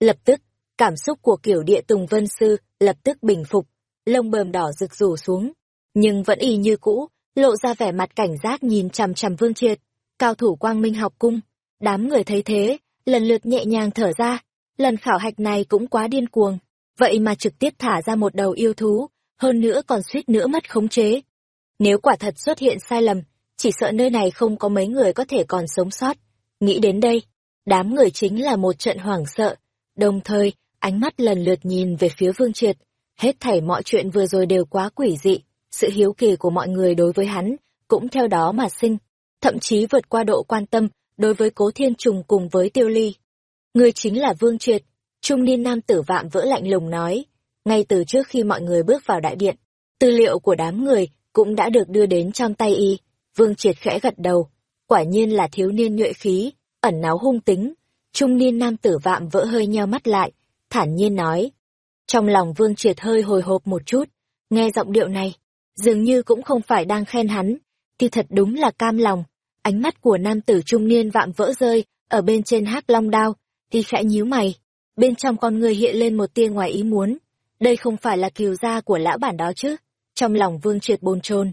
Lập tức, cảm xúc của kiểu địa tùng vân sư lập tức bình phục, lông bờm đỏ rực rủ xuống, nhưng vẫn y như cũ, lộ ra vẻ mặt cảnh giác nhìn chằm chằm Vương Triệt, cao thủ quang minh học cung. Đám người thấy thế, lần lượt nhẹ nhàng thở ra, lần khảo hạch này cũng quá điên cuồng, vậy mà trực tiếp thả ra một đầu yêu thú, hơn nữa còn suýt nữa mất khống chế. Nếu quả thật xuất hiện sai lầm, chỉ sợ nơi này không có mấy người có thể còn sống sót. Nghĩ đến đây, đám người chính là một trận hoảng sợ, đồng thời, ánh mắt lần lượt nhìn về phía Vương Triệt. Hết thảy mọi chuyện vừa rồi đều quá quỷ dị, sự hiếu kỳ của mọi người đối với hắn cũng theo đó mà sinh, thậm chí vượt qua độ quan tâm đối với Cố Thiên Trùng cùng với Tiêu Ly. Người chính là Vương Triệt, trung niên nam tử vạm vỡ lạnh lùng nói, ngay từ trước khi mọi người bước vào đại điện, tư liệu của đám người cũng đã được đưa đến trong tay y. Vương Triệt khẽ gật đầu, quả nhiên là thiếu niên nhuệ khí, ẩn náu hung tính. Trung niên nam tử vạm vỡ hơi nheo mắt lại, thản nhiên nói. Trong lòng Vương Triệt hơi hồi hộp một chút, nghe giọng điệu này, dường như cũng không phải đang khen hắn, thì thật đúng là cam lòng. Ánh mắt của nam tử trung niên vạm vỡ rơi, ở bên trên hắc long đao, thì khẽ nhíu mày. Bên trong con người hiện lên một tia ngoài ý muốn. Đây không phải là kiều gia của lão bản đó chứ. Trong lòng vương triệt bồn chồn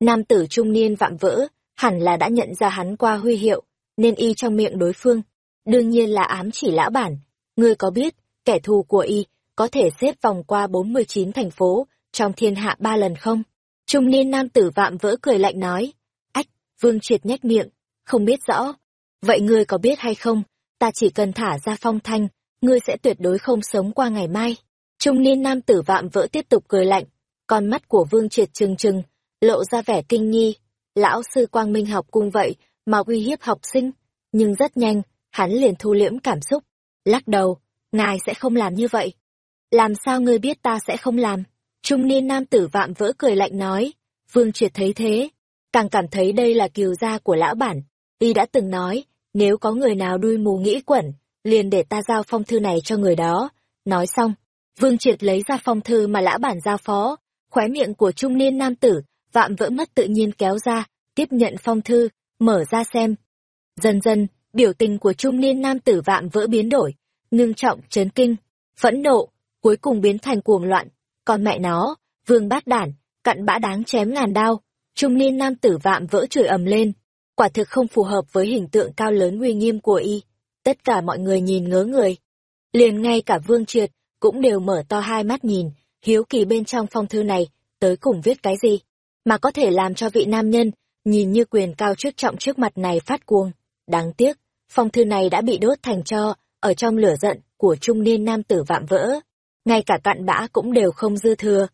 Nam tử trung niên vạm vỡ, hẳn là đã nhận ra hắn qua huy hiệu, nên y trong miệng đối phương. Đương nhiên là ám chỉ lão bản. Ngươi có biết, kẻ thù của y có thể xếp vòng qua 49 thành phố trong thiên hạ ba lần không? Trung niên nam tử vạm vỡ cười lạnh nói. Ách, vương triệt nhếch miệng, không biết rõ. Vậy ngươi có biết hay không, ta chỉ cần thả ra phong thanh, ngươi sẽ tuyệt đối không sống qua ngày mai. Trung niên nam tử vạm vỡ tiếp tục cười lạnh, con mắt của vương triệt trừng trừng, lộ ra vẻ kinh nghi. Lão sư quang minh học cung vậy mà uy hiếp học sinh, nhưng rất nhanh, hắn liền thu liễm cảm xúc, lắc đầu, ngài sẽ không làm như vậy. Làm sao ngươi biết ta sẽ không làm? Trung niên nam tử vạm vỡ cười lạnh nói, Vương Triệt thấy thế, càng cảm thấy đây là kiều gia của lão bản. Y đã từng nói, nếu có người nào đuôi mù nghĩ quẩn, liền để ta giao phong thư này cho người đó. Nói xong, Vương Triệt lấy ra phong thư mà lão bản giao phó, khóe miệng của trung niên nam tử, vạm vỡ mất tự nhiên kéo ra, tiếp nhận phong thư, mở ra xem. Dần dần, biểu tình của trung niên nam tử vạm vỡ biến đổi, ngưng trọng, chấn kinh, phẫn nộ, cuối cùng biến thành cuồng loạn, còn mẹ nó, vương bát đản, cặn bã đáng chém ngàn đao, trung niên nam tử vạm vỡ chửi ầm lên, quả thực không phù hợp với hình tượng cao lớn uy nghiêm của y. Tất cả mọi người nhìn ngớ người. Liền ngay cả vương triệt, cũng đều mở to hai mắt nhìn, hiếu kỳ bên trong phong thư này, tới cùng viết cái gì, mà có thể làm cho vị nam nhân, nhìn như quyền cao trước trọng trước mặt này phát cuồng. Đáng tiếc, phong thư này đã bị đốt thành cho, ở trong lửa giận của trung niên nam tử vạm vỡ ngay cả cặn bã cũng đều không dư thừa.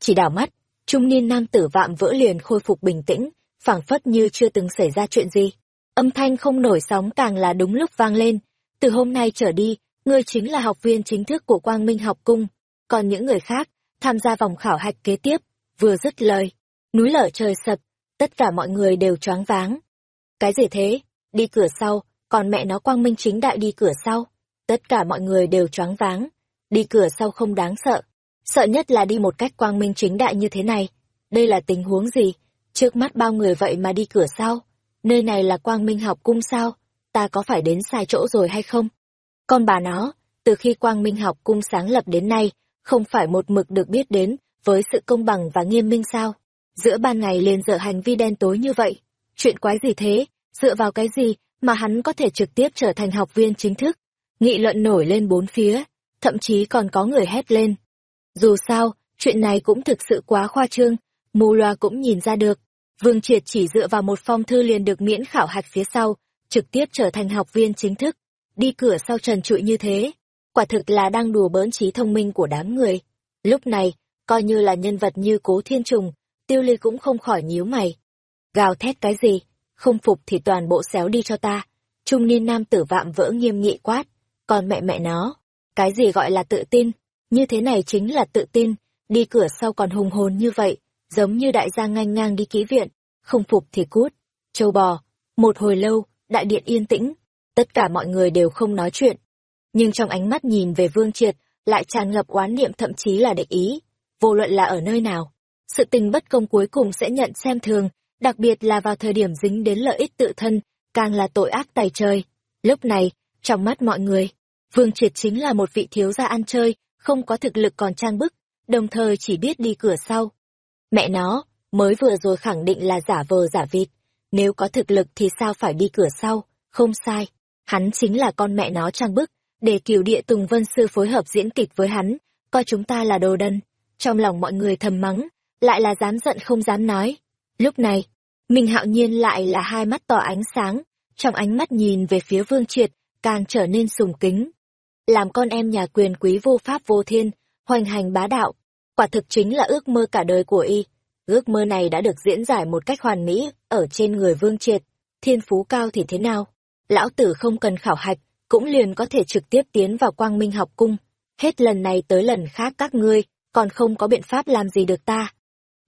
Chỉ đảo mắt, trung niên nam tử vạm vỡ liền khôi phục bình tĩnh, phảng phất như chưa từng xảy ra chuyện gì. Âm thanh không nổi sóng càng là đúng lúc vang lên. Từ hôm nay trở đi, ngươi chính là học viên chính thức của Quang Minh học cung, còn những người khác, tham gia vòng khảo hạch kế tiếp, vừa dứt lời. Núi lở trời sập, tất cả mọi người đều choáng váng. Cái gì thế? Đi cửa sau, còn mẹ nó Quang Minh chính đại đi cửa sau. Tất cả mọi người đều choáng váng đi cửa sau không đáng sợ. Sợ nhất là đi một cách quang minh chính đại như thế này. Đây là tình huống gì? Trước mắt bao người vậy mà đi cửa sau. Nơi này là quang minh học cung sao? Ta có phải đến sai chỗ rồi hay không? Con bà nó, từ khi quang minh học cung sáng lập đến nay, không phải một mực được biết đến với sự công bằng và nghiêm minh sao? Giữa ban ngày liền dở hành vi đen tối như vậy. Chuyện quái gì thế? Dựa vào cái gì mà hắn có thể trực tiếp trở thành học viên chính thức? Nghị luận nổi lên bốn phía, thậm chí còn có người hét lên. Dù sao, chuyện này cũng thực sự quá khoa trương, mù loa cũng nhìn ra được. Vương Triệt chỉ dựa vào một phong thư liền được miễn khảo hạch phía sau, trực tiếp trở thành học viên chính thức, đi cửa sau trần trụi như thế. Quả thực là đang đùa bỡn trí thông minh của đám người. Lúc này, coi như là nhân vật như cố thiên trùng, tiêu ly cũng không khỏi nhíu mày. Gào thét cái gì, không phục thì toàn bộ xéo đi cho ta. Trung niên nam tử vạm vỡ nghiêm nghị quát, còn mẹ mẹ nó, cái gì gọi là tự tin? Như thế này chính là tự tin, đi cửa sau còn hùng hồn như vậy, giống như đại gia ngang ngang đi ký viện, không phục thì cút. Châu bò, một hồi lâu, đại điện yên tĩnh, tất cả mọi người đều không nói chuyện. Nhưng trong ánh mắt nhìn về Vương Triệt, lại tràn ngập oán niệm thậm chí là địch ý, vô luận là ở nơi nào. Sự tình bất công cuối cùng sẽ nhận xem thường, đặc biệt là vào thời điểm dính đến lợi ích tự thân, càng là tội ác tày trời. Lúc này, trong mắt mọi người, Vương Triệt chính là một vị thiếu gia ăn chơi, không có thực lực còn trang bức, đồng thời chỉ biết đi cửa sau. Mẹ nó, mới vừa rồi khẳng định là giả vờ giả vịt, nếu có thực lực thì sao phải đi cửa sau, không sai. Hắn chính là con mẹ nó trang bức, để cửu địa Tùng Vân Sư phối hợp diễn kịch với hắn, coi chúng ta là đồ đần. Trong lòng mọi người thầm mắng, lại là dám giận không dám nói. Lúc này, Minh Hạo Nhiên lại là hai mắt tỏ ánh sáng, trong ánh mắt nhìn về phía Vương Triệt, càng trở nên sùng kính. Làm con em nhà quyền quý vô pháp vô thiên, hoành hành bá đạo, quả thực chính là ước mơ cả đời của y. Ước mơ này đã được diễn giải một cách hoàn mỹ ở trên người Vương Triệt. Thiên phú cao thì thế nào? Lão tử không cần khảo hạch, cũng liền có thể trực tiếp tiến vào quang minh học cung. Hết lần này tới lần khác các ngươi, còn không có biện pháp làm gì được ta.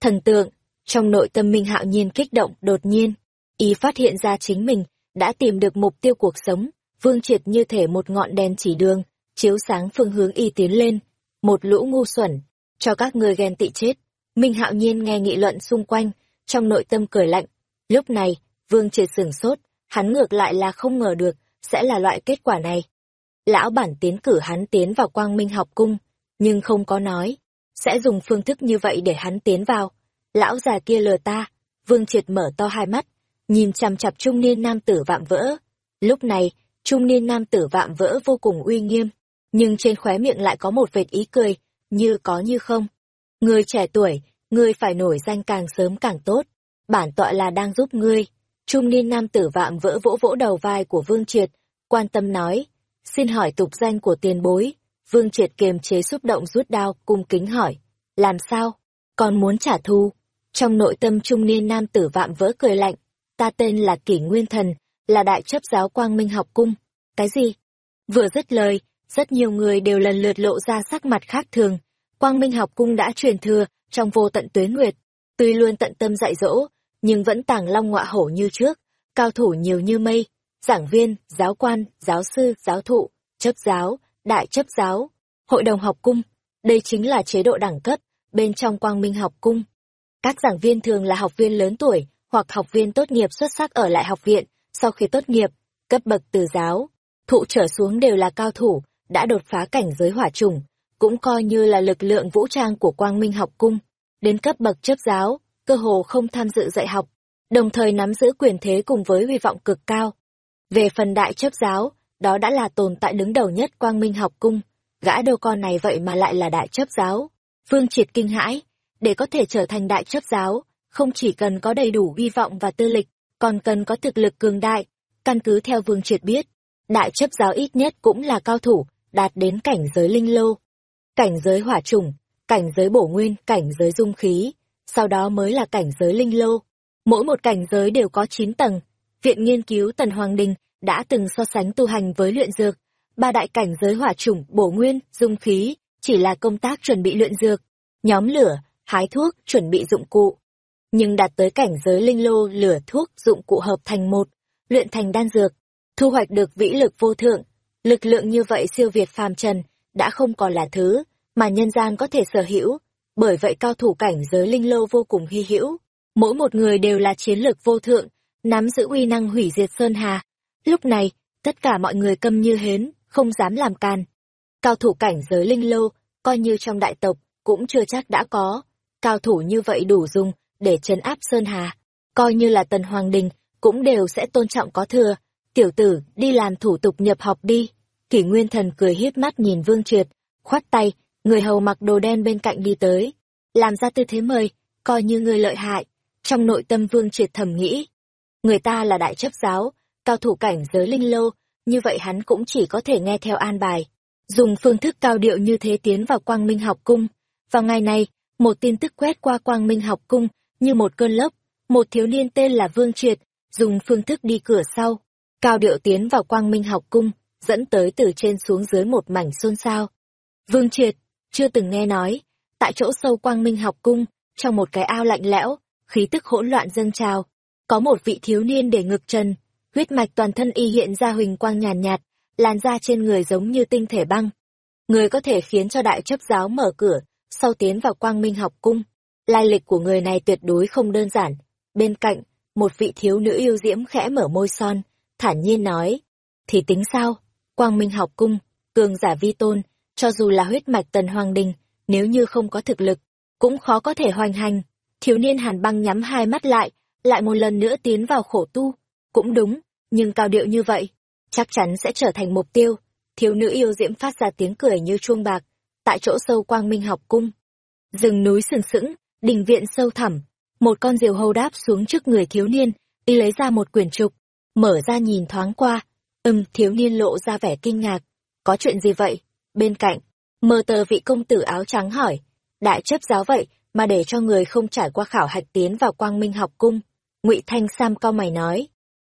Thần tượng, trong nội tâm minh hạo nhiên kích động đột nhiên, y phát hiện ra chính mình, đã tìm được mục tiêu cuộc sống, vương triệt như thể một ngọn đèn chỉ đường, chiếu sáng phương hướng y tiến lên, một lũ ngu xuẩn, cho các người ghen tị chết. Minh hạo nhiên nghe nghị luận xung quanh, trong nội tâm cười lạnh. Lúc này, vương triệt sửng sốt, hắn ngược lại là không ngờ được, sẽ là loại kết quả này. Lão bản tiến cử hắn tiến vào quang minh học cung, nhưng không có nói, sẽ dùng phương thức như vậy để hắn tiến vào. Lão già kia lừa ta, vương triệt mở to hai mắt, nhìn chằm chặp trung niên nam tử vạm vỡ. Lúc này, trung niên nam tử vạm vỡ vô cùng uy nghiêm, nhưng trên khóe miệng lại có một vệt ý cười, như có như không. Người trẻ tuổi, ngươi phải nổi danh càng sớm càng tốt. Bản tọa là đang giúp ngươi. Trung niên nam tử vạm vỡ vỗ vỗ đầu vai của Vương Triệt, quan tâm nói, xin hỏi tục danh của tiền bối. Vương Triệt kiềm chế xúc động rút đao, cung kính hỏi, làm sao? Còn muốn trả thù? Trong nội tâm trung niên nam tử vạm vỡ cười lạnh, ta tên là Kỷ Nguyên Thần, là đại chấp giáo quang minh học cung. Cái gì? Vừa dứt lời, rất nhiều người đều lần lượt lộ ra sắc mặt khác thường. Quang minh học cung đã truyền thừa trong vô tận tuế nguyệt, tuy luôn tận tâm dạy dỗ, nhưng vẫn tàng long ngọa hổ như trước, cao thủ nhiều như mây, giảng viên, giáo quan, giáo sư, giáo thụ, chấp giáo, đại chấp giáo, hội đồng học cung. Đây chính là chế độ đẳng cấp, bên trong quang minh học cung. Các giảng viên thường là học viên lớn tuổi, hoặc học viên tốt nghiệp xuất sắc ở lại học viện, sau khi tốt nghiệp, cấp bậc từ giáo, thụ trở xuống đều là cao thủ, đã đột phá cảnh giới hỏa trùng, cũng coi như là lực lượng vũ trang của quang minh học cung. Đến cấp bậc chấp giáo, cơ hồ không tham dự dạy học, đồng thời nắm giữ quyền thế cùng với hy vọng cực cao. Về phần đại chấp giáo, đó đã là tồn tại đứng đầu nhất quang minh học cung, gã đầu con này vậy mà lại là đại chấp giáo. phương triệt kinh hãi, để có thể trở thành đại chấp giáo, không chỉ cần có đầy đủ hy vọng và tư lịch, còn cần có thực lực cường đại. Căn cứ theo Vương Triệt biết, đại chấp giáo ít nhất cũng là cao thủ, đạt đến cảnh giới linh lô, cảnh giới hỏa trùng, cảnh giới bổ nguyên, cảnh giới dung khí, sau đó mới là cảnh giới linh lô. Mỗi một cảnh giới đều có 9 tầng. Viện nghiên cứu Tần Hoàng Đình đã từng so sánh tu hành với luyện dược. Ba đại cảnh giới hỏa trùng, bổ nguyên, dung khí, chỉ là công tác chuẩn bị luyện dược. Nhóm lửa, hái thuốc, chuẩn bị dụng cụ. Nhưng đạt tới cảnh giới linh lô lửa thuốc dụng cụ hợp thành một, luyện thành đan dược, thu hoạch được vĩ lực vô thượng. Lực lượng như vậy siêu việt phàm trần, đã không còn là thứ mà nhân gian có thể sở hữu. Bởi vậy cao thủ cảnh giới linh lô vô cùng hy hữu. Mỗi một người đều là chiến lược vô thượng, nắm giữ uy năng hủy diệt Sơn Hà. Lúc này, tất cả mọi người câm như hến, không dám làm can. Cao thủ cảnh giới linh lô, coi như trong đại tộc, cũng chưa chắc đã có. Cao thủ như vậy đủ dùng để trấn áp Sơn Hà. Coi như là Tần Hoàng Đình, cũng đều sẽ tôn trọng có thừa. Tiểu tử, đi làm thủ tục nhập học đi. Kỷ Nguyên Thần cười hiếp mắt nhìn Vương Triệt, khoát tay, người hầu mặc đồ đen bên cạnh đi tới. Làm ra tư thế mời, coi như người lợi hại. Trong nội tâm Vương Triệt thầm nghĩ. Người ta là đại chấp giáo, cao thủ cảnh giới linh lô, như vậy hắn cũng chỉ có thể nghe theo an bài. Dùng phương thức cao điệu như thế tiến vào quang minh học cung. Vào ngày này, một tin tức quét qua quang minh học cung, như một cơn lốc. Một thiếu niên tên là Vương Triệt, dùng phương thức đi cửa sau. Cao điệu tiến vào quang minh học cung, dẫn tới từ trên xuống dưới một mảnh xôn xao. Vương Triệt, chưa từng nghe nói, tại chỗ sâu quang minh học cung, trong một cái ao lạnh lẽo, khí tức hỗn loạn dâng trào, có một vị thiếu niên để ngực trần, huyết mạch toàn thân y hiện ra huỳnh quang nhàn nhạt, nhạt, làn da trên người giống như tinh thể băng. Người có thể khiến cho đại chấp giáo mở cửa, sau tiến vào quang minh học cung. Lai lịch của người này tuyệt đối không đơn giản. Bên cạnh, một vị thiếu nữ yêu diễm khẽ mở môi son, thản nhiên nói. Thì tính sao? Quang minh học cung, cường giả vi tôn, cho dù là huyết mạch tần hoàng đình, nếu như không có thực lực, cũng khó có thể hoành hành. Thiếu niên hàn băng nhắm hai mắt lại, lại một lần nữa tiến vào khổ tu. Cũng đúng, nhưng cao điệu như vậy, chắc chắn sẽ trở thành mục tiêu. Thiếu nữ yêu diễm phát ra tiếng cười như chuông bạc, tại chỗ sâu quang minh học cung. Rừng núi sừng sững, đình viện sâu thẳm, một con diều hâu đáp xuống trước người thiếu niên, y lấy ra một quyển trục, mở ra nhìn thoáng qua. Ừm, thiếu niên lộ ra vẻ kinh ngạc. Có chuyện gì vậy? Bên cạnh, mờ tờ vị công tử áo trắng hỏi. Đại chấp giáo vậy, mà để cho người không trải qua khảo hạch tiến vào quang minh học cung. ngụy Thanh Sam cao mày nói.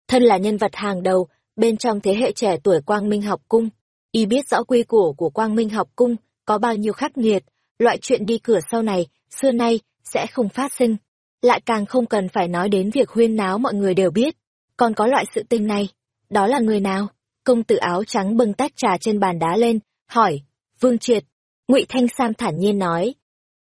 Thân là nhân vật hàng đầu, bên trong thế hệ trẻ tuổi quang minh học cung. Y biết rõ quy củ của quang minh học cung, có bao nhiêu khắc nghiệt, loại chuyện đi cửa sau này, xưa nay, sẽ không phát sinh. Lại càng không cần phải nói đến việc huyên náo mọi người đều biết. Còn có loại sự tình này, đó là người nào? Công tử áo trắng bưng tách trà trên bàn đá lên, hỏi, Vương Triệt. ngụy Thanh Sam thản nhiên nói.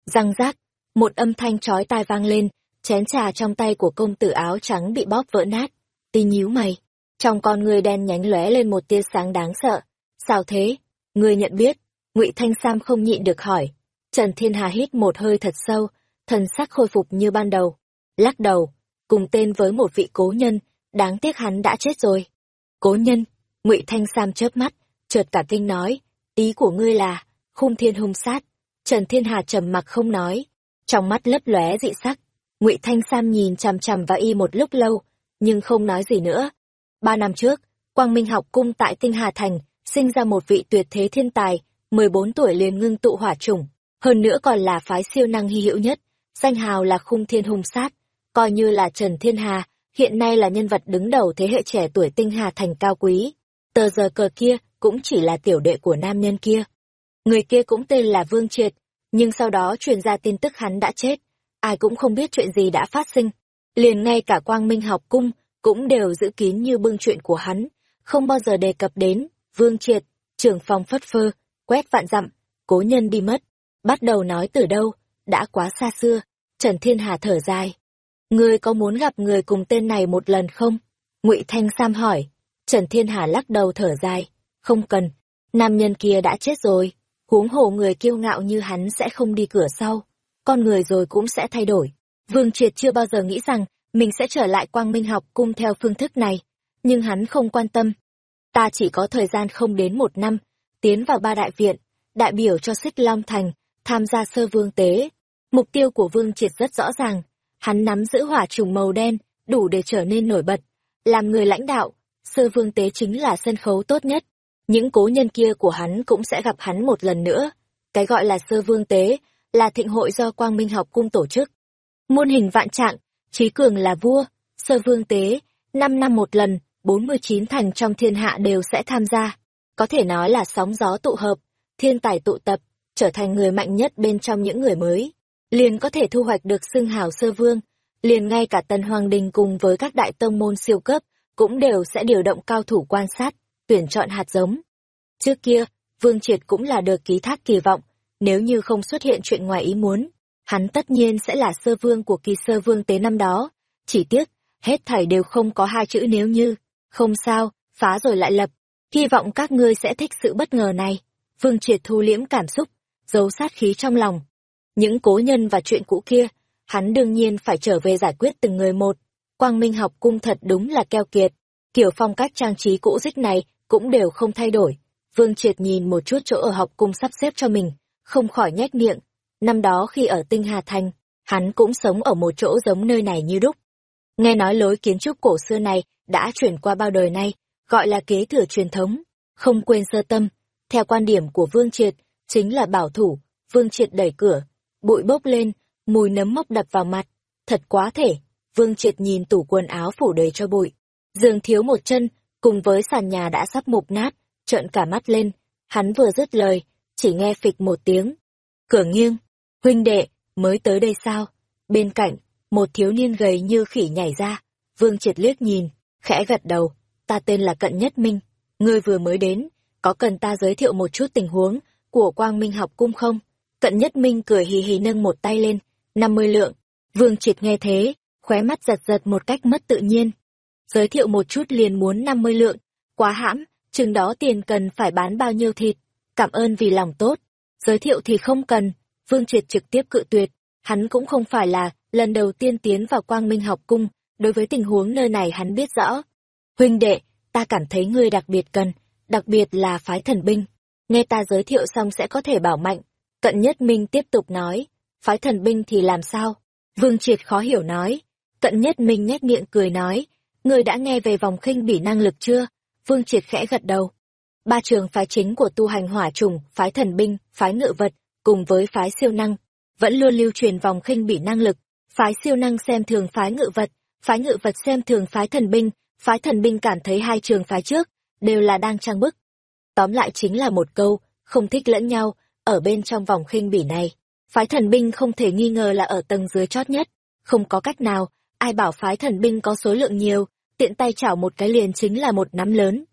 Răng rác, một âm thanh chói tai vang lên, chén trà trong tay của công tử áo trắng bị bóp vỡ nát. Tí nhíu mày, trong con người đen nhánh lóe lên một tia sáng đáng sợ. Sao thế? Người nhận biết, ngụy Thanh Sam không nhịn được hỏi. Trần Thiên Hà hít một hơi thật sâu, thần sắc khôi phục như ban đầu. Lắc đầu, cùng tên với một vị cố nhân, đáng tiếc hắn đã chết rồi. Cố nhân, ngụy Thanh Sam chớp mắt, chợt cả kinh nói, ý của ngươi là, khung thiên hung sát. Trần Thiên Hà trầm mặc không nói, trong mắt lấp lóe dị sắc. ngụy Thanh Sam nhìn chằm chằm vào y một lúc lâu, nhưng không nói gì nữa. Ba năm trước, Quang Minh học cung tại Tinh Hà Thành, sinh ra một vị tuyệt thế thiên tài, 14 tuổi liền ngưng tụ hỏa chủng, hơn nữa còn là phái siêu năng hy hữu nhất, danh hào là khung thiên hung sát, coi như là Trần Thiên Hà, hiện nay là nhân vật đứng đầu thế hệ trẻ tuổi Tinh Hà Thành cao quý. Tờ giờ cờ kia cũng chỉ là tiểu đệ của nam nhân kia. Người kia cũng tên là Vương Triệt, nhưng sau đó truyền ra tin tức hắn đã chết, ai cũng không biết chuyện gì đã phát sinh. Liền ngay cả Quang Minh học cung cũng đều giữ kín như bưng chuyện của hắn, không bao giờ đề cập đến, Vương Triệt, trưởng phòng phất phơ, quét vạn dặm, cố nhân đi mất. Bắt đầu nói từ đâu, đã quá xa xưa, Trần Thiên Hà thở dài. Ngươi có muốn gặp người cùng tên này một lần không? Ngụy Thanh Sam hỏi. Trần Thiên Hà lắc đầu thở dài. Không cần, nam nhân kia đã chết rồi. Huống hồ người kiêu ngạo như hắn sẽ không đi cửa sau. Con người rồi cũng sẽ thay đổi. Vương Triệt chưa bao giờ nghĩ rằng mình sẽ trở lại quang minh học cung theo phương thức này. Nhưng hắn không quan tâm. Ta chỉ có thời gian không đến một năm, tiến vào ba đại viện, đại biểu cho Xích Long Thành, tham gia sơ vương tế. Mục tiêu của Vương Triệt rất rõ ràng, hắn nắm giữ hỏa trùng màu đen, đủ để trở nên nổi bật. Làm người lãnh đạo, sơ vương tế chính là sân khấu tốt nhất. Những cố nhân kia của hắn cũng sẽ gặp hắn một lần nữa. Cái gọi là sơ vương tế, là thịnh hội do Quang Minh học cung tổ chức. Muôn hình vạn trạng, trí cường là vua, sơ vương tế, năm năm một lần, 49 thành trong thiên hạ đều sẽ tham gia. Có thể nói là sóng gió tụ hợp, thiên tài tụ tập, trở thành người mạnh nhất bên trong những người mới, liền có thể thu hoạch được xưng hào sơ vương, liền ngay cả Tân Hoàng Đình cùng với các đại tông môn siêu cấp, cũng đều sẽ điều động cao thủ quan sát, tuyển chọn hạt giống. Trước kia, Vương Triệt cũng là được ký thác kỳ vọng, nếu như không xuất hiện chuyện ngoài ý muốn, hắn tất nhiên sẽ là sơ vương của kỳ sơ vương tế năm đó. Chỉ tiếc, hết thảy đều không có hai chữ nếu như, không sao, phá rồi lại lập, hy vọng các ngươi sẽ thích sự bất ngờ này. Vương Triệt thu liễm cảm xúc, giấu sát khí trong lòng. Những cố nhân và chuyện cũ kia, hắn đương nhiên phải trở về giải quyết từng người một. Quang Minh học cung thật đúng là keo kiệt. Kiểu phong cách trang trí cũ dích này cũng đều không thay đổi. Vương Triệt nhìn một chút chỗ ở học cung sắp xếp cho mình, không khỏi nhếch miệng. Năm đó khi ở Tinh Hà Thành, hắn cũng sống ở một chỗ giống nơi này như đúc. Nghe nói lối kiến trúc cổ xưa này đã chuyển qua bao đời nay, gọi là kế thừa truyền thống, không quên sơ tâm. Theo quan điểm của Vương Triệt, chính là bảo thủ, Vương Triệt đẩy cửa, bụi bốc lên, mùi nấm mốc đập vào mặt, thật quá thể, Vương Triệt nhìn tủ quần áo phủ đầy cho bụi, giường thiếu một chân, cùng với sàn nhà đã sắp mục nát, trợn cả mắt lên, hắn vừa dứt lời, chỉ nghe phịch một tiếng. Cửa nghiêng, huynh đệ, mới tới đây sao? Bên cạnh, một thiếu niên gầy như khỉ nhảy ra, Vương Triệt liếc nhìn, khẽ gật đầu, ta tên là Cận Nhất Minh, ngươi vừa mới đến, có cần ta giới thiệu một chút tình huống của Quang Minh học cung không? Cận Nhất Minh cười hì hì nâng một tay lên, năm mươi lượng. Vương Triệt nghe thế, khóe mắt giật giật một cách mất tự nhiên. Giới thiệu một chút liền muốn năm mươi lượng, quá hãm, chừng đó tiền cần phải bán bao nhiêu thịt. Cảm ơn vì lòng tốt. Giới thiệu thì không cần. Vương Triệt trực tiếp cự tuyệt. Hắn cũng không phải là lần đầu tiên tiến vào quang minh học cung. Đối với tình huống nơi này hắn biết rõ. Huynh đệ, ta cảm thấy ngươi đặc biệt cần, đặc biệt là phái thần binh. Nghe ta giới thiệu xong sẽ có thể bảo mạnh. Cận nhất minh tiếp tục nói. Phái thần binh thì làm sao? Vương Triệt khó hiểu nói. Cận nhất minh nhét miệng cười nói. Ngươi đã nghe về vòng khinh bỉ năng lực chưa? Vương Triệt khẽ gật đầu. Ba trường phái chính của tu hành hỏa trùng, phái thần binh, phái ngự vật, cùng với phái siêu năng, vẫn luôn lưu truyền vòng khinh bỉ năng lực. Phái siêu năng xem thường phái ngự vật, phái ngự vật xem thường phái thần binh, phái thần binh cảm thấy hai trường phái trước, đều là đang trang bức. Tóm lại chính là một câu, không thích lẫn nhau, ở bên trong vòng khinh bỉ này. Phái thần binh không thể nghi ngờ là ở tầng dưới chót nhất, không có cách nào, ai bảo phái thần binh có số lượng nhiều, tiện tay chảo một cái liền chính là một nắm lớn.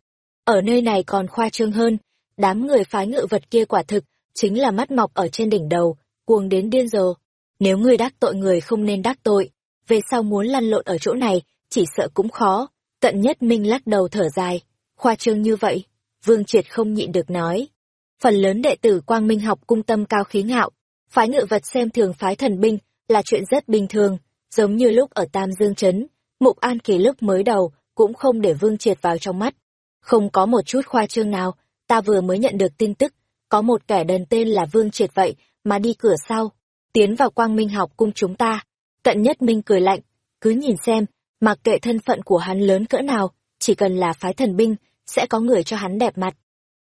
Ở nơi này còn khoa trương hơn, đám người phái ngự vật kia quả thực, chính là mắt mọc ở trên đỉnh đầu, cuồng đến điên rồ. Nếu người đắc tội người không nên đắc tội, về sau muốn lăn lộn ở chỗ này, chỉ sợ cũng khó tận nhất minh lắc đầu thở dài, khoa trương như vậy, Vương Triệt không nhịn được nói. Phần lớn đệ tử Quang Minh học cung tâm cao khí ngạo, phái ngự vật xem thường phái thần binh là chuyện rất bình thường, giống như lúc ở Tam Dương Trấn, Mục An Kỳ lúc mới đầu cũng không để Vương Triệt vào trong mắt. Không có một chút khoa trương nào, ta vừa mới nhận được tin tức, có một kẻ đần tên là Vương Triệt vậy mà đi cửa sau, tiến vào Quang Minh học cung chúng ta. Cận nhất Minh cười lạnh, cứ nhìn xem, mặc kệ thân phận của hắn lớn cỡ nào, chỉ cần là phái thần binh, sẽ có người cho hắn đẹp mặt.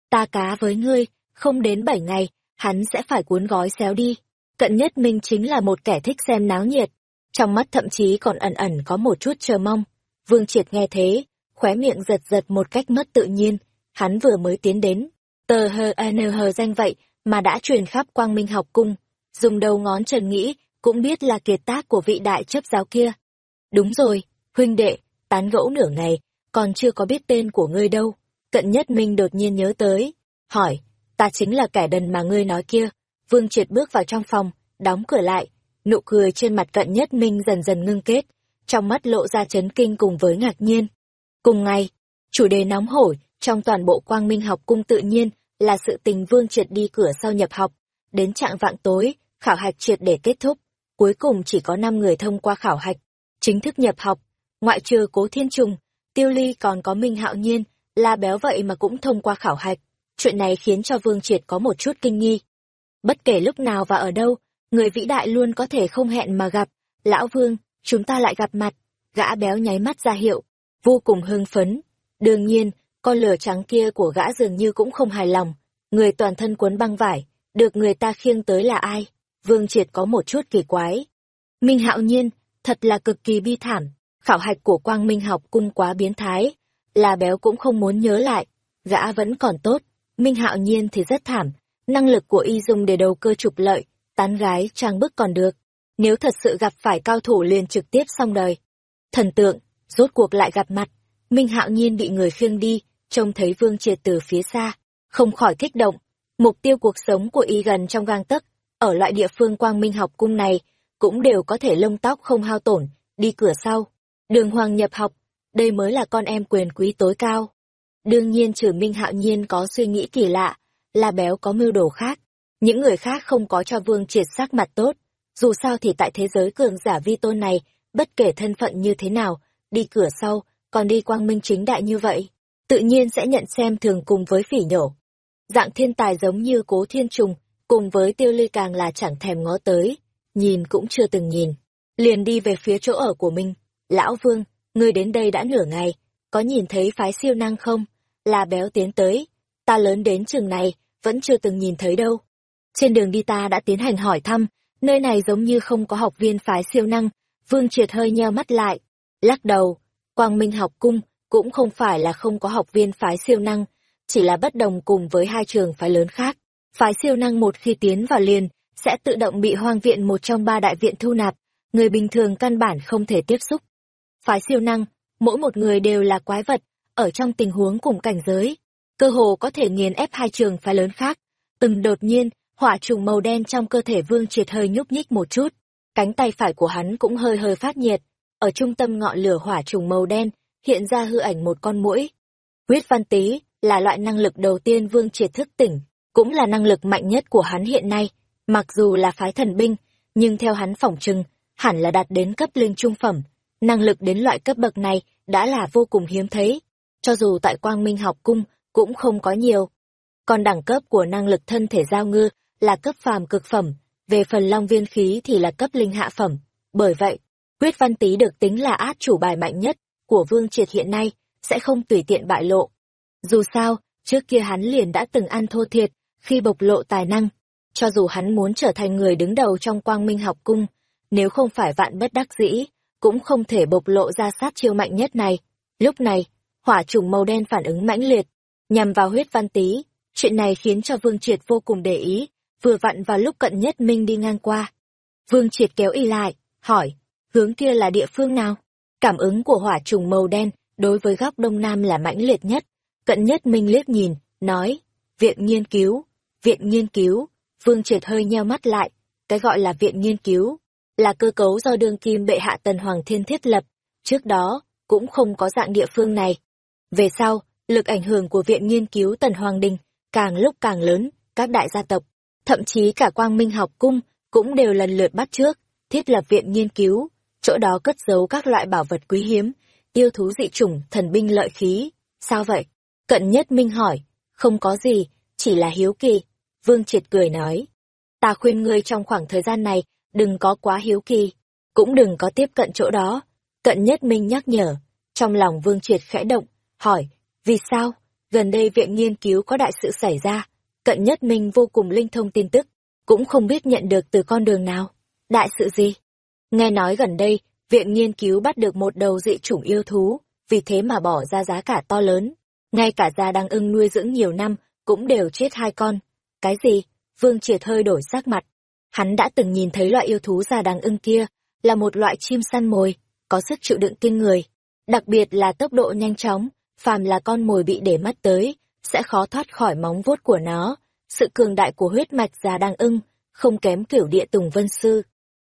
Ta cá với ngươi, không đến bảy ngày, hắn sẽ phải cuốn gói xéo đi. Cận nhất minh chính là một kẻ thích xem náo nhiệt, trong mắt thậm chí còn ẩn ẩn có một chút chờ mong. Vương Triệt nghe thế, khóe miệng giật giật một cách mất tự nhiên, hắn vừa mới tiến đến. Tờ hờ à, n hờ danh vậy mà đã truyền khắp quang minh học cung, dùng đầu ngón trần nghĩ, cũng biết là kiệt tác của vị đại chấp giáo kia. Đúng rồi, huynh đệ, tán gẫu nửa ngày, còn chưa có biết tên của ngươi đâu. Cận nhất minh đột nhiên nhớ tới, hỏi, ta chính là kẻ đần mà ngươi nói kia. Vương triệt bước vào trong phòng, đóng cửa lại, nụ cười trên mặt cận nhất minh dần dần ngưng kết, trong mắt lộ ra chấn kinh cùng với ngạc nhiên. Cùng ngày, chủ đề nóng hổi trong toàn bộ quang minh học cung tự nhiên là sự tình vương triệt đi cửa sau nhập học. Đến trạng vạng tối, khảo hạch triệt để kết thúc, cuối cùng chỉ có 5 người thông qua khảo hạch, chính thức nhập học, ngoại trừ cố thiên trùng, tiêu ly còn có minh hạo nhiên, la béo vậy mà cũng thông qua khảo hạch. Chuyện này khiến cho vương triệt có một chút kinh nghi. Bất kể lúc nào và ở đâu, người vĩ đại luôn có thể không hẹn mà gặp. Lão vương, chúng ta lại gặp mặt. Gã béo nháy mắt ra hiệu, vô cùng hưng phấn. Đương nhiên, con lửa trắng kia của gã dường như cũng không hài lòng. Người toàn thân cuốn băng vải, được người ta khiêng tới là ai? Vương Triệt có một chút kỳ quái. Minh Hạo Nhiên, thật là cực kỳ bi thảm. Khảo hạch của Quang Minh học cung quá biến thái. Là béo cũng không muốn nhớ lại. Gã vẫn còn tốt. Minh Hạo Nhiên thì rất thảm. Năng lực của y dùng để đầu cơ trục lợi, tán gái trang bức còn được. Nếu thật sự gặp phải cao thủ liền trực tiếp xong đời. Thần tượng, rốt cuộc lại gặp mặt. Minh Hạo Nhiên bị người khiêng đi, trông thấy Vương Triệt từ phía xa, không khỏi kích động. Mục tiêu cuộc sống của y gần trong gang tấc, ở loại địa phương quang minh học cung này, cũng đều có thể lông tóc không hao tổn, đi cửa sau. Đường hoàng nhập học, đây mới là con em quyền quý tối cao. Đương nhiên trừ Minh Hạo Nhiên có suy nghĩ kỳ lạ, là béo có mưu đồ khác. Những người khác không có cho Vương Triệt sắc mặt tốt. Dù sao thì tại thế giới cường giả vi tôn này, bất kể thân phận như thế nào, đi cửa sau, còn đi quang minh chính đại như vậy, tự nhiên sẽ nhận xem thường cùng với phỉ nhổ. Dạng thiên tài giống như cố thiên trùng, cùng với tiêu ly càng là chẳng thèm ngó tới, nhìn cũng chưa từng nhìn. Liền đi về phía chỗ ở của mình. Lão Vương, ngươi đến đây đã nửa ngày, có nhìn thấy phái siêu năng không? Là béo tiến tới, ta lớn đến trường này, vẫn chưa từng nhìn thấy đâu. Trên đường đi ta đã tiến hành hỏi thăm, nơi này giống như không có học viên phái siêu năng, Vương Triệt hơi nheo mắt lại, lắc đầu, Quang Minh học cung cũng không phải là không có học viên phái siêu năng, chỉ là bất đồng cùng với hai trường phái lớn khác. Phái siêu năng một khi tiến vào liền, sẽ tự động bị hoang viện một trong ba đại viện thu nạp, người bình thường căn bản không thể tiếp xúc. Phái siêu năng, mỗi một người đều là quái vật, ở trong tình huống cùng cảnh giới, cơ hồ có thể nghiền ép hai trường phái lớn khác. Từng đột nhiên, hỏa trùng màu đen trong cơ thể vương triệt hơi nhúc nhích một chút, cánh tay phải của hắn cũng hơi hơi phát nhiệt, ở trung tâm ngọn lửa hỏa trùng màu đen, hiện ra hư ảnh một con muỗi. Huyết văn tý, là loại năng lực đầu tiên Vương Triệt thức tỉnh, cũng là năng lực mạnh nhất của hắn hiện nay. Mặc dù là phái thần binh, nhưng theo hắn phỏng chừng, hẳn là đạt đến cấp linh trung phẩm. Năng lực đến loại cấp bậc này đã là vô cùng hiếm thấy. Cho dù tại Quang Minh học cung cũng không có nhiều. Còn đẳng cấp của năng lực thân thể giao ngư là cấp phàm cực phẩm, về phần long viên khí thì là cấp linh hạ phẩm. Bởi vậy, huyết văn tý được tính là át chủ bài mạnh nhất của Vương Triệt hiện nay, sẽ không tùy tiện bại lộ. Dù sao, trước kia hắn liền đã từng ăn thô thiệt khi bộc lộ tài năng. Cho dù hắn muốn trở thành người đứng đầu trong quang minh học cung, nếu không phải vạn bất đắc dĩ, cũng không thể bộc lộ ra sát chiêu mạnh nhất này. Lúc này, hỏa trùng màu đen phản ứng mãnh liệt, nhằm vào huyết văn tý. Chuyện này khiến cho Vương Triệt vô cùng để ý, vừa vặn vào lúc cận nhất minh đi ngang qua. Vương Triệt kéo y lại, hỏi, hướng kia là địa phương nào? Cảm ứng của hỏa trùng màu đen đối với góc đông nam là mãnh liệt nhất. Cận nhất minh liếc nhìn, nói, viện nghiên cứu, viện nghiên cứu, Vương Triệt hơi nheo mắt lại, cái gọi là viện nghiên cứu, là cơ cấu do đương kim bệ hạ Tần Hoàng Thiên thiết lập, trước đó, cũng không có dạng địa phương này. Về sau, lực ảnh hưởng của viện nghiên cứu Tần Hoàng Đình càng lúc càng lớn, các đại gia tộc, thậm chí cả quang minh học cung, cũng đều lần lượt bắt trước, thiết lập viện nghiên cứu, chỗ đó cất giấu các loại bảo vật quý hiếm, yêu thú dị chủng, thần binh lợi khí. Sao vậy? Cận nhất minh hỏi, không có gì, chỉ là hiếu kỳ. Vương Triệt cười nói, ta khuyên ngươi trong khoảng thời gian này, đừng có quá hiếu kỳ, cũng đừng có tiếp cận chỗ đó. Cận nhất minh nhắc nhở, trong lòng Vương Triệt khẽ động, hỏi, vì sao? Gần đây viện nghiên cứu có đại sự xảy ra, cận nhất minh vô cùng linh thông tin tức, cũng không biết nhận được từ con đường nào. Đại sự gì? Nghe nói gần đây, viện nghiên cứu bắt được một đầu dị chủng yêu thú, vì thế mà bỏ ra giá cả to lớn. Ngay cả gia đang ưng nuôi dưỡng nhiều năm, cũng đều chết hai con. Cái gì? Vương Triệt hơi đổi sắc mặt. Hắn đã từng nhìn thấy loại yêu thú già đằng ưng kia, là một loại chim săn mồi, có sức chịu đựng kinh người. Đặc biệt là tốc độ nhanh chóng, phàm là con mồi bị để mắt tới, sẽ khó thoát khỏi móng vuốt của nó. Sự cường đại của huyết mạch già đằng ưng, không kém kiểu địa tùng vân sư.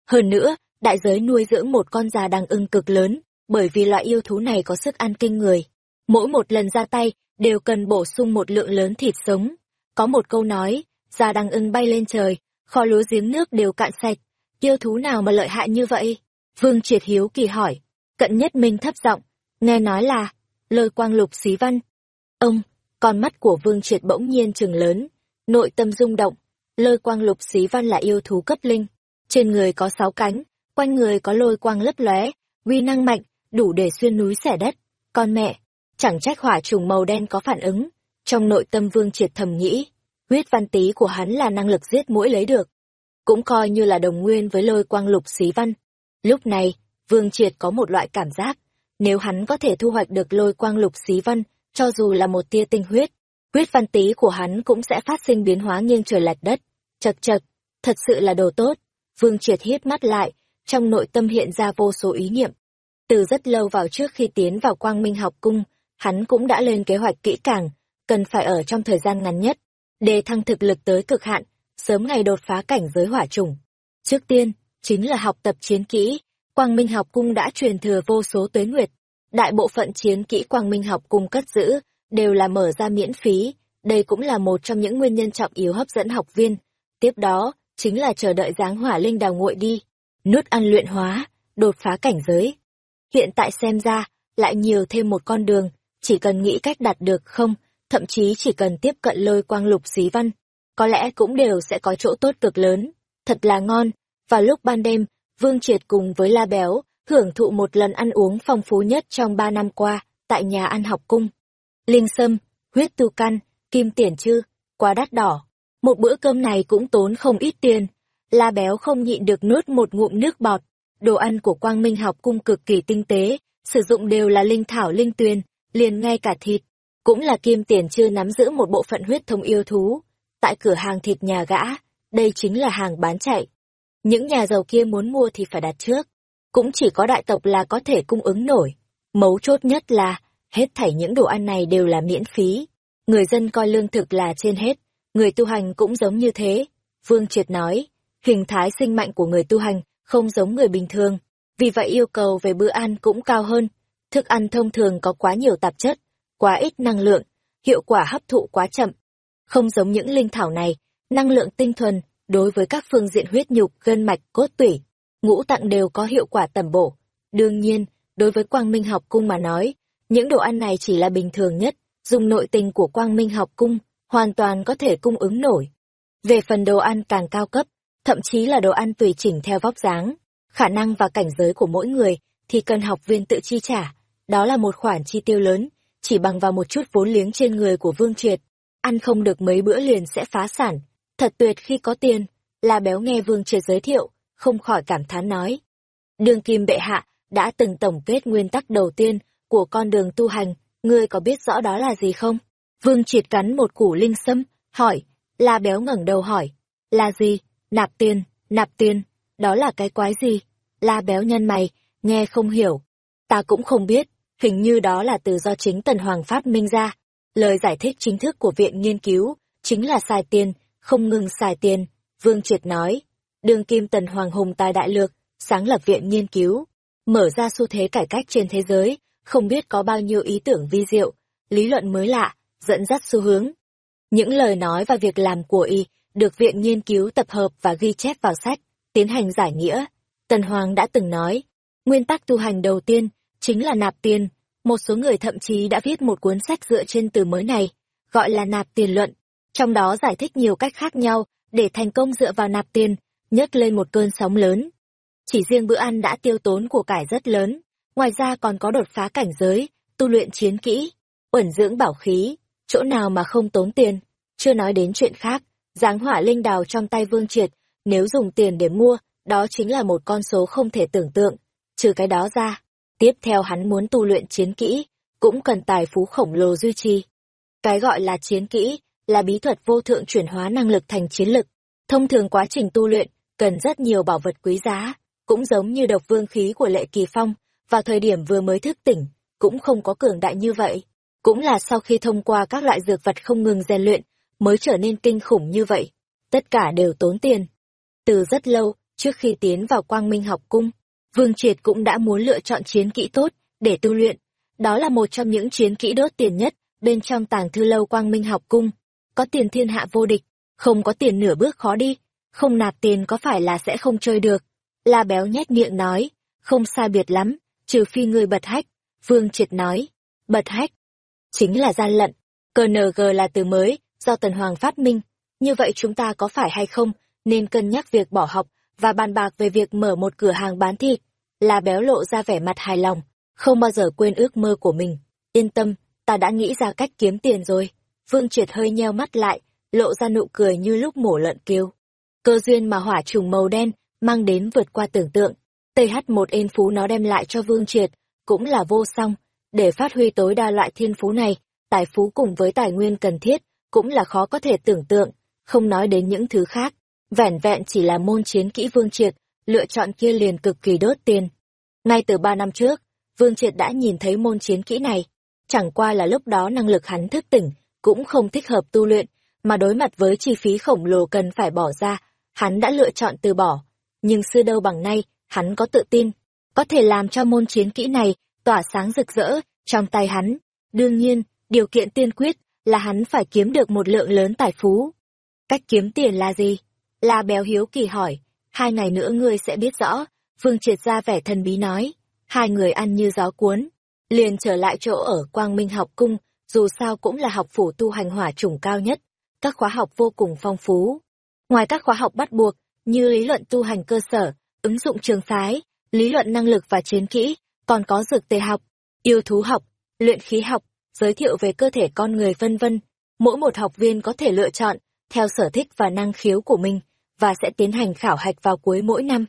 Hơn nữa, đại giới nuôi dưỡng một con già đằng ưng cực lớn, bởi vì loại yêu thú này có sức ăn kinh người. Mỗi một lần ra tay, đều cần bổ sung một lượng lớn thịt sống. Có một câu nói, già đằng ưng bay lên trời, kho lúa giếng nước đều cạn sạch. Yêu thú nào mà lợi hại như vậy? Vương Triệt Hiếu kỳ hỏi. Cận nhất minh thấp giọng, nghe nói là, lôi quang lục xí văn. Ông, con mắt của Vương Triệt bỗng nhiên trừng lớn, nội tâm rung động. Lôi quang lục xí văn là yêu thú cấp linh. Trên người có sáu cánh, quanh người có lôi quang lấp lóe, uy năng mạnh, đủ để xuyên núi xẻ đất. Con mẹ, chẳng trách hỏa trùng màu đen có phản ứng. Trong nội tâm Vương Triệt thầm nghĩ, huyết văn tý của hắn là năng lực giết mũi lấy được. Cũng coi như là đồng nguyên với lôi quang lục xí văn. Lúc này, Vương Triệt có một loại cảm giác, nếu hắn có thể thu hoạch được lôi quang lục xí văn, cho dù là một tia tinh huyết, huyết văn tý của hắn cũng sẽ phát sinh biến hóa nghiêng trời lệch đất. Chật chật, thật sự là đồ tốt. Vương Triệt hiếp mắt lại, trong nội tâm hiện ra vô số ý niệm. Từ rất lâu vào trước khi tiến vào quang minh học cung, hắn cũng đã lên kế hoạch kỹ càng, cần phải ở trong thời gian ngắn nhất, để thăng thực lực tới cực hạn, sớm ngày đột phá cảnh giới hỏa trùng. Trước tiên, chính là học tập chiến kỹ, quang minh học cung đã truyền thừa vô số tuế nguyệt. Đại bộ phận chiến kỹ quang minh học cung cất giữ, đều là mở ra miễn phí, đây cũng là một trong những nguyên nhân trọng yếu hấp dẫn học viên. Tiếp đó, chính là chờ đợi dáng hỏa linh đào nguội đi, nút ăn luyện hóa, đột phá cảnh giới. Hiện tại xem ra, lại nhiều thêm một con đường, chỉ cần nghĩ cách đạt được không, thậm chí chỉ cần tiếp cận lôi quang lục xí văn, có lẽ cũng đều sẽ có chỗ tốt cực lớn. Thật là ngon, vào lúc ban đêm, Vương Triệt cùng với La Béo, hưởng thụ một lần ăn uống phong phú nhất trong ba năm qua, tại nhà ăn học cung. Linh sâm, huyết tu căn, kim tiền chư, quá đắt đỏ. Một bữa cơm này cũng tốn không ít tiền. La Béo không nhịn được nuốt một ngụm nước bọt. Đồ ăn của Quang Minh học cung cực kỳ tinh tế, sử dụng đều là linh thảo linh tuyền, liền ngay cả thịt, cũng là kim tiền chưa nắm giữ một bộ phận huyết thông yêu thú. Tại cửa hàng thịt nhà gã, đây chính là hàng bán chạy. Những nhà giàu kia muốn mua thì phải đặt trước. Cũng chỉ có đại tộc là có thể cung ứng nổi. Mấu chốt nhất là, hết thảy những đồ ăn này đều là miễn phí. Người dân coi lương thực là trên hết, người tu hành cũng giống như thế. Vương Triệt nói, hình thái sinh mạnh của người tu hành không giống người bình thường, vì vậy yêu cầu về bữa ăn cũng cao hơn. Thức ăn thông thường có quá nhiều tạp chất, quá ít năng lượng. hiệu quả hấp thụ quá chậm. Không giống những linh thảo này, năng lượng tinh thuần, đối với các phương diện huyết nhục, gân mạch, cốt tủy, ngũ tạng đều có hiệu quả tầm bổ. Đương nhiên, đối với quang minh học cung mà nói, những đồ ăn này chỉ là bình thường nhất, dùng nội tình của quang minh học cung, hoàn toàn có thể cung ứng nổi. Về phần đồ ăn càng cao cấp, thậm chí là đồ ăn tùy chỉnh theo vóc dáng, khả năng và cảnh giới của mỗi người thì cần học viên tự chi trả. Đó là một khoản chi tiêu lớn, chỉ bằng vào một chút vốn liếng trên người của Vương Triệt. Ăn không được mấy bữa liền sẽ phá sản. Thật tuyệt khi có tiền. La béo nghe Vương Triệt giới thiệu, không khỏi cảm thán nói. Đường kim bệ hạ đã từng tổng kết nguyên tắc đầu tiên của con đường tu hành, ngươi có biết rõ đó là gì không? Vương Triệt cắn một củ linh sâm, hỏi. La béo ngẩng đầu hỏi. Là gì? Nạp tiền, nạp tiền, đó là cái quái gì? La béo nhân mày, nghe không hiểu. Ta cũng không biết, hình như đó là từ do chính Tần Hoàng phát minh ra. Lời giải thích chính thức của viện nghiên cứu, chính là xài tiền, không ngừng xài tiền. Vương Triệt nói, đường kim Tần Hoàng hùng tài đại lược, sáng lập viện nghiên cứu, mở ra xu thế cải cách trên thế giới, không biết có bao nhiêu ý tưởng vi diệu, lý luận mới lạ, dẫn dắt xu hướng. Những lời nói và việc làm của y được viện nghiên cứu tập hợp và ghi chép vào sách, tiến hành giải nghĩa. Tần Hoàng đã từng nói, nguyên tắc tu hành đầu tiên chính là nạp tiền. Một số người thậm chí đã viết một cuốn sách dựa trên từ mới này, gọi là nạp tiền luận. Trong đó giải thích nhiều cách khác nhau để thành công dựa vào nạp tiền, nhấc lên một cơn sóng lớn. Chỉ riêng bữa ăn đã tiêu tốn của cải rất lớn, ngoài ra còn có đột phá cảnh giới, tu luyện chiến kỹ, ẩn dưỡng bảo khí, chỗ nào mà không tốn tiền. Chưa nói đến chuyện khác, giáng hỏa linh đào trong tay Vương Triệt, nếu dùng tiền để mua, đó chính là một con số không thể tưởng tượng. Trừ cái đó ra, tiếp theo hắn muốn tu luyện chiến kỹ, cũng cần tài phú khổng lồ duy trì. Cái gọi là chiến kỹ, là bí thuật vô thượng chuyển hóa năng lực thành chiến lực. Thông thường quá trình tu luyện, cần rất nhiều bảo vật quý giá, cũng giống như độc vương khí của lệ kỳ phong, vào thời điểm vừa mới thức tỉnh, cũng không có cường đại như vậy. Cũng là sau khi thông qua các loại dược vật không ngừng rèn luyện, mới trở nên kinh khủng như vậy. Tất cả đều tốn tiền. Từ rất lâu, trước khi tiến vào quang minh học cung, Vương Triệt cũng đã muốn lựa chọn chiến kỹ tốt để tu luyện. Đó là một trong những chiến kỹ đốt tiền nhất bên trong tàng thư lâu quang minh học cung. Có tiền thiên hạ vô địch, không có tiền nửa bước khó đi, không nạp tiền có phải là sẽ không chơi được. La béo nhét miệng nói, không sai biệt lắm, trừ phi người bật hách. Vương Triệt nói, bật hách, chính là gian lận. CNG là từ mới, do Tần Hoàng phát minh. Như vậy chúng ta có phải hay không nên cân nhắc việc bỏ học và bàn bạc về việc mở một cửa hàng bán thịt? Là béo lộ ra vẻ mặt hài lòng, không bao giờ quên ước mơ của mình. Yên tâm, ta đã nghĩ ra cách kiếm tiền rồi. Vương Triệt hơi nheo mắt lại, lộ ra nụ cười như lúc mổ lợn kêu. Cơ duyên mà hỏa trùng màu đen mang đến vượt qua tưởng tượng. TH1 ên phú nó đem lại cho Vương Triệt, cũng là vô song. Để phát huy tối đa loại thiên phú này, tài phú cùng với tài nguyên cần thiết, cũng là khó có thể tưởng tượng, không nói đến những thứ khác. Vẻn vẹn chỉ là môn chiến kỹ Vương Triệt, lựa chọn kia liền cực kỳ đốt tiền. Ngay từ ba năm trước, Vương Triệt đã nhìn thấy môn chiến kỹ này. Chẳng qua là lúc đó năng lực hắn thức tỉnh, cũng không thích hợp tu luyện, mà đối mặt với chi phí khổng lồ cần phải bỏ ra, hắn đã lựa chọn từ bỏ. Nhưng xưa đâu bằng nay, hắn có tự tin, có thể làm cho môn chiến kỹ này tỏa sáng rực rỡ trong tay hắn. Đương nhiên, điều kiện tiên quyết là hắn phải kiếm được một lượng lớn tài phú. Cách kiếm tiền là gì? La béo hiếu kỳ hỏi, hai ngày nữa ngươi sẽ biết rõ, Vương triệt ra vẻ thần bí nói, hai người ăn như gió cuốn, liền trở lại chỗ ở Quang Minh học cung, dù sao cũng là học phủ tu hành hỏa chủng cao nhất, các khóa học vô cùng phong phú. Ngoài các khóa học bắt buộc, như lý luận tu hành cơ sở, ứng dụng trường phái, lý luận năng lực và chiến kỹ, còn có dược tề học, yêu thú học, luyện khí học, giới thiệu về cơ thể con người vân vân. Mỗi một học viên có thể lựa chọn theo sở thích và năng khiếu của mình và sẽ tiến hành khảo hạch vào cuối mỗi năm.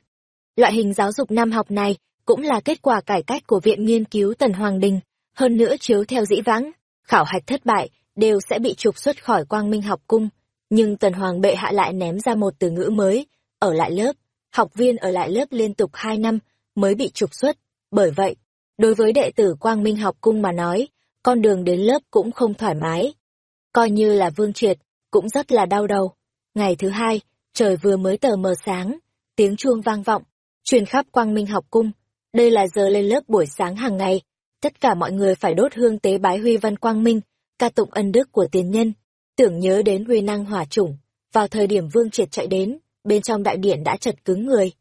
Loại hình giáo dục năm học này cũng là kết quả cải cách của Viện Nghiên cứu Tần Hoàng Đình, hơn nữa chiếu theo dĩ vãng, khảo hạch thất bại đều sẽ bị trục xuất khỏi Quang Minh học cung, nhưng Tần Hoàng bệ hạ lại ném ra một từ ngữ mới, ở lại lớp, học viên ở lại lớp liên tục 2 năm mới bị trục xuất, bởi vậy, đối với đệ tử Quang Minh học cung mà nói, con đường đến lớp cũng không thoải mái. Coi như là Vương Triệt, cũng rất là đau đầu. Ngày thứ hai, trời vừa mới tờ mờ sáng, tiếng chuông vang vọng, truyền khắp quang minh học cung. Đây là giờ lên lớp buổi sáng hàng ngày. Tất cả mọi người phải đốt hương tế bái huy văn quang minh, ca tụng ân đức của tiền nhân, tưởng nhớ đến huy năng hỏa chủng. Vào thời điểm Vương Triệt chạy đến, bên trong đại điện đã chật cứng người.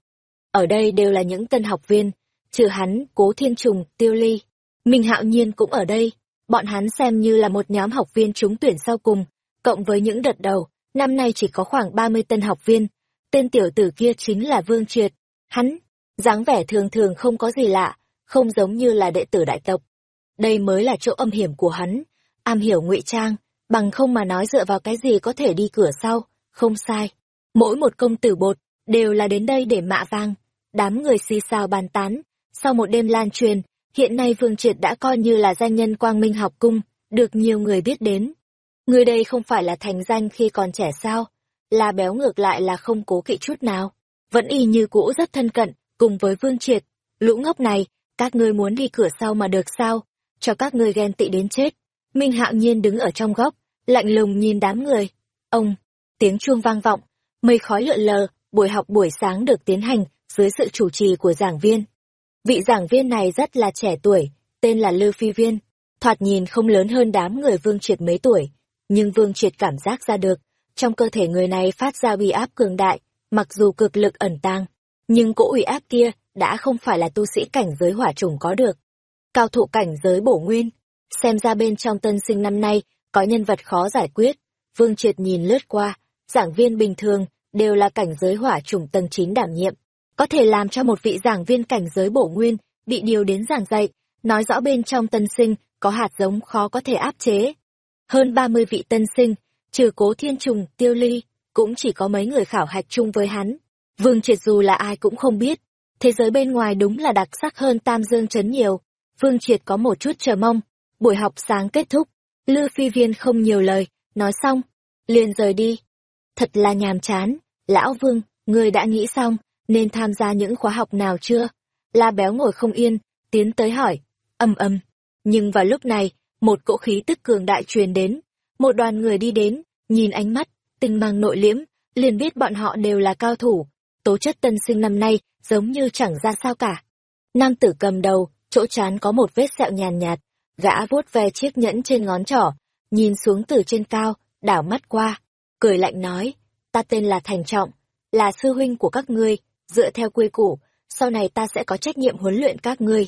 Ở đây đều là những tân học viên, trừ hắn, Cố Thiên Trùng, Tiêu Ly. Minh Hạo Nhiên cũng ở đây, bọn hắn xem như là một nhóm học viên trúng tuyển sau cùng, cộng với những đợt đầu, năm nay chỉ có khoảng 30 tân học viên. Tên tiểu tử kia chính là Vương Triệt. Hắn, dáng vẻ thường thường không có gì lạ, không giống như là đệ tử đại tộc. Đây mới là chỗ âm hiểm của hắn, am hiểu ngụy trang, bằng không mà nói dựa vào cái gì có thể đi cửa sau, không sai. Mỗi một công tử bột, đều là đến đây để mạ vang. Đám người xì xào bàn tán, sau một đêm lan truyền, hiện nay Vương Triệt đã coi như là danh nhân quang minh học cung, được nhiều người biết đến. Người đây không phải là thành danh khi còn trẻ sao, là béo ngược lại là không cố kỵ chút nào. Vẫn y như cũ rất thân cận, cùng với Vương Triệt. Lũ ngốc này, các ngươi muốn đi cửa sau mà được sao, cho các ngươi ghen tị đến chết. Minh Hạo Nhiên đứng ở trong góc, lạnh lùng nhìn đám người. Ông, tiếng chuông vang vọng, mây khói lượn lờ, buổi học buổi sáng được tiến hành dưới sự chủ trì của giảng viên. Vị giảng viên này rất là trẻ tuổi, tên là Lư Phi Viên, thoạt nhìn không lớn hơn đám người Vương Triệt mấy tuổi, nhưng Vương Triệt cảm giác ra được, trong cơ thể người này phát ra uy áp cường đại, mặc dù cực lực ẩn tàng, nhưng cỗ uy áp kia đã không phải là tu sĩ cảnh giới hỏa trùng có được. Cao thủ cảnh giới bổ nguyên, xem ra bên trong tân sinh năm nay có nhân vật khó giải quyết. Vương Triệt nhìn lướt qua, giảng viên bình thường đều là cảnh giới hỏa trùng tầng 9 đảm nhiệm, có thể làm cho một vị giảng viên cảnh giới bổ nguyên bị điều đến giảng dạy, nói rõ bên trong tân sinh có hạt giống khó có thể áp chế. Hơn 30 vị tân sinh, trừ cố thiên trùng, tiêu ly, cũng chỉ có mấy người khảo hạch chung với hắn. Vương Triệt dù là ai cũng không biết, thế giới bên ngoài đúng là đặc sắc hơn Tam Dương Trấn nhiều. Vương Triệt có một chút chờ mong, buổi học sáng kết thúc, Lư Phi Viên không nhiều lời, nói xong, liền rời đi. Thật là nhàm chán, lão Vương, người đã nghĩ xong, nên tham gia những khóa học nào chưa? La Béo ngồi không yên, tiến tới hỏi, âm âm. Nhưng vào lúc này, một cỗ khí tức cường đại truyền đến, một đoàn người đi đến, nhìn ánh mắt, tinh mang nội liễm, liền biết bọn họ đều là cao thủ, tố chất tân sinh năm nay giống như chẳng ra sao cả. Nam tử cầm đầu, chỗ chán có một vết sẹo nhàn nhạt, gã vuốt ve chiếc nhẫn trên ngón trỏ, nhìn xuống từ trên cao, đảo mắt qua, cười lạnh nói, ta tên là Thành Trọng, là sư huynh của các ngươi, dựa theo quy củ, sau này ta sẽ có trách nhiệm huấn luyện các ngươi.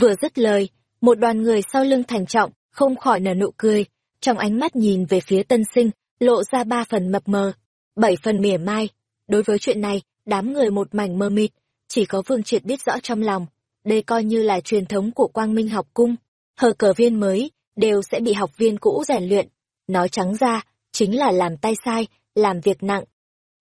Vừa dứt lời, một đoàn người sau lưng Thành Trọng không khỏi nở nụ cười, trong ánh mắt nhìn về phía tân sinh, lộ ra ba phần mập mờ, bảy phần mỉa mai. Đối với chuyện này, đám người một mảnh mơ mịt, chỉ có Vương Triệt biết rõ trong lòng. Đây coi như là truyền thống của Quang Minh học cung. Hờ cờ viên mới, đều sẽ bị học viên cũ rèn luyện. Nói trắng ra, chính là làm tay sai, làm việc nặng.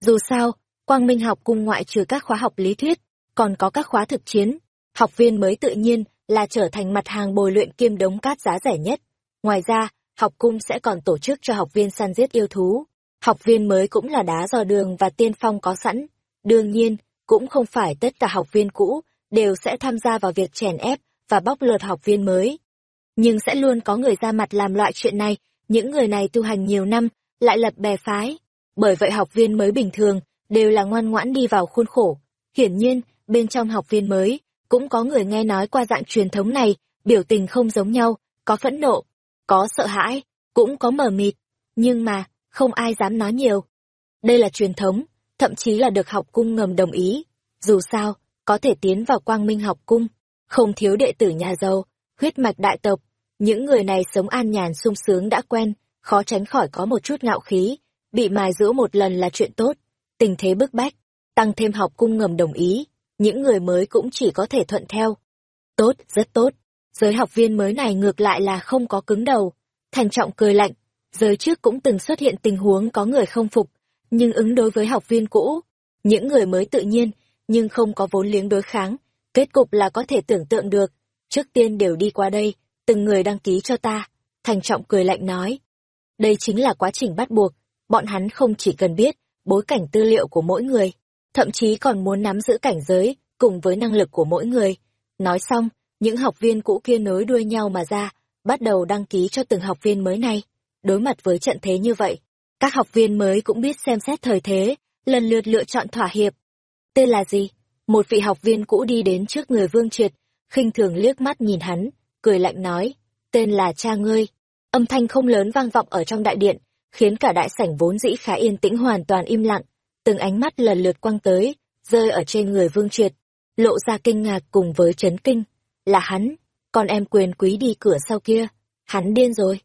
Dù sao, Quang Minh học cung ngoại trừ các khóa học lý thuyết, còn có các khóa thực chiến. Học viên mới tự nhiên là trở thành mặt hàng bồi luyện kiêm đống cát giá rẻ nhất. Ngoài ra, học cung sẽ còn tổ chức cho học viên săn giết yêu thú. Học viên mới cũng là đá dò đường và tiên phong có sẵn. Đương nhiên, cũng không phải tất cả học viên cũ đều sẽ tham gia vào việc chèn ép và bóc lột học viên mới. Nhưng sẽ luôn có người ra mặt làm loại chuyện này, những người này tu hành nhiều năm, lại lập bè phái. Bởi vậy học viên mới bình thường, đều là ngoan ngoãn đi vào khuôn khổ. Hiển nhiên, bên trong học viên mới, cũng có người nghe nói qua dạng truyền thống này, biểu tình không giống nhau, có phẫn nộ, có sợ hãi, cũng có mờ mịt, nhưng mà, không ai dám nói nhiều. Đây là truyền thống, thậm chí là được học cung ngầm đồng ý. Dù sao, có thể tiến vào quang minh học cung, không thiếu đệ tử nhà giàu, huyết mạch đại tộc. Những người này sống an nhàn sung sướng đã quen, khó tránh khỏi có một chút ngạo khí, bị mài giũa một lần là chuyện tốt. Tình thế bức bách, tăng thêm học cung ngầm đồng ý, những người mới cũng chỉ có thể thuận theo. Tốt, rất tốt. Giới học viên mới này ngược lại là không có cứng đầu. Thành trọng cười lạnh, giới trước cũng từng xuất hiện tình huống có người không phục, nhưng ứng đối với học viên cũ, những người mới tự nhiên, nhưng không có vốn liếng đối kháng, kết cục là có thể tưởng tượng được. Trước tiên đều đi qua đây, từng người đăng ký cho ta. Thành trọng cười lạnh nói. Đây chính là quá trình bắt buộc, bọn hắn không chỉ cần biết bối cảnh tư liệu của mỗi người, thậm chí còn muốn nắm giữ cảnh giới cùng với năng lực của mỗi người. Nói xong, những học viên cũ kia nối đuôi nhau mà ra, bắt đầu đăng ký cho từng học viên mới này. Đối mặt với trận thế như vậy, các học viên mới cũng biết xem xét thời thế, lần lượt lựa chọn thỏa hiệp. Tên là gì? Một vị học viên cũ đi đến trước người Vương Triệt, khinh thường liếc mắt nhìn hắn, cười lạnh nói, tên là cha ngươi. Âm thanh không lớn vang vọng ở trong đại điện, khiến cả đại sảnh vốn dĩ khá yên tĩnh hoàn toàn im lặng, từng ánh mắt lần lượt quăng tới, rơi ở trên người Vương Triệt, lộ ra kinh ngạc cùng với chấn kinh. Là hắn, con em quyền quý đi cửa sau kia, hắn điên rồi.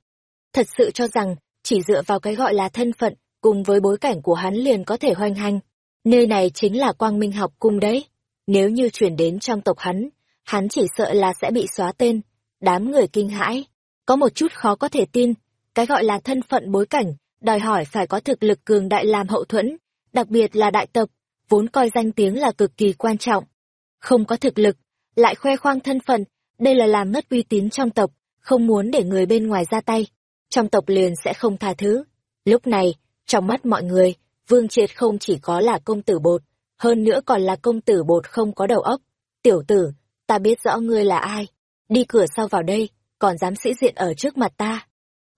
Thật sự cho rằng, chỉ dựa vào cái gọi là thân phận, cùng với bối cảnh của hắn liền có thể hoành hành. Nơi này chính là quang minh học cung đấy. Nếu như chuyển đến trong tộc hắn, hắn chỉ sợ là sẽ bị xóa tên. Đám người kinh hãi, có một chút khó có thể tin, cái gọi là thân phận bối cảnh, đòi hỏi phải có thực lực cường đại làm hậu thuẫn, đặc biệt là đại tộc, vốn coi danh tiếng là cực kỳ quan trọng. Không có thực lực, lại khoe khoang thân phận, đây là làm mất uy tín trong tộc, không muốn để người bên ngoài ra tay. Trong tộc liền sẽ không tha thứ. Lúc này, trong mắt mọi người, Vương Triệt không chỉ có là công tử bột, hơn nữa còn là công tử bột không có đầu óc. Tiểu tử, ta biết rõ ngươi là ai. Đi cửa sau vào đây, còn dám sĩ diện ở trước mặt ta.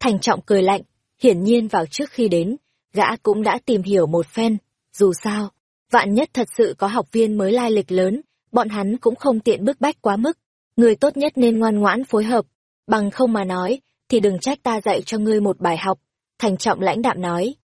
Thành trọng cười lạnh, hiển nhiên vào trước khi đến, gã cũng đã tìm hiểu một phen. Dù sao, vạn nhất thật sự có học viên mới lai lịch lớn, bọn hắn cũng không tiện bức bách quá mức. Người tốt nhất nên ngoan ngoãn phối hợp, bằng không mà nói, thì đừng trách ta dạy cho ngươi một bài học. Thành trọng lãnh đạm nói.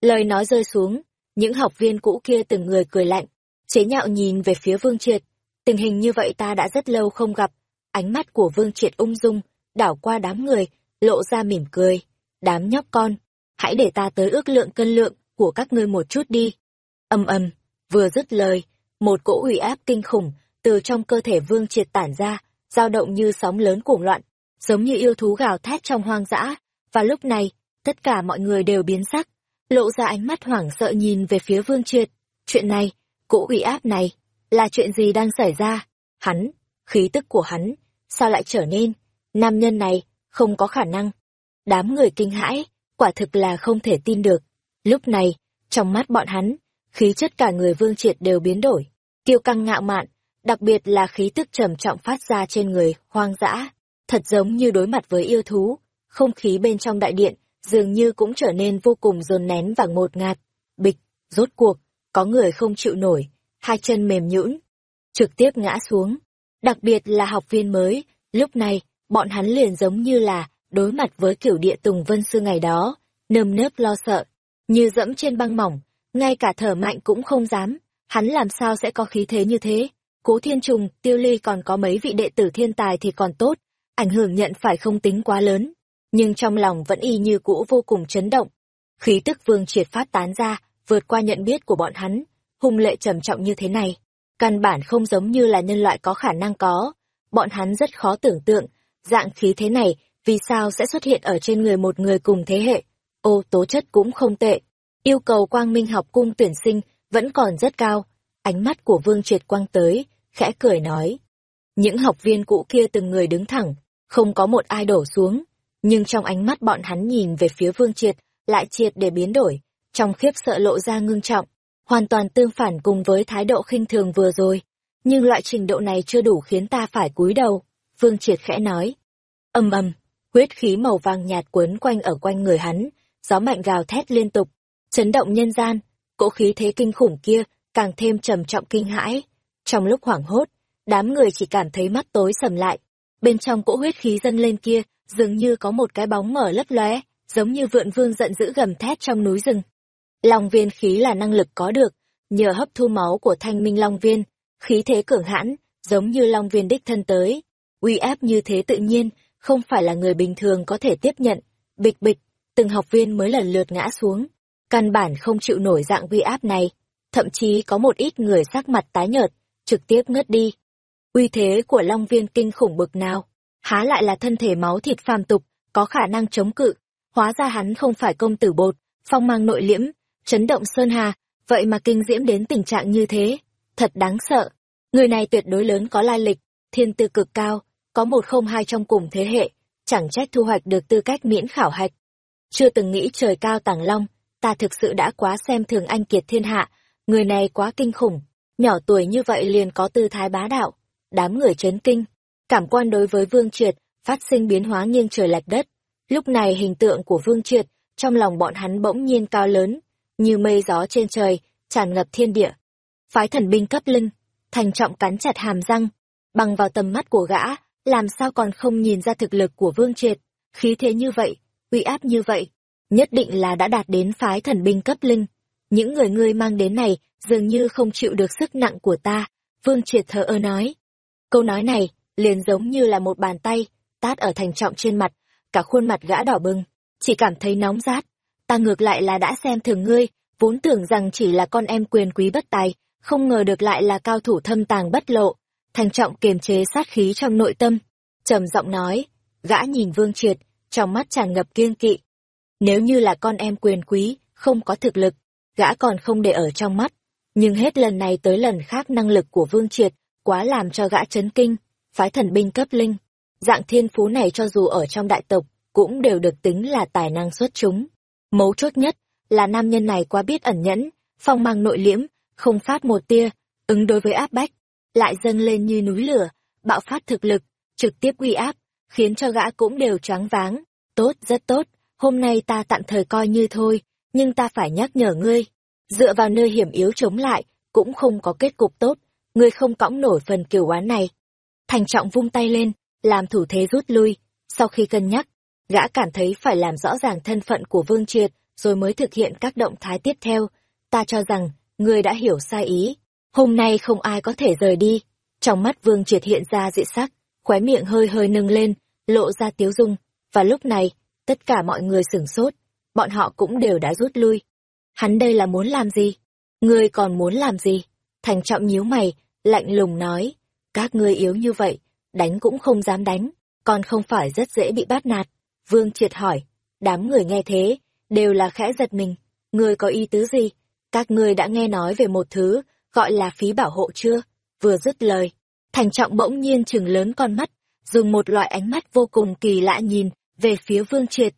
Lời nói rơi xuống, những học viên cũ kia từng người cười lạnh, chế nhạo nhìn về phía Vương Triệt. Tình hình như vậy ta đã rất lâu không gặp. Ánh mắt của Vương Triệt ung dung, đảo qua đám người, lộ ra mỉm cười. Đám nhóc con, hãy để ta tới ước lượng cân lượng của các ngươi một chút đi. Âm âm vừa dứt lời, một cỗ ủy áp kinh khủng từ trong cơ thể Vương Triệt tản ra, dao động như sóng lớn cuồng loạn, giống như yêu thú gào thét trong hoang dã. Và lúc này, tất cả mọi người đều biến sắc, lộ ra ánh mắt hoảng sợ nhìn về phía Vương Triệt. Chuyện này, cỗ ủy áp này, là chuyện gì đang xảy ra? Hắn, khí tức của hắn, sao lại trở nên? Nam nhân này, không có khả năng. Đám người kinh hãi, quả thực là không thể tin được. Lúc này, trong mắt bọn hắn, khí chất cả người Vương Triệt đều biến đổi, kiêu căng ngạo mạn, đặc biệt là khí tức trầm trọng phát ra trên người hoang dã, thật giống như đối mặt với yêu thú. Không khí bên trong đại điện dường như cũng trở nên vô cùng dồn nén và ngột ngạt. Bịch, rốt cuộc, có người không chịu nổi, hai chân mềm nhũn, trực tiếp ngã xuống. Đặc biệt là học viên mới, lúc này, bọn hắn liền giống như là đối mặt với kiểu địa tùng vân sư ngày đó, nơm nớp lo sợ, như dẫm trên băng mỏng, ngay cả thở mạnh cũng không dám, hắn làm sao sẽ có khí thế như thế. Cố Thiên Trùng, Tiêu Ly còn có mấy vị đệ tử thiên tài thì còn tốt, ảnh hưởng nhận phải không tính quá lớn, nhưng trong lòng vẫn y như cũ vô cùng chấn động. Khí tức vương triệt phát tán ra, vượt qua nhận biết của bọn hắn, hung lệ trầm trọng như thế này. Căn bản không giống như là nhân loại có khả năng có. Bọn hắn rất khó tưởng tượng, dạng khí thế này, vì sao sẽ xuất hiện ở trên người một người cùng thế hệ. Ô, tố chất cũng không tệ. Yêu cầu quang minh học cung tuyển sinh vẫn còn rất cao. Ánh mắt của vương triệt quang tới, khẽ cười nói. Những học viên cũ kia từng người đứng thẳng, không có một ai đổ xuống nhưng trong ánh mắt bọn hắn nhìn về phía Vương Triệt, lại triệt để biến đổi, trong khiếp sợ lộ ra ngưng trọng, hoàn toàn tương phản cùng với thái độ khinh thường vừa rồi. Nhưng loại trình độ này chưa đủ khiến ta phải cúi đầu, Vương Triệt khẽ nói. Âm ầm, huyết khí màu vàng nhạt quấn quanh ở quanh người hắn, gió mạnh gào thét liên tục, chấn động nhân gian, cỗ khí thế kinh khủng kia càng thêm trầm trọng kinh hãi. Trong lúc hoảng hốt, đám người chỉ cảm thấy mắt tối sầm lại, bên trong cỗ huyết khí dâng lên kia dường như có một cái bóng mở lấp lóe, giống như vượn vương giận dữ gầm thét trong núi rừng. Long viên khí là năng lực có được, nhờ hấp thu máu của thanh minh long viên, khí thế cường hãn, giống như long viên đích thân tới. Uy áp như thế tự nhiên, không phải là người bình thường có thể tiếp nhận. Bịch bịch, từng học viên mới lần lượt ngã xuống. Căn bản không chịu nổi dạng uy áp này. Thậm chí có một ít người sắc mặt tái nhợt, trực tiếp ngất đi. Uy thế của long viên kinh khủng bực nào há lại là thân thể máu thịt phàm tục, có khả năng chống cự. Hóa ra hắn không phải công tử bột, phong mang nội liễm, chấn động sơn hà, vậy mà kinh diễm đến tình trạng như thế. Thật đáng sợ. Người này tuyệt đối lớn có lai lịch, thiên tư cực cao, có một không hai trong cùng thế hệ, chẳng trách thu hoạch được tư cách miễn khảo hạch. Chưa từng nghĩ trời cao tàng long, ta thực sự đã quá xem thường anh kiệt thiên hạ, người này quá kinh khủng, nhỏ tuổi như vậy liền có tư thái bá đạo. Đám người chấn kinh, Cảm quan đối với Vương Triệt phát sinh biến hóa nghiêng trời lệch đất. Lúc này hình tượng của Vương Triệt trong lòng bọn hắn bỗng nhiên cao lớn, như mây gió trên trời, tràn ngập thiên địa. Phái thần binh cấp linh, thành trọng cắn chặt hàm răng, bằng vào tầm mắt của gã, làm sao còn không nhìn ra thực lực của Vương Triệt, khí thế như vậy, uy áp như vậy, nhất định là đã đạt đến phái thần binh cấp linh. Những người ngươi mang đến này dường như không chịu được sức nặng của ta, Vương Triệt thờ ơ nói. Câu nói này liền giống như là một bàn tay, tát ở thành trọng trên mặt, cả khuôn mặt gã đỏ bừng, chỉ cảm thấy nóng rát. Ta ngược lại là đã xem thường ngươi, vốn tưởng rằng chỉ là con em quyền quý bất tài, không ngờ được lại là cao thủ thâm tàng bất lộ. Thành trọng kiềm chế sát khí trong nội tâm, trầm giọng nói, gã nhìn Vương Triệt, trong mắt tràn ngập kiêng kỵ. Nếu như là con em quyền quý, không có thực lực, gã còn không để ở trong mắt. Nhưng hết lần này tới lần khác năng lực của Vương Triệt, quá làm cho gã chấn kinh, phái thần binh cấp linh. Dạng thiên phú này cho dù ở trong đại tộc, cũng đều được tính là tài năng xuất chúng. Mấu chốt nhất là nam nhân này quá biết ẩn nhẫn, phong mang nội liễm, không phát một tia, ứng đối với áp bách, lại dâng lên như núi lửa, bạo phát thực lực, trực tiếp uy áp, khiến cho gã cũng đều choáng váng. Tốt, rất tốt, hôm nay ta tạm thời coi như thôi, nhưng ta phải nhắc nhở ngươi. Dựa vào nơi hiểm yếu chống lại, cũng không có kết cục tốt, ngươi không cõng nổi phần kiều oán này. Thành trọng vung tay lên, làm thủ thế rút lui, sau khi cân nhắc, gã cảm thấy phải làm rõ ràng thân phận của Vương Triệt, rồi mới thực hiện các động thái tiếp theo. Ta cho rằng, ngươi đã hiểu sai ý. Hôm nay không ai có thể rời đi. Trong mắt Vương Triệt hiện ra dị sắc, khóe miệng hơi hơi nâng lên, lộ ra tiếu dung. Và lúc này, tất cả mọi người sửng sốt, bọn họ cũng đều đã rút lui. Hắn đây là muốn làm gì? Ngươi còn muốn làm gì? Thành trọng nhíu mày, lạnh lùng nói, các ngươi yếu như vậy, đánh cũng không dám đánh, còn không phải rất dễ bị bắt nạt. Vương triệt hỏi, đám người nghe thế, đều là khẽ giật mình, ngươi có ý tứ gì? Các ngươi đã nghe nói về một thứ, gọi là phí bảo hộ chưa? Vừa dứt lời, thành trọng bỗng nhiên chừng lớn con mắt, dùng một loại ánh mắt vô cùng kỳ lạ nhìn về phía vương triệt.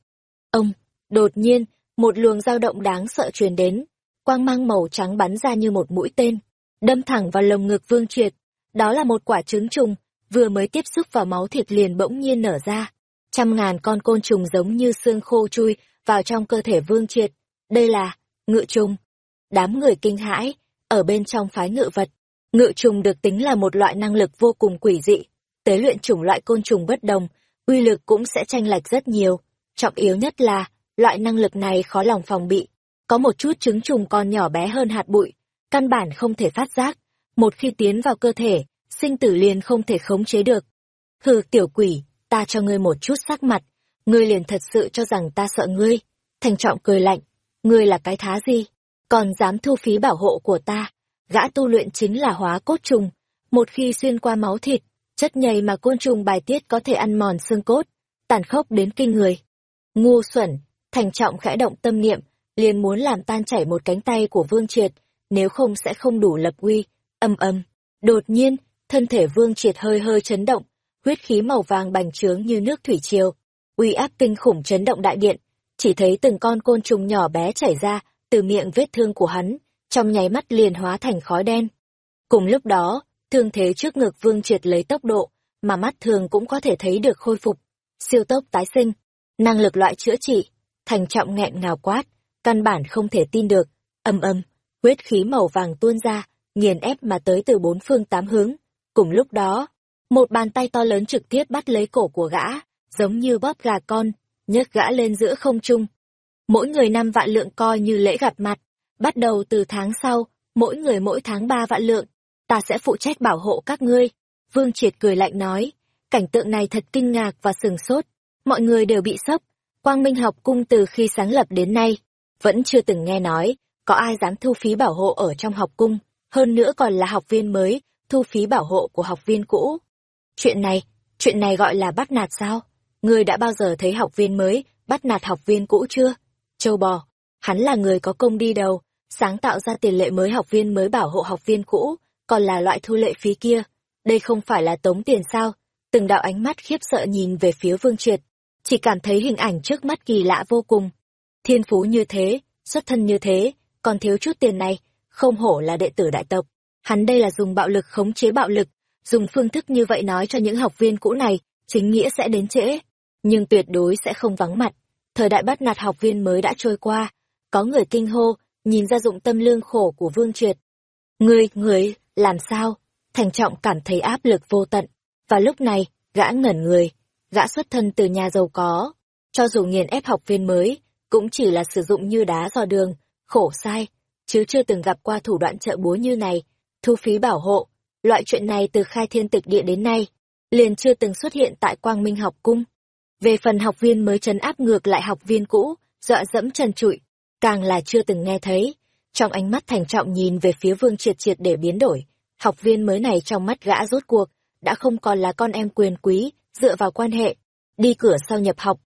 Ông, đột nhiên, một luồng dao động đáng sợ truyền đến, quang mang màu trắng bắn ra như một mũi tên, đâm thẳng vào lồng ngực vương triệt. Đó là một quả trứng trùng, vừa mới tiếp xúc vào máu thịt liền bỗng nhiên nở ra. Trăm ngàn con côn trùng giống như xương khô chui vào trong cơ thể vương triệt. Đây là, ngự trùng. Đám người kinh hãi, ở bên trong phái ngự vật. Ngự trùng được tính là một loại năng lực vô cùng quỷ dị. Tế luyện chủng loại côn trùng bất đồng, uy lực cũng sẽ tranh lệch rất nhiều. Trọng yếu nhất là, loại năng lực này khó lòng phòng bị. Có một chút trứng trùng còn nhỏ bé hơn hạt bụi, căn bản không thể phát giác. Một khi tiến vào cơ thể, sinh tử liền không thể khống chế được. Hừ tiểu quỷ, ta cho ngươi một chút sắc mặt, ngươi liền thật sự cho rằng ta sợ ngươi. Thành trọng cười lạnh, ngươi là cái thá gì, còn dám thu phí bảo hộ của ta. Gã tu luyện chính là hóa cốt trùng, một khi xuyên qua máu thịt, chất nhầy mà côn trùng bài tiết có thể ăn mòn xương cốt, tàn khốc đến kinh người. Ngu xuẩn, thành trọng khẽ động tâm niệm, liền muốn làm tan chảy một cánh tay của Vương Triệt, nếu không sẽ không đủ lập uy, âm âm. Đột nhiên, thân thể Vương Triệt hơi hơi chấn động, huyết khí màu vàng bành trướng như nước thủy triều, uy áp kinh khủng chấn động đại điện, chỉ thấy từng con côn trùng nhỏ bé chảy ra từ miệng vết thương của hắn, trong nháy mắt liền hóa thành khói đen. Cùng lúc đó, thương thế trước ngực Vương Triệt lấy tốc độ mà mắt thường cũng có thể thấy được khôi phục, siêu tốc tái sinh, năng lực loại chữa trị, thành trọng nghẹn ngào quát, căn bản không thể tin được, âm âm, huyết khí màu vàng tuôn ra, nghiền ép mà tới từ bốn phương tám hướng. Cùng lúc đó, một bàn tay to lớn trực tiếp bắt lấy cổ của gã, giống như bóp gà con, nhấc gã lên giữa không trung. Mỗi người năm vạn lượng coi như lễ gặp mặt, bắt đầu từ tháng sau, mỗi người mỗi tháng ba vạn lượng, ta sẽ phụ trách bảo hộ các ngươi. Vương Triệt cười lạnh nói, cảnh tượng này thật kinh ngạc và sừng sốt, mọi người đều bị sốc. Quang Minh học cung từ khi sáng lập đến nay, vẫn chưa từng nghe nói, có ai dám thu phí bảo hộ ở trong học cung, hơn nữa còn là học viên mới, thu phí bảo hộ của học viên cũ. Chuyện này, chuyện này gọi là bắt nạt sao? Ngươi đã bao giờ thấy học viên mới bắt nạt học viên cũ chưa? Châu bò, hắn là người có công đi đầu, sáng tạo ra tiền lệ mới học viên mới bảo hộ học viên cũ, còn là loại thu lệ phí kia. Đây không phải là tống tiền sao? Từng đạo ánh mắt khiếp sợ nhìn về phía Vương Triệt, chỉ cảm thấy hình ảnh trước mắt kỳ lạ vô cùng. Thiên phú như thế, xuất thân như thế, còn thiếu chút tiền này, không hổ là đệ tử đại tộc. Hắn đây là dùng bạo lực khống chế bạo lực, dùng phương thức như vậy nói cho những học viên cũ này, chính nghĩa sẽ đến trễ, nhưng tuyệt đối sẽ không vắng mặt. Thời đại bắt nạt học viên mới đã trôi qua, có người kinh hô, nhìn ra dụng tâm lương khổ của Vương Triệt. người người, làm sao? Thành trọng cảm thấy áp lực vô tận. Và lúc này, gã ngẩn người, gã xuất thân từ nhà giàu có. cho dù nghiền ép học viên mới, cũng chỉ là sử dụng như đá dò đường, khổ sai, chứ chưa từng gặp qua thủ đoạn trợ búa như này, thu phí bảo hộ. Loại chuyện này từ khai thiên tịch địa đến nay, liền chưa từng xuất hiện tại Quang Minh học cung. Về phần học viên mới chấn áp ngược lại học viên cũ, dọa dẫm trần trụi, càng là chưa từng nghe thấy. Trong ánh mắt thành trọng nhìn về phía vương triệt triệt để biến đổi, học viên mới này trong mắt gã rốt cuộc, đã không còn là con em quyền quý, dựa vào quan hệ, đi cửa sau nhập học.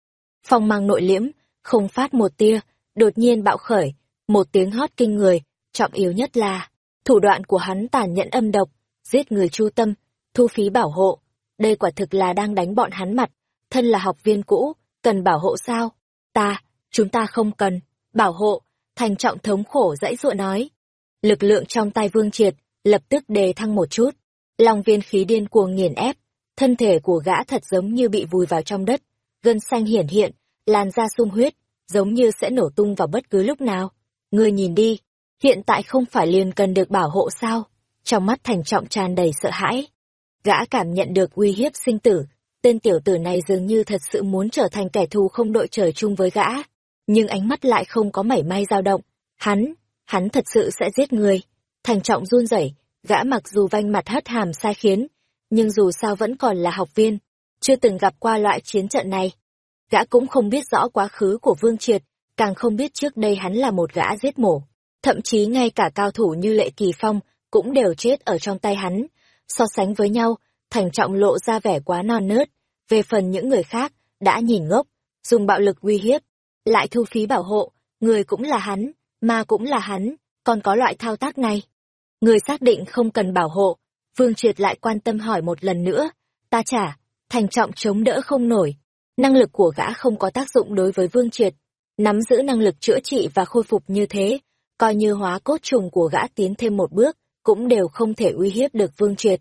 Phong mang nội liễm, không phát một tia, đột nhiên bạo khởi, một tiếng hót kinh người, trọng yếu nhất là, thủ đoạn của hắn tàn nhẫn âm độc, giết người chu tâm, thu phí bảo hộ. Đây quả thực là đang đánh bọn hắn mặt, thân là học viên cũ, cần bảo hộ sao? Ta, chúng ta không cần, bảo hộ, thành trọng thống khổ dãy dụa nói. Lực lượng trong tay vương triệt, lập tức đề thăng một chút. Long viên khí điên cuồng nghiền ép, thân thể của gã thật giống như bị vùi vào trong đất, gân xanh hiển hiện, làn da sung huyết, giống như sẽ nổ tung vào bất cứ lúc nào. Ngươi nhìn đi, hiện tại không phải liền cần được bảo hộ sao? Trong mắt thành trọng tràn đầy sợ hãi. Gã cảm nhận được uy hiếp sinh tử, tên tiểu tử này dường như thật sự muốn trở thành kẻ thù không đội trời chung với gã. Nhưng ánh mắt lại không có mảy may dao động. Hắn, hắn thật sự sẽ giết người. Thành trọng run rẩy, gã mặc dù vanh mặt hất hàm sai khiến, nhưng dù sao vẫn còn là học viên, chưa từng gặp qua loại chiến trận này. Gã cũng không biết rõ quá khứ của Vương Triệt, càng không biết trước đây hắn là một gã giết mổ. Thậm chí ngay cả cao thủ như Lệ Kỳ Phong cũng đều chết ở trong tay hắn. So sánh với nhau, Thành Trọng lộ ra vẻ quá non nớt. Về phần những người khác, đã nhìn ngốc, dùng bạo lực uy hiếp, lại thu phí bảo hộ, người cũng là hắn, ma cũng là hắn, còn có loại thao tác này. Người xác định không cần bảo hộ, Vương Triệt lại quan tâm hỏi một lần nữa, ta trả, Thành Trọng chống đỡ không nổi. Năng lực của gã không có tác dụng đối với Vương Triệt, nắm giữ năng lực chữa trị và khôi phục như thế, coi như hóa cốt trùng của gã tiến thêm một bước, cũng đều không thể uy hiếp được Vương Triệt.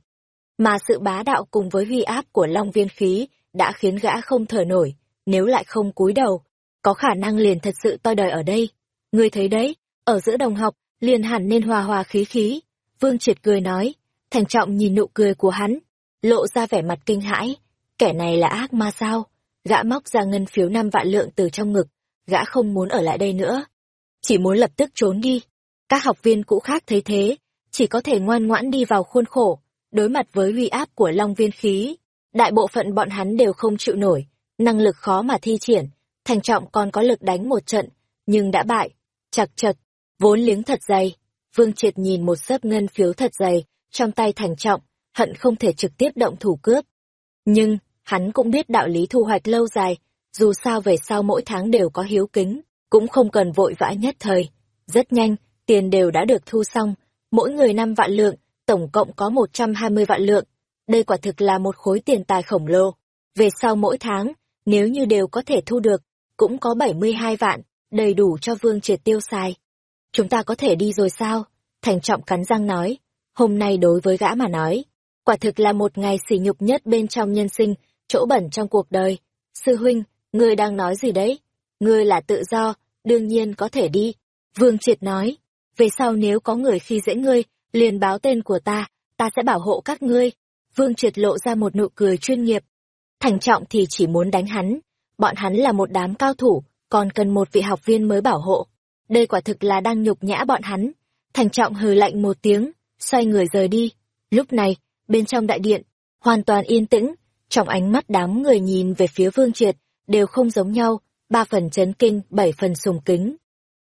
Mà sự bá đạo cùng với huy áp của Long Viên Khí đã khiến gã không thở nổi, nếu lại không cúi đầu, có khả năng liền thật sự toi đời ở đây. Ngươi thấy đấy, ở giữa đồng học, liền hẳn nên hòa hòa khí khí. Vương Triệt cười nói, thành trọng nhìn nụ cười của hắn, lộ ra vẻ mặt kinh hãi. Kẻ này là ác ma sao? Gã móc ra ngân phiếu năm vạn lượng từ trong ngực, gã không muốn ở lại đây nữa. Chỉ muốn lập tức trốn đi. Các học viên cũ khác thấy thế, chỉ có thể ngoan ngoãn đi vào khuôn khổ, đối mặt với uy áp của long viên khí. Đại bộ phận bọn hắn đều không chịu nổi, năng lực khó mà thi triển, thành trọng còn có lực đánh một trận, nhưng đã bại. Chặt chật, vốn liếng thật dày. Vương Triệt nhìn một sớp ngân phiếu thật dày, trong tay thành trọng, hận không thể trực tiếp động thủ cướp. Nhưng, hắn cũng biết đạo lý thu hoạch lâu dài, dù sao về sau mỗi tháng đều có hiếu kính, cũng không cần vội vã nhất thời. Rất nhanh, tiền đều đã được thu xong, mỗi người năm vạn lượng, tổng cộng có một trăm hai mươi vạn lượng. Đây quả thực là một khối tiền tài khổng lồ. Về sau mỗi tháng, nếu như đều có thể thu được, cũng có bảy mươi hai vạn, đầy đủ cho Vương Triệt tiêu xài. Chúng ta có thể đi rồi sao? Thành Trọng cắn răng nói. Hôm nay đối với gã mà nói, quả thực là một ngày sỉ nhục nhất bên trong nhân sinh, chỗ bẩn trong cuộc đời. Sư huynh, ngươi đang nói gì đấy? Ngươi là tự do, đương nhiên có thể đi. Vương Triệt nói, về sau nếu có người khi dễ ngươi, liền báo tên của ta, ta sẽ bảo hộ các ngươi. Vương Triệt lộ ra một nụ cười chuyên nghiệp. Thành trọng thì chỉ muốn đánh hắn. Bọn hắn là một đám cao thủ, còn cần một vị học viên mới bảo hộ. Đây quả thực là đang nhục nhã bọn hắn. Thành trọng hừ lạnh một tiếng, xoay người rời đi. Lúc này, bên trong đại điện, hoàn toàn yên tĩnh, trong ánh mắt đám người nhìn về phía Vương Triệt, đều không giống nhau, ba phần chấn kinh, bảy phần sùng kính.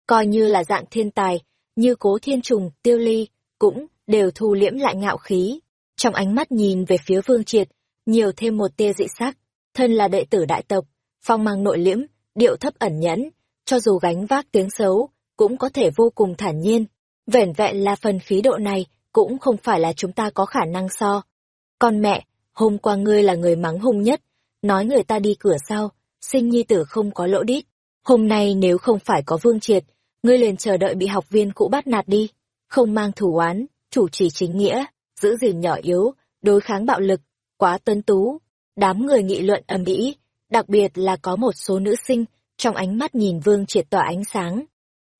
Coi như là dạng thiên tài, như cố thiên trùng, tiêu ly, cũng đều thu liễm lại ngạo khí. Trong ánh mắt nhìn về phía Vương Triệt, nhiều thêm một tia dị sắc, thân là đệ tử đại tộc, phong mang nội liễm, điệu thấp ẩn nhẫn, cho dù gánh vác tiếng xấu, cũng có thể vô cùng thản nhiên. Vẻn vẹn là phần khí độ này, cũng không phải là chúng ta có khả năng so. Con mẹ, hôm qua ngươi là người mắng hung nhất, nói người ta đi cửa sau, sinh nhi tử không có lỗ đít. Hôm nay nếu không phải có vương triệt, ngươi liền chờ đợi bị học viên cũ bắt nạt đi. Không mang thủ oán, chủ trì chính nghĩa, giữ gìn nhỏ yếu, đối kháng bạo lực, quá tân tú. Đám người nghị luận ầm ĩ, đặc biệt là có một số nữ sinh, trong ánh mắt nhìn vương triệt tỏa ánh sáng.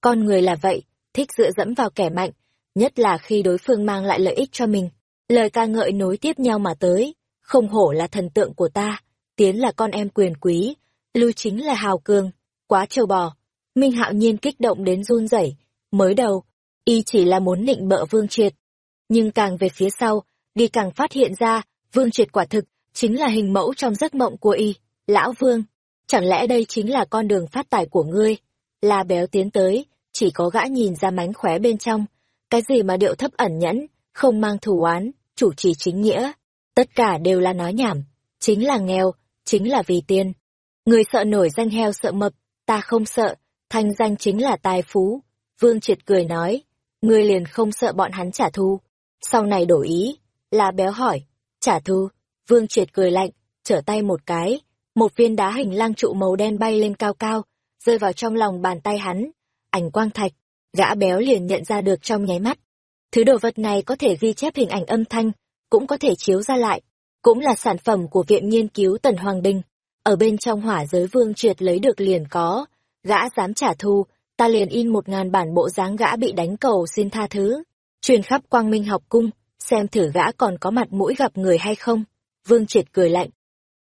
Con người là vậy, thích dựa dẫm vào kẻ mạnh, nhất là khi đối phương mang lại lợi ích cho mình. Lời ca ngợi nối tiếp nhau mà tới, không hổ là thần tượng của ta, tiến là con em quyền quý, Lưu chính là hào cường, quá trâu bò. Minh hạo nhiên kích động đến run rẩy. Mới đầu, y chỉ là muốn nịnh bợ Vương Triệt. Nhưng càng về phía sau, đi càng phát hiện ra, Vương Triệt quả thực, chính là hình mẫu trong giấc mộng của y. Lão Vương, chẳng lẽ đây chính là con đường phát tài của ngươi? La béo tiến tới, chỉ có gã nhìn ra mánh khóe bên trong. Cái gì mà điệu thấp ẩn nhẫn, không mang thủ oán, chủ trì chính nghĩa. Tất cả đều là nói nhảm, chính là nghèo, chính là vì tiền. Người sợ nổi danh heo sợ mập, ta không sợ, thanh danh chính là tài phú. Vương Triệt cười nói, ngươi liền không sợ bọn hắn trả thù. Sau này đổi ý, là béo hỏi, trả thù. Vương Triệt cười lạnh, trở tay một cái, một viên đá hình lang trụ màu đen bay lên cao cao, rơi vào trong lòng bàn tay hắn. Ảnh quang thạch, gã béo liền nhận ra được trong nháy mắt. Thứ đồ vật này có thể ghi chép hình ảnh âm thanh, cũng có thể chiếu ra lại, cũng là sản phẩm của Viện Nghiên cứu Tần Hoàng Đình. Ở bên trong hỏa giới vương triệt lấy được liền có, gã dám trả thù, ta liền in một ngàn bản bộ dáng gã bị đánh cầu xin tha thứ, truyền khắp quang minh học cung, xem thử gã còn có mặt mũi gặp người hay không. Vương triệt cười lạnh.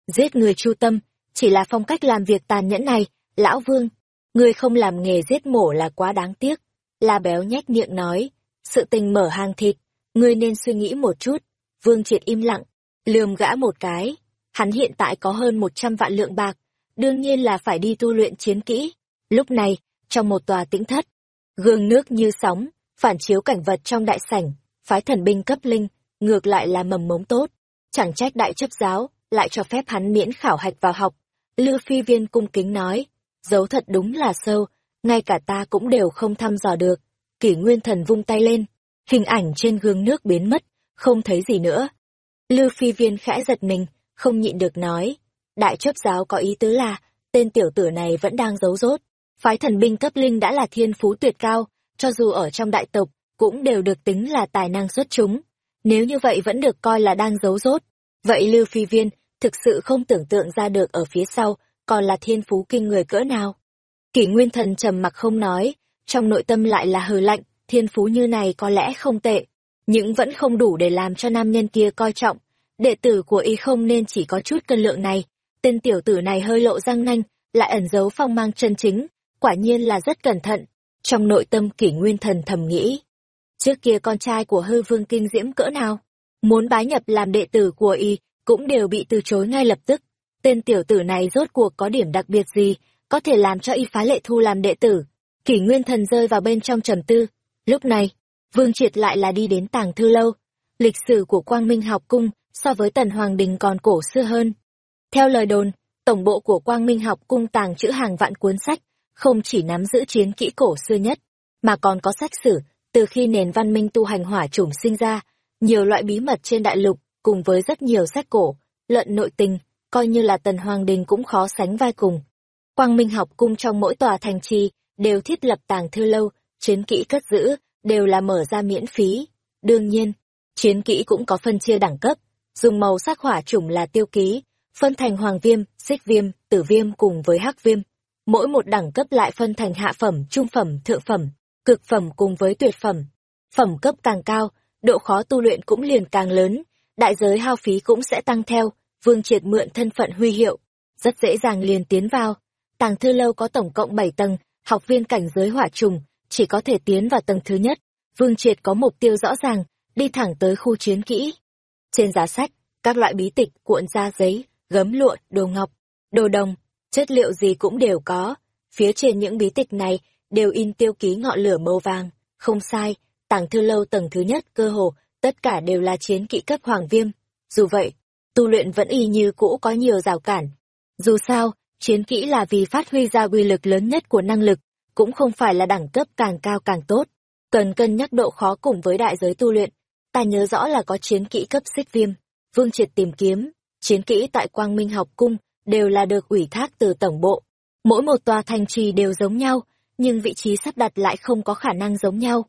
Giết người chu tâm, chỉ là phong cách làm việc tàn nhẫn này, lão vương, người không làm nghề giết mổ là quá đáng tiếc. La béo nhét miệng nói, sự tình mở hàng thịt, ngươi nên suy nghĩ một chút. Vương triệt im lặng, lườm gã một cái. Hắn hiện tại có hơn một trăm vạn lượng bạc, đương nhiên là phải đi tu luyện chiến kỹ. Lúc này, trong một tòa tĩnh thất, gương nước như sóng, phản chiếu cảnh vật trong đại sảnh, phái thần binh cấp linh, ngược lại là mầm mống tốt. Chẳng trách đại chấp giáo, lại cho phép hắn miễn khảo hạch vào học. Lư phi viên cung kính nói, dấu thật đúng là sâu, ngay cả ta cũng đều không thăm dò được. Kỷ nguyên thần vung tay lên, hình ảnh trên gương nước biến mất, không thấy gì nữa. Lư phi viên khẽ giật mình, không nhịn được nói. Đại chấp giáo có ý tứ là, tên tiểu tử này vẫn đang giấu rốt. Phái thần binh cấp linh đã là thiên phú tuyệt cao, cho dù ở trong đại tộc, cũng đều được tính là tài năng xuất chúng. Nếu như vậy vẫn được coi là đang giấu rốt. Vậy Lưu Phi Viên thực sự không tưởng tượng ra được ở phía sau còn là thiên phú kinh người cỡ nào. Kỷ Nguyên Thần trầm mặc không nói, trong nội tâm lại là hờ lạnh, thiên phú như này có lẽ không tệ, nhưng vẫn không đủ để làm cho nam nhân kia coi trọng. Đệ tử của y không nên chỉ có chút cân lượng này, tên tiểu tử này hơi lộ răng nanh, lại ẩn giấu phong mang chân chính, quả nhiên là rất cẩn thận. Trong nội tâm kỷ nguyên thần thầm nghĩ, trước kia con trai của hư vương kinh diễm cỡ nào, muốn bái nhập làm đệ tử của y, cũng đều bị từ chối ngay lập tức. Tên tiểu tử này rốt cuộc có điểm đặc biệt gì, có thể làm cho y phá lệ thu làm đệ tử. Kỷ nguyên thần rơi vào bên trong trầm tư. Lúc này, Vương Triệt lại là đi đến tàng thư lâu. Lịch sử của Quang Minh học cung so với Tần Hoàng Đình còn cổ xưa hơn. Theo lời đồn, tổng bộ của Quang Minh học cung tàng chữ hàng vạn cuốn sách, không chỉ nắm giữ chiến kỹ cổ xưa nhất, mà còn có sách sử, từ khi nền văn minh tu hành hỏa chủng sinh ra, nhiều loại bí mật trên đại lục, cùng với rất nhiều sách cổ, luận nội tình, coi như là Tần Hoàng Đình cũng khó sánh vai cùng. Quang Minh học cung trong mỗi tòa thành trì đều thiết lập tàng thư lâu, chiến kỹ cất giữ, đều là mở ra miễn phí. Đương nhiên, chiến kỹ cũng có phân chia đẳng cấp, dùng màu sắc hỏa chủng là tiêu ký, phân thành hoàng viêm, xích viêm, tử viêm cùng với hắc viêm. Mỗi một đẳng cấp lại phân thành hạ phẩm, trung phẩm, thượng phẩm, cực phẩm cùng với tuyệt phẩm. Phẩm cấp càng cao, độ khó tu luyện cũng liền càng lớn, đại giới hao phí cũng sẽ tăng theo, Vương Triệt mượn thân phận huy hiệu, rất dễ dàng liền tiến vào. Tàng thư lâu có tổng cộng 7 tầng, học viên cảnh giới hỏa trùng, chỉ có thể tiến vào tầng thứ nhất. Vương Triệt có mục tiêu rõ ràng, đi thẳng tới khu chiến kỹ. Trên giá sách, các loại bí tịch, cuộn da giấy, gấm lụa, đồ ngọc, đồ đồng, chất liệu gì cũng đều có. Phía trên những bí tịch này đều in tiêu ký ngọn lửa màu vàng. Không sai, tàng thư lâu tầng thứ nhất cơ hồ, tất cả đều là chiến kỵ cấp hoàng viêm. Dù vậy, tu luyện vẫn y như cũ có nhiều rào cản. Dù sao, chiến kỹ là vì phát huy ra quy lực lớn nhất của năng lực, cũng không phải là đẳng cấp càng cao càng tốt. Cần cân nhắc độ khó cùng với đại giới tu luyện. Ta nhớ rõ là có chiến kỹ cấp xích viêm. Vương Triệt tìm kiếm, chiến kỹ tại Quang Minh học cung đều là được ủy thác từ tổng bộ. Mỗi một tòa thành trì đều giống nhau, nhưng vị trí sắp đặt lại không có khả năng giống nhau.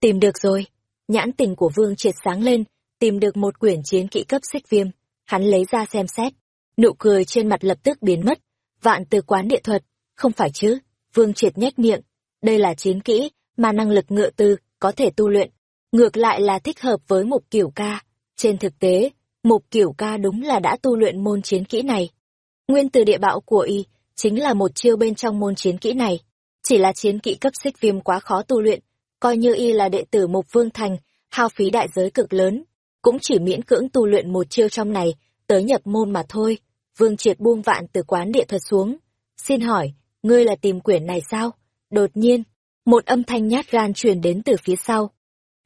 Tìm được rồi. Nhãn tình của Vương Triệt sáng lên, tìm được một quyển chiến kỹ cấp xích viêm. Hắn lấy ra xem xét. Nụ cười trên mặt lập tức biến mất. Vạn từ quán địa thuật. Không phải chứ. Vương Triệt nhếch miệng. Đây là chiến kỹ, mà năng lực ngựa tư, có thể tu luyện. Ngược lại là thích hợp với mục kiểu ca. Trên thực tế, mục kiểu ca đúng là đã tu luyện môn chiến kỹ này. Nguyên từ địa bạo của y, chính là một chiêu bên trong môn chiến kỹ này. Chỉ là chiến kỹ cấp xích viêm quá khó tu luyện, coi như y là đệ tử Mục Vương Thành, hao phí đại giới cực lớn, cũng chỉ miễn cưỡng tu luyện một chiêu trong này, tới nhập môn mà thôi. Vương Triệt buông vạn từ quán địa thuật xuống. Xin hỏi, ngươi là tìm quyển này sao? Đột nhiên, một âm thanh nhát gan truyền đến từ phía sau.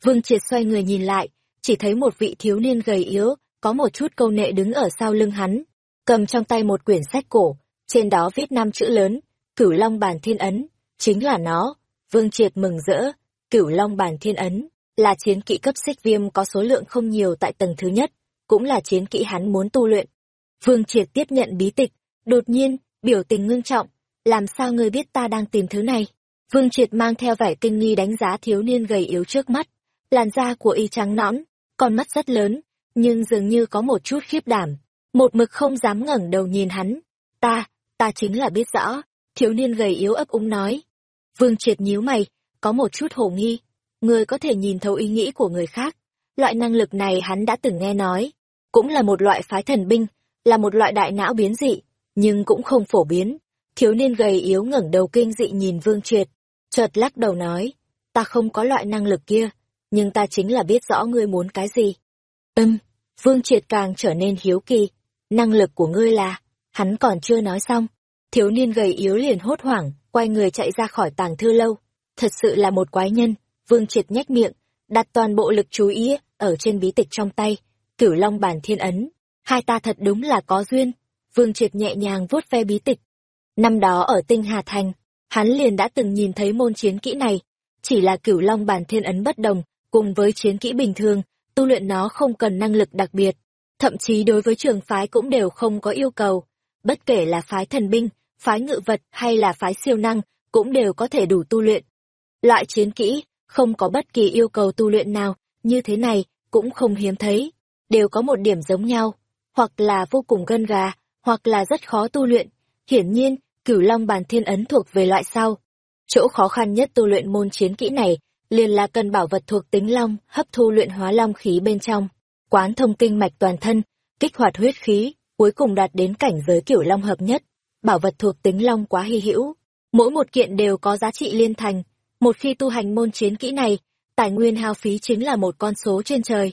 Vương Triệt xoay người nhìn lại, chỉ thấy một vị thiếu niên gầy yếu, có một chút câu nệ đứng ở sau lưng hắn, cầm trong tay một quyển sách cổ, trên đó viết năm chữ lớn, Cửu Long bàn Thiên Ấn, chính là nó. Vương Triệt mừng rỡ, Cửu Long bàn Thiên Ấn là chiến kỹ cấp xích viêm có số lượng không nhiều tại tầng thứ nhất, cũng là chiến kỹ hắn muốn tu luyện. Vương Triệt tiếp nhận bí tịch, đột nhiên, biểu tình ngưng trọng, làm sao ngươi biết ta đang tìm thứ này? Vương Triệt mang theo vẻ kinh nghi đánh giá thiếu niên gầy yếu trước mắt, làn da của y trắng nõn, con mắt rất lớn, nhưng dường như có một chút khiếp đảm, một mực không dám ngẩng đầu nhìn hắn. Ta, ta chính là biết rõ, thiếu niên gầy yếu ấp úng nói. Vương triệt nhíu mày, có một chút hồ nghi, người có thể nhìn thấu ý nghĩ của người khác. Loại năng lực này hắn đã từng nghe nói, cũng là một loại phái thần binh, là một loại đại não biến dị, nhưng cũng không phổ biến. Thiếu niên gầy yếu ngẩng đầu kinh dị nhìn Vương Triệt, chợt lắc đầu nói, ta không có loại năng lực kia, nhưng ta chính là biết rõ ngươi muốn cái gì. Ừm, Vương Triệt càng trở nên hiếu kỳ, năng lực của ngươi là, hắn còn chưa nói xong. Thiếu niên gầy yếu liền hốt hoảng, quay người chạy ra khỏi tàng thư lâu. Thật sự là một quái nhân, Vương Triệt nhếch miệng, đặt toàn bộ lực chú ý ở trên bí tịch trong tay, cửu long Bàn thiên ấn. Hai ta thật đúng là có duyên. Vương Triệt nhẹ nhàng vuốt ve bí tịch. Năm đó ở Tinh Hà Thành, hắn liền đã từng nhìn thấy môn chiến kỹ này. Chỉ là cửu long Bàn thiên ấn bất đồng, cùng với chiến kỹ bình thường, tu luyện nó không cần năng lực đặc biệt, thậm chí đối với trường phái cũng đều không có yêu cầu. Bất kể là phái thần binh, phái ngự vật hay là phái siêu năng, cũng đều có thể đủ tu luyện. Loại chiến kỹ, không có bất kỳ yêu cầu tu luyện nào, như thế này, cũng không hiếm thấy. Đều có một điểm giống nhau, hoặc là vô cùng gân gà, hoặc là rất khó tu luyện. Hiển nhiên, cửu long bàn thiên ấn thuộc về loại sau. Chỗ khó khăn nhất tu luyện môn chiến kỹ này liền là cần bảo vật thuộc tính long, hấp thu luyện hóa long khí bên trong, quán thông kinh mạch toàn thân, kích hoạt huyết khí, cuối cùng đạt đến cảnh giới kiểu long hợp nhất. Bảo vật thuộc tính long quá hy hữu, mỗi một kiện đều có giá trị liên thành, một khi tu hành môn chiến kỹ này, tài nguyên hao phí chính là một con số trên trời.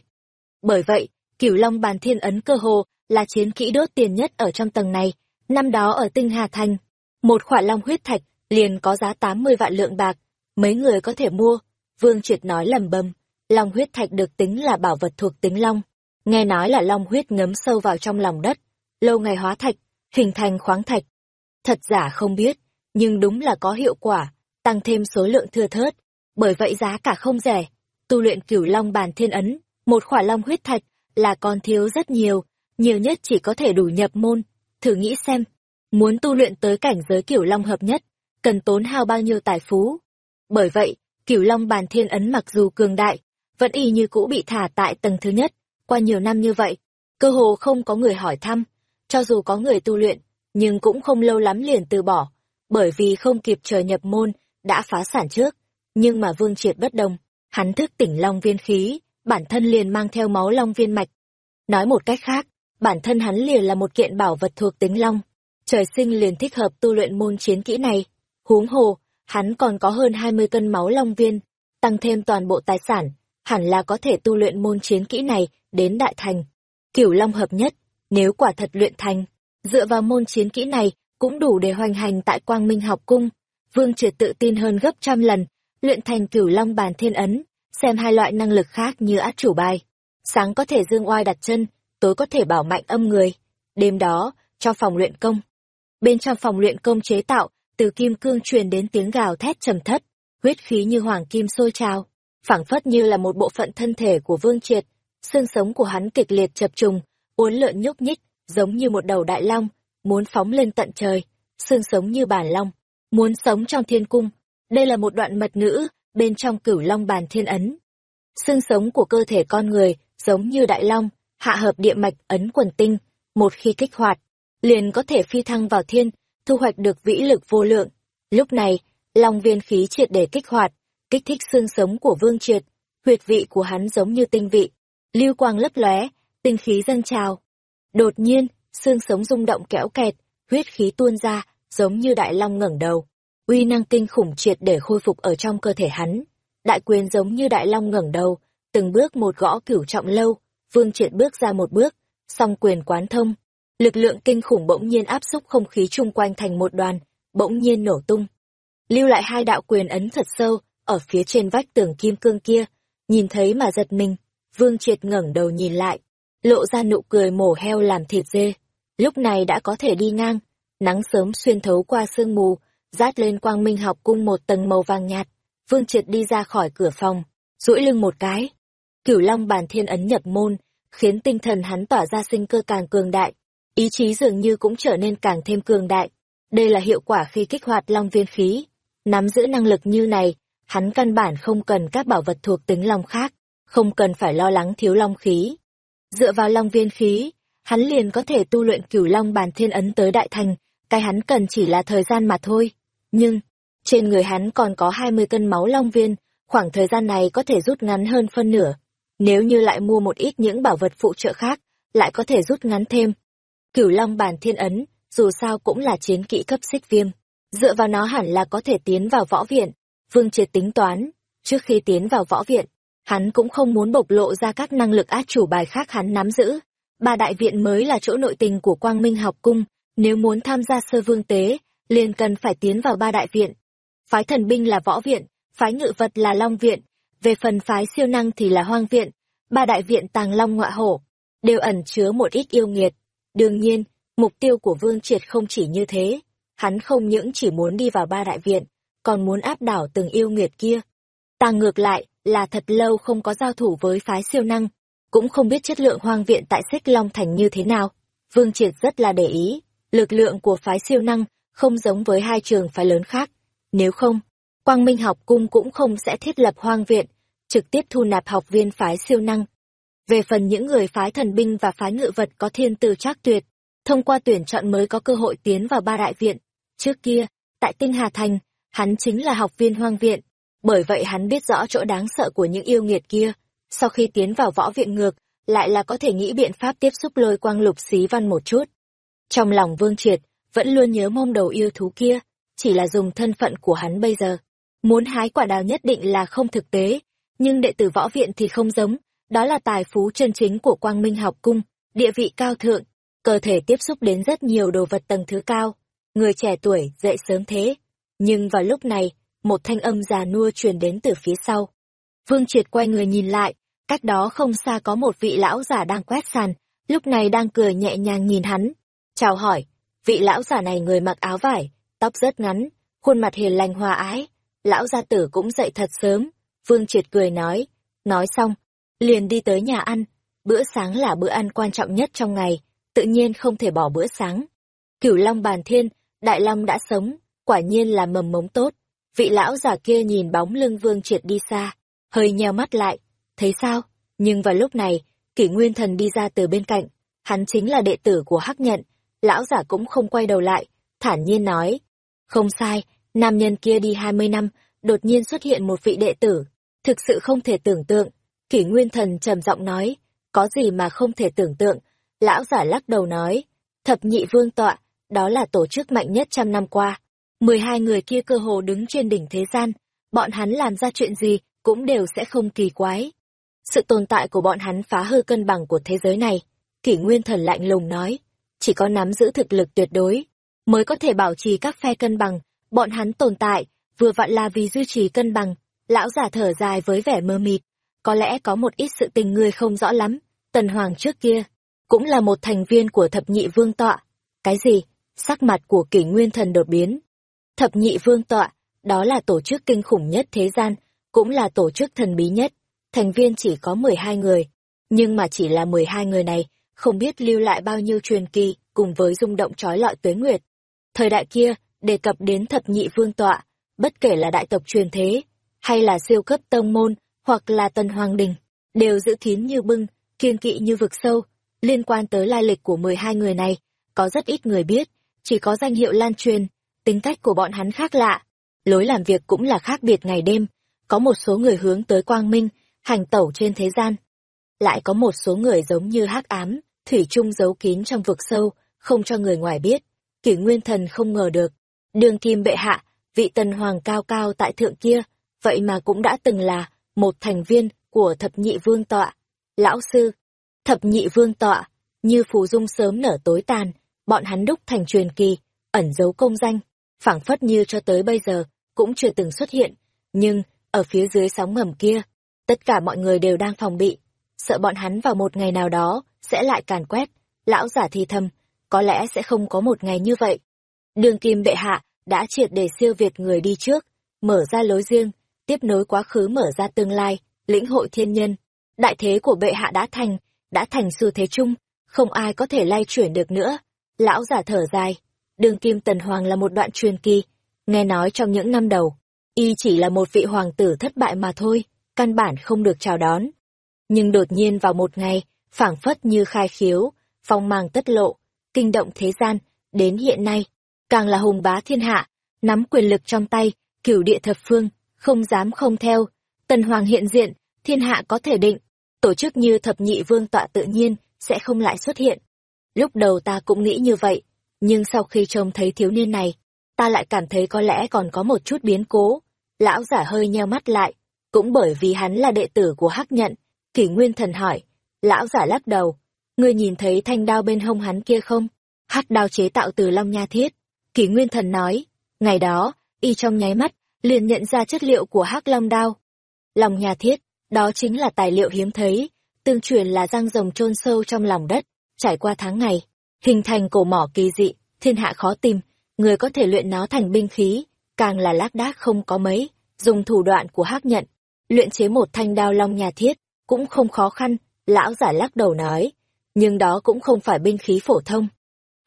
Bởi vậy, Cửu Long Bàn Thiên Ấn cơ hồ là chiến kỹ đốt tiền nhất ở trong tầng này. Năm đó ở Tinh Hà Thành, một khỏa long huyết thạch liền có giá 80 vạn lượng bạc, mấy người có thể mua, Vương Triệt nói lầm bầm, long huyết thạch được tính là bảo vật thuộc tính long. Nghe nói là long huyết ngấm sâu vào trong lòng đất, lâu ngày hóa thạch, hình thành khoáng thạch. Thật giả không biết, nhưng đúng là có hiệu quả, tăng thêm số lượng thừa thớt, bởi vậy giá cả không rẻ. Tu luyện cửu long bàn thiên ấn, một khỏa long huyết thạch là còn thiếu rất nhiều, nhiều nhất chỉ có thể đủ nhập môn, thử nghĩ xem, muốn tu luyện tới cảnh giới cửu long hợp nhất, cần tốn hao bao nhiêu tài phú. Bởi vậy, Cửu Long bàn thiên ấn mặc dù cường đại, vẫn y như cũ bị thả tại tầng thứ nhất, qua nhiều năm như vậy, cơ hồ không có người hỏi thăm, cho dù có người tu luyện, nhưng cũng không lâu lắm liền từ bỏ, bởi vì không kịp chờ nhập môn, đã phá sản trước. Nhưng mà Vương Triệt bất đồng, hắn thức tỉnh Long viên khí, bản thân liền mang theo máu Long viên mạch. Nói một cách khác, bản thân hắn liền là một kiện bảo vật thuộc tính Long, trời sinh liền thích hợp tu luyện môn chiến kỹ này. Huống hồ, hắn còn có hơn 20 cân máu long viên, tăng thêm toàn bộ tài sản, hẳn là có thể tu luyện môn chiến kỹ này đến đại thành. Cửu long hợp nhất, nếu quả thật luyện thành, dựa vào môn chiến kỹ này cũng đủ để hoành hành tại Quang Minh học cung. Vương Triệt tự tin hơn gấp trăm lần, luyện thành cửu long bàn thiên ấn, xem hai loại năng lực khác như át chủ bài. Sáng có thể dương oai đặt chân, tối có thể bảo mạnh âm người. Đêm đó, cho phòng luyện công. Bên trong phòng luyện công chế tạo từ kim cương truyền đến tiếng gào thét trầm thất, huyết khí như hoàng kim sôi trào, phảng phất như là một bộ phận thân thể của Vương Triệt, xương sống của hắn kịch liệt chập trùng, uốn lượn nhúc nhích, giống như một đầu đại long, muốn phóng lên tận trời, xương sống như bản long, muốn sống trong thiên cung. Đây là một đoạn mật ngữ bên trong cửu long bàn thiên ấn. Xương sống của cơ thể con người giống như đại long, hạ hợp địa mạch ấn quần tinh, một khi kích hoạt, liền có thể phi thăng vào thiên, thu hoạch được vĩ lực vô lượng. Lúc này, long viên khí triệt để kích hoạt, kích thích xương sống của vương triệt, huyệt vị của hắn giống như tinh vị. Lưu quang lấp lóe, tinh khí dâng trào. Đột nhiên, xương sống rung động kéo kẹt, huyết khí tuôn ra, giống như đại long ngẩng đầu. Uy năng kinh khủng triệt để khôi phục ở trong cơ thể hắn. Đại quyền giống như đại long ngẩng đầu, từng bước một gõ cửu trọng lâu, Vương Triệt bước ra một bước, song quyền quán thông. Lực lượng kinh khủng bỗng nhiên áp xúc không khí chung quanh thành một đoàn, bỗng nhiên nổ tung. Lưu lại hai đạo quyền ấn thật sâu, ở phía trên vách tường kim cương kia, nhìn thấy mà giật mình. Vương Triệt ngẩng đầu nhìn lại, lộ ra nụ cười mổ heo làm thịt dê. Lúc này đã có thể đi ngang, nắng sớm xuyên thấu qua sương mù, rát lên quang minh học cung một tầng màu vàng nhạt. Vương Triệt đi ra khỏi cửa phòng, duỗi lưng một cái. Cửu Long bàn thiên ấn nhập môn, khiến tinh thần hắn tỏa ra sinh cơ càng cường đại, ý chí dường như cũng trở nên càng thêm cường đại. Đây là hiệu quả khi kích hoạt long viên khí. Nắm giữ năng lực như này, hắn căn bản không cần các bảo vật thuộc tính long khác, không cần phải lo lắng thiếu long khí. Dựa vào long viên khí, hắn liền có thể tu luyện cửu long bàn thiên ấn tới đại thành, cái hắn cần chỉ là thời gian mà thôi. Nhưng, trên người hắn còn có 20 cân máu long viên, khoảng thời gian này có thể rút ngắn hơn phân nửa. Nếu như lại mua một ít những bảo vật phụ trợ khác, lại có thể rút ngắn thêm. Cửu long bàn thiên ấn, dù sao cũng là chiến kỹ cấp xích viêm. Dựa vào nó hẳn là có thể tiến vào võ viện. Vương Triệt tính toán, trước khi tiến vào võ viện, hắn cũng không muốn bộc lộ ra các năng lực át chủ bài khác hắn nắm giữ. Ba đại viện mới là chỗ nội tình của Quang Minh học cung, nếu muốn tham gia sơ vương tế, liền cần phải tiến vào ba đại viện. Phái thần binh là võ viện, phái ngự vật là long viện, về phần phái siêu năng thì là hoang viện, ba đại viện tàng long ngọa hổ, đều ẩn chứa một ít yêu nghiệt. Đương nhiên, mục tiêu của Vương Triệt không chỉ như thế, hắn không những chỉ muốn đi vào ba đại viện, còn muốn áp đảo từng yêu nghiệt kia. Ta ngược lại, là thật lâu không có giao thủ với phái siêu năng, cũng không biết chất lượng hoang viện tại Xích Long Thành như thế nào. Vương Triệt rất là để ý, lực lượng của phái siêu năng không giống với hai trường phái lớn khác. Nếu không, Quang Minh học cung cũng không sẽ thiết lập hoang viện, trực tiếp thu nạp học viên phái siêu năng. Về phần những người phái thần binh và phái ngự vật có thiên tư trác tuyệt, thông qua tuyển chọn mới có cơ hội tiến vào ba đại viện. Trước kia, tại Tinh Hà Thành, hắn chính là học viên hoang viện, bởi vậy hắn biết rõ chỗ đáng sợ của những yêu nghiệt kia. Sau khi tiến vào võ viện ngược, lại là có thể nghĩ biện pháp tiếp xúc lôi quang lục xí văn một chút. Trong lòng Vương Triệt, vẫn luôn nhớ mông đầu yêu thú kia, chỉ là dùng thân phận của hắn bây giờ. Muốn hái quả đào nhất định là không thực tế, nhưng đệ tử võ viện thì không giống, đó là tài phú chân chính của quang minh học cung, địa vị cao thượng, cơ thể tiếp xúc đến rất nhiều đồ vật tầng thứ cao. Người trẻ tuổi dậy sớm thế. Nhưng vào lúc này, một thanh âm già nua truyền đến từ phía sau. Vương Triệt quay người nhìn lại, cách đó không xa có một vị lão giả đang quét sàn, lúc này đang cười nhẹ nhàng nhìn hắn. Chào hỏi, vị lão giả này người mặc áo vải, tóc rất ngắn, khuôn mặt hiền lành hòa ái. Lão gia tử cũng dậy thật sớm, Vương Triệt cười nói, nói xong, liền đi tới nhà ăn, bữa sáng là bữa ăn quan trọng nhất trong ngày, tự nhiên không thể bỏ bữa sáng. Cửu Long bàn thiên, Đại Long đã sống, quả nhiên là mầm mống tốt. Vị lão già kia nhìn bóng lưng Vương Triệt đi xa, hơi nheo mắt lại, thấy sao? Nhưng vào lúc này, kỷ nguyên thần đi ra từ bên cạnh, hắn chính là đệ tử của Hắc Nhận, lão giả cũng không quay đầu lại, thản nhiên nói. Không sai, nam nhân kia đi hai mươi năm, đột nhiên xuất hiện một vị đệ tử, thực sự không thể tưởng tượng. Kỷ nguyên thần trầm giọng nói, có gì mà không thể tưởng tượng, lão giả lắc đầu nói, thập nhị vương tọa, đó là tổ chức mạnh nhất trăm năm qua mười hai người kia cơ hồ đứng trên đỉnh thế gian, bọn hắn làm ra chuyện gì cũng đều sẽ không kỳ quái. Sự tồn tại của bọn hắn phá hư cân bằng của thế giới này. Kỷ nguyên thần lạnh lùng nói, chỉ có nắm giữ thực lực tuyệt đối, mới có thể bảo trì các phe cân bằng, bọn hắn tồn tại, vừa vặn là vì duy trì cân bằng. Lão giả thở dài với vẻ mơ mịt, có lẽ có một ít sự tình ngươi không rõ lắm, tần hoàng trước kia, cũng là một thành viên của thập nhị vương tọa. Cái gì? Sắc mặt của kỷ nguyên thần đột biến. Thập nhị vương tọa, đó là tổ chức kinh khủng nhất thế gian, cũng là tổ chức thần bí nhất. Thành viên chỉ có 12 người, nhưng mà chỉ là 12 người này, không biết lưu lại bao nhiêu truyền kỳ, cùng với rung động trói lọi tuế nguyệt. Thời đại kia, đề cập đến thập nhị vương tọa, bất kể là đại tộc truyền thế, hay là siêu cấp tông môn, hoặc là tần hoàng đình, đều giữ kín như bưng, kiên kỵ như vực sâu. Liên quan tới lai lịch của 12 người này, có rất ít người biết, chỉ có danh hiệu lan truyền, tính cách của bọn hắn khác lạ. Lối làm việc cũng là khác biệt ngày đêm, có một số người hướng tới quang minh, hành tẩu trên thế gian. Lại có một số người giống như hắc ám, thủy chung giấu kín trong vực sâu, không cho người ngoài biết. Kỷ Nguyên Thần không ngờ được, Đường kim bệ hạ, vị tần hoàng cao cao tại thượng kia, vậy mà cũng đã từng là một thành viên của thập nhị vương tọa. Lão sư, thập nhị vương tọa, như phù dung sớm nở tối tàn, bọn hắn đúc thành truyền kỳ, ẩn giấu công danh, phảng phất như cho tới bây giờ, cũng chưa từng xuất hiện. Nhưng, ở phía dưới sóng ngầm kia, tất cả mọi người đều đang phòng bị, sợ bọn hắn vào một ngày nào đó, sẽ lại càn quét. Lão giả thì thầm, có lẽ sẽ không có một ngày như vậy. Đường kim bệ hạ, đã triệt để siêu việt người đi trước, mở ra lối riêng, tiếp nối quá khứ mở ra tương lai, lĩnh hội thiên nhân. Đại thế của bệ hạ đã thành, đã thành xu thế chung, không ai có thể lay chuyển được nữa. Lão giả thở dài, đường kim tần hoàng là một đoạn truyền kỳ, nghe nói trong những năm đầu, y chỉ là một vị hoàng tử thất bại mà thôi, căn bản không được chào đón. Nhưng đột nhiên vào một ngày, phảng phất như khai khiếu, phong mang tất lộ, kinh động thế gian, đến hiện nay, càng là hùng bá thiên hạ, nắm quyền lực trong tay, cửu địa thập phương, không dám không theo. Tần Hoàng hiện diện, thiên hạ có thể định, tổ chức như thập nhị vương tọa tự nhiên, sẽ không lại xuất hiện. Lúc đầu ta cũng nghĩ như vậy, nhưng sau khi trông thấy thiếu niên này, ta lại cảm thấy có lẽ còn có một chút biến cố. Lão giả hơi nheo mắt lại, cũng bởi vì hắn là đệ tử của Hắc Nhận, Kỷ Nguyên Thần hỏi. Lão giả lắc đầu, ngươi nhìn thấy thanh đao bên hông hắn kia không? Hắc đao chế tạo từ long nha thiết. Kỷ Nguyên Thần nói, ngày đó, y trong nháy mắt, liền nhận ra chất liệu của hắc long đao. Long nha thiết, đó chính là tài liệu hiếm thấy, tương truyền là răng rồng chôn sâu trong lòng đất, trải qua tháng ngày, hình thành cổ mỏ kỳ dị, thiên hạ khó tìm, người có thể luyện nó thành binh khí, càng là lác đác không có mấy, dùng thủ đoạn của hắc nhận, luyện chế một thanh đao long nhà thiết, cũng không khó khăn, lão giả lắc đầu nói, nhưng đó cũng không phải binh khí phổ thông.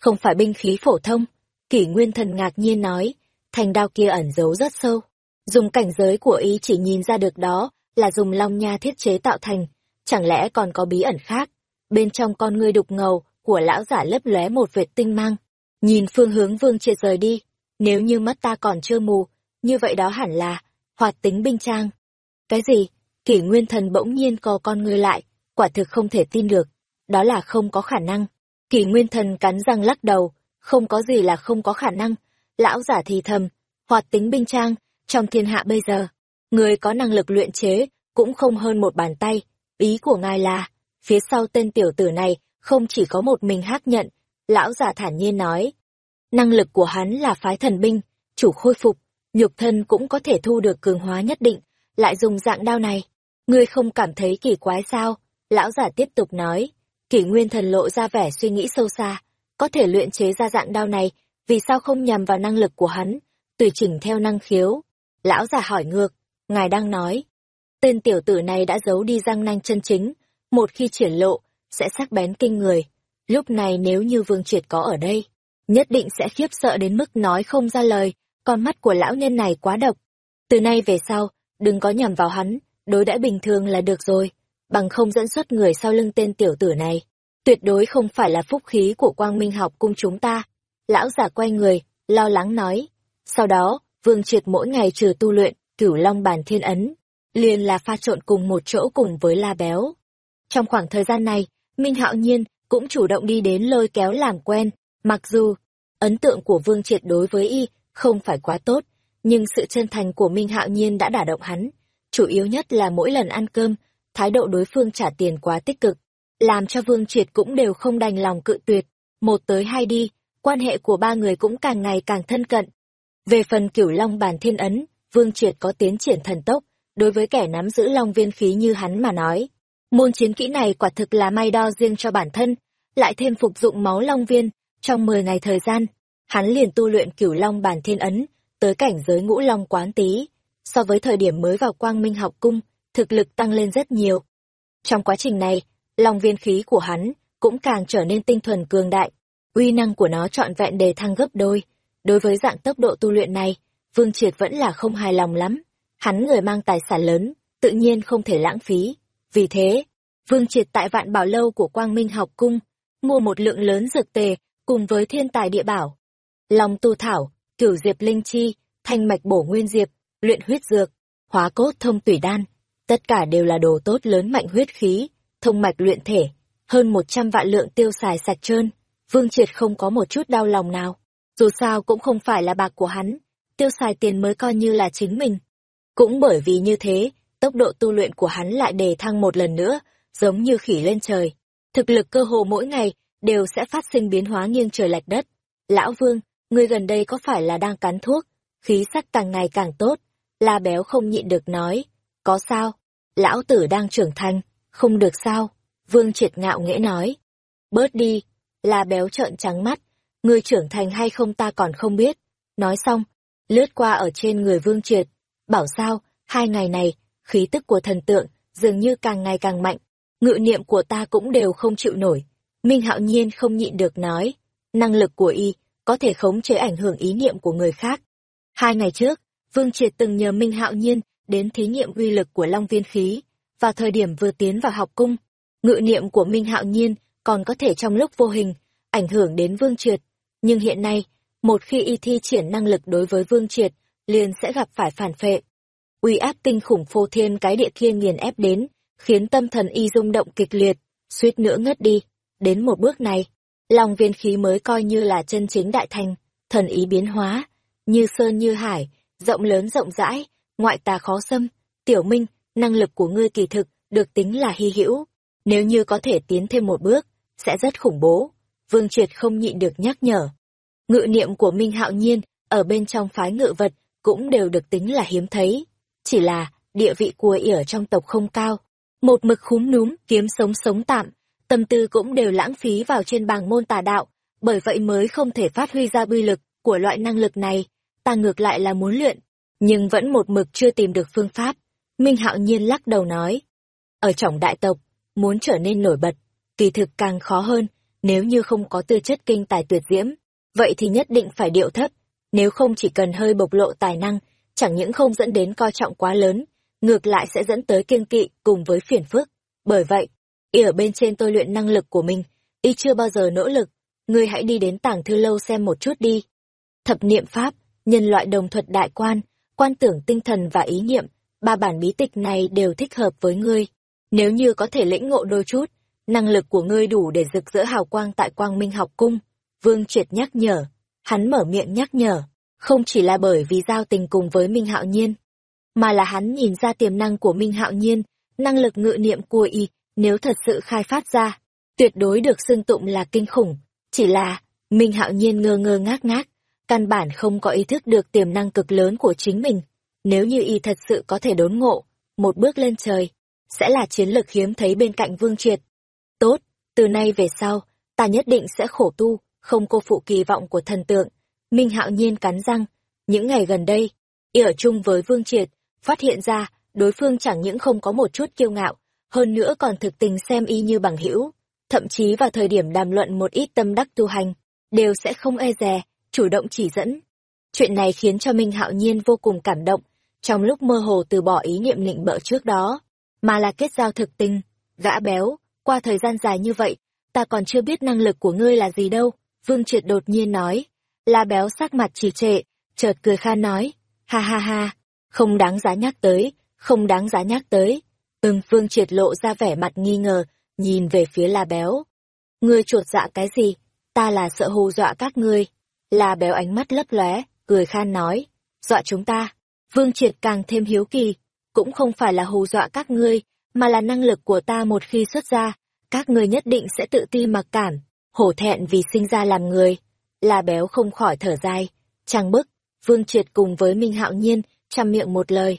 Không phải binh khí phổ thông, kỷ nguyên thần ngạc nhiên nói, thanh đao kia ẩn giấu rất sâu. Dùng cảnh giới của ý chỉ nhìn ra được đó là dùng long nha thiết chế tạo thành, chẳng lẽ còn có bí ẩn khác. Bên trong con ngươi đục ngầu của lão giả lấp lóe một vệt tinh mang, nhìn phương hướng vương triệt rời đi, nếu như mắt ta còn chưa mù, như vậy đó hẳn là hoạt tính binh trang. Cái gì? Kỷ nguyên thần bỗng nhiên co con ngươi lại, quả thực không thể tin được, đó là không có khả năng. Kỷ nguyên thần cắn răng lắc đầu, không có gì là không có khả năng. Lão giả thì thầm, hoạt tính binh trang, trong thiên hạ bây giờ, người có năng lực luyện chế, cũng không hơn một bàn tay. Ý của ngài là, phía sau tên tiểu tử này, không chỉ có một mình hắc nhận, lão giả thản nhiên nói. Năng lực của hắn là phái thần binh, chủ khôi phục, nhục thân cũng có thể thu được cường hóa nhất định, lại dùng dạng đao này. Ngươi không cảm thấy kỳ quái sao? Lão giả tiếp tục nói. Kỷ nguyên thần lộ ra vẻ suy nghĩ sâu xa, có thể luyện chế ra dạng đao này, vì sao không nhằm vào năng lực của hắn, tùy chỉnh theo năng khiếu. Lão già hỏi ngược, ngài đang nói, tên tiểu tử này đã giấu đi răng nanh chân chính, một khi triển lộ, sẽ sắc bén kinh người. Lúc này nếu như Vương Triệt có ở đây, nhất định sẽ khiếp sợ đến mức nói không ra lời, con mắt của lão nhân này quá độc. Từ nay về sau, đừng có nhầm vào hắn, đối đãi bình thường là được rồi, bằng không dẫn xuất người sau lưng tên tiểu tử này. Tuyệt đối không phải là phúc khí của quang minh học cung chúng ta. Lão giả quay người, lo lắng nói. Sau đó, Vương Triệt mỗi ngày trừ tu luyện, cửu long bàn thiên ấn, liền là pha trộn cùng một chỗ cùng với la béo. Trong khoảng thời gian này, Minh Hạo Nhiên cũng chủ động đi đến lôi kéo làm quen, mặc dù ấn tượng của Vương Triệt đối với y không phải quá tốt, nhưng sự chân thành của Minh Hạo Nhiên đã đả động hắn. Chủ yếu nhất là mỗi lần ăn cơm, thái độ đối phương trả tiền quá tích cực, làm cho Vương Triệt cũng đều không đành lòng cự tuyệt. Một tới hai đi, quan hệ của ba người cũng càng ngày càng thân cận. Về phần cửu long bàn thiên ấn, Vương Triệt có tiến triển thần tốc, đối với kẻ nắm giữ long viên khí như hắn mà nói. Môn chiến kỹ này quả thực là may đo riêng cho bản thân, lại thêm phục dụng máu long viên, trong 10 ngày thời gian, hắn liền tu luyện cửu long bản thiên ấn, tới cảnh giới ngũ long quán tý. So với thời điểm mới vào quang minh học cung, thực lực tăng lên rất nhiều. Trong quá trình này, long viên khí của hắn cũng càng trở nên tinh thuần cường đại, uy năng của nó trọn vẹn đề thăng gấp đôi. Đối với dạng tốc độ tu luyện này, Vương Triệt vẫn là không hài lòng lắm. Hắn người mang tài sản lớn, tự nhiên không thể lãng phí. Vì thế, Vương Triệt tại vạn bảo lâu của Quang Minh học cung, mua một lượng lớn dược tề, cùng với thiên tài địa bảo. lòng tu thảo, cửu diệp linh chi, thanh mạch bổ nguyên diệp, luyện huyết dược, hóa cốt thông tủy đan. Tất cả đều là đồ tốt lớn mạnh huyết khí, thông mạch luyện thể, hơn một trăm vạn lượng tiêu xài sạch trơn. Vương Triệt không có một chút đau lòng nào. Dù sao cũng không phải là bạc của hắn, tiêu xài tiền mới coi như là chính mình. Cũng bởi vì như thế, tốc độ tu luyện của hắn lại đề thăng một lần nữa, giống như khỉ lên trời. Thực lực cơ hồ mỗi ngày đều sẽ phát sinh biến hóa nghiêng trời lệch đất. Lão Vương, ngươi gần đây có phải là đang cắn thuốc? Khí sắc càng ngày càng tốt. La béo không nhịn được nói. Có sao? Lão tử đang trưởng thành, không được sao? Vương triệt ngạo nghễ nói. Bớt đi. La béo trợn trắng mắt. Ngươi trưởng thành hay không ta còn không biết. Nói xong, lướt qua ở trên người Vương triệt. Bảo sao, hai ngày này, khí tức của thần tượng dường như càng ngày càng mạnh. Ngự niệm của ta cũng đều không chịu nổi. Minh Hạo Nhiên không nhịn được nói. Năng lực của y có thể khống chế ảnh hưởng ý niệm của người khác. Hai ngày trước, Vương Triệt từng nhờ Minh Hạo Nhiên đến thí nghiệm uy lực của Long Viên Khí. Vào thời điểm vừa tiến vào học cung, ngự niệm của Minh Hạo Nhiên còn có thể trong lúc vô hình ảnh hưởng đến Vương Triệt. Nhưng hiện nay, một khi y thi triển năng lực đối với Vương Triệt, liền sẽ gặp phải phản phệ. Uy áp kinh khủng phô thiên cái địa kia nghiền ép đến, khiến tâm thần y rung động kịch liệt, suýt nữa ngất đi. Đến một bước này, Long viên khí mới coi như là chân chính đại thành, thần ý biến hóa, như sơn như hải, rộng lớn rộng rãi, ngoại tà khó xâm. Tiểu Minh, năng lực của ngươi kỳ thực, được tính là hy hữu. Nếu như có thể tiến thêm một bước, sẽ rất khủng bố. Vương Triệt không nhịn được nhắc nhở. Ngự niệm của Minh Hạo Nhiên, ở bên trong phái ngự vật, cũng đều được tính là hiếm thấy. Chỉ là, địa vị của y ở trong tộc không cao. Một mực khúm núm, kiếm sống sống tạm, tâm tư cũng đều lãng phí vào trên bảng môn tà đạo, bởi vậy mới không thể phát huy ra uy lực của loại năng lực này. Ta ngược lại là muốn luyện, nhưng vẫn một mực chưa tìm được phương pháp. Minh Hạo Nhiên lắc đầu nói, ở trọng đại tộc, muốn trở nên nổi bật, kỳ thực càng khó hơn, nếu như không có tư chất kinh tài tuyệt diễm, vậy thì nhất định phải điệu thấp, nếu không chỉ cần hơi bộc lộ tài năng, chẳng những không dẫn đến coi trọng quá lớn, ngược lại sẽ dẫn tới kiêng kỵ cùng với phiền phức. Bởi vậy, y ở bên trên tôi luyện năng lực của mình, y chưa bao giờ nỗ lực, ngươi hãy đi đến tảng thư lâu xem một chút đi. Thập niệm pháp, nhân loại đồng thuật đại quan, quan tưởng tinh thần và ý niệm, ba bản bí tịch này đều thích hợp với ngươi. Nếu như có thể lĩnh ngộ đôi chút, năng lực của ngươi đủ để rực rỡ hào quang tại quang minh học cung. Vương Triệt nhắc nhở, hắn mở miệng nhắc nhở, không chỉ là bởi vì giao tình cùng với Minh Hạo Nhiên, mà là hắn nhìn ra tiềm năng của Minh Hạo Nhiên, năng lực ngự niệm của y nếu thật sự khai phát ra, tuyệt đối được xưng tụng là kinh khủng. Chỉ là, Minh Hạo Nhiên ngơ ngơ ngác ngác, căn bản không có ý thức được tiềm năng cực lớn của chính mình. Nếu như y thật sự có thể đốn ngộ, một bước lên trời, sẽ là chiến lược hiếm thấy bên cạnh Vương Triệt. Tốt, từ nay về sau, ta nhất định sẽ khổ tu, không cô phụ kỳ vọng của thần tượng. Minh Hạo Nhiên cắn răng, những ngày gần đây, y ở chung với Vương Triệt, phát hiện ra đối phương chẳng những không có một chút kiêu ngạo, hơn nữa còn thực tình xem y như bằng hữu, thậm chí vào thời điểm đàm luận một ít tâm đắc tu hành, đều sẽ không e dè, chủ động chỉ dẫn. Chuyện này khiến cho Minh Hạo Nhiên vô cùng cảm động, trong lúc mơ hồ từ bỏ ý niệm nịnh bợ trước đó, mà là kết giao thực tình, gã béo, qua thời gian dài như vậy, ta còn chưa biết năng lực của ngươi là gì đâu, Vương Triệt đột nhiên nói. La béo sắc mặt trì trệ, chợt cười khan nói, ha ha ha, không đáng giá nhắc tới, không đáng giá nhắc tới, Ưng phương triệt lộ ra vẻ mặt nghi ngờ, nhìn về phía la béo. Ngươi chuột dạ cái gì? Ta là sợ hù dọa các ngươi. La béo ánh mắt lấp lóe, cười khan nói. Dọa chúng ta. Vương triệt càng thêm hiếu kỳ. Cũng không phải là hù dọa các ngươi, mà là năng lực của ta một khi xuất ra. Các ngươi nhất định sẽ tự ti mặc cảm, hổ thẹn vì sinh ra làm người. La béo không khỏi thở dài. Trang bức, Vương triệt cùng với Minh Hạo Nhiên, chăm miệng một lời.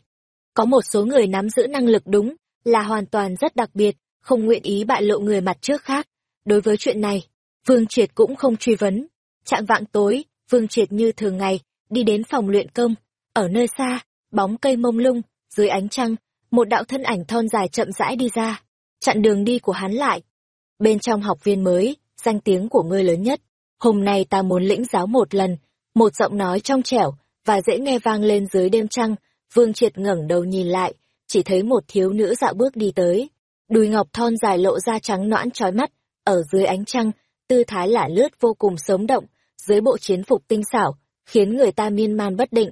Có một số người nắm giữ năng lực đúng, là hoàn toàn rất đặc biệt, không nguyện ý bại lộ người mặt trước khác. Đối với chuyện này, Vương Triệt cũng không truy vấn. Trạng vạng tối, Vương Triệt như thường ngày, đi đến phòng luyện công. Ở nơi xa, bóng cây mông lung, dưới ánh trăng, một đạo thân ảnh thon dài chậm rãi đi ra, chặn đường đi của hắn lại. Bên trong học viên mới, danh tiếng của ngươi lớn nhất. Hôm nay ta muốn lĩnh giáo một lần, một giọng nói trong trẻo và dễ nghe vang lên dưới đêm trăng. Vương Triệt ngẩng đầu nhìn lại, chỉ thấy một thiếu nữ dạo bước đi tới. Đùi ngọc thon dài lộ ra trắng noãn trói mắt, ở dưới ánh trăng, tư thái lả lướt vô cùng sống động, dưới bộ chiến phục tinh xảo, khiến người ta miên man bất định.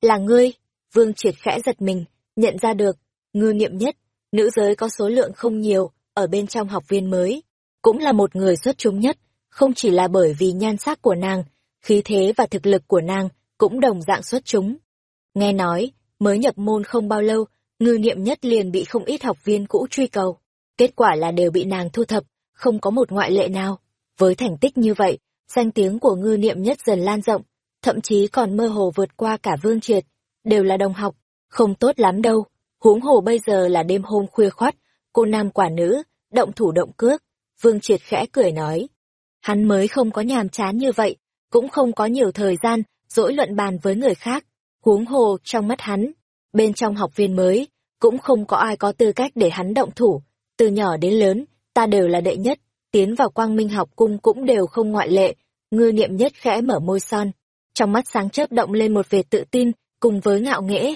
Là ngươi, vương triệt khẽ giật mình, nhận ra được, ngư nghiệm nhất, nữ giới có số lượng không nhiều, ở bên trong học viên mới, cũng là một người xuất chúng nhất, không chỉ là bởi vì nhan sắc của nàng, khí thế và thực lực của nàng cũng đồng dạng xuất chúng. Nghe nói, mới nhập môn không bao lâu, ngư niệm nhất liền bị không ít học viên cũ truy cầu. Kết quả là đều bị nàng thu thập, không có một ngoại lệ nào. Với thành tích như vậy, danh tiếng của ngư niệm nhất dần lan rộng, thậm chí còn mơ hồ vượt qua cả vương triệt, đều là đồng học, không tốt lắm đâu. Huống hồ bây giờ là đêm hôm khuya khoắt, cô nam quả nữ, động thủ động cước, vương triệt khẽ cười nói. Hắn mới không có nhàm chán như vậy, cũng không có nhiều thời gian, dỗi luận bàn với người khác. Huống hồ trong mắt hắn, bên trong học viên mới, cũng không có ai có tư cách để hắn động thủ. Từ nhỏ đến lớn, ta đều là đệ nhất, tiến vào quang minh học cung cũng đều không ngoại lệ. Ngư niệm nhất khẽ mở môi son, trong mắt sáng chớp động lên một vẻ tự tin, cùng với ngạo nghễ.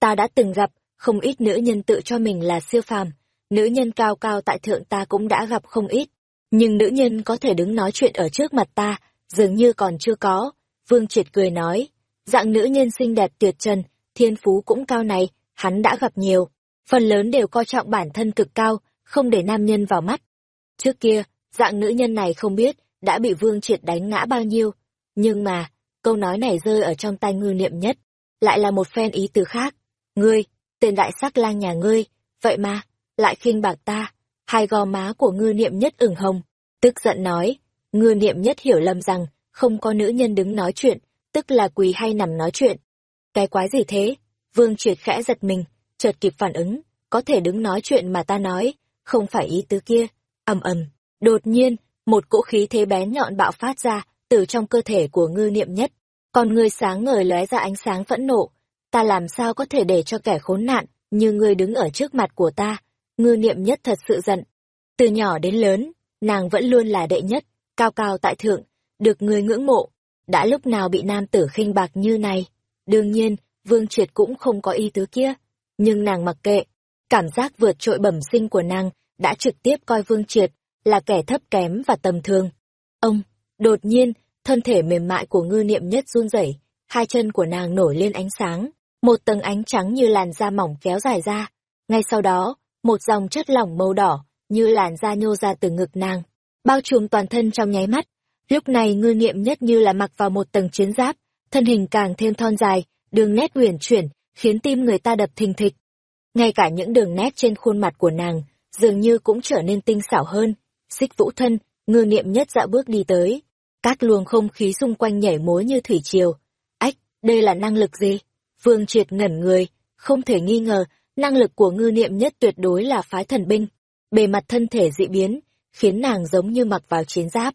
Ta đã từng gặp, không ít nữ nhân tự cho mình là siêu phàm, nữ nhân cao cao tại thượng ta cũng đã gặp không ít. Nhưng nữ nhân có thể đứng nói chuyện ở trước mặt ta, dường như còn chưa có. Vương Triệt cười nói, dạng nữ nhân xinh đẹp tuyệt trần, thiên phú cũng cao này, hắn đã gặp nhiều. Phần lớn đều coi trọng bản thân cực cao, không để nam nhân vào mắt. Trước kia, dạng nữ nhân này không biết, đã bị Vương Triệt đánh ngã bao nhiêu. Nhưng mà, câu nói này rơi ở trong tay ngư niệm nhất, lại là một phen ý từ khác. Ngươi, tên đại sắc lang nhà ngươi, vậy mà, lại khinh bạc ta. Hai gò má của ngư niệm nhất ửng hồng, tức giận nói, ngư niệm nhất hiểu lầm rằng, không có nữ nhân đứng nói chuyện, tức là quỳ hay nằm nói chuyện. Cái quái gì thế? Vương triệt khẽ giật mình, chợt kịp phản ứng, có thể đứng nói chuyện mà ta nói, không phải ý tứ kia. ầm ầm, đột nhiên, một cỗ khí thế bén nhọn bạo phát ra từ trong cơ thể của ngư niệm nhất. Còn người sáng ngời lóe ra ánh sáng phẫn nộ, ta làm sao có thể để cho kẻ khốn nạn như ngươi đứng ở trước mặt của ta? Ngư niệm nhất thật sự giận. Từ nhỏ đến lớn, nàng vẫn luôn là đệ nhất, cao cao tại thượng, được người ngưỡng mộ. Đã lúc nào bị nam tử khinh bạc như này? Đương nhiên, Vương Triệt cũng không có ý tứ kia. Nhưng nàng mặc kệ, cảm giác vượt trội bẩm sinh của nàng đã trực tiếp coi Vương Triệt là kẻ thấp kém và tầm thường. Ông, đột nhiên, thân thể mềm mại của ngư niệm nhất run rẩy, hai chân của nàng nổi lên ánh sáng, một tầng ánh trắng như làn da mỏng kéo dài ra. Ngay sau đó, một dòng chất lỏng màu đỏ, như làn da nhô ra từ ngực nàng, bao trùm toàn thân trong nháy mắt. Lúc này ngư niệm nhất như là mặc vào một tầng chiến giáp, thân hình càng thêm thon dài, đường nét uyển chuyển, khiến tim người ta đập thình thịch. Ngay cả những đường nét trên khuôn mặt của nàng, dường như cũng trở nên tinh xảo hơn. Xích vũ thân, ngư niệm nhất dạo bước đi tới. Các luồng không khí xung quanh nhảy múa như thủy triều. Ách, đây là năng lực gì? Vương triệt ngẩn người, không thể nghi ngờ, năng lực của ngư niệm nhất tuyệt đối là phái thần binh. Bề mặt thân thể dị biến, khiến nàng giống như mặc vào chiến giáp.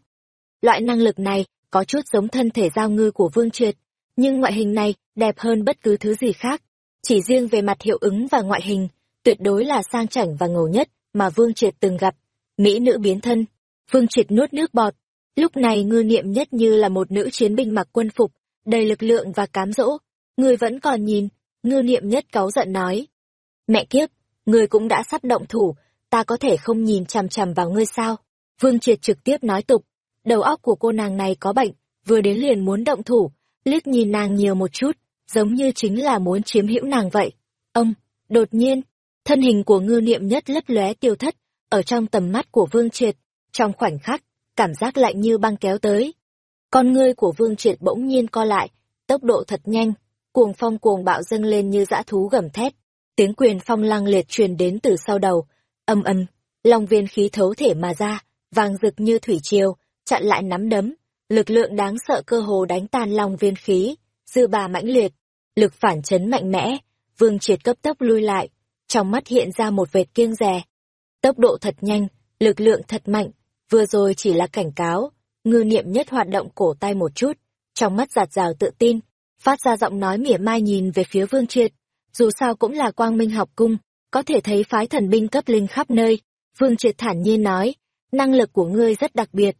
Loại năng lực này có chút giống thân thể giao ngư của Vương Triệt, nhưng ngoại hình này đẹp hơn bất cứ thứ gì khác. Chỉ riêng về mặt hiệu ứng và ngoại hình, tuyệt đối là sang chảnh và ngầu nhất mà Vương Triệt từng gặp. Mỹ nữ biến thân, Vương Triệt nuốt nước bọt. Lúc này ngư niệm nhất như là một nữ chiến binh mặc quân phục, đầy lực lượng và cám dỗ. Người vẫn còn nhìn, ngư niệm nhất cáu giận nói. Mẹ kiếp, người cũng đã sắp động thủ, ta có thể không nhìn chằm chằm vào ngươi sao? Vương Triệt trực tiếp nói tục, đầu óc của cô nàng này có bệnh, vừa đến liền muốn động thủ, liếc nhìn nàng nhiều một chút, giống như chính là muốn chiếm hữu nàng vậy. Ông, đột nhiên, thân hình của ngư niệm nhất lấp lóe tiêu thất, ở trong tầm mắt của Vương Triệt, trong khoảnh khắc, cảm giác lạnh như băng kéo tới. Con ngươi của Vương Triệt bỗng nhiên co lại, tốc độ thật nhanh, cuồng phong cuồng bạo dâng lên như dã thú gầm thét. Tiếng quyền phong lăng liệt truyền đến từ sau đầu, âm âm, long viên khí thấu thể mà ra, vàng rực như thủy triều, chặn lại nắm đấm, lực lượng đáng sợ cơ hồ đánh tan long viên khí, dư bà mãnh liệt, lực phản chấn mạnh mẽ, vương triệt cấp tốc lui lại, trong mắt hiện ra một vệt kiêng rè. Tốc độ thật nhanh, lực lượng thật mạnh, vừa rồi chỉ là cảnh cáo, ngư niệm nhất hoạt động cổ tay một chút, trong mắt giạt rào tự tin, phát ra giọng nói mỉa mai nhìn về phía vương triệt, dù sao cũng là quang minh học cung, có thể thấy phái thần binh cấp linh khắp nơi. Vương Triệt thản nhiên nói, năng lực của ngươi rất đặc biệt.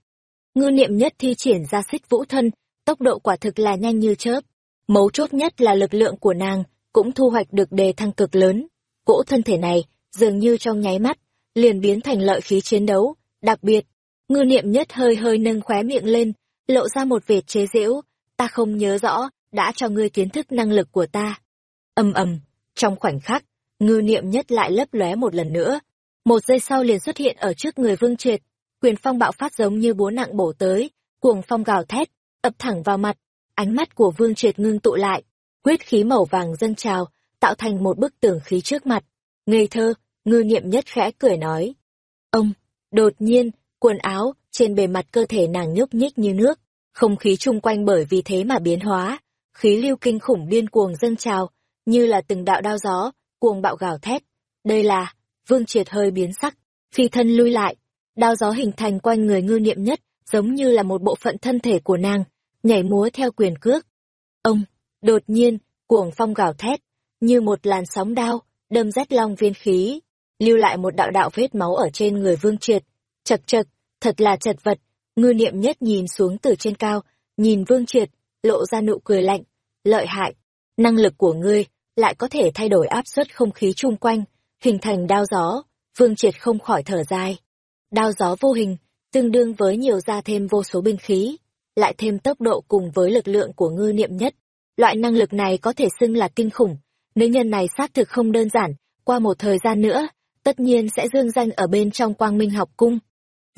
Ngư niệm nhất thi triển ra xích vũ thân, tốc độ quả thực là nhanh như chớp. Mấu chốt nhất là lực lượng của nàng, cũng thu hoạch được đề thăng cực lớn. Cỗ thân thể này, dường như trong nháy mắt, liền biến thành lợi khí chiến đấu. Đặc biệt, ngư niệm nhất hơi hơi nâng khóe miệng lên, lộ ra một vệt chế giễu. Ta không nhớ rõ, đã cho ngươi kiến thức năng lực của ta. ầm ầm, trong khoảnh khắc, ngư niệm nhất lại lấp lóe một lần nữa. Một giây sau liền xuất hiện ở trước người vương triệt, quyền phong bạo phát giống như búa nặng bổ tới, cuồng phong gào thét, ập thẳng vào mặt. Ánh mắt của Vương Triệt ngưng tụ lại, quyết khí màu vàng dâng trào, tạo thành một bức tường khí trước mặt. Ngây thơ, ngư niệm nhất khẽ cười nói. Ông, đột nhiên, quần áo, trên bề mặt cơ thể nàng nhúc nhích như nước, không khí chung quanh bởi vì thế mà biến hóa, khí lưu kinh khủng điên cuồng dâng trào, như là từng đạo đao gió, cuồng bạo gào thét. Đây là, Vương Triệt hơi biến sắc, phi thân lui lại, đao gió hình thành quanh người ngư niệm nhất, giống như là một bộ phận thân thể của nàng, nhảy múa theo quyền cước. Ông, đột nhiên, cuồng phong gào thét, như một làn sóng đao, đâm rét long viên khí, lưu lại một đạo đạo vết máu ở trên người Vương Triệt. Chật chật, thật là chật vật, ngư niệm nhất nhìn xuống từ trên cao, nhìn Vương Triệt, lộ ra nụ cười lạnh, lợi hại, năng lực của ngươi lại có thể thay đổi áp suất không khí chung quanh, hình thành đao gió, Vương Triệt không khỏi thở dài. Đao gió vô hình, tương đương với nhiều ra thêm vô số binh khí, lại thêm tốc độ cùng với lực lượng của ngư niệm nhất. Loại năng lực này có thể xưng là kinh khủng, nữ nhân này xác thực không đơn giản, qua một thời gian nữa, tất nhiên sẽ dương danh ở bên trong quang minh học cung.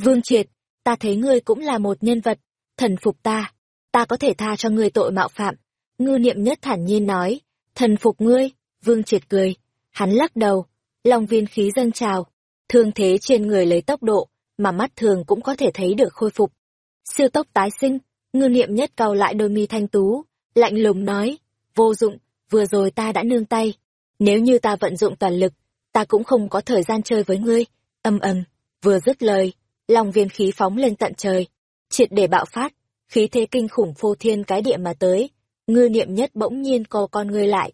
Vương Triệt, ta thấy ngươi cũng là một nhân vật, thần phục ta, ta có thể tha cho ngươi tội mạo phạm. Ngư niệm nhất thản nhiên nói, thần phục ngươi, Vương Triệt cười, hắn lắc đầu, lòng viên khí dâng trào, thương thế trên người lấy tốc độ, mà mắt thường cũng có thể thấy được khôi phục. Siêu tốc tái sinh, ngư niệm nhất cau lại đôi mi thanh tú, lạnh lùng nói, vô dụng, vừa rồi ta đã nương tay, nếu như ta vận dụng toàn lực, ta cũng không có thời gian chơi với ngươi, âm ầm, vừa dứt lời, lòng viên khí phóng lên tận trời, triệt để bạo phát, khí thế kinh khủng phô thiên cái địa mà tới, ngư niệm nhất bỗng nhiên co con ngươi lại.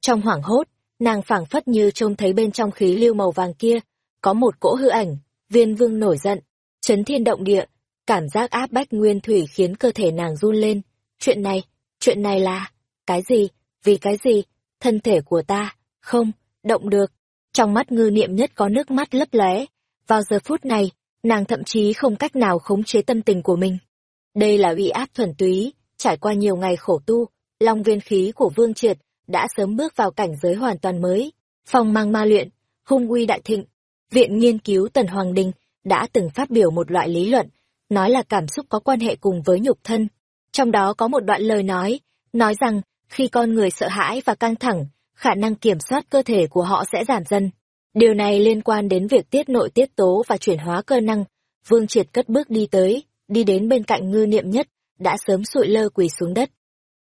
Trong hoảng hốt, nàng phảng phất như trông thấy bên trong khí lưu màu vàng kia, có một cỗ hư ảnh, viên vương nổi giận, chấn thiên động địa, cảm giác áp bách nguyên thủy khiến cơ thể nàng run lên. Chuyện này, chuyện này là, cái gì, vì cái gì, thân thể của ta, không, động được. Trong mắt ngư niệm nhất có nước mắt lấp lóe. Vào giờ phút này, nàng thậm chí không cách nào khống chế tâm tình của mình. Đây là uy áp thuần túy, trải qua nhiều ngày khổ tu, long viên khí của Vương Triệt đã sớm bước vào cảnh giới hoàn toàn mới. Phong mang ma luyện, hung uy đại thịnh. Viện nghiên cứu Tần Hoàng Đình đã từng phát biểu một loại lý luận, nói là cảm xúc có quan hệ cùng với nhục thân. Trong đó có một đoạn lời nói, nói rằng khi con người sợ hãi và căng thẳng, khả năng kiểm soát cơ thể của họ sẽ giảm dần. Điều này liên quan đến việc tiết nội tiết tố và chuyển hóa cơ năng. Vương Triệt cất bước đi tới, đi đến bên cạnh ngư niệm nhất, đã sớm sụi lơ quỳ xuống đất.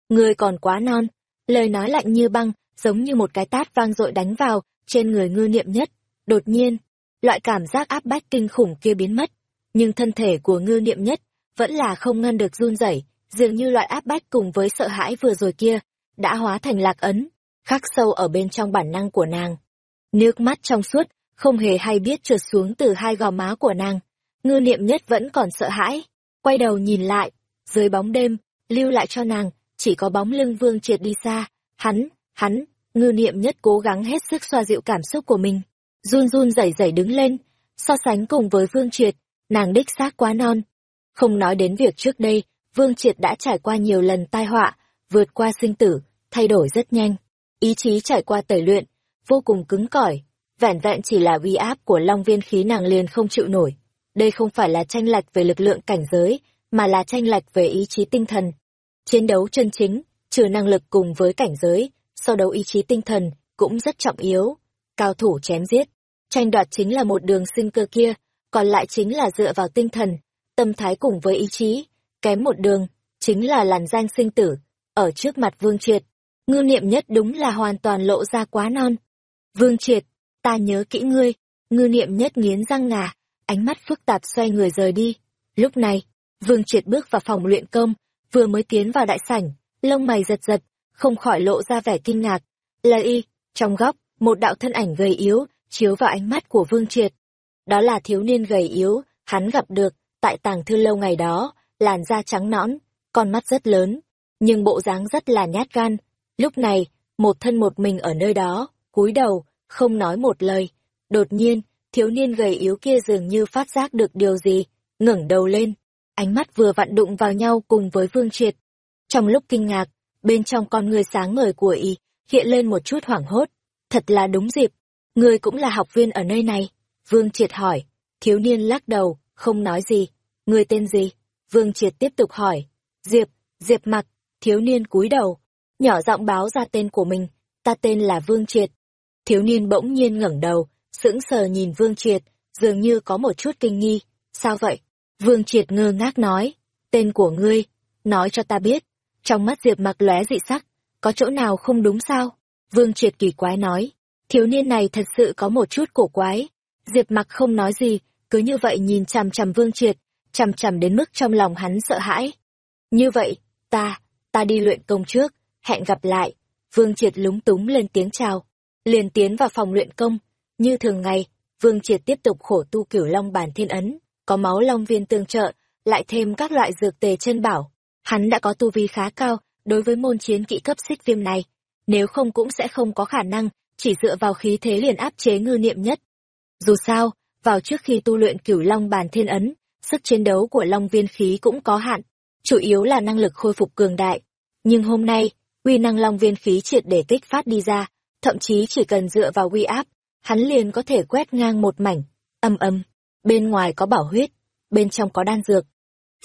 Người còn quá non, lời nói lạnh như băng, giống như một cái tát vang dội đánh vào trên người ngư niệm nhất. Đột nhiên, loại cảm giác áp bách kinh khủng kia biến mất, nhưng thân thể của ngư niệm nhất vẫn là không ngăn được run rẩy, dường như loại áp bách cùng với sợ hãi vừa rồi kia đã hóa thành lạc ấn, khắc sâu ở bên trong bản năng của nàng. Nước mắt trong suốt, không hề hay biết trượt xuống từ hai gò má của nàng. Ngư niệm nhất vẫn còn sợ hãi, quay đầu nhìn lại, dưới bóng đêm, lưu lại cho nàng, chỉ có bóng lưng vương triệt đi xa. Hắn, hắn, ngư niệm nhất cố gắng hết sức xoa dịu cảm xúc của mình. Run run rẩy rẩy đứng lên, so sánh cùng với vương triệt, nàng đích xác quá non. Không nói đến việc trước đây, vương triệt đã trải qua nhiều lần tai họa, vượt qua sinh tử, thay đổi rất nhanh. Ý chí trải qua tẩy luyện, vô cùng cứng cỏi, vẻn vẹn chỉ là uy áp của long viên khí nàng liền không chịu nổi. Đây không phải là tranh lệch về lực lượng cảnh giới, mà là tranh lệch về ý chí tinh thần. Chiến đấu chân chính, trừ năng lực cùng với cảnh giới, sau đấu ý chí tinh thần cũng rất trọng yếu. Cao thủ chém giết, tranh đoạt chính là một đường sinh cơ kia, còn lại chính là dựa vào tinh thần, tâm thái cùng với ý chí, kém một đường, chính là làn danh sinh tử, ở trước mặt Vương Triệt. Ngư niệm nhất đúng là hoàn toàn lộ ra quá non. Vương Triệt, ta nhớ kỹ ngươi, ngư niệm nhất nghiến răng ngà, ánh mắt phức tạp xoay người rời đi. Lúc này, Vương Triệt bước vào phòng luyện công, vừa mới tiến vào đại sảnh, lông mày giật giật, không khỏi lộ ra vẻ kinh ngạc. Là y, trong góc, một đạo thân ảnh gầy yếu, chiếu vào ánh mắt của Vương Triệt. Đó là thiếu niên gầy yếu, hắn gặp được, tại tàng thư lâu ngày đó, làn da trắng nõn, con mắt rất lớn, nhưng bộ dáng rất là nhát gan. Lúc này, một thân một mình ở nơi đó, cúi đầu, không nói một lời. Đột nhiên, thiếu niên gầy yếu kia dường như phát giác được điều gì, ngẩng đầu lên, ánh mắt vừa vặn đụng vào nhau cùng với Vương Triệt. Trong lúc kinh ngạc, bên trong con người sáng ngời của y, hiện lên một chút hoảng hốt. Thật là đúng dịp, người cũng là học viên ở nơi này. Vương Triệt hỏi, thiếu niên lắc đầu, không nói gì. Người tên gì? Vương Triệt tiếp tục hỏi. Diệp, Diệp mặc, thiếu niên cúi đầu, nhỏ giọng báo ra tên của mình, ta tên là Vương Triệt. Thiếu niên bỗng nhiên ngẩng đầu, sững sờ nhìn Vương Triệt, dường như có một chút kinh nghi. Sao vậy? Vương Triệt ngơ ngác nói, tên của ngươi, nói cho ta biết. Trong mắt Diệp mặc lóe dị sắc, có chỗ nào không đúng sao? Vương Triệt kỳ quái nói, thiếu niên này thật sự có một chút cổ quái. Diệp mặc không nói gì, cứ như vậy nhìn chằm chằm Vương Triệt, chằm chằm đến mức trong lòng hắn sợ hãi. Như vậy, ta, ta đi luyện công trước, hẹn gặp lại. Vương Triệt lúng túng lên tiếng chào, liền tiến vào phòng luyện công. Như thường ngày, Vương Triệt tiếp tục khổ tu cửu long bản thiên ấn, có máu long viên tương trợ, lại thêm các loại dược tề chân bảo. Hắn đã có tu vi khá cao đối với môn chiến kỹ cấp xích viêm này, nếu không cũng sẽ không có khả năng chỉ dựa vào khí thế liền áp chế ngư niệm nhất. Dù sao, vào trước khi tu luyện cửu long bàn thiên ấn, sức chiến đấu của long viên khí cũng có hạn, chủ yếu là năng lực khôi phục cường đại. Nhưng hôm nay, uy năng long viên khí triệt để kích phát đi ra, thậm chí chỉ cần dựa vào uy áp, hắn liền có thể quét ngang một mảnh, âm âm, bên ngoài có bảo huyết, bên trong có đan dược.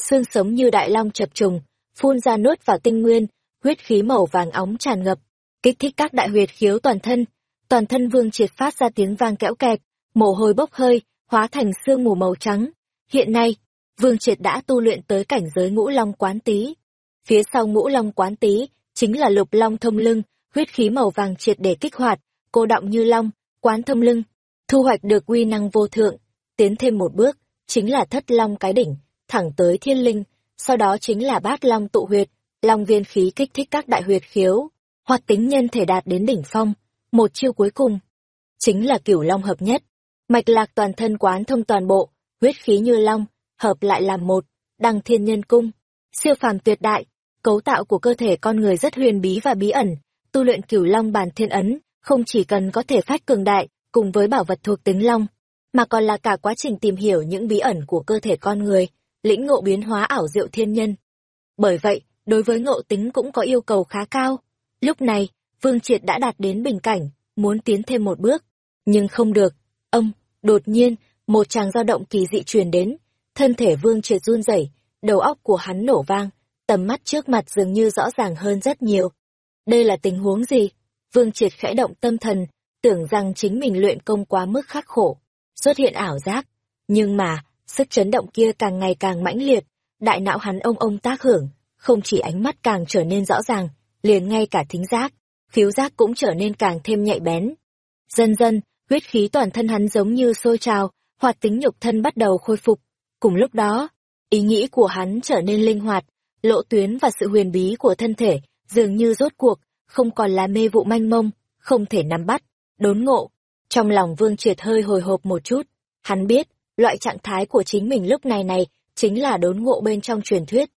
Xương sống như đại long chập trùng, phun ra nuốt vào tinh nguyên, huyết khí màu vàng óng tràn ngập, kích thích các đại huyệt khiếu toàn thân. Toàn thân vương triệt phát ra tiếng vang kẽo kẹt, mồ hôi bốc hơi, hóa thành sương mù màu trắng. Hiện nay, vương triệt đã tu luyện tới cảnh giới ngũ long quán tý. Phía sau ngũ long quán tý, chính là lục long thông lưng, huyết khí màu vàng triệt để kích hoạt, cô động như long, quán thông lưng, thu hoạch được uy năng vô thượng, tiến thêm một bước, chính là thất long cái đỉnh, thẳng tới thiên linh, sau đó chính là bát long tụ huyệt, long viên khí kích thích các đại huyệt khiếu, hoặc tính nhân thể đạt đến đỉnh phong, một chiêu cuối cùng, chính là cửu long hợp nhất, mạch lạc toàn thân quán thông toàn bộ, huyết khí như long, hợp lại làm một, đăng thiên nhân cung, siêu phàm tuyệt đại, cấu tạo của cơ thể con người rất huyền bí và bí ẩn, tu luyện cửu long bàn thiên ấn, không chỉ cần có thể phát cường đại, cùng với bảo vật thuộc tính long, mà còn là cả quá trình tìm hiểu những bí ẩn của cơ thể con người, lĩnh ngộ biến hóa ảo diệu thiên nhân. Bởi vậy, đối với ngộ tính cũng có yêu cầu khá cao. Lúc này, Vương Triệt đã đạt đến bình cảnh, muốn tiến thêm một bước, nhưng không được. Ông, đột nhiên, một tràng dao động kỳ dị truyền đến, thân thể Vương Triệt run rẩy, đầu óc của hắn nổ vang, tầm mắt trước mặt dường như rõ ràng hơn rất nhiều. Đây là tình huống gì? Vương Triệt khẽ động tâm thần, tưởng rằng chính mình luyện công quá mức khắc khổ, xuất hiện ảo giác. Nhưng mà, sức chấn động kia càng ngày càng mãnh liệt, đại não hắn ông ông tác hưởng, không chỉ ánh mắt càng trở nên rõ ràng, liền ngay cả thính giác, khiếu giác cũng trở nên càng thêm nhạy bén. Dần dần, huyết khí toàn thân hắn giống như sôi trào, hoạt tính nhục thân bắt đầu khôi phục. Cùng lúc đó, ý nghĩ của hắn trở nên linh hoạt, lộ tuyến và sự huyền bí của thân thể dường như rốt cuộc, không còn là mê vụ manh mông, không thể nắm bắt, đốn ngộ. Trong lòng Vương Triệt hơi hồi hộp một chút, hắn biết, loại trạng thái của chính mình lúc này này chính là đốn ngộ bên trong truyền thuyết.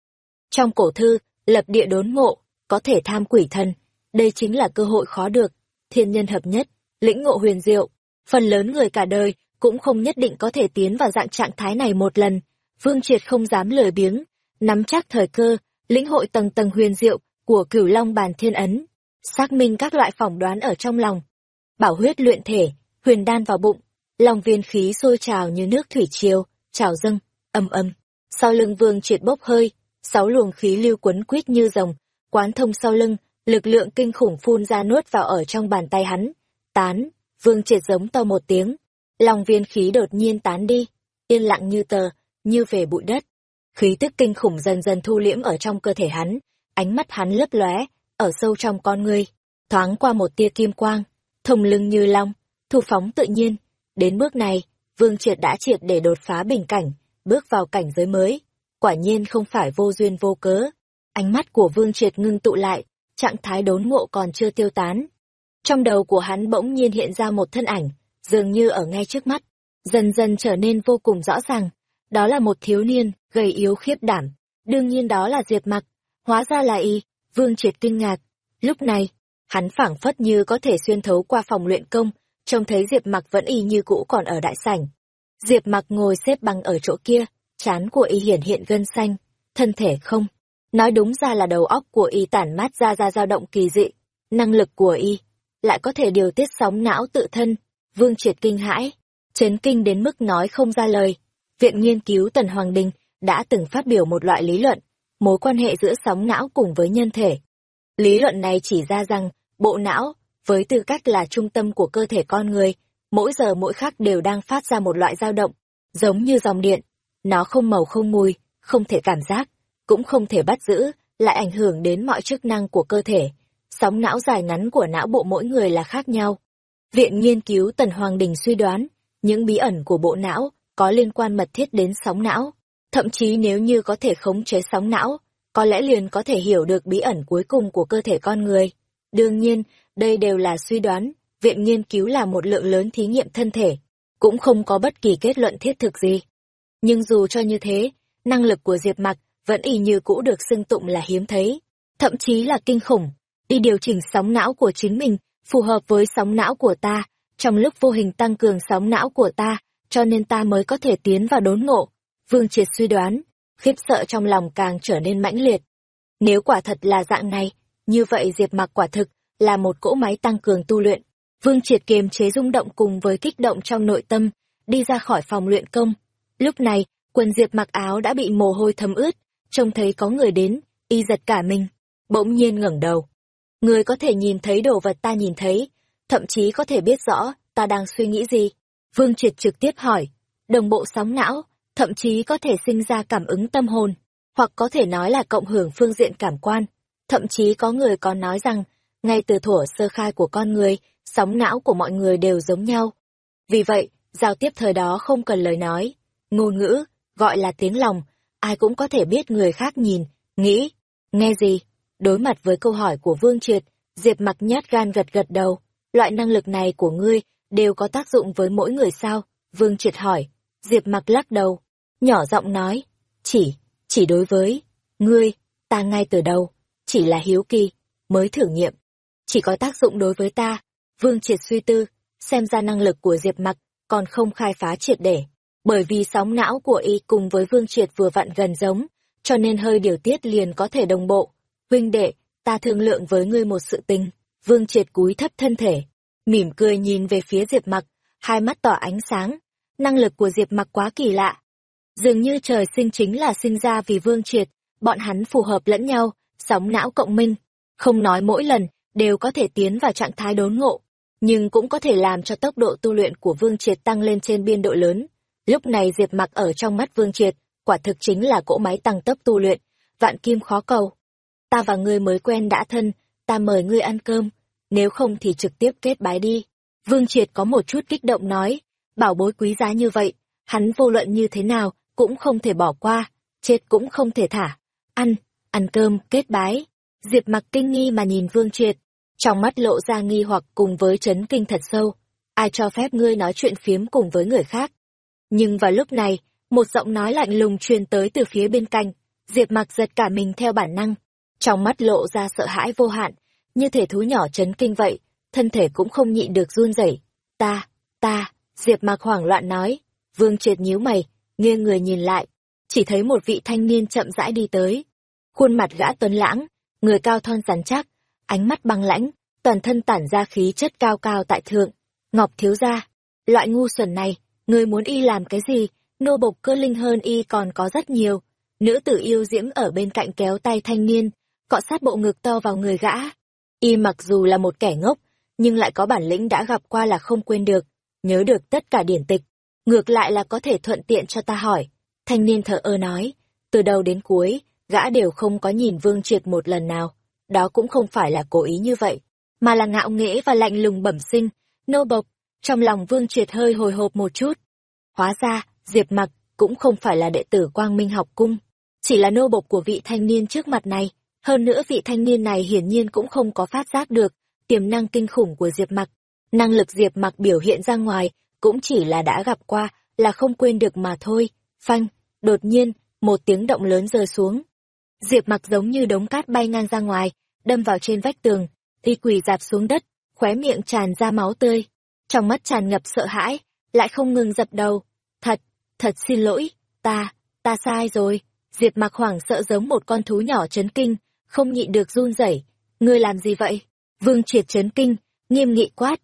Trong cổ thư, lập địa đốn ngộ, có thể tham quỷ thần, đây chính là cơ hội khó được, thiên nhân hợp nhất, lĩnh ngộ huyền diệu. Phần lớn người cả đời cũng không nhất định có thể tiến vào dạng trạng thái này một lần. Vương Triệt không dám lười biếng, nắm chắc thời cơ, lĩnh hội tầng tầng huyền diệu của cửu long bàn thiên ấn, xác minh các loại phỏng đoán ở trong lòng. Bảo huyết luyện thể, huyền đan vào bụng, lòng viên khí sôi trào như nước thủy triều, trào dâng, âm âm. Sau lưng vương triệt bốc hơi, sáu luồng khí lưu quấn quýt như rồng, quán thông sau lưng, lực lượng kinh khủng phun ra nuốt vào ở trong bàn tay hắn. Tán, vương triệt giống to một tiếng, lòng viên khí đột nhiên tán đi, yên lặng như tờ, như về bụi đất. Khí tức kinh khủng dần dần thu liễm ở trong cơ thể hắn, ánh mắt hắn lấp lóe, ở sâu trong con người, thoáng qua một tia kim quang, thông lưng như long, thu phóng tự nhiên. Đến bước này, Vương Triệt đã triệt để đột phá bình cảnh, bước vào cảnh giới mới. Quả nhiên không phải vô duyên vô cớ. Ánh mắt của Vương Triệt ngưng tụ lại, trạng thái đốn ngộ còn chưa tiêu tán. Trong đầu của hắn bỗng nhiên hiện ra một thân ảnh, dường như ở ngay trước mắt, dần dần trở nên vô cùng rõ ràng. Đó là một thiếu niên, gầy yếu khiếp đảm. Đương nhiên đó là Diệp Mặc. Hóa ra là y, Vương Triệt kinh ngạc. Lúc này, hắn phảng phất như có thể xuyên thấu qua phòng luyện công, trông thấy Diệp Mặc vẫn y như cũ còn ở đại sảnh. Diệp Mặc ngồi xếp bằng ở chỗ kia, chán của y hiển hiện gân xanh, thân thể không. Nói đúng ra là đầu óc của y tản mát ra ra dao động kỳ dị, năng lực của y lại có thể điều tiết sóng não tự thân. Vương Triệt kinh hãi, chấn kinh đến mức nói không ra lời. Viện nghiên cứu Tần Hoàng Đình đã từng phát biểu một loại lý luận, mối quan hệ giữa sóng não cùng với nhân thể. Lý luận này chỉ ra rằng, bộ não, với tư cách là trung tâm của cơ thể con người, mỗi giờ mỗi khắc đều đang phát ra một loại dao động, giống như dòng điện. Nó không màu không mùi, không thể cảm giác, cũng không thể bắt giữ, lại ảnh hưởng đến mọi chức năng của cơ thể. Sóng não dài ngắn của não bộ mỗi người là khác nhau. Viện nghiên cứu Tần Hoàng Đình suy đoán, những bí ẩn của bộ não có liên quan mật thiết đến sóng não. Thậm chí nếu như có thể khống chế sóng não, có lẽ liền có thể hiểu được bí ẩn cuối cùng của cơ thể con người. Đương nhiên, đây đều là suy đoán, viện nghiên cứu là một lượng lớn thí nghiệm thân thể, cũng không có bất kỳ kết luận thiết thực gì. Nhưng dù cho như thế, năng lực của Diệp Mặc vẫn y như cũ được xưng tụng là hiếm thấy, thậm chí là kinh khủng, đi điều chỉnh sóng não của chính mình, phù hợp với sóng não của ta, trong lúc vô hình tăng cường sóng não của ta, cho nên ta mới có thể tiến vào đốn ngộ. Vương Triệt suy đoán, khiếp sợ trong lòng càng trở nên mãnh liệt. Nếu quả thật là dạng này, như vậy Diệp Mặc quả thực là một cỗ máy tăng cường tu luyện. Vương Triệt kiềm chế rung động cùng với kích động trong nội tâm, đi ra khỏi phòng luyện công. Lúc này, quần Diệp mặc áo đã bị mồ hôi thấm ướt, trông thấy có người đến, y giật cả mình, bỗng nhiên ngẩng đầu. Người có thể nhìn thấy đồ vật ta nhìn thấy, thậm chí có thể biết rõ ta đang suy nghĩ gì. Vương Triệt trực tiếp hỏi, đồng bộ sóng não, thậm chí có thể sinh ra cảm ứng tâm hồn, hoặc có thể nói là cộng hưởng phương diện cảm quan. Thậm chí có người còn nói rằng, ngay từ thuở sơ khai của con người, sóng não của mọi người đều giống nhau. Vì vậy, giao tiếp thời đó không cần lời nói, ngôn ngữ, gọi là tiếng lòng, ai cũng có thể biết người khác nhìn, nghĩ, nghe gì. Đối mặt với câu hỏi của Vương Triệt, Diệp mặc nhát gan gật gật đầu, loại năng lực này của ngươi đều có tác dụng với mỗi người sao? Vương Triệt hỏi, Diệp mặc lắc đầu, nhỏ giọng nói, chỉ, chỉ đối với, ngươi, ta ngay từ đầu, chỉ là hiếu kỳ, mới thử nghiệm, chỉ có tác dụng đối với ta. Vương Triệt suy tư, xem ra năng lực của Diệp mặc còn không khai phá triệt để bởi vì sóng não của y cùng với Vương Triệt vừa vặn gần giống, cho nên hơi điều tiết liền có thể đồng bộ. Huynh đệ, ta thương lượng với ngươi một sự tình. Vương Triệt cúi thấp thân thể, mỉm cười nhìn về phía Diệp Mặc, hai mắt tỏ ánh sáng. Năng lực của Diệp Mặc quá kỳ lạ. Dường như trời sinh chính là sinh ra vì Vương Triệt, bọn hắn phù hợp lẫn nhau, sóng não cộng minh. Không nói mỗi lần, đều có thể tiến vào trạng thái đốn ngộ, nhưng cũng có thể làm cho tốc độ tu luyện của Vương Triệt tăng lên trên biên độ lớn. Lúc này Diệp Mặc ở trong mắt Vương Triệt, quả thực chính là cỗ máy tăng tốc tu luyện, vạn kim khó cầu. Ta và ngươi mới quen đã thân, ta mời ngươi ăn cơm, nếu không thì trực tiếp kết bái đi. Vương Triệt có một chút kích động nói, bảo bối quý giá như vậy, hắn vô luận như thế nào cũng không thể bỏ qua, chết cũng không thể thả. Ăn, ăn cơm, kết bái. Diệp Mặc kinh nghi mà nhìn Vương Triệt, trong mắt lộ ra nghi hoặc cùng với chấn kinh thật sâu. Ai cho phép ngươi nói chuyện phiếm cùng với người khác? Nhưng vào lúc này, một giọng nói lạnh lùng truyền tới từ phía bên cạnh, Diệp mặc giật cả mình theo bản năng, trong mắt lộ ra sợ hãi vô hạn, như thể thú nhỏ chấn kinh vậy, thân thể cũng không nhịn được run rẩy. Ta, ta, Diệp mặc hoảng loạn nói, vương triệt nhíu mày, nghiêng người nhìn lại, chỉ thấy một vị thanh niên chậm rãi đi tới. Khuôn mặt gã tuấn lãng, người cao thon rắn chắc, ánh mắt băng lãnh, toàn thân tản ra khí chất cao cao tại thượng. Ngọc thiếu gia, loại ngu xuẩn này, Người muốn y làm cái gì, nô bộc cơ linh hơn y còn có rất nhiều. Nữ tử yêu diễm ở bên cạnh kéo tay thanh niên, cọ sát bộ ngực to vào người gã. Y mặc dù là một kẻ ngốc, nhưng lại có bản lĩnh đã gặp qua là không quên được, nhớ được tất cả điển tịch. Ngược lại là có thể thuận tiện cho ta hỏi. Thanh niên thở ơ nói, từ đầu đến cuối, gã đều không có nhìn Vương Triệt một lần nào. Đó cũng không phải là cố ý như vậy, mà là ngạo nghễ và lạnh lùng bẩm sinh. Nô bộc, trong lòng Vương Triệt hơi hồi hộp một chút. Hóa ra, Diệp Mặc cũng không phải là đệ tử Quang Minh học cung, chỉ là nô bộc của vị thanh niên trước mặt này. Hơn nữa vị thanh niên này hiển nhiên cũng không có phát giác được tiềm năng kinh khủng của Diệp Mặc. Năng lực Diệp Mặc biểu hiện ra ngoài cũng chỉ là đã gặp qua, là không quên được mà thôi. Phanh, đột nhiên, một tiếng động lớn rơi xuống. Diệp Mặc giống như đống cát bay ngang ra ngoài, đâm vào trên vách tường, y quỳ dạp xuống đất, khóe miệng tràn ra máu tươi trong mắt tràn ngập sợ hãi, lại không ngừng dập đầu. Thật, thật xin lỗi, ta, ta sai rồi. Diệp mặc hoảng sợ giống một con thú nhỏ chấn kinh, không nhịn được run rẩy. Ngươi làm gì vậy? Vương triệt chấn kinh, nghiêm nghị quát.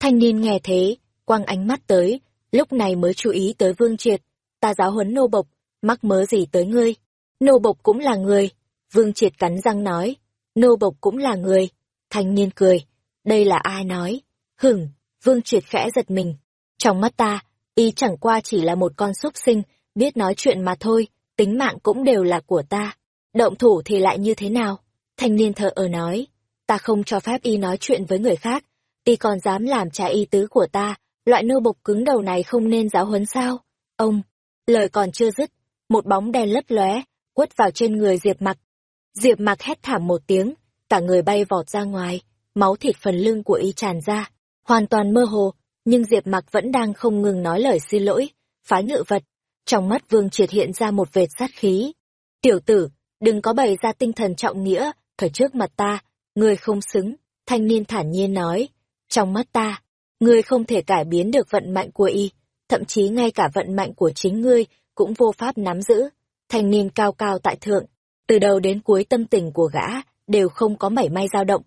Thanh niên nghe thế, quăng ánh mắt tới, lúc này mới chú ý tới vương triệt. Ta giáo huấn nô bộc, mắc mớ gì tới ngươi? Nô bộc cũng là người. Vương Triệt cắn răng nói, nô bộc cũng là người. Thanh niên cười, đây là ai nói? Hửng, Vương Triệt khẽ giật mình. Trong mắt ta, y chẳng qua chỉ là một con súc sinh, biết nói chuyện mà thôi, tính mạng cũng đều là của ta. Động thủ thì lại như thế nào? Thanh niên thợ ở nói, ta không cho phép y nói chuyện với người khác, y còn dám làm trái y tứ của ta, loại nô bộc cứng đầu này không nên giáo huấn sao? Ông, lời còn chưa dứt, một bóng đen lấp lóe, quất vào trên người Diệp Mặc. Diệp Mặc hét thảm một tiếng, cả người bay vọt ra ngoài, máu thịt phần lưng của y tràn ra, hoàn toàn mơ hồ, nhưng Diệp Mặc vẫn đang không ngừng nói lời xin lỗi, phái ngự vật. Trong mắt Vương Triệt hiện ra một vệt sát khí. Tiểu tử, đừng có bày ra tinh thần trọng nghĩa, thời trước mặt ta, ngươi không xứng, thanh niên thản nhiên nói. Trong mắt ta, ngươi không thể cải biến được vận mạnh của y, thậm chí ngay cả vận mạnh của chính ngươi cũng vô pháp nắm giữ. Thanh niên cao cao tại thượng, từ đầu đến cuối tâm tình của gã đều không có mảy may dao động.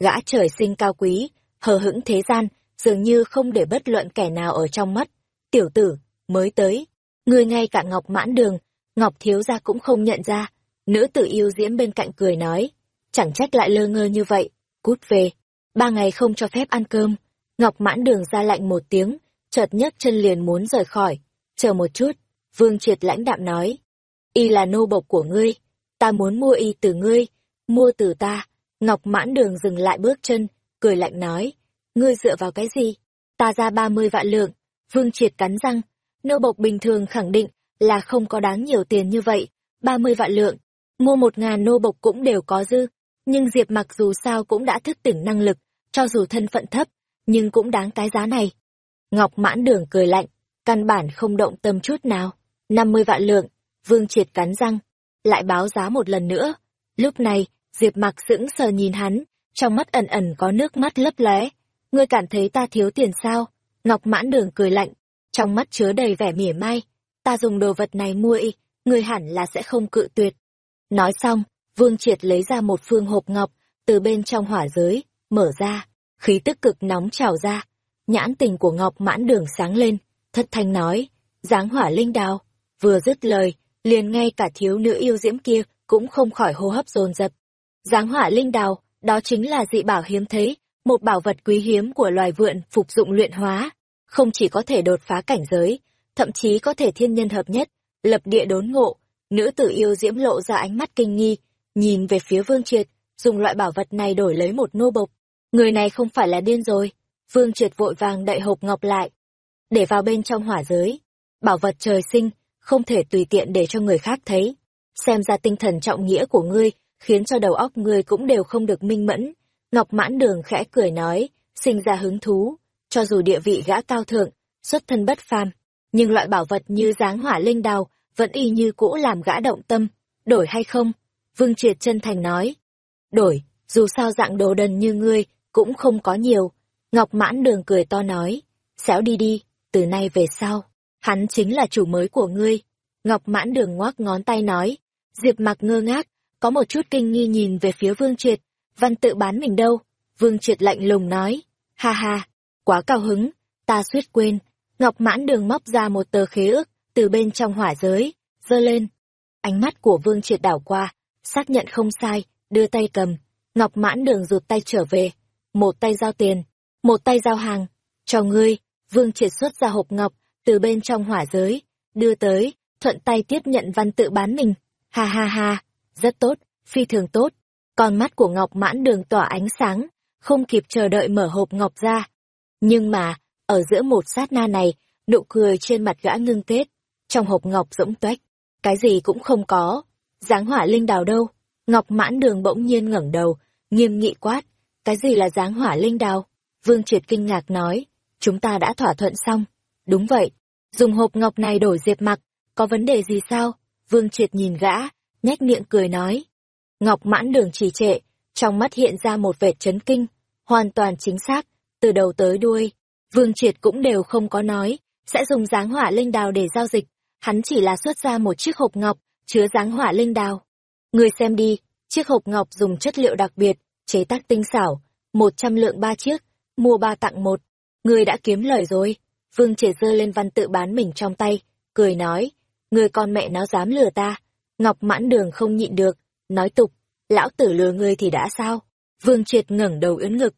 Gã trời sinh cao quý, hờ hững thế gian, dường như không để bất luận kẻ nào ở trong mắt. Tiểu tử, mới tới, người ngay cả Ngọc Mãn Đường, Ngọc Thiếu Gia cũng không nhận ra. Nữ tử yêu diễm bên cạnh cười nói, chẳng trách lại lơ ngơ như vậy, cút về. Ba ngày không cho phép ăn cơm. Ngọc Mãn Đường ra lạnh một tiếng, chợt nhấc chân liền muốn rời khỏi. Chờ một chút, Vương Triệt lãnh đạm nói. Y là nô bộc của ngươi, ta muốn mua y từ ngươi, mua từ ta. Ngọc Mãn Đường dừng lại bước chân, cười lạnh nói. Ngươi dựa vào cái gì? Ta ra ba mươi vạn lượng. Vương Triệt cắn răng. Nô bộc bình thường khẳng định là không có đáng nhiều tiền như vậy. ba mươi vạn lượng. Mua một ngàn nô bộc cũng đều có dư. Nhưng Diệp mặc dù sao cũng đã thức tỉnh năng lực, cho dù thân phận thấp, nhưng cũng đáng cái giá này. Ngọc mãn đường cười lạnh, căn bản không động tâm chút nào. năm mươi vạn lượng, Vương Triệt cắn răng, lại báo giá một lần nữa. Lúc này, Diệp mặc sững sờ nhìn hắn, trong mắt ẩn ẩn có nước mắt lấp lóe. Ngươi cảm thấy ta thiếu tiền sao? Ngọc mãn đường cười lạnh, trong mắt chứa đầy vẻ mỉa mai. Ta dùng đồ vật này mua y, ngươi hẳn là sẽ không cự tuyệt. Nói xong, Vương Triệt lấy ra một phương hộp ngọc, từ bên trong hỏa giới, mở ra, khí tức cực nóng trào ra. Nhãn tình của Ngọc mãn đường sáng lên, thất thanh nói, dáng hỏa linh đào. Vừa dứt lời, liền ngay cả thiếu nữ yêu diễm kia cũng không khỏi hô hấp dồn dập. Giáng hỏa linh đào, đó chính là dị bảo hiếm thấy, một bảo vật quý hiếm của loài vượn phục dụng luyện hóa, không chỉ có thể đột phá cảnh giới, thậm chí có thể thiên nhân hợp nhất, lập địa đốn ngộ. Nữ tử yêu diễm lộ ra ánh mắt kinh nghi, nhìn về phía Vương Triệt, dùng loại bảo vật này đổi lấy một nô bộc. Người này không phải là điên rồi. Vương Triệt vội vàng đậy hộp ngọc lại, để vào bên trong hỏa giới. Bảo vật trời sinh, không thể tùy tiện để cho người khác thấy. Xem ra tinh thần trọng nghĩa của ngươi, khiến cho đầu óc ngươi cũng đều không được minh mẫn. Ngọc mãn đường khẽ cười nói, sinh ra hứng thú, cho dù địa vị gã cao thượng, xuất thân bất phàm, nhưng loại bảo vật như dáng hỏa linh đào vẫn y như cũ làm gã động tâm, đổi hay không? Vương Triệt chân thành nói. Đổi, dù sao dạng đồ đần như ngươi, cũng không có nhiều. Ngọc mãn đường cười to nói. Xéo đi đi, từ nay về sau, hắn chính là chủ mới của ngươi. Ngọc mãn đường ngoác ngón tay nói. Diệp mặc ngơ ngác, có một chút kinh nghi nhìn về phía Vương Triệt. Văn tự bán mình đâu? Vương Triệt lạnh lùng nói. Ha ha, quá cao hứng, ta suýt quên. Ngọc mãn đường móc ra một tờ khế ước, từ bên trong hỏa giới, giơ lên. Ánh mắt của Vương Triệt đảo qua, xác nhận không sai, đưa tay cầm. Ngọc mãn đường rụt tay trở về. Một tay giao tiền, một tay giao hàng. Cho ngươi, Vương triệt xuất ra hộp ngọc, từ bên trong hỏa giới, đưa tới, thuận tay tiếp nhận văn tự bán mình. Ha ha ha, rất tốt, phi thường tốt. Con mắt của Ngọc mãn đường tỏa ánh sáng, không kịp chờ đợi mở hộp ngọc ra. Nhưng mà, ở giữa một sát na này, nụ cười trên mặt gã ngưng kết, trong hộp ngọc rỗng tuếch, cái gì cũng không có, Giáng hỏa linh đào đâu? Ngọc mãn đường bỗng nhiên ngẩng đầu, nghiêm nghị quát. Cái gì là giáng hỏa linh đào? Vương Triệt kinh ngạc nói. Chúng ta đã thỏa thuận xong. Đúng vậy. Dùng hộp ngọc này đổi diệp mặc. Có vấn đề gì sao? Vương Triệt nhìn gã, nhếch miệng cười nói. Ngọc mãn đường chỉ trệ, trong mắt hiện ra một vệt chấn kinh. Hoàn toàn chính xác, từ đầu tới đuôi. Vương Triệt cũng đều không có nói, sẽ dùng giáng hỏa linh đào để giao dịch. Hắn chỉ là xuất ra một chiếc hộp ngọc, chứa dáng hỏa linh đào. Người xem đi, chiếc hộp ngọc dùng chất liệu đặc biệt, chế tác tinh xảo, một trăm lượng ba chiếc, mua ba tặng một. Người đã kiếm lời rồi. Vương triệt giơ lên văn tự bán mình trong tay, cười nói, người con mẹ nó dám lừa ta. Ngọc mãn đường không nhịn được, nói tục, lão tử lừa ngươi thì đã sao? Vương Triệt ngẩng đầu ưỡn ngực.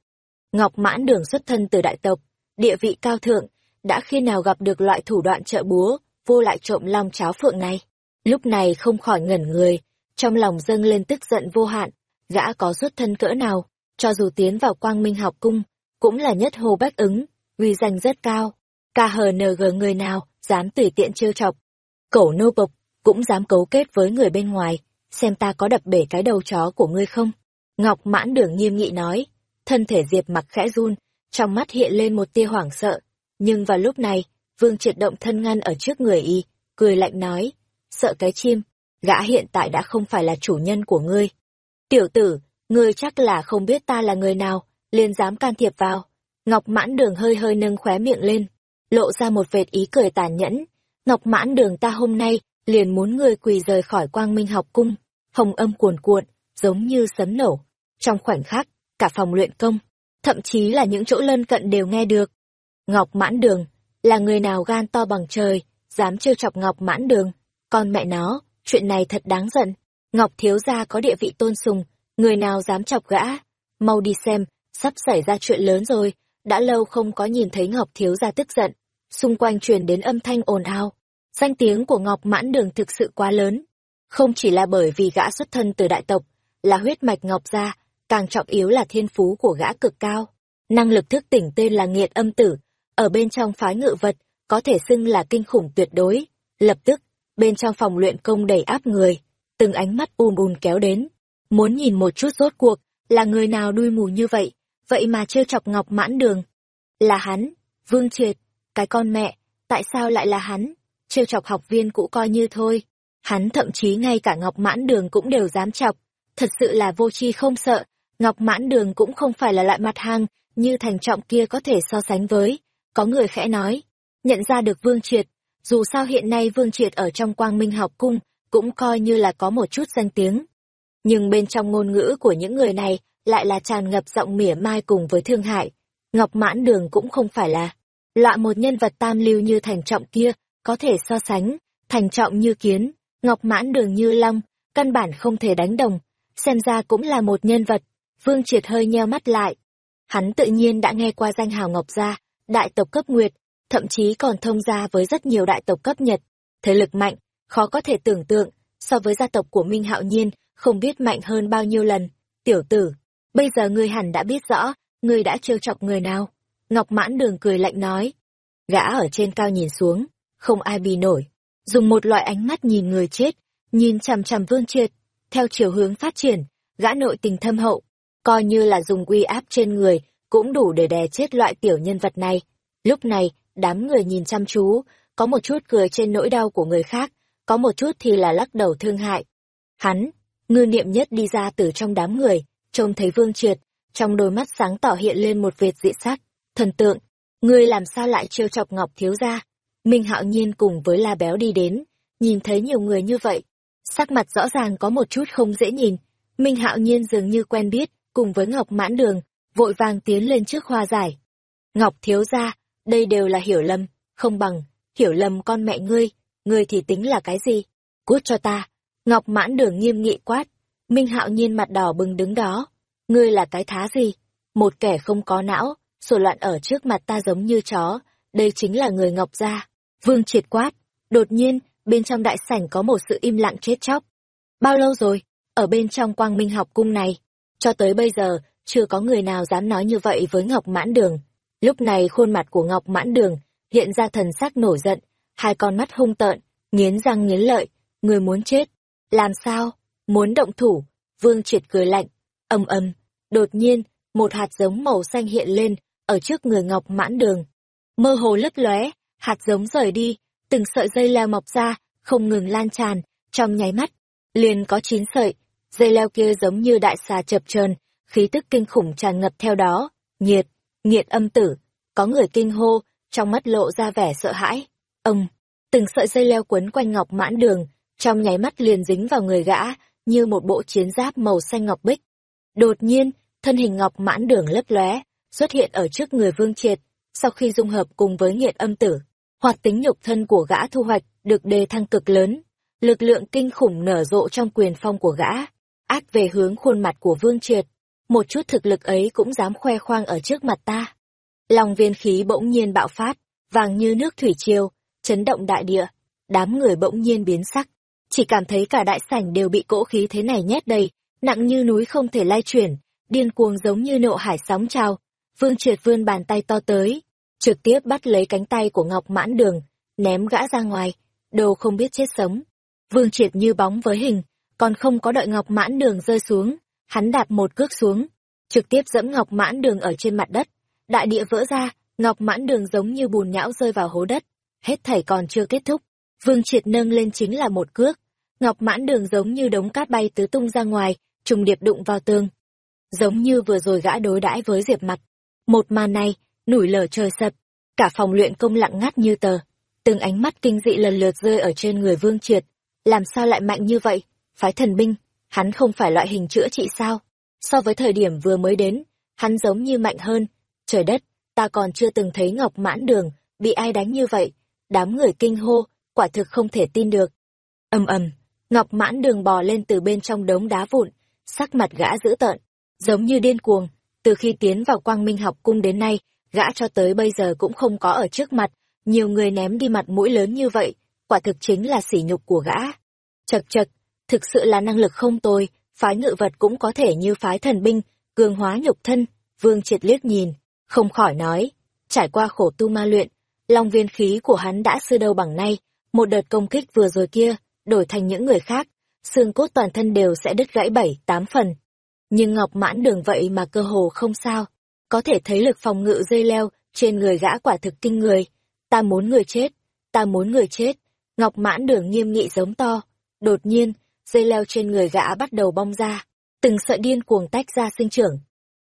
Ngọc mãn đường xuất thân từ đại tộc, địa vị cao thượng, đã khi nào gặp được loại thủ đoạn trợ búa, vô lại trộm long cháo phượng này. Lúc này không khỏi ngẩn người, trong lòng dâng lên tức giận vô hạn, gã có xuất thân cỡ nào, cho dù tiến vào quang minh học cung, cũng là nhất hồ bách ứng, uy danh rất cao. KHNG người nào, dám tùy tiện trêu chọc. Cẩu nô bộc, cũng dám cấu kết với người bên ngoài, xem ta có đập bể cái đầu chó của ngươi không. Ngọc mãn đường nghiêm nghị nói, thân thể diệp mặc khẽ run, trong mắt hiện lên một tia hoảng sợ. Nhưng vào lúc này, vương triệt động thân ngăn ở trước người y, cười lạnh nói, sợ cái chim, gã hiện tại đã không phải là chủ nhân của ngươi. Tiểu tử, ngươi chắc là không biết ta là người nào, liền dám can thiệp vào. Ngọc mãn đường hơi hơi nâng khóe miệng lên, lộ ra một vệt ý cười tàn nhẫn. Ngọc mãn đường ta hôm nay, liền muốn ngươi quỳ rời khỏi quang minh học cung, hồng âm cuồn cuộn, giống như sấm nổ. Trong khoảnh khắc, cả phòng luyện công, thậm chí là những chỗ lân cận đều nghe được. Ngọc mãn đường, là người nào gan to bằng trời, dám trêu chọc Ngọc mãn đường. Con mẹ nó, chuyện này thật đáng giận. Ngọc thiếu gia có địa vị tôn sùng, người nào dám chọc gã. Mau đi xem, sắp xảy ra chuyện lớn rồi, đã lâu không có nhìn thấy Ngọc thiếu gia tức giận. Xung quanh truyền đến âm thanh ồn ào. Danh tiếng của Ngọc mãn đường thực sự quá lớn. Không chỉ là bởi vì gã xuất thân từ đại tộc, là huyết mạch Ngọc gia, càng trọng yếu là thiên phú của gã cực cao. Năng lực thức tỉnh tên là nghiệt âm tử, ở bên trong phái ngự vật, có thể xưng là kinh khủng tuyệt đối. Lập tức, bên trong phòng luyện công đầy áp người, từng ánh mắt ùn ùn kéo đến. Muốn nhìn một chút rốt cuộc, là người nào đuôi mù như vậy, vậy mà trêu chọc ngọc mãn đường. Là hắn, Vương Triệt, cái con mẹ, tại sao lại là hắn? Trêu chọc học viên cũ coi như thôi. Hắn thậm chí ngay cả ngọc mãn đường cũng đều dám chọc. Thật sự là vô tri không sợ, ngọc mãn đường cũng không phải là loại mặt hàng, như thành trọng kia có thể so sánh với. Có người khẽ nói, nhận ra được Vương Triệt, dù sao hiện nay Vương Triệt ở trong quang minh học cung, cũng coi như là có một chút danh tiếng. Nhưng bên trong ngôn ngữ của những người này lại là tràn ngập giọng mỉa mai cùng với thương hại. Ngọc Mãn Đường cũng không phải là loại một nhân vật tam lưu như thành trọng kia, có thể so sánh, thành trọng như kiến, Ngọc Mãn Đường như long, căn bản không thể đánh đồng, xem ra cũng là một nhân vật. Vương Triệt hơi nheo mắt lại. Hắn tự nhiên đã nghe qua danh hào Ngọc Gia, đại tộc cấp Nguyệt, thậm chí còn thông gia với rất nhiều đại tộc cấp Nhật. Thế lực mạnh, khó có thể tưởng tượng, so với gia tộc của Minh Hạo Nhiên, không biết mạnh hơn bao nhiêu lần. Tiểu tử, bây giờ ngươi hẳn đã biết rõ, ngươi đã trêu chọc người nào. Ngọc mãn đường cười lạnh nói. Gã ở trên cao nhìn xuống, không ai bì nổi. Dùng một loại ánh mắt nhìn người chết, nhìn chằm chằm vương triệt. Theo chiều hướng phát triển, gã nội tình thâm hậu, coi như là dùng uy áp trên người, cũng đủ để đè chết loại tiểu nhân vật này. Lúc này, đám người nhìn chăm chú, có một chút cười trên nỗi đau của người khác, có một chút thì là lắc đầu thương hại. Hắn, ngư niệm nhất đi ra từ trong đám người, trông thấy vương triệt, trong đôi mắt sáng tỏ hiện lên một vệt dị sắc, thần tượng, ngươi làm sao lại trêu chọc ngọc thiếu gia? Minh hạo nhiên cùng với la béo đi đến, nhìn thấy nhiều người như vậy, sắc mặt rõ ràng có một chút không dễ nhìn, Minh hạo nhiên dường như quen biết, cùng với ngọc mãn đường, vội vàng tiến lên trước hoa giải. Ngọc thiếu gia, đây đều là hiểu lầm, không bằng, hiểu lầm con mẹ ngươi, ngươi thì tính là cái gì? Cút cho ta. Ngọc mãn đường nghiêm nghị quát. Minh hạo nhiên mặt đỏ bừng đứng đó. Ngươi là cái thá gì? Một kẻ không có não, sổ loạn ở trước mặt ta giống như chó. Đây chính là người Ngọc gia. Vương triệt quát. Đột nhiên, bên trong đại sảnh có một sự im lặng chết chóc. Bao lâu rồi? Ở bên trong quang minh học cung này. Cho tới bây giờ, chưa có người nào dám nói như vậy với Ngọc Mãn Đường. Lúc này khuôn mặt của Ngọc Mãn Đường hiện ra thần sắc nổi giận, hai con mắt hung tợn, nghiến răng nghiến lợi, người muốn chết. Làm sao? Muốn động thủ? Vương triệt cười lạnh, âm âm, đột nhiên, một hạt giống màu xanh hiện lên, ở trước người Ngọc Mãn Đường. Mơ hồ lấp lóe, hạt giống rời đi, từng sợi dây leo mọc ra, không ngừng lan tràn, trong nháy mắt, liền có chín sợi, dây leo kia giống như đại xà chập chờn, khí tức kinh khủng tràn ngập theo đó, nhiệt, nghiệt âm tử, có người kinh hô, trong mắt lộ ra vẻ sợ hãi. Ông, từng sợi dây leo quấn quanh ngọc mãn đường, trong nháy mắt liền dính vào người gã, như một bộ chiến giáp màu xanh ngọc bích. Đột nhiên, thân hình ngọc mãn đường lấp lóe, xuất hiện ở trước người vương triệt, sau khi dung hợp cùng với nghiệt âm tử, hoạt tính nhục thân của gã thu hoạch được đề thăng cực lớn. lực lượng kinh khủng nở rộ trong quyền phong của gã, át về hướng khuôn mặt của Vương Triệt. Một chút thực lực ấy cũng dám khoe khoang ở trước mặt ta. Lòng viên khí bỗng nhiên bạo phát, vàng như nước thủy triều, chấn động đại địa. Đám người bỗng nhiên biến sắc, chỉ cảm thấy cả đại sảnh đều bị cỗ khí thế này nhét đầy, nặng như núi không thể lay chuyển, điên cuồng giống như nộ hải sóng trào. Vương Triệt vươn bàn tay to tới, trực tiếp bắt lấy cánh tay của Ngọc Mãn Đường, ném gã ra ngoài, đồ không biết chết sống. Vương Triệt như bóng với hình, còn không có đợi Ngọc Mãn Đường rơi xuống, hắn đạp một cước xuống, trực tiếp dẫm Ngọc Mãn Đường ở trên mặt đất. Đại địa vỡ ra, Ngọc Mãn Đường giống như bùn nhão rơi vào hố đất. Hết thảy còn chưa kết thúc, Vương Triệt nâng lên chính là một cước. Ngọc Mãn Đường giống như đống cát bay tứ tung ra ngoài, trùng điệp đụng vào tường. Giống như vừa rồi gã đối đãi với Diệp Mặc. Một màn này, nủi lở trời sập, cả phòng luyện công lặng ngắt như tờ. Từng ánh mắt kinh dị lần lượt rơi ở trên người Vương Triệt. Làm sao lại mạnh như vậy? Phái thần binh, hắn không phải loại hình chữa trị sao? So với thời điểm vừa mới đến, hắn giống như mạnh hơn. Trời đất, ta còn chưa từng thấy Ngọc Mãn Đường bị ai đánh như vậy. Đám người kinh hô, quả thực không thể tin được. ầm ầm, Ngọc Mãn Đường bò lên từ bên trong đống đá vụn, sắc mặt gã dữ tợn, giống như điên cuồng. Từ khi tiến vào Quang Minh học cung đến nay, gã cho tới bây giờ cũng không có ở trước mặt, nhiều người ném đi mặt mũi lớn như vậy, quả thực chính là sỉ nhục của gã. Chật chật, thực sự là năng lực không tồi, phái ngự vật cũng có thể như phái thần binh, cường hóa nhục thân, vương triệt liếc nhìn, không khỏi nói, trải qua khổ tu ma luyện, long viên khí của hắn đã sư đâu bằng nay, một đợt công kích vừa rồi kia, đổi thành những người khác, xương cốt toàn thân đều sẽ đứt gãy bảy, tám phần. Nhưng Ngọc mãn đường vậy mà cơ hồ không sao, có thể thấy lực phòng ngự dây leo trên người gã quả thực kinh người. Ta muốn người chết, ta muốn người chết. Ngọc mãn đường nghiêm nghị giống to. Đột nhiên, dây leo trên người gã bắt đầu bong ra, từng sợi điên cuồng tách ra sinh trưởng.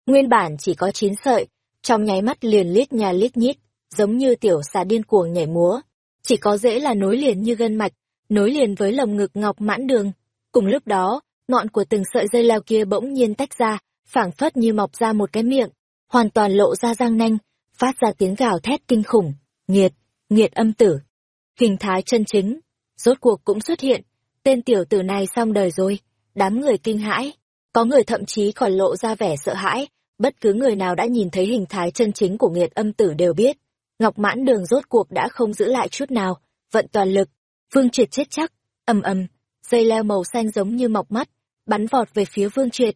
Nguyên bản chỉ có chín sợi, trong nháy mắt liền lít nhà lít nhít, giống như tiểu xà điên cuồng nhảy múa. Chỉ có dễ là nối liền như gân mạch, nối liền với lồng ngực ngọc mãn đường. Cùng lúc đó, ngọn của từng sợi dây leo kia bỗng nhiên tách ra, phảng phất như mọc ra một cái miệng, hoàn toàn lộ ra răng nanh, phát ra tiếng gào thét kinh khủng, nghiệt, nghiệt âm tử. Hình thái chân chính, rốt cuộc cũng xuất hiện, tên tiểu tử này xong đời rồi, đám người kinh hãi, có người thậm chí còn lộ ra vẻ sợ hãi, bất cứ người nào đã nhìn thấy hình thái chân chính của nghiệt âm tử đều biết. Ngọc mãn đường rốt cuộc đã không giữ lại chút nào, vận toàn lực, vương triệt chết chắc, ầm ầm, dây leo màu xanh giống như mọc mắt, bắn vọt về phía vương triệt.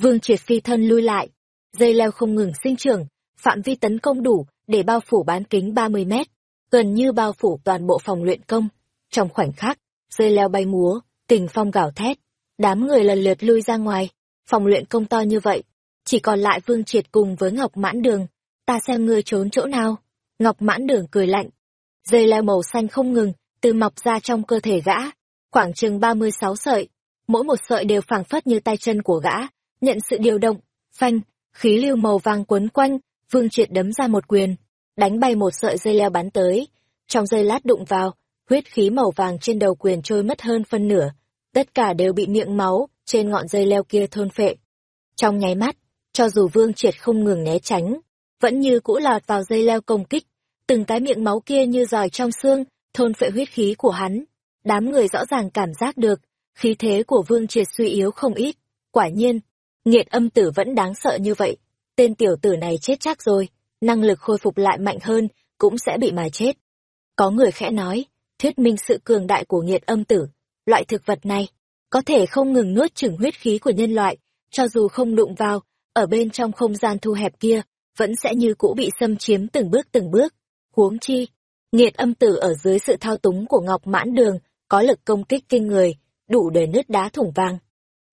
Vương triệt phi thân lui lại, dây leo không ngừng sinh trưởng, phạm vi tấn công đủ để bao phủ bán kính 30 mét, gần như bao phủ toàn bộ phòng luyện công. Trong khoảnh khắc, dây leo bay múa, tình phong gào thét, đám người lần lượt lui ra ngoài, phòng luyện công to như vậy, chỉ còn lại Vương Triệt cùng với Ngọc Mãn Đường, ta xem ngươi trốn chỗ nào. Ngọc Mãn Đường cười lạnh, dây leo màu xanh không ngừng, từ mọc ra trong cơ thể gã, khoảng chừng 36 sợi, mỗi một sợi đều phảng phất như tay chân của gã, nhận sự điều động, phanh, khí lưu màu vàng quấn quanh, Vương Triệt đấm ra một quyền, đánh bay một sợi dây leo bắn tới, trong dây lát đụng vào, huyết khí màu vàng trên đầu quyền trôi mất hơn phân nửa, tất cả đều bị miệng máu trên ngọn dây leo kia thôn phệ. Trong nháy mắt, cho dù Vương Triệt không ngừng né tránh, vẫn như cũ lọt vào dây leo công kích, từng cái miệng máu kia như giòi trong xương, thôn phệ huyết khí của hắn. Đám người rõ ràng cảm giác được, khí thế của Vương Triệt suy yếu không ít. Quả nhiên, nghiệt âm tử vẫn đáng sợ như vậy. Tên tiểu tử này chết chắc rồi, năng lực khôi phục lại mạnh hơn, cũng sẽ bị mà chết. Có người khẽ nói, thuyết minh sự cường đại của nghiệt âm tử. Loại thực vật này, có thể không ngừng nuốt chửng huyết khí của nhân loại, cho dù không đụng vào, ở bên trong không gian thu hẹp kia, vẫn sẽ như cũ bị xâm chiếm từng bước từng bước. Huống chi, nghiệt âm tử ở dưới sự thao túng của Ngọc Mãn Đường, có lực công kích kinh người, đủ để nứt đá thủng vang.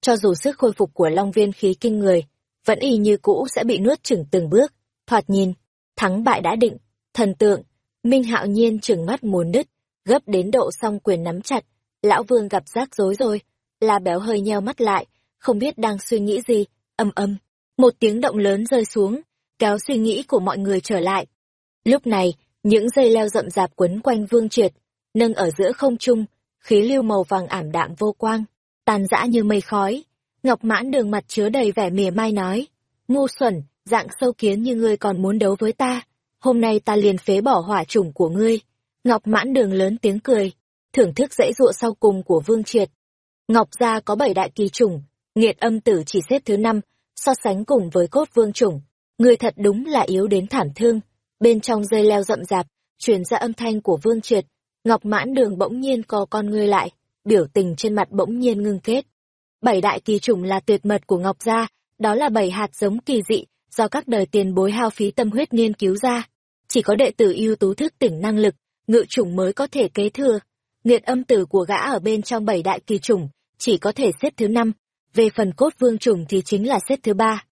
Cho dù sức khôi phục của Long Viên khí kinh người, vẫn y như cũ sẽ bị nuốt chửng từng bước, thoạt nhìn, thắng bại đã định, thần tượng, Minh Hạo Nhiên trừng mắt muốn đứt, gấp đến độ song quyền nắm chặt, lão vương gặp rắc rối rồi, la béo hơi nheo mắt lại, không biết đang suy nghĩ gì, âm âm, một tiếng động lớn rơi xuống, kéo suy nghĩ của mọi người trở lại. Lúc này, những dây leo rậm rạp quấn quanh vương triệt, nâng ở giữa không trung, khí lưu màu vàng ảm đạm vô quang, tàn dã như mây khói. Ngọc mãn đường mặt chứa đầy vẻ mỉa mai nói, ngu xuẩn, dạng sâu kiến như ngươi còn muốn đấu với ta, hôm nay ta liền phế bỏ hỏa chủng của ngươi. Ngọc mãn đường lớn tiếng cười, thưởng thức dãy dụa sau cùng của Vương Triệt. Ngọc Gia có bảy đại kỳ chủng, nghiệt âm tử chỉ xếp thứ năm, so sánh cùng với cốt vương chủng. Người thật đúng là yếu đến thảm thương. Bên trong dây leo rậm rạp, truyền ra âm thanh của Vương Triệt. Ngọc mãn đường bỗng nhiên co con ngươi lại, biểu tình trên mặt bỗng nhiên ngưng kết. Bảy đại kỳ chủng là tuyệt mật của Ngọc Gia, đó là bảy hạt giống kỳ dị, do các đời tiền bối hao phí tâm huyết nghiên cứu ra. Chỉ có đệ tử ưu tú thức tỉnh năng lực, ngự chủng mới có thể kế thừa. Nghiệt âm tử của gã ở bên trong bảy đại kỳ chủng, chỉ có thể xếp thứ năm, về phần cốt vương chủng thì chính là xếp thứ ba.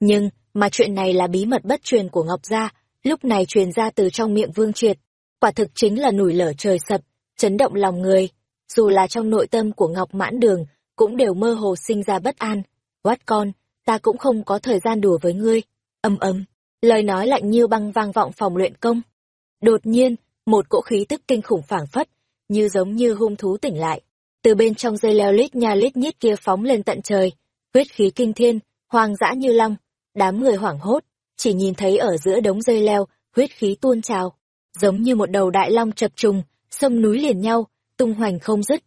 Nhưng, mà chuyện này là bí mật bất truyền của Ngọc Gia, lúc này truyền ra từ trong miệng vương triệt. Quả thực chính là nủi lở trời sập, chấn động lòng người. Dù là trong nội tâm của Ngọc Mãn Đường, cũng đều mơ hồ sinh ra bất an. Quát con, ta cũng không có thời gian đùa với ngươi. Âm ấm, lời nói lạnh như băng vang vọng phòng luyện công. Đột nhiên, một cỗ khí tức kinh khủng phảng phất, như giống như hung thú tỉnh lại. Từ bên trong dây leo lít nha lít nhít kia phóng lên tận trời, huyết khí kinh thiên, hoang dã như long, đám người hoảng hốt, chỉ nhìn thấy ở giữa đống dây leo, huyết khí tuôn trào, giống như một đầu đại long chập trùng, sông núi liền nhau, tung hoành không dứt.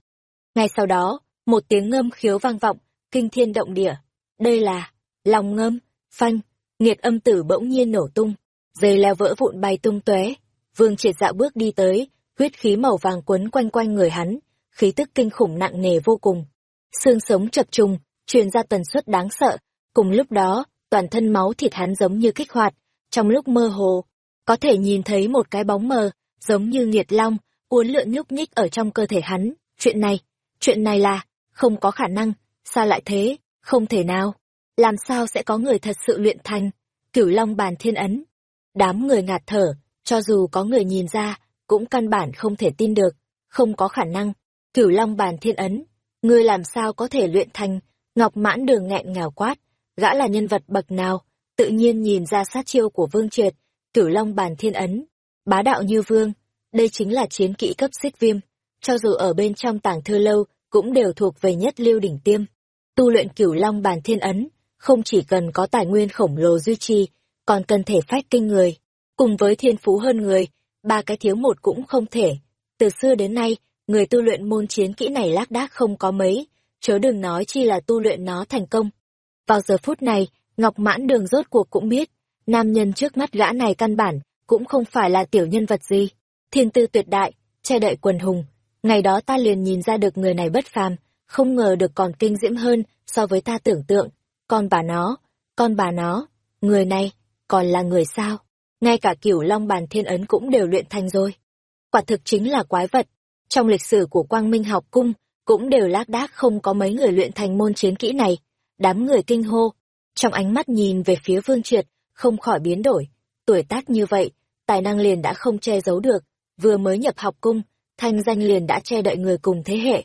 Ngay sau đó, một tiếng ngâm khiếu vang vọng, kinh thiên động địa. Đây là, lòng ngâm, phanh, nghiệt âm tử bỗng nhiên nổ tung, dây leo vỡ vụn bay tung tóe. Vương triệt dạo bước đi tới, huyết khí màu vàng quấn quanh quanh người hắn, khí tức kinh khủng nặng nề vô cùng. Xương sống chập trùng, truyền ra tần suất đáng sợ, cùng lúc đó, toàn thân máu thịt hắn giống như kích hoạt, trong lúc mơ hồ, có thể nhìn thấy một cái bóng mờ, giống như nghiệt long, uốn lượn nhúc nhích ở trong cơ thể hắn. Chuyện này, chuyện này là, không có khả năng, sao lại thế, không thể nào. Làm sao sẽ có người thật sự luyện thành, cửu long bàn thiên ấn. Đám người ngạt thở, cho dù có người nhìn ra, cũng căn bản không thể tin được, không có khả năng. Cửu long bàn thiên ấn, ngươi làm sao có thể luyện thành, ngọc mãn đường nghẹn ngào quát, gã là nhân vật bậc nào, tự nhiên nhìn ra sát chiêu của vương triệt, cửu long bàn thiên ấn, bá đạo như vương, đây chính là chiến kỹ cấp xích viêm, cho dù ở bên trong tảng thư lâu, cũng đều thuộc về nhất lưu đỉnh tiêm. Tu luyện cửu long bàn thiên ấn, không chỉ cần có tài nguyên khổng lồ duy trì, còn cần thể phách kinh người, cùng với thiên phú hơn người, ba cái thiếu một cũng không thể. Từ xưa đến nay, người tu luyện môn chiến kỹ này lác đác không có mấy, chớ đừng nói chi là tu luyện nó thành công. Vào giờ phút này, Ngọc Mãn Đường rốt cuộc cũng biết, nam nhân trước mắt gã này căn bản, cũng không phải là tiểu nhân vật gì. Thiên tư tuyệt đại, che đậy quần hùng. Ngày đó ta liền nhìn ra được người này bất phàm, không ngờ được còn kinh diễm hơn so với ta tưởng tượng. Con bà nó, con bà nó, người này, còn là người sao? Ngay cả cửu long bàn thiên ấn cũng đều luyện thành rồi. Quả thực chính là quái vật. Trong lịch sử của quang minh học cung, cũng đều lác đác không có mấy người luyện thành môn chiến kỹ này. Đám người kinh hô, trong ánh mắt nhìn về phía Vương Triệt, không khỏi biến đổi. Tuổi tác như vậy, tài năng liền đã không che giấu được, vừa mới nhập học cung, thanh danh liền đã che đợi người cùng thế hệ.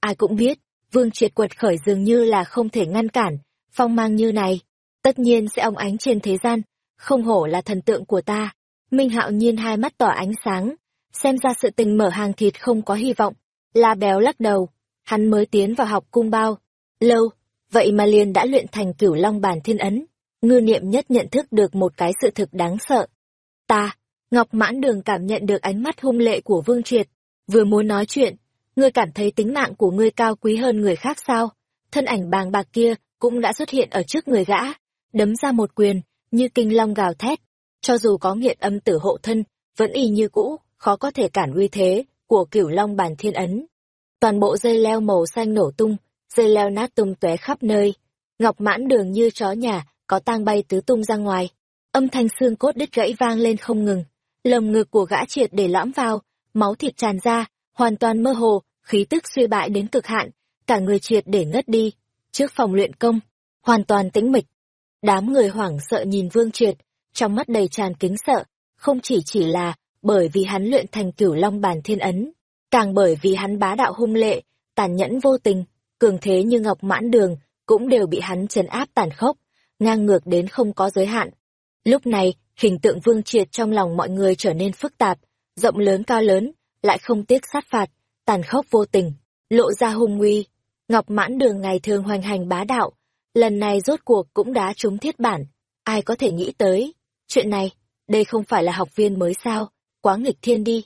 Ai cũng biết, Vương Triệt quật khởi dường như là không thể ngăn cản, phong mang như này, tất nhiên sẽ ông ánh trên thế gian, không hổ là thần tượng của ta. Minh Hạo Nhiên hai mắt tỏa ánh sáng, xem ra sự tình mở hàng thịt không có hy vọng. La béo lắc đầu, hắn mới tiến vào học cung bao. Lâu, vậy mà liền đã luyện thành cửu long bản thiên ấn. Ngư niệm nhất nhận thức được một cái sự thực đáng sợ. Ta, Ngọc mãn đường cảm nhận được ánh mắt hung lệ của Vương Triệt, vừa muốn nói chuyện, ngươi cảm thấy tính mạng của ngươi cao quý hơn người khác sao? Thân ảnh bàng bạc kia cũng đã xuất hiện ở trước người gã, đấm ra một quyền, như kinh long gào thét. Cho dù có nghiện âm tử hộ thân, vẫn y như cũ, khó có thể cản uy thế của cửu long bàn thiên ấn. Toàn bộ dây leo màu xanh nổ tung, dây leo nát tung tóe khắp nơi. Ngọc mãn đường như chó nhà, có tang bay tứ tung ra ngoài. Âm thanh xương cốt đứt gãy vang lên không ngừng. Lồng ngực của gã triệt để lõm vào, máu thịt tràn ra, hoàn toàn mơ hồ, khí tức suy bại đến cực hạn, cả người triệt để ngất đi. Trước phòng luyện công, hoàn toàn tĩnh mịch. Đám người hoảng sợ nhìn Vương Triệt, trong mắt đầy tràn kính sợ, không chỉ chỉ là bởi vì hắn luyện thành cửu long bàn thiên ấn, càng bởi vì hắn bá đạo hung lệ, tàn nhẫn vô tình, cường thế như ngọc mãn đường, cũng đều bị hắn trấn áp tàn khốc, ngang ngược đến không có giới hạn. Lúc này, hình tượng Vương Triệt trong lòng mọi người trở nên phức tạp, rộng lớn cao lớn, lại không tiếc sát phạt, tàn khốc vô tình, lộ ra hung nguy. Ngọc mãn đường ngày thường hoành hành bá đạo, lần này rốt cuộc cũng đã trúng thiết bản. Ai có thể nghĩ tới? Chuyện này, đây không phải là học viên mới sao, quá nghịch thiên đi.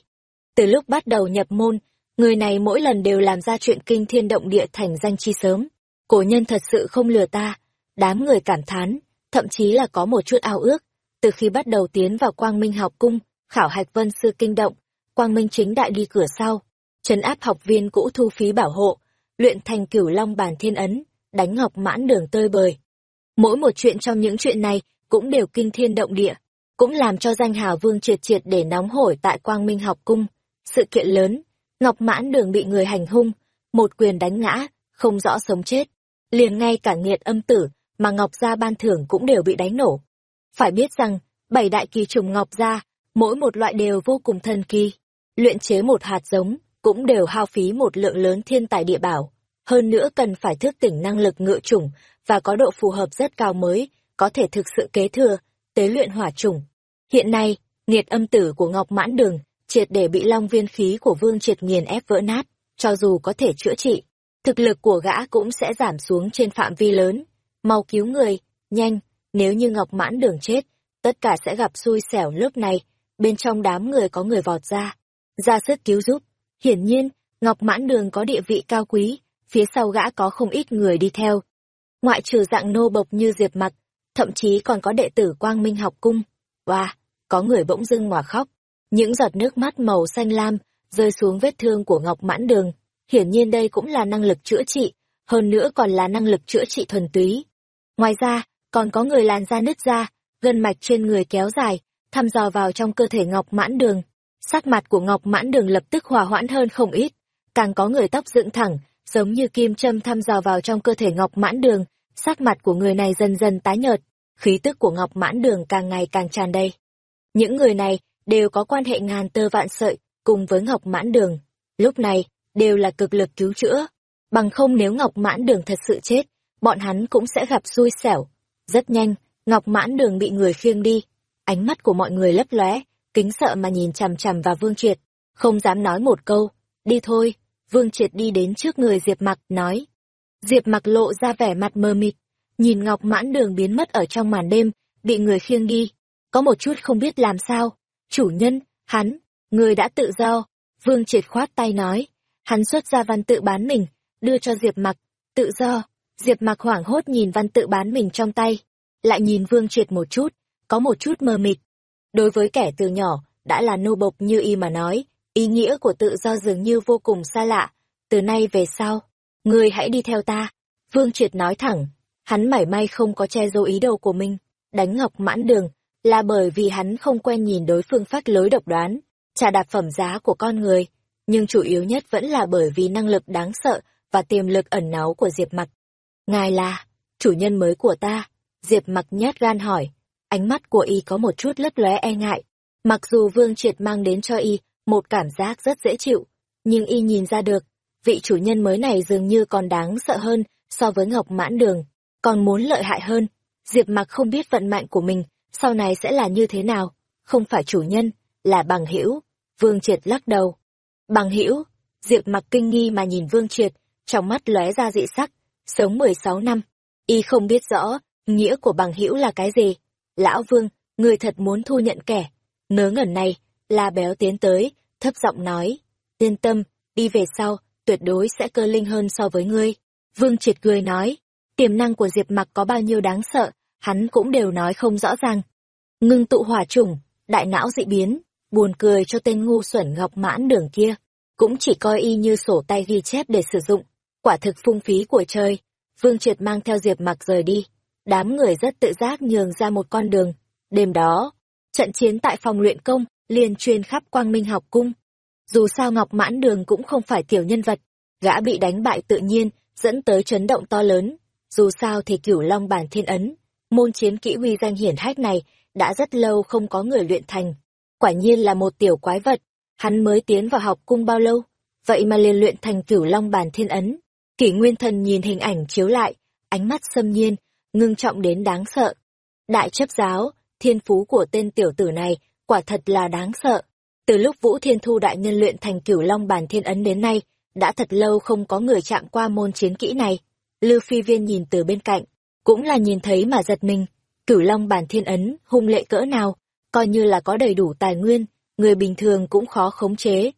Từ lúc bắt đầu nhập môn, Người này mỗi lần đều làm ra chuyện kinh thiên động địa thành danh chi sớm. Cổ nhân thật sự không lừa ta. Đám người cảm thán, thậm chí là có một chút ao ước. Từ khi bắt đầu tiến vào quang minh học cung, khảo hạch vân sư kinh động, quang minh chính đại đi cửa sau. Trấn áp học viên cũ thu phí bảo hộ, luyện thành cửu long bàn thiên ấn, đánh ngọc mãn đường tơi bời. Mỗi một chuyện trong những chuyện này cũng đều kinh thiên động địa, cũng làm cho danh hào vương triệt triệt để nóng hổi tại quang minh học cung. Sự kiện lớn, Ngọc mãn đường bị người hành hung, một quyền đánh ngã, không rõ sống chết. Liền ngay cả nghiệt âm tử, mà Ngọc Gia ban thưởng cũng đều bị đánh nổ. Phải biết rằng, bảy đại kỳ trùng Ngọc Gia, mỗi một loại đều vô cùng thần kỳ. Luyện chế một hạt giống, cũng đều hao phí một lượng lớn thiên tài địa bảo. Hơn nữa cần phải thức tỉnh năng lực ngự chủng và có độ phù hợp rất cao mới, có thể thực sự kế thừa, tế luyện hỏa chủng. Hiện nay, nghiệt âm tử của Ngọc Mãn Đường triệt để bị long viên khí của vương triệt nghiền ép vỡ nát, cho dù có thể chữa trị, thực lực của gã cũng sẽ giảm xuống trên phạm vi lớn. Mau cứu người, nhanh, nếu như Ngọc Mãn Đường chết, tất cả sẽ gặp xui xẻo lớp này, bên trong đám người có người vọt ra, ra sức cứu giúp. Hiển nhiên, Ngọc Mãn Đường có địa vị cao quý, phía sau gã có không ít người đi theo. Ngoại trừ dạng nô bộc như Diệp Mặc, thậm chí còn có đệ tử Quang Minh học cung. Và, có người bỗng dưng mà khóc. Những giọt nước mắt màu xanh lam rơi xuống vết thương của Ngọc Mãn Đường. Hiển nhiên đây cũng là năng lực chữa trị, hơn nữa còn là năng lực chữa trị thuần túy. Ngoài ra, còn có người làn da nứt ra, gân mạch trên người kéo dài, thăm dò vào trong cơ thể Ngọc Mãn Đường. Sắc mặt của Ngọc Mãn Đường lập tức hòa hoãn hơn không ít, càng có người tóc dựng thẳng, giống như kim châm thăm dò vào trong cơ thể Ngọc Mãn Đường, sắc mặt của người này dần dần tái nhợt, khí tức của Ngọc Mãn Đường càng ngày càng tràn đầy. Những người này đều có quan hệ ngàn tơ vạn sợi cùng với Ngọc Mãn Đường. Lúc này, đều là cực lực cứu chữa. Bằng không nếu Ngọc Mãn Đường thật sự chết, bọn hắn cũng sẽ gặp xui xẻo. Rất nhanh, Ngọc Mãn Đường bị người khiêng đi. Ánh mắt của mọi người lấp lóe, kính sợ mà nhìn chằm chằm vào Vương Triệt, không dám nói một câu. Đi thôi, Vương Triệt đi đến trước người Diệp Mặc, nói. Diệp Mặc lộ ra vẻ mặt mờ mịt, nhìn Ngọc Mãn Đường biến mất ở trong màn đêm, bị người khiêng đi. Có một chút không biết làm sao, Chủ nhân, hắn, người đã tự do. Vương triệt khoát tay nói. Hắn xuất ra văn tự bán mình, đưa cho Diệp mặc. Tự do. Diệp mặc hoảng hốt nhìn văn tự bán mình trong tay. Lại nhìn Vương triệt một chút, có một chút mờ mịt. Đối với kẻ từ nhỏ, đã là nô bộc như y mà nói, ý nghĩa của tự do dường như vô cùng xa lạ. Từ nay về sau, người hãy đi theo ta. Vương triệt nói thẳng, hắn mảy may không có che giấu ý đồ của mình. Đánh ngọc mãn đường, là bởi vì hắn không quen nhìn đối phương phát lối độc đoán, trả đạp phẩm giá của con người, nhưng chủ yếu nhất vẫn là bởi vì năng lực đáng sợ và tiềm lực ẩn náu của Diệp Mặc. Ngài là, chủ nhân mới của ta, Diệp Mặc nhát gan hỏi, ánh mắt của y có một chút lấp lóe e ngại, mặc dù Vương Triệt mang đến cho y một cảm giác rất dễ chịu, nhưng y nhìn ra được, vị chủ nhân mới này dường như còn đáng sợ hơn so với Ngọc Mãn Đường, còn muốn lợi hại hơn. Diệp Mặc không biết vận mệnh của mình sau này sẽ là như thế nào? Không phải chủ nhân, là bằng hữu. Vương Triệt lắc đầu. Bằng hữu, Diệp mặc kinh nghi mà nhìn Vương Triệt, trong mắt lóe ra dị sắc, sống 16 năm. Y không biết rõ, nghĩa của bằng hữu là cái gì. Lão Vương, người thật muốn thu nhận kẻ. Nớ ngẩn này, la béo tiến tới, thấp giọng nói. Yên tâm, đi về sau, tuyệt đối sẽ cơ linh hơn so với ngươi. Vương Triệt cười nói, tiềm năng của Diệp mặc có bao nhiêu đáng sợ, hắn cũng đều nói không rõ ràng. Ngưng tụ hỏa trùng, đại não dị biến, buồn cười cho tên ngu xuẩn ngọc mãn đường kia, cũng chỉ coi y như sổ tay ghi chép để sử dụng, quả thực phung phí của trời. Vương Triệt mang theo Diệp Mặc rời đi, đám người rất tự giác nhường ra một con đường. Đêm đó, trận chiến tại phòng luyện công liền truyền khắp Quang Minh học cung. Dù sao Ngọc Mãn Đường cũng không phải tiểu nhân vật, gã bị đánh bại tự nhiên, dẫn tới chấn động to lớn. Dù sao thì cửu long bản thiên ấn, môn chiến kỹ uy danh hiển hách này đã rất lâu không có người luyện thành. Quả nhiên là một tiểu quái vật, hắn mới tiến vào học cung bao lâu, vậy mà liền luyện thành cửu long bàn thiên ấn. Kỷ Nguyên Thần nhìn hình ảnh chiếu lại, ánh mắt xâm nhiên, ngưng trọng đến đáng sợ. Đại chấp giáo, thiên phú của tên tiểu tử này, quả thật là đáng sợ. Từ lúc Vũ Thiên Thu đại nhân luyện thành cửu long bàn thiên ấn đến nay, đã thật lâu không có người chạm qua môn chiến kỹ này. Lưu Phi Viên nhìn từ bên cạnh, cũng là nhìn thấy mà giật mình, cửu long Bàn thiên ấn, hung lệ cỡ nào, coi như là có đầy đủ tài nguyên, người bình thường cũng khó khống chế.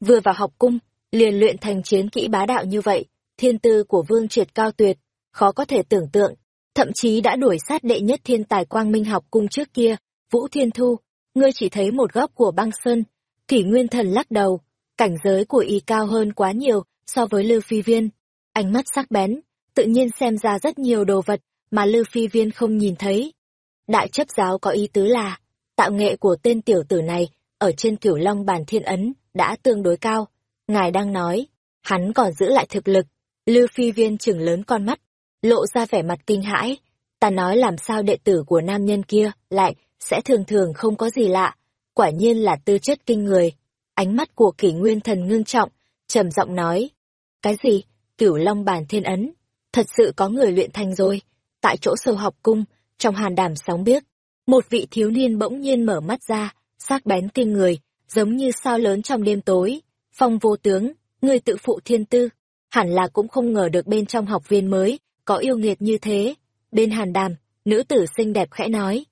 Vừa vào học cung, liền luyện thành chiến kỹ bá đạo như vậy, thiên tư của Vương Triệt cao tuyệt, khó có thể tưởng tượng, thậm chí đã đuổi sát đệ nhất thiên tài quang minh học cung trước kia, Vũ Thiên Thu, ngươi chỉ thấy một góc của băng sơn, kỷ nguyên thần lắc đầu, cảnh giới của y cao hơn quá nhiều so với Lưu Phi Viên, ánh mắt sắc bén, tự nhiên xem ra rất nhiều đồ vật mà Lưu Phi Viên không nhìn thấy. Đại chấp giáo có ý tứ là, tạo nghệ của tên tiểu tử này ở trên cửu long bàn thiên ấn đã tương đối cao. Ngài đang nói, hắn còn giữ lại thực lực. Lưu Phi Viên chừng lớn con mắt, lộ ra vẻ mặt kinh hãi. Ta nói làm sao đệ tử của nam nhân kia lại sẽ thường thường không có gì lạ. Quả nhiên là tư chất kinh người. Ánh mắt của kỷ nguyên thần ngưng trọng, trầm giọng nói. Cái gì? Cửu long bản thiên ấn. Thật sự có người luyện thành rồi. Tại chỗ sâu học cung, trong hàn đàm sóng biếc, một vị thiếu niên bỗng nhiên mở mắt ra, sắc bén kinh người, giống như sao lớn trong đêm tối. Phong vô tướng, người tự phụ thiên tư, hẳn là cũng không ngờ được bên trong học viên mới, có yêu nghiệt như thế. Bên hàn đàm, nữ tử xinh đẹp khẽ nói.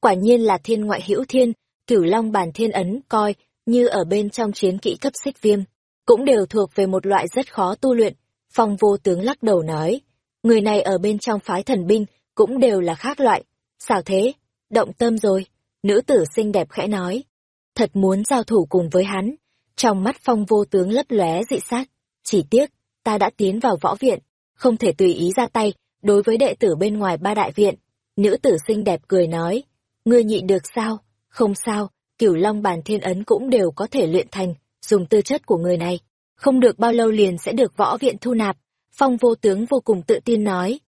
Quả nhiên là thiên ngoại hữu thiên, cửu long bản thiên ấn coi, như ở bên trong chiến kỹ cấp xích viêm, cũng đều thuộc về một loại rất khó tu luyện. Phong vô tướng lắc đầu nói, người này ở bên trong phái thần binh, cũng đều là khác loại. Sao thế? Động tâm rồi. Nữ tử xinh đẹp khẽ nói. Thật muốn giao thủ cùng với hắn. Trong mắt phong vô tướng lấp lóe dị sát. Chỉ tiếc, ta đã tiến vào võ viện. Không thể tùy ý ra tay, đối với đệ tử bên ngoài ba đại viện. Nữ tử xinh đẹp cười nói. Ngươi nhịn được sao? Không sao, cửu long bàn thiên ấn cũng đều có thể luyện thành, dùng tư chất của người này. Không được bao lâu liền sẽ được võ viện thu nạp. Phong vô tướng vô cùng tự tin nói.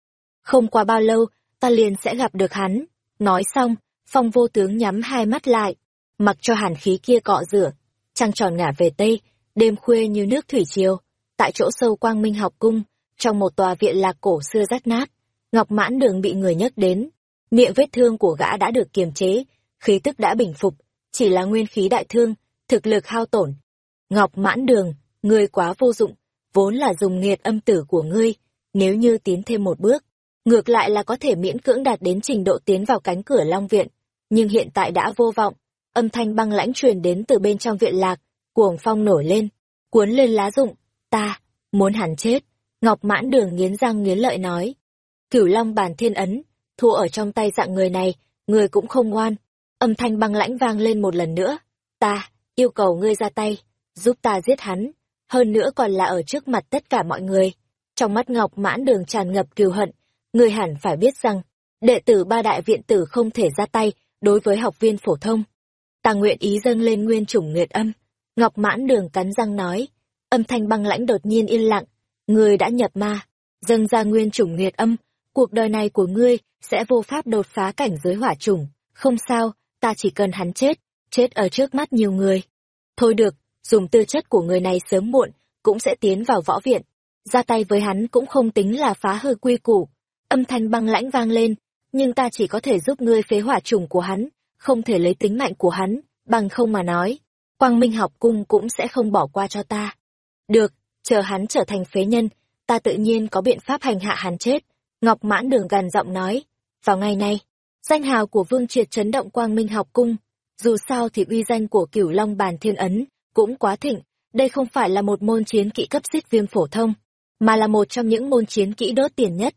Không qua bao lâu, ta liền sẽ gặp được hắn. Nói xong, phong vô tướng nhắm hai mắt lại, mặc cho hàn khí kia cọ rửa. Trăng tròn ngả về tây, đêm khuya như nước thủy triều. Tại chỗ sâu quang minh học cung, trong một tòa viện lạc cổ xưa rách nát, Ngọc Mãn Đường bị người nhấc đến. Miệng vết thương của gã đã được kiềm chế, khí tức đã bình phục, chỉ là nguyên khí đại thương, thực lực hao tổn. Ngọc Mãn Đường, ngươi quá vô dụng, vốn là dùng nghiệt âm tử của ngươi, nếu như tiến thêm một bước, ngược lại là có thể miễn cưỡng đạt đến trình độ tiến vào cánh cửa Long Viện, nhưng hiện tại đã vô vọng, âm thanh băng lãnh truyền đến từ bên trong viện lạc, cuồng phong nổi lên, cuốn lên lá rụng, ta, muốn hẳn chết, Ngọc mãn đường nghiến răng nghiến lợi nói. Cửu Long bàn thiên ấn, thua ở trong tay dạng người này, người cũng không ngoan, âm thanh băng lãnh vang lên một lần nữa, ta, yêu cầu ngươi ra tay, giúp ta giết hắn, hơn nữa còn là ở trước mặt tất cả mọi người. Trong mắt Ngọc mãn đường tràn ngập cừu hận, người hẳn phải biết rằng, đệ tử ba đại viện tử không thể ra tay đối với học viên phổ thông. Ta nguyện ý dâng lên nguyên chủng nguyệt âm. Ngọc mãn đường cắn răng nói, âm thanh băng lãnh đột nhiên yên lặng, ngươi đã nhập ma, dâng ra nguyên chủng nguyệt âm, cuộc đời này của ngươi sẽ vô pháp đột phá cảnh giới hỏa chủng, không sao, ta chỉ cần hắn chết, chết ở trước mắt nhiều người. Thôi được, dùng tư chất của người này sớm muộn, cũng sẽ tiến vào võ viện. Ra tay với hắn cũng không tính là phá hư quy củ, âm thanh băng lãnh vang lên, nhưng ta chỉ có thể giúp ngươi phế hỏa trùng của hắn, không thể lấy tính mạnh của hắn, bằng không mà nói. Quang Minh học cung cũng sẽ không bỏ qua cho ta. Được, chờ hắn trở thành phế nhân, ta tự nhiên có biện pháp hành hạ hắn chết. Ngọc mãn đường gằn giọng nói. Vào ngày nay, danh hào của Vương Triệt chấn động Quang Minh học cung. Dù sao thì uy danh của cửu Long bàn thiên ấn cũng quá thịnh. Đây không phải là một môn chiến kỹ cấp xích viêm phổ thông, mà là một trong những môn chiến kỹ đốt tiền nhất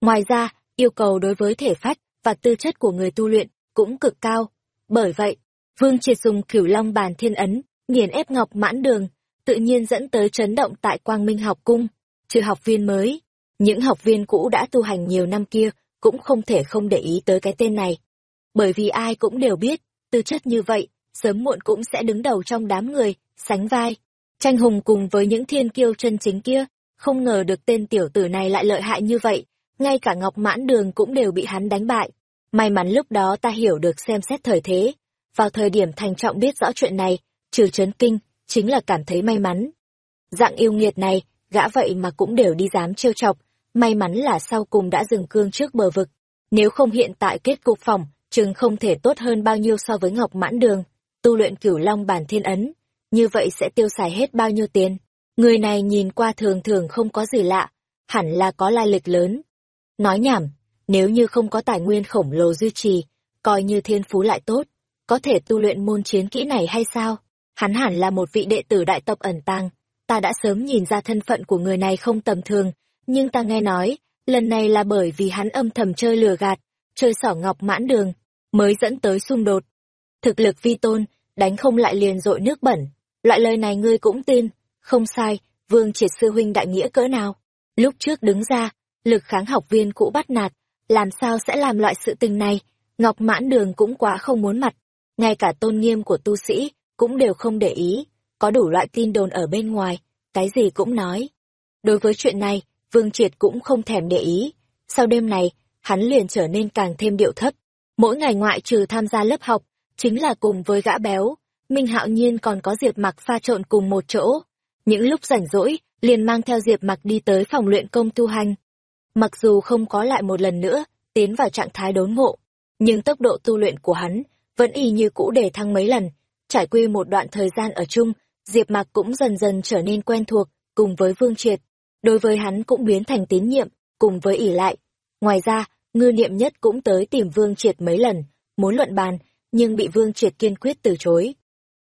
Ngoài ra, yêu cầu đối với thể phách và tư chất của người tu luyện cũng cực cao. Bởi vậy, Vương Triệt dùng cửu long bàn thiên ấn, nghiền ép ngọc mãn đường, tự nhiên dẫn tới chấn động tại Quang Minh học cung, trừ học viên mới. Những học viên cũ đã tu hành nhiều năm kia cũng không thể không để ý tới cái tên này. Bởi vì ai cũng đều biết, tư chất như vậy, sớm muộn cũng sẽ đứng đầu trong đám người, sánh vai. Tranh hùng cùng với những thiên kiêu chân chính kia, không ngờ được tên tiểu tử này lại lợi hại như vậy, ngay cả Ngọc Mãn Đường cũng đều bị hắn đánh bại. May mắn lúc đó ta hiểu được xem xét thời thế. Vào thời điểm thành trọng biết rõ chuyện này, trừ chấn kinh, chính là cảm thấy may mắn. Dạng yêu nghiệt này, gã vậy mà cũng đều đi dám trêu chọc, may mắn là sau cùng đã dừng cương trước bờ vực. Nếu không hiện tại kết cục phòng, chừng không thể tốt hơn bao nhiêu so với Ngọc Mãn Đường, tu luyện cửu long bản thiên ấn, như vậy sẽ tiêu xài hết bao nhiêu tiền. Người này nhìn qua thường thường không có gì lạ, hẳn là có lai lịch lớn, Nói nhảm, nếu như không có tài nguyên khổng lồ duy trì, coi như thiên phú lại tốt, có thể tu luyện môn chiến kỹ này hay sao? Hắn hẳn là một vị đệ tử đại tộc ẩn tàng, ta đã sớm nhìn ra thân phận của người này không tầm thường, nhưng ta nghe nói, lần này là bởi vì hắn âm thầm chơi lừa gạt, chơi sỏ ngọc mãn đường, mới dẫn tới xung đột. Thực lực vi tôn, đánh không lại liền dội nước bẩn. Loại lời này ngươi cũng tin, không sai, vương triệt sư huynh đại nghĩa cỡ nào. Lúc trước đứng ra, lực kháng học viên cũ bắt nạt, làm sao sẽ làm loại sự tình này, Ngọc mãn đường cũng quá không muốn mặt. Ngay cả tôn nghiêm của tu sĩ, cũng đều không để ý, có đủ loại tin đồn ở bên ngoài, cái gì cũng nói. Đối với chuyện này, Vương Triệt cũng không thèm để ý. Sau đêm này, hắn liền trở nên càng thêm điệu thấp. Mỗi ngày ngoại trừ tham gia lớp học, chính là cùng với gã béo, Minh Hạo Nhiên còn có Diệp Mặc pha trộn cùng một chỗ. Những lúc rảnh rỗi, liền mang theo Diệp Mặc đi tới phòng luyện công tu hành. Mặc dù không có lại một lần nữa, tiến vào trạng thái đốn ngộ, nhưng tốc độ tu luyện của hắn vẫn y như cũ để thăng mấy lần. Trải quy một đoạn thời gian ở chung, Diệp mạc cũng dần dần trở nên quen thuộc, cùng với Vương Triệt. Đối với hắn cũng biến thành tín nhiệm, cùng với ỷ lại. Ngoài ra, ngư niệm nhất cũng tới tìm Vương Triệt mấy lần, muốn luận bàn, nhưng bị Vương Triệt kiên quyết từ chối.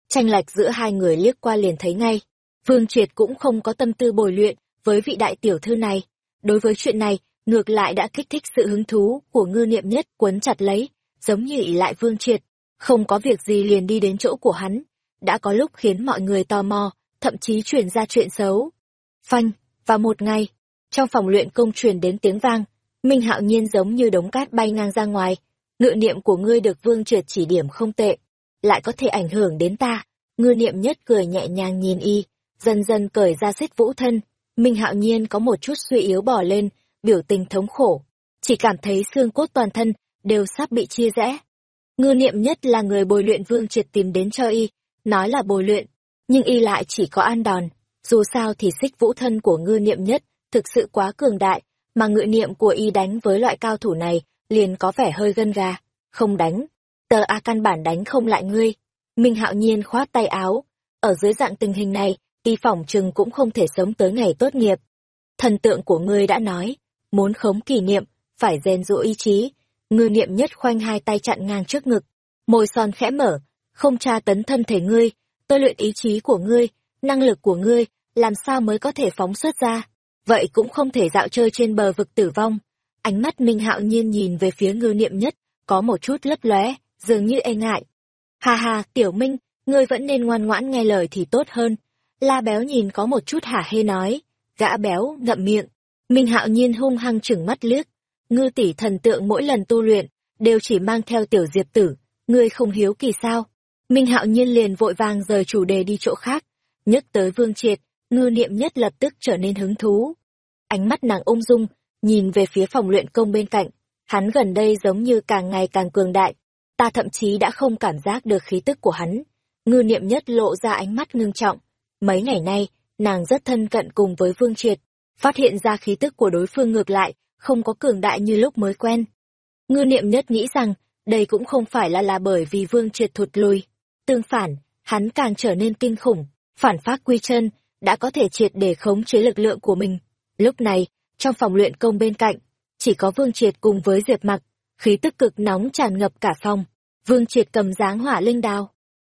Tranh lệch giữa hai người liếc qua liền thấy ngay. Vương Triệt cũng không có tâm tư bồi luyện với vị đại tiểu thư này. Đối với chuyện này, ngược lại đã kích thích sự hứng thú của ngư niệm nhất quấn chặt lấy, giống như ỷ lại Vương Triệt. Không có việc gì liền đi đến chỗ của hắn. Đã có lúc khiến mọi người tò mò, thậm chí truyền ra chuyện xấu. Phanh, và một ngày, trong phòng luyện công truyền đến tiếng vang, Minh Hạo Nhiên giống như đống cát bay ngang ra ngoài, ngự niệm của ngươi được Vương Triệt chỉ điểm không tệ, lại có thể ảnh hưởng đến ta. Ngư niệm nhất cười nhẹ nhàng nhìn y, dần dần cởi ra xích vũ thân. Minh Hạo Nhiên có một chút suy yếu bỏ lên, biểu tình thống khổ, chỉ cảm thấy xương cốt toàn thân đều sắp bị chia rẽ. Ngư niệm nhất là người bồi luyện Vương Triệt tìm đến cho y, nói là bồi luyện, nhưng y lại chỉ có an đòn. Dù sao thì xích vũ thân của ngư niệm nhất thực sự quá cường đại, mà ngự niệm của y đánh với loại cao thủ này liền có vẻ hơi gân gà. Không đánh, tờ A căn bản đánh không lại ngươi. Minh hạo nhiên khoát tay áo. Ở dưới dạng tình hình này, y phỏng chừng cũng không thể sống tới ngày tốt nghiệp. Thần tượng của ngươi đã nói, muốn khống kỷ niệm, phải rèn dỗ ý chí. Ngư niệm nhất khoanh hai tay chặn ngang trước ngực, môi son khẽ mở, không tra tấn thân thể ngươi, tôi luyện ý chí của ngươi, năng lực của ngươi, làm sao mới có thể phóng xuất ra. Vậy cũng không thể dạo chơi trên bờ vực tử vong. Ánh mắt Minh Hạo Nhiên nhìn về phía ngư niệm nhất, có một chút lấp lóe, dường như e ngại. Hà hà, tiểu Minh, ngươi vẫn nên ngoan ngoãn nghe lời thì tốt hơn. La béo nhìn có một chút hả hê nói. Gã béo, ngậm miệng. Minh Hạo Nhiên hung hăng chừng mắt liếc. Ngư tỷ thần tượng mỗi lần tu luyện, đều chỉ mang theo tiểu diệp tử. Ngươi không hiếu kỳ sao? Minh Hạo Nhiên liền vội vàng rời chủ đề đi chỗ khác. Nhắc tới Vương Triệt, ngư niệm nhất lập tức trở nên hứng thú. Ánh mắt nàng ung dung, nhìn về phía phòng luyện công bên cạnh, hắn gần đây giống như càng ngày càng cường đại, ta thậm chí đã không cảm giác được khí tức của hắn. Ngư niệm nhất lộ ra ánh mắt ngưng trọng. Mấy ngày nay, nàng rất thân cận cùng với Vương Triệt, phát hiện ra khí tức của đối phương ngược lại, không có cường đại như lúc mới quen. Ngư niệm nhất nghĩ rằng, đây cũng không phải là là bởi vì Vương Triệt thụt lùi. Tương phản, hắn càng trở nên kinh khủng, phản phát quy chân, đã có thể triệt để khống chế lực lượng của mình. Lúc này, trong phòng luyện công bên cạnh, chỉ có Vương Triệt cùng với Diệp Mặc, khí tức cực nóng tràn ngập cả phòng. Vương Triệt cầm dáng hỏa linh đao.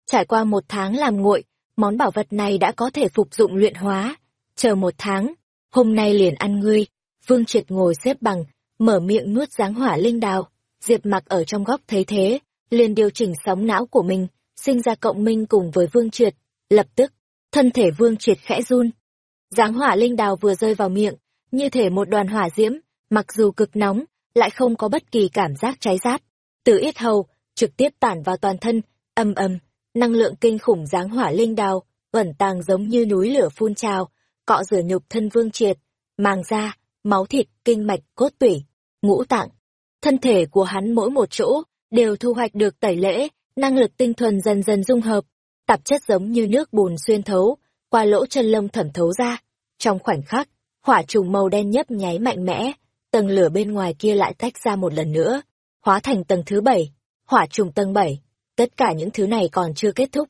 Trải qua một tháng làm nguội, món bảo vật này đã có thể phục dụng luyện hóa. Chờ một tháng, hôm nay liền ăn ngươi. Vương Triệt ngồi xếp bằng, mở miệng nuốt dáng hỏa linh đào. Diệp Mặc ở trong góc thấy thế, liền điều chỉnh sóng não của mình, sinh ra cộng minh cùng với Vương Triệt. Lập tức, thân thể Vương Triệt khẽ run. Dáng hỏa linh đào vừa rơi vào miệng, như thể một đoàn hỏa diễm, mặc dù cực nóng, lại không có bất kỳ cảm giác cháy rát. Từ yết hầu, trực tiếp tản vào toàn thân, âm âm, năng lượng kinh khủng dáng hỏa linh đào, ẩn tàng giống như núi lửa phun trào, cọ rửa nhục thân vương triệt, màng da, máu thịt, kinh mạch, cốt tủy, ngũ tạng. Thân thể của hắn mỗi một chỗ, đều thu hoạch được tẩy lễ, năng lực tinh thuần dần dần dung hợp, tạp chất giống như nước bùn xuyên thấu, qua lỗ chân lông thẩm thấu ra. Trong khoảnh khắc, hỏa trùng màu đen nhấp nháy mạnh mẽ, tầng lửa bên ngoài kia lại tách ra một lần nữa, hóa thành tầng thứ bảy, hỏa trùng tầng bảy. Tất cả những thứ này còn chưa kết thúc.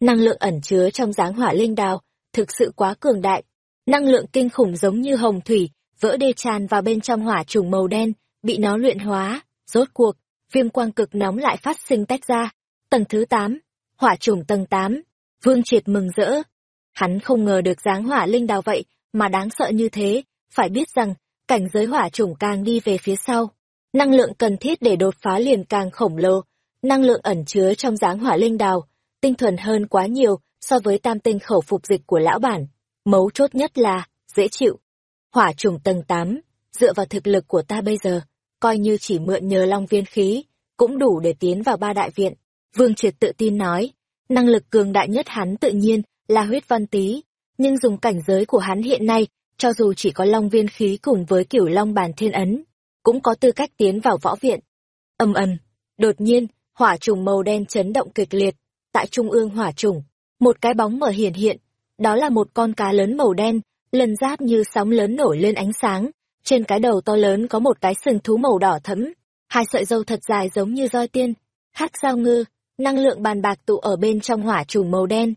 Năng lượng ẩn chứa trong dáng hỏa linh đào, thực sự quá cường đại. Năng lượng kinh khủng giống như hồng thủy, vỡ đê tràn vào bên trong hỏa trùng màu đen, bị nó luyện hóa. Rốt cuộc, viêm quang cực nóng lại phát sinh tách ra. Tầng thứ tám, hỏa trùng tầng tám. Vương Triệt mừng rỡ. Hắn không ngờ được dáng hỏa linh đào vậy mà đáng sợ như thế, phải biết rằng, cảnh giới hỏa trùng càng đi về phía sau. Năng lượng cần thiết để đột phá liền càng khổng lồ, năng lượng ẩn chứa trong dáng hỏa linh đào, tinh thuần hơn quá nhiều so với tam tinh khẩu phục dịch của lão bản. Mấu chốt nhất là, dễ chịu. Hỏa trùng tầng 8, dựa vào thực lực của ta bây giờ, coi như chỉ mượn nhờ long viên khí, cũng đủ để tiến vào ba đại viện. Vương Triệt tự tin nói, năng lực cường đại nhất hắn tự nhiên là huyết văn tý, nhưng dùng cảnh giới của hắn hiện nay, cho dù chỉ có long viên khí cùng với kiểu long bàn thiên ấn, cũng có tư cách tiến vào võ viện. Âm ầm, đột nhiên, hỏa trùng màu đen chấn động kịch liệt, tại trung ương hỏa trùng, một cái bóng mở hiển hiện, đó là một con cá lớn màu đen, lần giáp như sóng lớn nổi lên ánh sáng, trên cái đầu to lớn có một cái sừng thú màu đỏ thẫm, hai sợi râu thật dài giống như roi tiên, hắc giao ngư, năng lượng bàn bạc tụ ở bên trong hỏa trùng màu đen.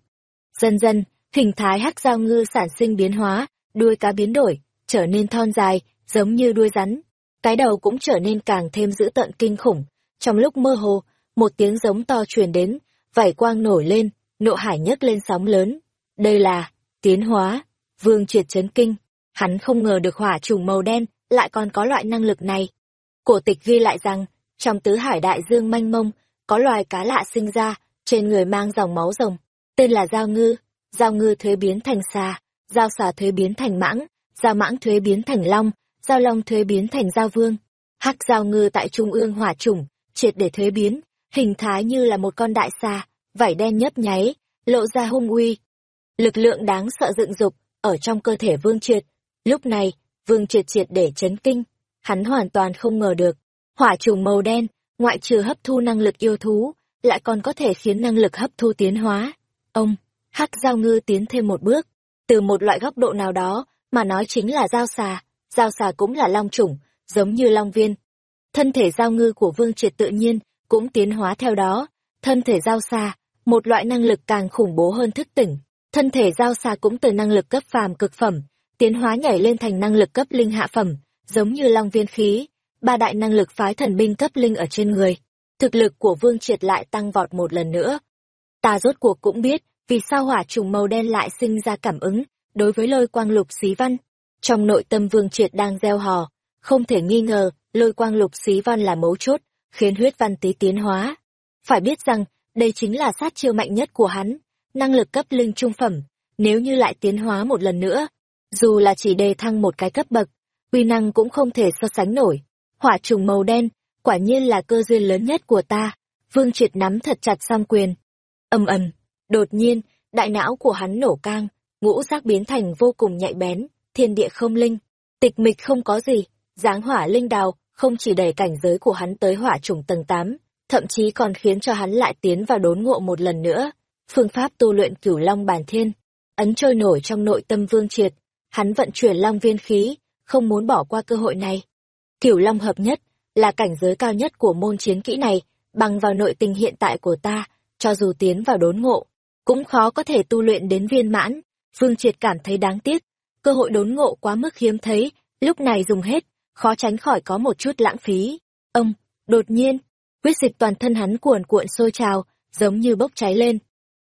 Dần dần, hình thái hắc giao ngư sản sinh biến hóa, đuôi cá biến đổi, trở nên thon dài, giống như đuôi rắn. Cái đầu cũng trở nên càng thêm dữ tợn kinh khủng. Trong lúc mơ hồ, một tiếng giống to truyền đến, vảy quang nổi lên, nộ hải nhấc lên sóng lớn. Đây là, tiến hóa, vương triệt chấn kinh. Hắn không ngờ được hỏa trùng màu đen lại còn có loại năng lực này. Cổ tịch ghi lại rằng, trong tứ hải đại dương manh mông, có loài cá lạ sinh ra, trên người mang dòng máu rồng, tên là giao ngư. Giao ngư thuế biến thành xà, giao xà thuế biến thành mãng, giao mãng thuế biến thành long, giao long thuế biến thành giao vương. Hắc giao ngư tại trung ương hỏa trùng, triệt để thuế biến, hình thái như là một con đại xà, vảy đen nhấp nháy, lộ ra hung uy. Lực lượng đáng sợ dựng dục, ở trong cơ thể vương triệt. Lúc này, vương triệt triệt để chấn kinh, hắn hoàn toàn không ngờ được. Hỏa trùng màu đen, ngoại trừ hấp thu năng lực yêu thú, lại còn có thể khiến năng lực hấp thu tiến hóa. Ông, hắc giao ngư tiến thêm một bước, từ một loại góc độ nào đó, mà nói chính là giao xà, giao xà cũng là long chủng, giống như long viên. Thân thể giao ngư của vương triệt tự nhiên, cũng tiến hóa theo đó, thân thể giao xà, một loại năng lực càng khủng bố hơn thức tỉnh. Thân thể giao xà cũng từ năng lực cấp phàm cực phẩm, tiến hóa nhảy lên thành năng lực cấp linh hạ phẩm, giống như long viên khí, ba đại năng lực phái thần binh cấp linh ở trên người. Thực lực của Vương Triệt lại tăng vọt một lần nữa. Ta rốt cuộc cũng biết, vì sao hỏa trùng màu đen lại sinh ra cảm ứng, đối với lôi quang lục xí văn. Trong nội tâm Vương Triệt đang gieo hò, không thể nghi ngờ, lôi quang lục xí văn là mấu chốt, khiến huyết văn tí tiến hóa. Phải biết rằng, đây chính là sát chiêu mạnh nhất của hắn, năng lực cấp linh trung phẩm, nếu như lại tiến hóa một lần nữa, dù là chỉ đề thăng một cái cấp bậc, uy năng cũng không thể so sánh nổi. Hỏa trùng màu đen, quả nhiên là cơ duyên lớn nhất của ta. Vương Triệt nắm thật chặt song quyền. Âm ầm, đột nhiên, đại não của hắn nổ cang, ngũ giác biến thành vô cùng nhạy bén, thiên địa không linh, tịch mịch không có gì, dáng hỏa linh đào không chỉ đẩy cảnh giới của hắn tới hỏa trùng tầng 8, thậm chí còn khiến cho hắn lại tiến vào đốn ngộ một lần nữa. Phương pháp tu luyện cửu long bản thiên, ấn trôi nổi trong nội tâm vương triệt, hắn vận chuyển long viên khí, không muốn bỏ qua cơ hội này. Cửu long hợp nhất, là cảnh giới cao nhất của môn chiến kỹ này, bằng vào nội tình hiện tại của ta, cho dù tiến vào đốn ngộ, cũng khó có thể tu luyện đến viên mãn. Vương Triệt cảm thấy đáng tiếc, cơ hội đốn ngộ quá mức hiếm thấy, lúc này dùng hết, khó tránh khỏi có một chút lãng phí. Ông, đột nhiên, huyết dịch toàn thân hắn cuồn cuộn sôi trào, giống như bốc cháy lên.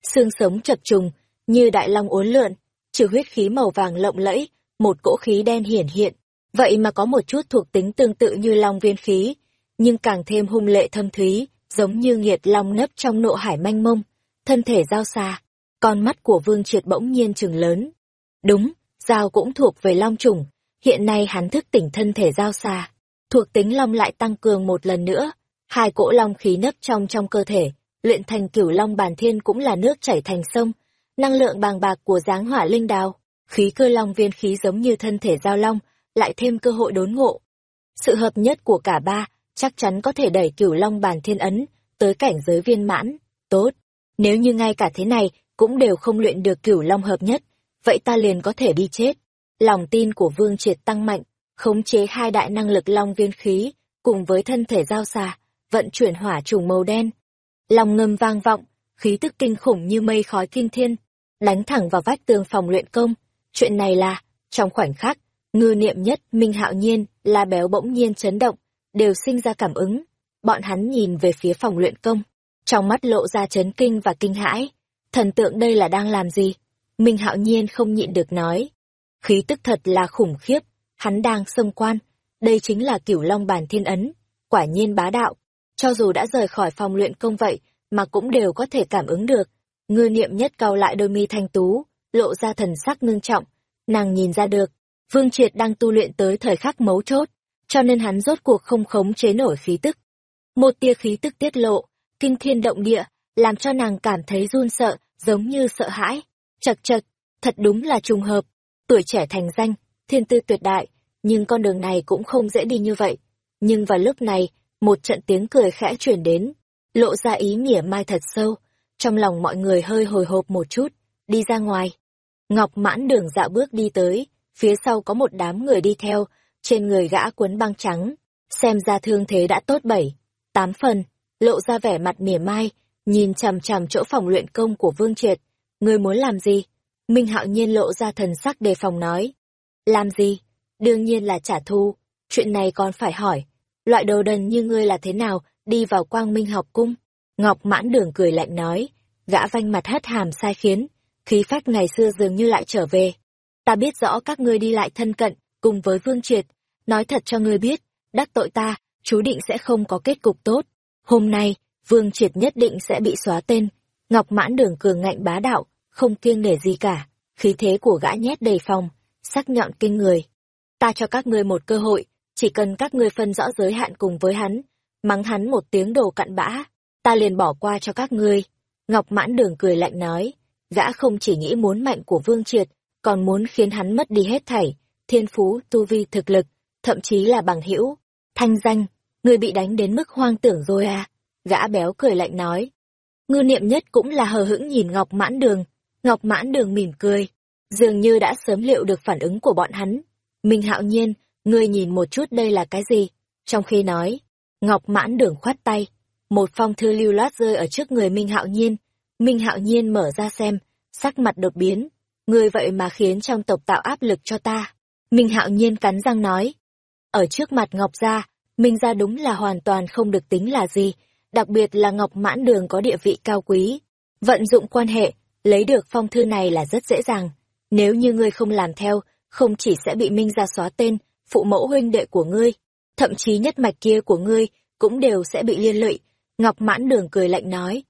Xương sống chập trùng, như đại long uốn lượn, trừ huyết khí màu vàng lộng lẫy, một cỗ khí đen hiển hiện, vậy mà có một chút thuộc tính tương tự như long viên khí, nhưng càng thêm hung lệ thâm thúy, giống như nghiệt long nấp trong nộ hải manh mông, thân thể giao xa, con mắt của vương triệt bỗng nhiên trừng lớn. Đúng, giao cũng thuộc về long trùng, hiện nay hắn thức tỉnh thân thể giao xa, thuộc tính long lại tăng cường một lần nữa, hai cỗ long khí nấp trong trong cơ thể, luyện thành cửu long bàn thiên cũng là nước chảy thành sông, năng lượng bàng bạc của dáng hỏa linh đào, khí cơ long viên khí giống như thân thể giao long, lại thêm cơ hội đốn ngộ. Sự hợp nhất của cả ba chắc chắn có thể đẩy cửu long bàn thiên ấn tới cảnh giới viên mãn, tốt. Nếu như ngay cả thế này cũng đều không luyện được cửu long hợp nhất, vậy ta liền có thể đi chết. Lòng tin của Vương Triệt tăng mạnh, khống chế hai đại năng lực long viên khí, cùng với thân thể giao xà, vận chuyển hỏa trùng màu đen. Lòng ngâm vang vọng, khí tức kinh khủng như mây khói kinh thiên, đánh thẳng vào vách tường phòng luyện công. Chuyện này là, trong khoảnh khắc, ngư niệm nhất, minh hạo nhiên, la béo bỗng nhiên chấn động, đều sinh ra cảm ứng. Bọn hắn nhìn về phía phòng luyện công, trong mắt lộ ra chấn kinh và kinh hãi. Thần tượng đây là đang làm gì? Minh Hạo Nhiên không nhịn được nói. Khí tức thật là khủng khiếp, hắn đang xông quan. Đây chính là cửu long bàn thiên ấn, quả nhiên bá đạo. Cho dù đã rời khỏi phòng luyện công vậy, mà cũng đều có thể cảm ứng được. Ngư niệm nhất cao lại đôi mi thanh tú, lộ ra thần sắc ngưng trọng. Nàng nhìn ra được, Vương Triệt đang tu luyện tới thời khắc mấu chốt, cho nên hắn rốt cuộc không khống chế nổi khí tức. Một tia khí tức tiết lộ, kinh thiên động địa, làm cho nàng cảm thấy run sợ, giống như sợ hãi. Chật chật, thật đúng là trùng hợp. Tuổi trẻ thành danh, thiên tư tuyệt đại, nhưng con đường này cũng không dễ đi như vậy. Nhưng vào lúc này, một trận tiếng cười khẽ chuyển đến, lộ ra ý mỉa mai thật sâu. Trong lòng mọi người hơi hồi hộp một chút, đi ra ngoài. Ngọc mãn đường dạo bước đi tới, phía sau có một đám người đi theo, trên người gã quấn băng trắng, xem ra thương thế đã tốt bảy, tám phần, lộ ra vẻ mặt mỉa mai, nhìn chằm chằm chỗ phòng luyện công của Vương Triệt. Ngươi muốn làm gì? Minh Hạo Nhiên lộ ra thần sắc đề phòng nói. Làm gì? Đương nhiên là trả thù. Chuyện này còn phải hỏi. Loại đồ đần như ngươi là thế nào, đi vào quang minh học cung? Ngọc mãn đường cười lạnh nói. Gã vanh mặt hất hàm sai khiến. Khí phách ngày xưa dường như lại trở về. Ta biết rõ các ngươi đi lại thân cận, cùng với Vương Triệt. Nói thật cho ngươi biết, đắc tội ta, chú định sẽ không có kết cục tốt. Hôm nay, Vương Triệt nhất định sẽ bị xóa tên. Ngọc mãn đường cường ngạnh bá đạo, không kiêng nể gì cả. Khí thế của gã nhét đầy phòng, sắc nhọn kinh người. Ta cho các ngươi một cơ hội, chỉ cần các ngươi phân rõ giới hạn cùng với hắn, mắng hắn một tiếng đồ cặn bã, ta liền bỏ qua cho các ngươi. Ngọc mãn đường cười lạnh nói, gã không chỉ nghĩ muốn mạnh của Vương Triệt, còn muốn khiến hắn mất đi hết thảy, thiên phú, tu vi thực lực, thậm chí là bằng hữu, thanh danh, người bị đánh đến mức hoang tưởng rồi à. Gã béo cười lạnh nói. Ngư niệm nhất cũng là hờ hững nhìn Ngọc Mãn Đường. Ngọc Mãn Đường mỉm cười. Dường như đã sớm liệu được phản ứng của bọn hắn. Minh hạo nhiên, ngươi nhìn một chút đây là cái gì? Trong khi nói, Ngọc Mãn Đường khoát tay. Một phong thư lưu loát rơi ở trước người Minh hạo nhiên. Minh hạo nhiên mở ra xem, sắc mặt đột biến. Ngươi vậy mà khiến trong tộc tạo áp lực cho ta. Minh hạo nhiên cắn răng nói. Ở trước mặt Ngọc Gia, Minh Gia đúng là hoàn toàn không được tính là gì, đặc biệt là Ngọc Mãn Đường có địa vị cao quý. Vận dụng quan hệ, lấy được phong thư này là rất dễ dàng. Nếu như ngươi không làm theo, không chỉ sẽ bị Minh Gia xóa tên, phụ mẫu huynh đệ của ngươi, thậm chí nhất mạch kia của ngươi, cũng đều sẽ bị liên lụy. Ngọc Mãn Đường cười lạnh nói.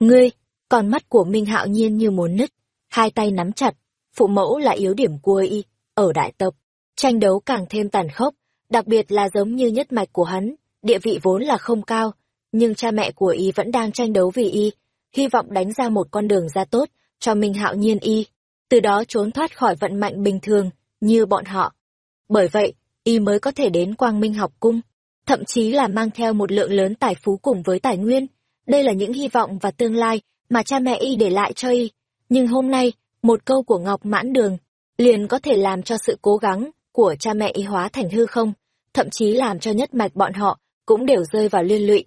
Ngươi, con mắt của Minh Hạo Nhiên như muốn nứt, hai tay nắm chặt, phụ mẫu là yếu điểm của y, ở đại tộc. Tranh đấu càng thêm tàn khốc, đặc biệt là giống như nhất mạch của hắn, địa vị vốn là không cao, nhưng cha mẹ của y vẫn đang tranh đấu vì y, hy vọng đánh ra một con đường ra tốt cho Minh Hạo Nhiên y, từ đó trốn thoát khỏi vận mạnh bình thường như bọn họ. Bởi vậy, y mới có thể đến Quang Minh học cung, thậm chí là mang theo một lượng lớn tài phú cùng với tài nguyên. Đây là những hy vọng và tương lai mà cha mẹ y để lại cho y. Nhưng hôm nay, một câu của Ngọc Mãn Đường liền có thể làm cho sự cố gắng của cha mẹ y hóa thành hư không, thậm chí làm cho nhất mạch bọn họ cũng đều rơi vào liên lụy.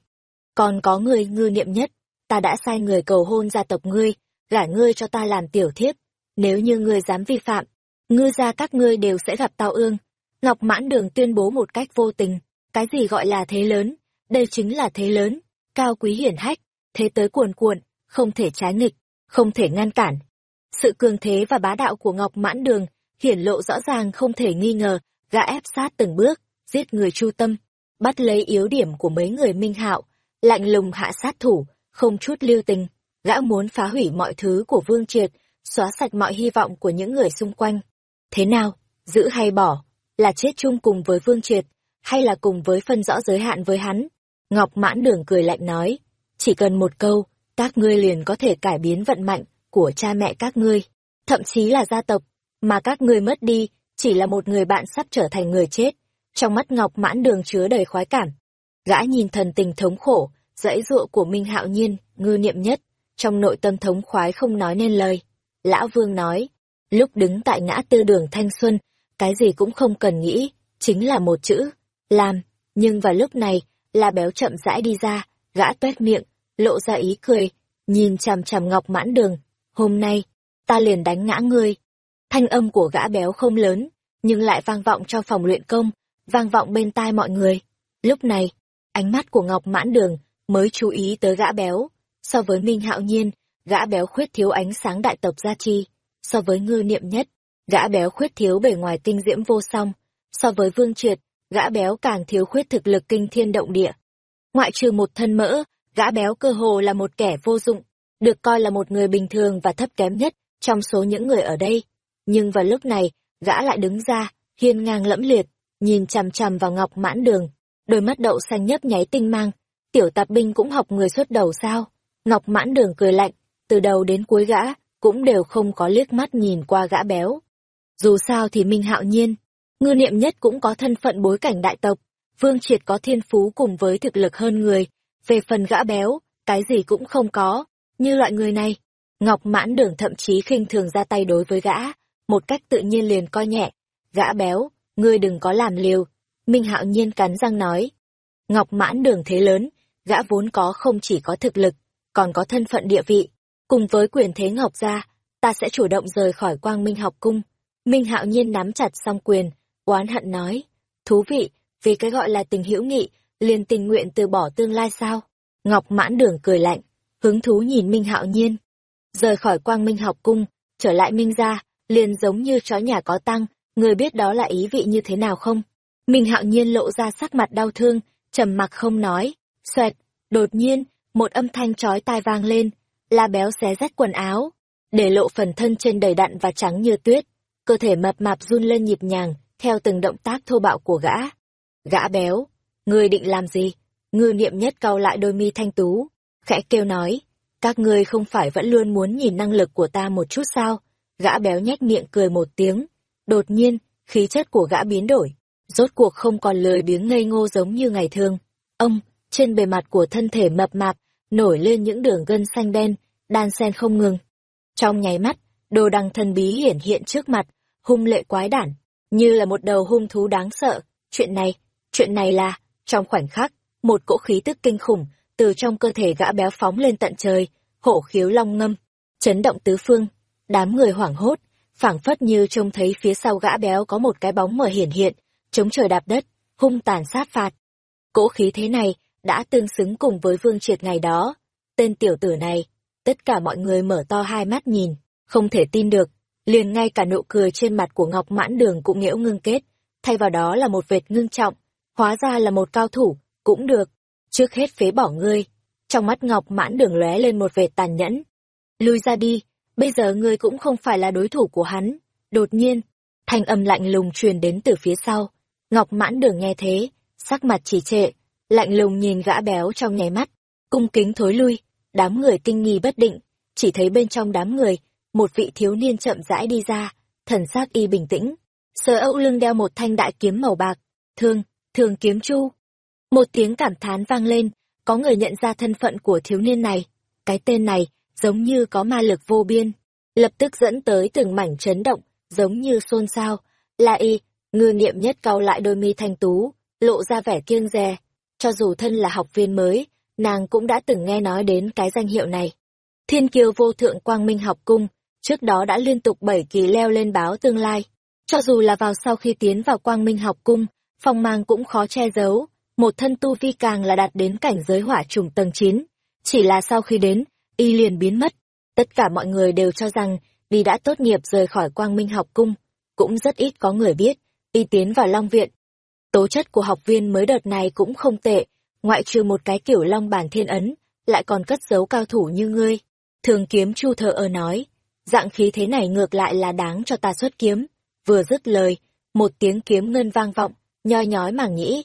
Còn có người ngư niệm nhất, ta đã sai người cầu hôn gia tộc ngươi, gả ngươi cho ta làm tiểu thiếp. Nếu như ngươi dám vi phạm, ngư gia các ngươi đều sẽ gặp tao ương. Ngọc Mãn Đường tuyên bố một cách vô tình, cái gì gọi là thế lớn, đây chính là thế lớn, cao quý hiển hách, thế tới cuồn cuộn, không thể trái nghịch, không thể ngăn cản. Sự cường thế và bá đạo của Ngọc Mãn Đường hiển lộ rõ ràng không thể nghi ngờ, gã ép sát từng bước, giết người chu tâm, bắt lấy yếu điểm của mấy người minh hạo, lạnh lùng hạ sát thủ, không chút lưu tình, gã muốn phá hủy mọi thứ của Vương Triệt, xóa sạch mọi hy vọng của những người xung quanh. Thế nào, giữ hay bỏ, là chết chung cùng với Vương Triệt, hay là cùng với phân rõ giới hạn với hắn? Ngọc mãn đường cười lạnh nói, chỉ cần một câu, các ngươi liền có thể cải biến vận mạnh của cha mẹ các ngươi, thậm chí là gia tộc, mà các ngươi mất đi, chỉ là một người bạn sắp trở thành người chết. Trong mắt Ngọc mãn đường chứa đầy khoái cảm. Gã nhìn thần tình thống khổ, dãy dụa của Minh Hạo Nhiên, ngư niệm nhất, trong nội tâm thống khoái không nói nên lời. Lão Vương nói, lúc đứng tại ngã tư đường Thanh Xuân, cái gì cũng không cần nghĩ, chính là một chữ, làm. Nhưng vào lúc này, là béo chậm rãi đi ra, gã tuét miệng, lộ ra ý cười, nhìn chằm chằm Ngọc mãn đường. Hôm nay, ta liền đánh ngã ngươi. Thanh âm của gã béo không lớn, nhưng lại vang vọng trong phòng luyện công, vang vọng bên tai mọi người. Lúc này, ánh mắt của Ngọc Mãn Đường mới chú ý tới gã béo. So với Minh Hạo Nhiên, gã béo khuyết thiếu ánh sáng đại tộc gia chi. so với ngư niệm nhất, gã béo khuyết thiếu bề ngoài tinh diễm vô song, so với vương triệt, gã béo càng thiếu khuyết thực lực kinh thiên động địa. Ngoại trừ một thân mỡ, gã béo cơ hồ là một kẻ vô dụng, được coi là một người bình thường và thấp kém nhất trong số những người ở đây. Nhưng vào lúc này, gã lại đứng ra, hiên ngang lẫm liệt, nhìn chằm chằm vào ngọc mãn đường, đôi mắt đậu xanh nhấp nháy tinh mang. Tiểu tạp binh cũng học người xuất đầu sao? Ngọc mãn đường cười lạnh, từ đầu đến cuối gã, cũng đều không có liếc mắt nhìn qua gã béo. Dù sao thì Minh Hạo Nhiên, ngư niệm nhất cũng có thân phận bối cảnh đại tộc, Vương Triệt có thiên phú cùng với thực lực hơn người, về phần gã béo, cái gì cũng không có, như loại người này. Ngọc mãn đường thậm chí khinh thường ra tay đối với gã, một cách tự nhiên liền coi nhẹ. Gã béo, ngươi đừng có làm liều. Minh hạo nhiên cắn răng nói. Ngọc mãn đường thế lớn, gã vốn có không chỉ có thực lực, còn có thân phận địa vị. Cùng với quyền thế Ngọc gia, ta sẽ chủ động rời khỏi quang minh học cung. Minh hạo nhiên nắm chặt song quyền, oán hận nói. Thú vị, vì cái gọi là tình hữu nghị, liền tình nguyện từ bỏ tương lai sao? Ngọc mãn đường cười lạnh, hứng thú nhìn Minh hạo nhiên. Rời khỏi quang minh học cung, trở lại Minh gia, liền giống như chó nhà có tăng, người biết đó là ý vị như thế nào không? Minh hạo nhiên lộ ra sắc mặt đau thương, trầm mặc không nói. Xoẹt, đột nhiên, một âm thanh chói tai vang lên, la béo xé rách quần áo, để lộ phần thân trên đầy đặn và trắng như tuyết, cơ thể mập mạp run lên nhịp nhàng, theo từng động tác thô bạo của gã. Gã béo, ngươi định làm gì? Ngư niệm nhất cau lại đôi mi thanh tú, khẽ kêu nói, các ngươi không phải vẫn luôn muốn nhìn năng lực của ta một chút sao? Gã béo nhếch miệng cười một tiếng, đột nhiên, khí chất của gã biến đổi, rốt cuộc không còn lười biếng ngây ngô giống như ngày thường. Ông, trên bề mặt của thân thể mập mạp, nổi lên những đường gân xanh đen, đan xen không ngừng. Trong nháy mắt, đồ đằng thần bí hiển hiện trước mặt, hung lệ quái đản, như là một đầu hung thú đáng sợ. Chuyện này, chuyện này là, trong khoảnh khắc, một cỗ khí tức kinh khủng, từ trong cơ thể gã béo phóng lên tận trời, hổ khiếu long ngâm, chấn động tứ phương. Đám người hoảng hốt, phảng phất như trông thấy phía sau gã béo có một cái bóng mờ hiển hiện, chống trời đạp đất, hung tàn sát phạt. Cỗ khí thế này đã tương xứng cùng với vương triệt ngày đó. Tên tiểu tử này, tất cả mọi người mở to hai mắt nhìn, không thể tin được, liền ngay cả nụ cười trên mặt của Ngọc Mãn Đường cũng nghẽo ngưng kết, thay vào đó là một vệt ngưng trọng, hóa ra là một cao thủ, cũng được, trước hết phế bỏ ngươi. Trong mắt Ngọc Mãn Đường lóe lên một vệt tàn nhẫn. Lui ra đi, bây giờ ngươi cũng không phải là đối thủ của hắn. Đột nhiên, thanh âm lạnh lùng truyền đến từ phía sau. Ngọc Mãn Đường nghe thế, sắc mặt chỉ trệ, lạnh lùng nhìn gã béo trong nháy mắt, cung kính thối lui, đám người kinh nghi bất định, chỉ thấy bên trong đám người, một vị thiếu niên chậm rãi đi ra, thần sắc y bình tĩnh, sờ âu lưng đeo một thanh đại kiếm màu bạc, thương, thường kiếm chu. Một tiếng cảm thán vang lên, có người nhận ra thân phận của thiếu niên này, cái tên này giống như có ma lực vô biên, lập tức dẫn tới từng mảnh chấn động, giống như xôn xao, là y, ngư niệm nhất cau lại đôi mi thanh tú, lộ ra vẻ kiêng dè, cho dù thân là học viên mới, nàng cũng đã từng nghe nói đến cái danh hiệu này. Thiên kiêu vô thượng quang minh học cung, trước đó đã liên tục bảy kỳ leo lên báo tương lai. Cho dù là vào sau khi tiến vào quang minh học cung, phong mang cũng khó che giấu, một thân tu vi càng là đạt đến cảnh giới hỏa trùng tầng 9. Chỉ là sau khi đến, y liền biến mất. Tất cả mọi người đều cho rằng, y đã tốt nghiệp rời khỏi quang minh học cung. Cũng rất ít có người biết, y tiến vào Long Viện. Tố chất của học viên mới đợt này cũng không tệ, ngoại trừ một cái kiểu Long bản thiên ấn, lại còn cất giấu cao thủ như ngươi. Thường kiếm chu thờ ơ nói, dạng khí thế này ngược lại là đáng cho ta xuất kiếm. Vừa dứt lời, một tiếng kiếm ngân vang vọng, nhoi nhói màng nhĩ.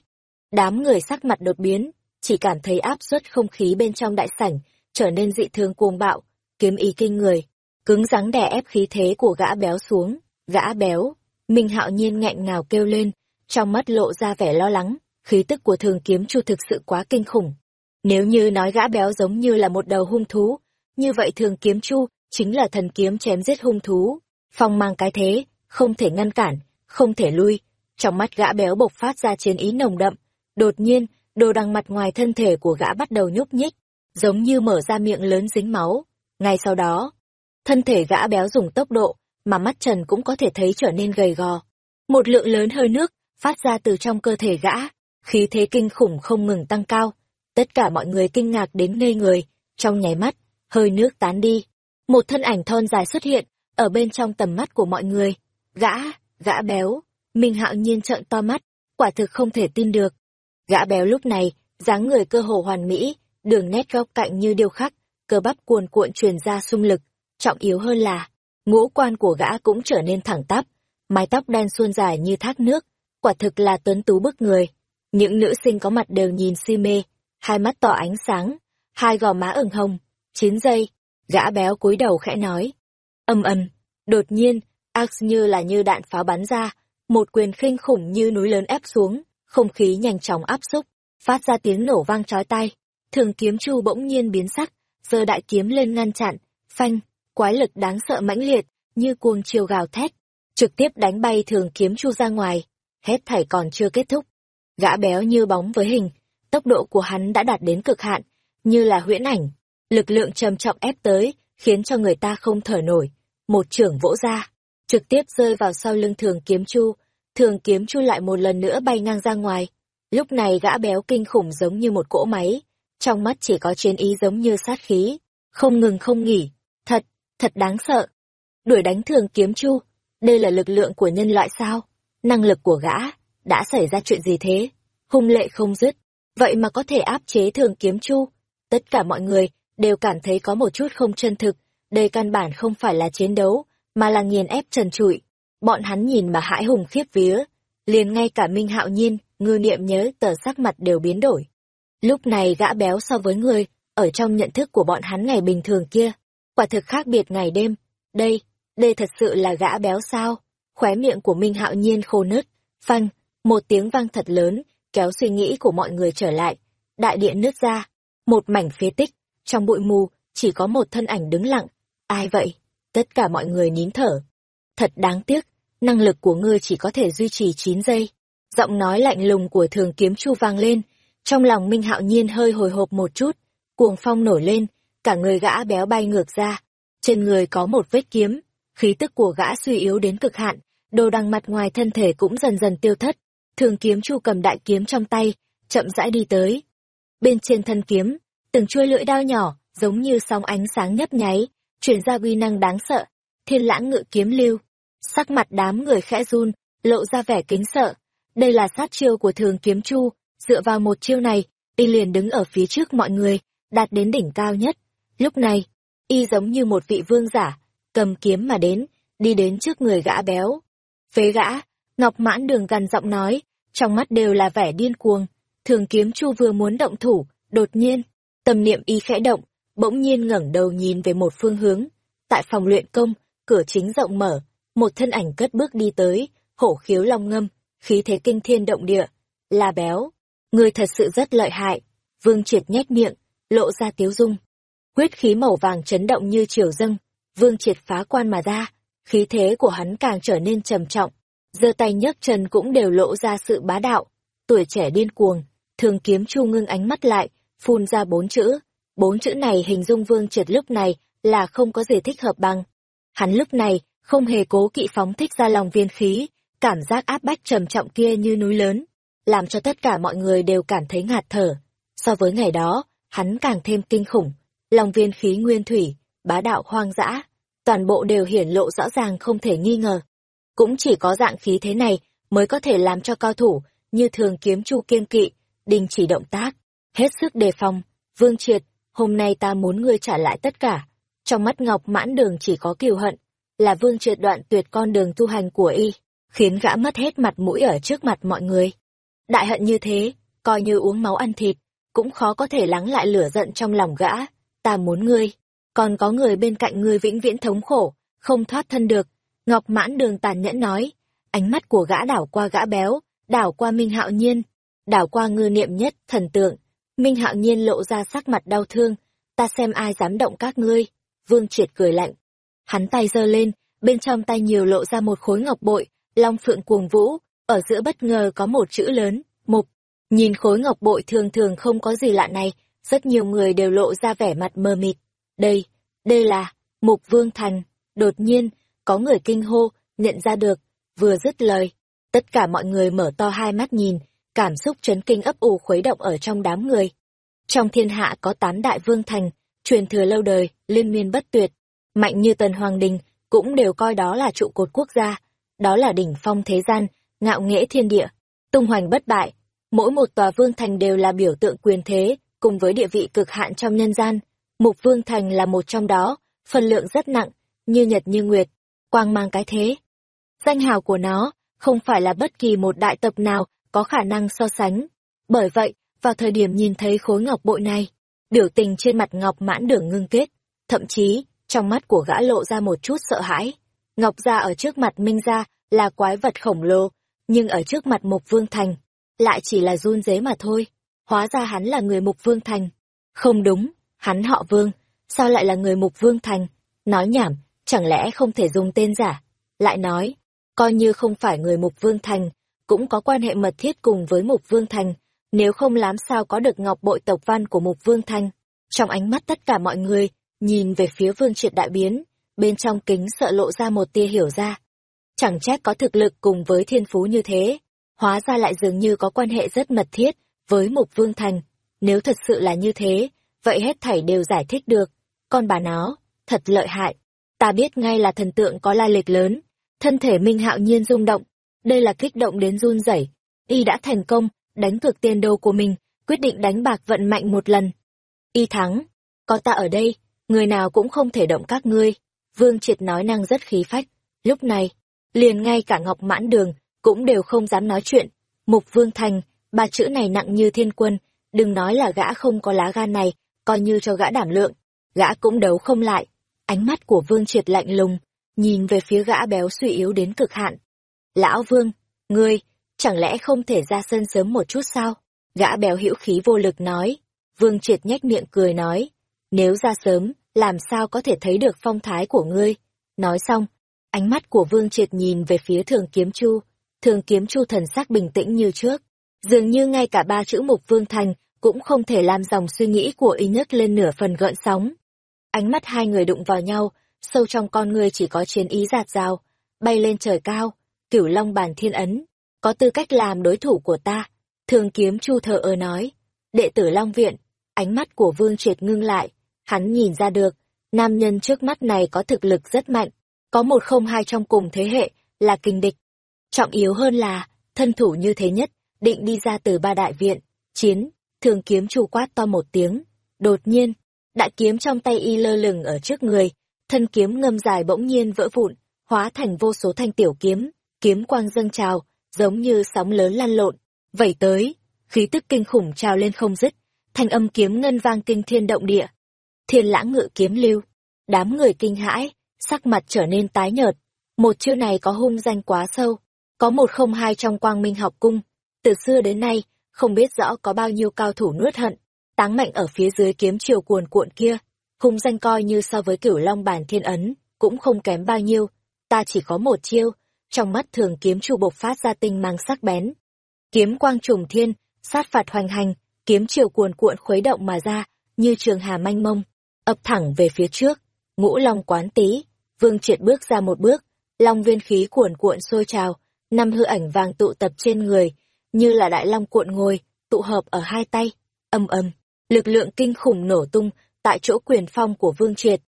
Đám người sắc mặt đột biến, chỉ cảm thấy áp suất không khí bên trong đại sảnh, trở nên dị thường cuồng bạo, kiếm ý kinh người, cứng rắn đè ép khí thế của gã béo xuống, gã béo. Minh hạo nhiên nghẹn ngào kêu lên, trong mắt lộ ra vẻ lo lắng, khí tức của thường kiếm chu thực sự quá kinh khủng. Nếu như nói gã béo giống như là một đầu hung thú, như vậy thường kiếm chu chính là thần kiếm chém giết hung thú, phong mang cái thế, không thể ngăn cản, không thể lui. Trong mắt gã béo bộc phát ra chiến ý nồng đậm, đột nhiên, đồ đằng mặt ngoài thân thể của gã bắt đầu nhúc nhích, giống như mở ra miệng lớn dính máu. Ngay sau đó, thân thể gã béo dùng tốc độ mà mắt trần cũng có thể thấy trở nên gầy gò. Một lượng lớn hơi nước phát ra từ trong cơ thể gã, khí thế kinh khủng không ngừng tăng cao. Tất cả mọi người kinh ngạc đến ngây người, trong nháy mắt, hơi nước tán đi. Một thân ảnh thon dài xuất hiện, ở bên trong tầm mắt của mọi người. Gã, gã béo, Minh Hạo Nhiên trợn to mắt, quả thực không thể tin được. Gã béo lúc này, dáng người cơ hồ hoàn mỹ, đường nét góc cạnh như điêu khắc, cơ bắp cuồn cuộn truyền ra xung lực, trọng yếu hơn là, ngũ quan của gã cũng trở nên thẳng tắp, mái tóc đen suôn dài như thác nước, quả thực là tuấn tú bức người. Những nữ sinh có mặt đều nhìn si mê, hai mắt tỏ ánh sáng, hai gò má ửng hồng, chín giây, gã béo cúi đầu khẽ nói. Âm ầm, đột nhiên, Ax như là như đạn pháo bắn ra, một quyền khinh khủng như núi lớn ép xuống, không khí nhanh chóng áp xúc, phát ra tiếng nổ vang chói tai. Thường kiếm chu bỗng nhiên biến sắc, giơ đại kiếm lên ngăn chặn, phanh, quái lực đáng sợ mãnh liệt, như cuồng chiều gào thét, trực tiếp đánh bay thường kiếm chu ra ngoài, hết thảy còn chưa kết thúc. Gã béo như bóng với hình, tốc độ của hắn đã đạt đến cực hạn, như là huyễn ảnh, lực lượng trầm trọng ép tới, khiến cho người ta không thở nổi. Một trưởng vỗ ra, trực tiếp rơi vào sau lưng thường kiếm chu, thường kiếm chu lại một lần nữa bay ngang ra ngoài. Lúc này gã béo kinh khủng giống như một cỗ máy, trong mắt chỉ có chiến ý giống như sát khí, không ngừng không nghỉ, thật, thật đáng sợ. Đuổi đánh thường kiếm chu, đây là lực lượng của nhân loại sao? Năng lực của gã, đã xảy ra chuyện gì thế? Hung lệ không dứt, vậy mà có thể áp chế thường kiếm chu. Tất cả mọi người đều cảm thấy có một chút không chân thực, đây căn bản không phải là chiến đấu, mà là nghiền ép trần trụi. Bọn hắn nhìn mà hãi hùng khiếp vía, liền ngay cả Minh Hạo Nhiên, ngư niệm nhớ tờ sắc mặt đều biến đổi. Lúc này gã béo so với người, ở trong nhận thức của bọn hắn ngày bình thường kia, quả thực khác biệt ngày đêm. Đây, đây thật sự là gã béo sao? Khóe miệng của Minh Hạo Nhiên khô nứt, phanh, một tiếng vang thật lớn, kéo suy nghĩ của mọi người trở lại. Đại điện nứt ra, một mảnh phế tích, trong bụi mù, chỉ có một thân ảnh đứng lặng. Ai vậy? Tất cả mọi người nín thở. Thật đáng tiếc, năng lực của ngươi chỉ có thể duy trì 9 giây. Giọng nói lạnh lùng của thường kiếm chu vang lên, trong lòng Minh Hạo Nhiên hơi hồi hộp một chút, cuồng phong nổi lên, cả người gã béo bay ngược ra. Trên người có một vết kiếm, khí tức của gã suy yếu đến cực hạn, đồ đằng mặt ngoài thân thể cũng dần dần tiêu thất. Thường kiếm chu cầm đại kiếm trong tay, chậm rãi đi tới. Bên trên thân kiếm, từng chuôi lưỡi đao nhỏ, giống như sóng ánh sáng nhấp nháy, chuyển ra uy năng đáng sợ. Thiên lãng ngự kiếm lưu. Sắc mặt đám người khẽ run, lộ ra vẻ kính sợ. Đây là sát chiêu của thường kiếm chu, dựa vào một chiêu này, y liền đứng ở phía trước mọi người, đạt đến đỉnh cao nhất. Lúc này, y giống như một vị vương giả, cầm kiếm mà đến, đi đến trước người gã béo. Phế gã, Ngọc mãn đường gần giọng nói, trong mắt đều là vẻ điên cuồng. Thường kiếm chu vừa muốn động thủ, đột nhiên, tâm niệm y khẽ động, bỗng nhiên ngẩng đầu nhìn về một phương hướng. Tại phòng luyện công, cửa chính rộng mở, một thân ảnh cất bước đi tới, hổ khiếu long ngâm, khí thế kinh thiên động địa. Là béo, người thật sự rất lợi hại. Vương triệt nhếch miệng, lộ ra tiếu dung. Huyết khí màu vàng chấn động như triều dâng, vương triệt phá quan mà ra, khí thế của hắn càng trở nên trầm trọng. giơ tay nhấc chân cũng đều lộ ra sự bá đạo, tuổi trẻ điên cuồng, thường kiếm chu ngưng ánh mắt lại, phun ra bốn chữ. Bốn chữ này hình dung vương triệt lúc này là không có gì thích hợp bằng. Hắn lúc này không hề cố kỵ phóng thích ra lòng viên khí, cảm giác áp bách trầm trọng kia như núi lớn, làm cho tất cả mọi người đều cảm thấy ngạt thở. So với ngày đó, hắn càng thêm kinh khủng, lòng viên khí nguyên thủy, bá đạo hoang dã, toàn bộ đều hiển lộ rõ ràng không thể nghi ngờ. Cũng chỉ có dạng khí thế này mới có thể làm cho cao thủ như thường kiếm chu kiên kỵ, đình chỉ động tác, hết sức đề phòng. Vương Triệt, hôm nay ta muốn ngươi trả lại tất cả. Trong mắt Ngọc mãn đường chỉ có kiều hận, là Vương Triệt đoạn tuyệt con đường tu hành của y, khiến gã mất hết mặt mũi ở trước mặt mọi người. Đại hận như thế, coi như uống máu ăn thịt, cũng khó có thể lắng lại lửa giận trong lòng gã. Ta muốn ngươi, còn có người bên cạnh ngươi vĩnh viễn thống khổ, không thoát thân được. Ngọc mãn đường tàn nhẫn nói, ánh mắt của gã đảo qua gã béo, đảo qua Minh Hạo Nhiên, đảo qua ngư niệm nhất, thần tượng. Minh Hạo Nhiên lộ ra sắc mặt đau thương, ta xem ai dám động các ngươi. Vương Triệt cười lạnh. Hắn tay giơ lên, bên trong tay nhiều lộ ra một khối ngọc bội, long phượng cuồng vũ, ở giữa bất ngờ có một chữ lớn, mục. Nhìn khối ngọc bội thường thường không có gì lạ này, rất nhiều người đều lộ ra vẻ mặt mờ mịt. Đây, đây là, mục vương thành. Đột nhiên, có người kinh hô, nhận ra được, vừa dứt lời. Tất cả mọi người mở to hai mắt nhìn, cảm xúc chấn kinh ấp ủ khuấy động ở trong đám người. Trong thiên hạ có tám đại vương thành, truyền thừa lâu đời, liên miên bất tuyệt, mạnh như tần hoàng đình, cũng đều coi đó là trụ cột quốc gia, đó là đỉnh phong thế gian, ngạo nghễ thiên địa, tung hoành bất bại. Mỗi một tòa vương thành đều là biểu tượng quyền thế, cùng với địa vị cực hạn trong nhân gian. Mục vương thành là một trong đó, phần lượng rất nặng, như nhật như nguyệt, quang mang cái thế. Danh hào của nó, không phải là bất kỳ một đại tập nào có khả năng so sánh. Bởi vậy, vào thời điểm nhìn thấy khối ngọc bội này, biểu tình trên mặt ngọc mãn đường ngưng kết, thậm chí, trong mắt của gã lộ ra một chút sợ hãi. Ngọc gia ở trước mặt Minh gia là quái vật khổng lồ, nhưng ở trước mặt Mục Vương Thành, lại chỉ là run dế mà thôi. Hóa ra hắn là người Mục Vương Thành. Không đúng, hắn họ Vương, sao lại là người Mục Vương Thành? Nói nhảm, chẳng lẽ không thể dùng tên giả? Lại nói, coi như không phải người Mục Vương Thành, cũng có quan hệ mật thiết cùng với Mục Vương Thành, nếu không làm sao có được ngọc bội tộc văn của Mục Vương Thành. Trong ánh mắt tất cả mọi người, nhìn về phía Vương Triệt đại biến, bên trong kính sợ lộ ra một tia hiểu ra. Chẳng trách có thực lực cùng với thiên phú như thế, hóa ra lại dường như có quan hệ rất mật thiết với Mục Vương Thành. Nếu thật sự là như thế, vậy hết thảy đều giải thích được. Con bà nó, thật lợi hại. Ta biết ngay là thần tượng có lai lịch lớn. Thân thể Minh Hạo nhiên rung động. Đây là kích động đến run rẩy. Y đã thành công, đánh cược tiền đồ của mình, quyết định đánh bạc vận mạnh một lần. Y thắng. Có ta ở đây, người nào cũng không thể động các ngươi. Vương Triệt nói năng rất khí phách. Lúc này, liền ngay cả Ngọc Mãn Đường cũng đều không dám nói chuyện. Mục Vương Thành, ba chữ này nặng như thiên quân, đừng nói là gã không có lá gan này, coi như cho gã đảm lượng, gã cũng đấu không lại. Ánh mắt của Vương Triệt lạnh lùng, nhìn về phía gã béo suy yếu đến cực hạn. Lão Vương, ngươi, chẳng lẽ không thể ra sân sớm một chút sao? Gã béo hữu khí vô lực nói. Vương Triệt nhếch miệng cười nói, nếu ra sớm, làm sao có thể thấy được phong thái của ngươi? Nói xong, ánh mắt của Vương Triệt nhìn về phía Thường Kiếm Chu, Thường Kiếm Chu thần sắc bình tĩnh như trước, dường như ngay cả ba chữ Mục Vương Thành cũng không thể làm dòng suy nghĩ của y nhất lên nửa phần gợn sóng. Ánh mắt hai người đụng vào nhau, sâu trong con người chỉ có chiến ý giạt rào, bay lên trời cao, cửu long bàn thiên ấn, có tư cách làm đối thủ của ta. Thường kiếm chu thờ ơ nói, đệ tử Long Viện, ánh mắt của Vương Triệt ngưng lại, hắn nhìn ra được, nam nhân trước mắt này có thực lực rất mạnh, có một không hai trong cùng thế hệ, là kinh địch. Trọng yếu hơn là, thân thủ như thế nhất, định đi ra từ ba đại viện, chiến, thường kiếm chu quát to một tiếng. Đột nhiên, đại kiếm trong tay y lơ lửng ở trước người, thân kiếm ngâm dài bỗng nhiên vỡ vụn, hóa thành vô số thanh tiểu kiếm, kiếm quang dâng trào, giống như sóng lớn lăn lộn, vẩy tới, khí tức kinh khủng trào lên không dứt, thanh âm kiếm ngân vang kinh thiên động địa. Thiên lãng ngự kiếm lưu, đám người kinh hãi, sắc mặt trở nên tái nhợt, một chữ này có hung danh quá sâu, có một không hai trong quang minh học cung, từ xưa đến nay, không biết rõ có bao nhiêu cao thủ nuốt hận, táng mạnh ở phía dưới kiếm chiều cuồn cuộn kia, hung danh coi như so với cửu long bản thiên ấn, cũng không kém bao nhiêu, ta chỉ có một chiêu, trong mắt thường kiếm chủ bộc phát ra tinh mang sắc bén. Kiếm quang trùng thiên, sát phạt hoành hành, kiếm chiều cuồn cuộn khuấy động mà ra, như trường hà manh mông, ập thẳng về phía trước, ngũ long quán tí, vương triệt bước ra một bước, long viên khí cuồn cuộn sôi trào, năm hư ảnh vàng tụ tập trên người, như là đại long cuộn ngồi, tụ hợp ở hai tay, âm âm, lực lượng kinh khủng nổ tung tại chỗ quyền phong của Vương Triệt.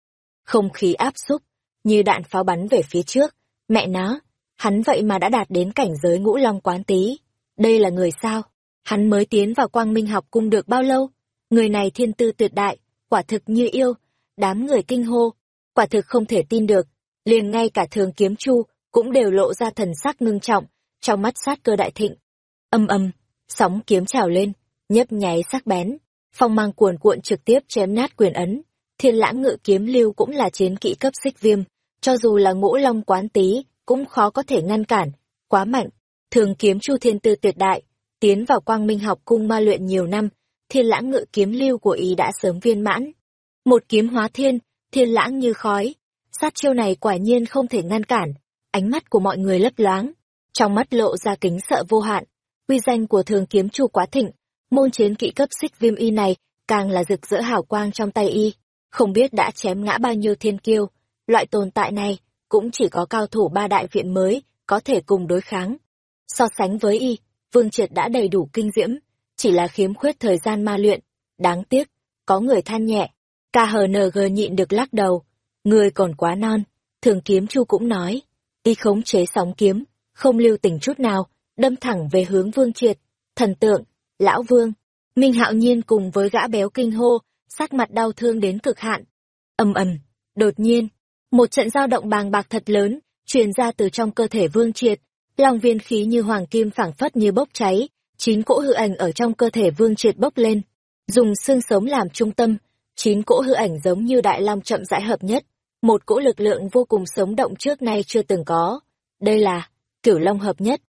Không khí áp xúc, như đạn pháo bắn về phía trước, mẹ nó, hắn vậy mà đã đạt đến cảnh giới ngũ long quán tí. Đây là người sao? Hắn mới tiến vào quang minh học cung được bao lâu? Người này thiên tư tuyệt đại, quả thực như yêu, đám người kinh hô, quả thực không thể tin được, liền ngay cả thường kiếm chu cũng đều lộ ra thần sắc ngưng trọng, trong mắt sát cơ đại thịnh. Âm âm, sóng kiếm trào lên, nhấp nháy sắc bén, phong mang cuồn cuộn trực tiếp chém nát quyền ấn. Thiên lãng ngự kiếm lưu cũng là chiến kỹ cấp xích viêm, cho dù là ngũ long quán tí, cũng khó có thể ngăn cản, quá mạnh. Thường kiếm chu thiên tư tuyệt đại, tiến vào quang minh học cung ma luyện nhiều năm, thiên lãng ngự kiếm lưu của ý đã sớm viên mãn. Một kiếm hóa thiên, thiên lãng như khói, sát chiêu này quả nhiên không thể ngăn cản, ánh mắt của mọi người lấp loáng, trong mắt lộ ra kính sợ vô hạn. Uy danh của thường kiếm chu quá thịnh, môn chiến kỹ cấp xích viêm y này càng là rực rỡ hào quang trong tay y, không biết đã chém ngã bao nhiêu thiên kiêu. Loại tồn tại này cũng chỉ có cao thủ ba đại viện mới có thể cùng đối kháng. So sánh với y, Vương Triệt đã đầy đủ kinh diễm, chỉ là khiếm khuyết thời gian ma luyện. Đáng tiếc, có người than nhẹ, KHNG nhịn được lắc đầu, người còn quá non. thường kiếm chu cũng nói, y khống chế sóng kiếm, không lưu tình chút nào, đâm thẳng về hướng vương triệt, thần tượng, lão vương. Minh hạo nhiên cùng với gã béo kinh hô, sắc mặt đau thương đến cực hạn. ầm ầm, đột nhiên, một trận dao động bàng bạc thật lớn, truyền ra từ trong cơ thể vương triệt, long viên khí như hoàng kim phảng phất như bốc cháy, chín cỗ hư ảnh ở trong cơ thể vương triệt bốc lên, dùng xương sống làm trung tâm, chín cỗ hư ảnh giống như đại long chậm rãi hợp nhất, một cỗ lực lượng vô cùng sống động trước nay chưa từng có. Đây là cửu long hợp nhất.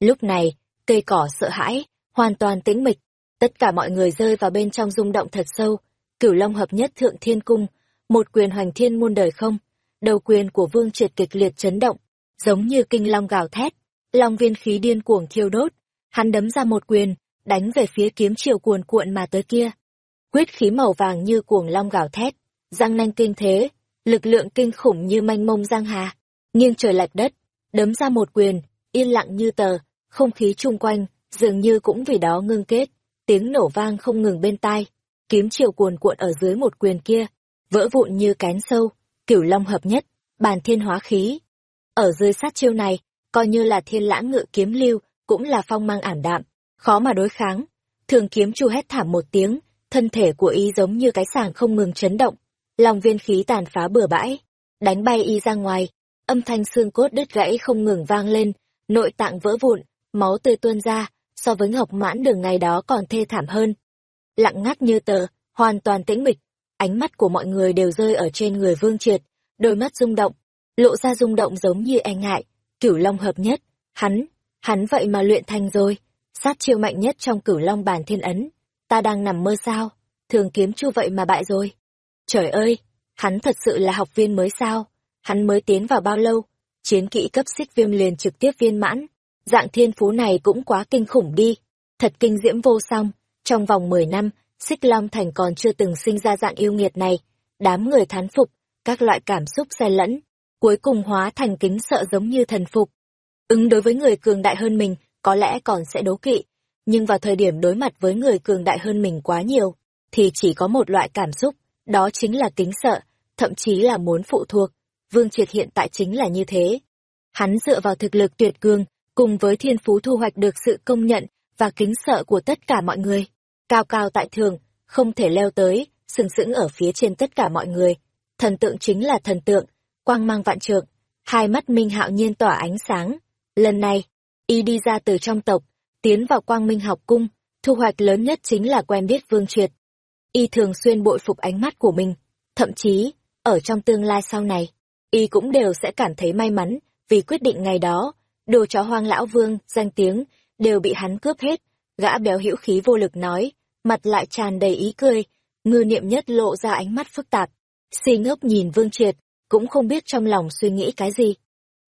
Lúc này, cây cỏ sợ hãi, hoàn toàn tĩnh mịch, tất cả mọi người rơi vào bên trong rung động thật sâu. Cửu long hợp nhất thượng thiên cung, một quyền hoành thiên muôn đời không. Đầu quyền của vương triệt kịch liệt chấn động, giống như kinh long gào thét, long viên khí điên cuồng thiêu đốt, hắn đấm ra một quyền, đánh về phía kiếm chiều cuồn cuộn mà tới kia. Quyết khí màu vàng như cuồng long gào thét, răng nanh kinh thế, lực lượng kinh khủng như manh mông giang hà, nghiêng trời lạch đất, đấm ra một quyền, yên lặng như tờ, không khí chung quanh, dường như cũng vì đó ngưng kết, tiếng nổ vang không ngừng bên tai, kiếm chiều cuồn cuộn ở dưới một quyền kia, vỡ vụn như cánh sâu, cửu long hợp nhất, bàn thiên hóa khí. Ở dưới sát chiêu này, coi như là thiên lãng ngự kiếm lưu, cũng là phong mang ảm đạm, khó mà đối kháng. Thường kiếm chu hét thảm một tiếng, thân thể của y giống như cái sàng không ngừng chấn động, lòng viên khí tàn phá bừa bãi, đánh bay y ra ngoài, âm thanh xương cốt đứt gãy không ngừng vang lên, nội tạng vỡ vụn, máu tươi tuôn ra, so với ngọc mãn đường ngày đó còn thê thảm hơn. Lặng ngắt như tờ, hoàn toàn tĩnh mịch, ánh mắt của mọi người đều rơi ở trên người vương triệt, đôi mắt rung động, lộ ra rung động giống như e ngại, cửu long hợp nhất, hắn, hắn vậy mà luyện thành rồi, sát chiêu mạnh nhất trong cửu long bàn thiên ấn, ta đang nằm mơ sao, thường kiếm chu vậy mà bại rồi. Trời ơi, hắn thật sự là học viên mới sao? Hắn mới tiến vào bao lâu? Chiến kỹ cấp xích viêm liền trực tiếp viên mãn. Dạng thiên phú này cũng quá kinh khủng đi. Thật kinh diễm vô song. Trong vòng 10 năm, xích long thành còn chưa từng sinh ra dạng yêu nghiệt này. Đám người thán phục, các loại cảm xúc xen lẫn. Cuối cùng hóa thành kính sợ giống như thần phục. Ứng đối với người cường đại hơn mình, có lẽ còn sẽ đố kỵ. Nhưng vào thời điểm đối mặt với người cường đại hơn mình quá nhiều, thì chỉ có một loại cảm xúc, đó chính là kính sợ, thậm chí là muốn phụ thuộc. Vương Triệt hiện tại chính là như thế. Hắn dựa vào thực lực tuyệt cường, cùng với thiên phú thu hoạch được sự công nhận và kính sợ của tất cả mọi người. Cao cao tại thường, không thể leo tới, sừng sững ở phía trên tất cả mọi người. Thần tượng chính là thần tượng, quang mang vạn trượng, hai mắt minh hạo nhiên tỏa ánh sáng. Lần này, y đi ra từ trong tộc, tiến vào quang minh học cung, thu hoạch lớn nhất chính là quen biết Vương Triệt y thường xuyên bội phục ánh mắt của mình, thậm chí, ở trong tương lai sau này, y cũng đều sẽ cảm thấy may mắn vì quyết định ngày đó, đồ chó hoang lão vương, danh tiếng, đều bị hắn cướp hết, gã béo hữu khí vô lực nói, mặt lại tràn đầy ý cười, ngư niệm nhất lộ ra ánh mắt phức tạp, si ngốc nhìn vương triệt, cũng không biết trong lòng suy nghĩ cái gì.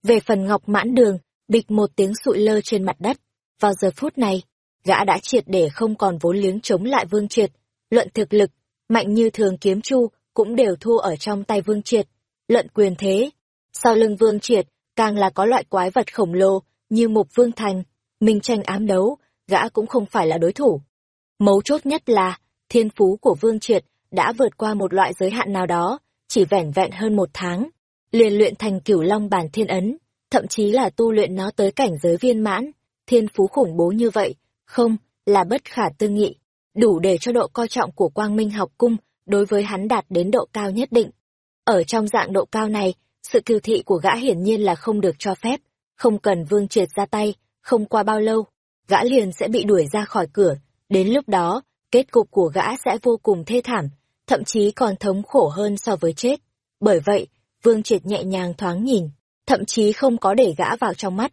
Về phần ngọc mãn đường, bịch một tiếng sụi lơ trên mặt đất, vào giờ phút này, gã đã triệt để không còn vốn liếng chống lại vương triệt, luận thực lực, mạnh như thường kiếm chu, cũng đều thua ở trong tay Vương Triệt. Luận quyền thế, sau lưng Vương Triệt, càng là có loại quái vật khổng lồ, như Mục Vương Thành, minh tranh ám đấu, gã cũng không phải là đối thủ. Mấu chốt nhất là, thiên phú của Vương Triệt đã vượt qua một loại giới hạn nào đó, chỉ vẻn vẹn hơn một tháng, liền luyện thành cửu long bản thiên ấn, thậm chí là tu luyện nó tới cảnh giới viên mãn, thiên phú khủng bố như vậy, không, là bất khả tư nghị. Đủ để cho độ coi trọng của quang minh học cung đối với hắn đạt đến độ cao nhất định. Ở trong dạng độ cao này, sự kiêu thị của gã hiển nhiên là không được cho phép, không cần vương triệt ra tay, không qua bao lâu, gã liền sẽ bị đuổi ra khỏi cửa, đến lúc đó, kết cục của gã sẽ vô cùng thê thảm, thậm chí còn thống khổ hơn so với chết. Bởi vậy, vương triệt nhẹ nhàng thoáng nhìn, thậm chí không có để gã vào trong mắt.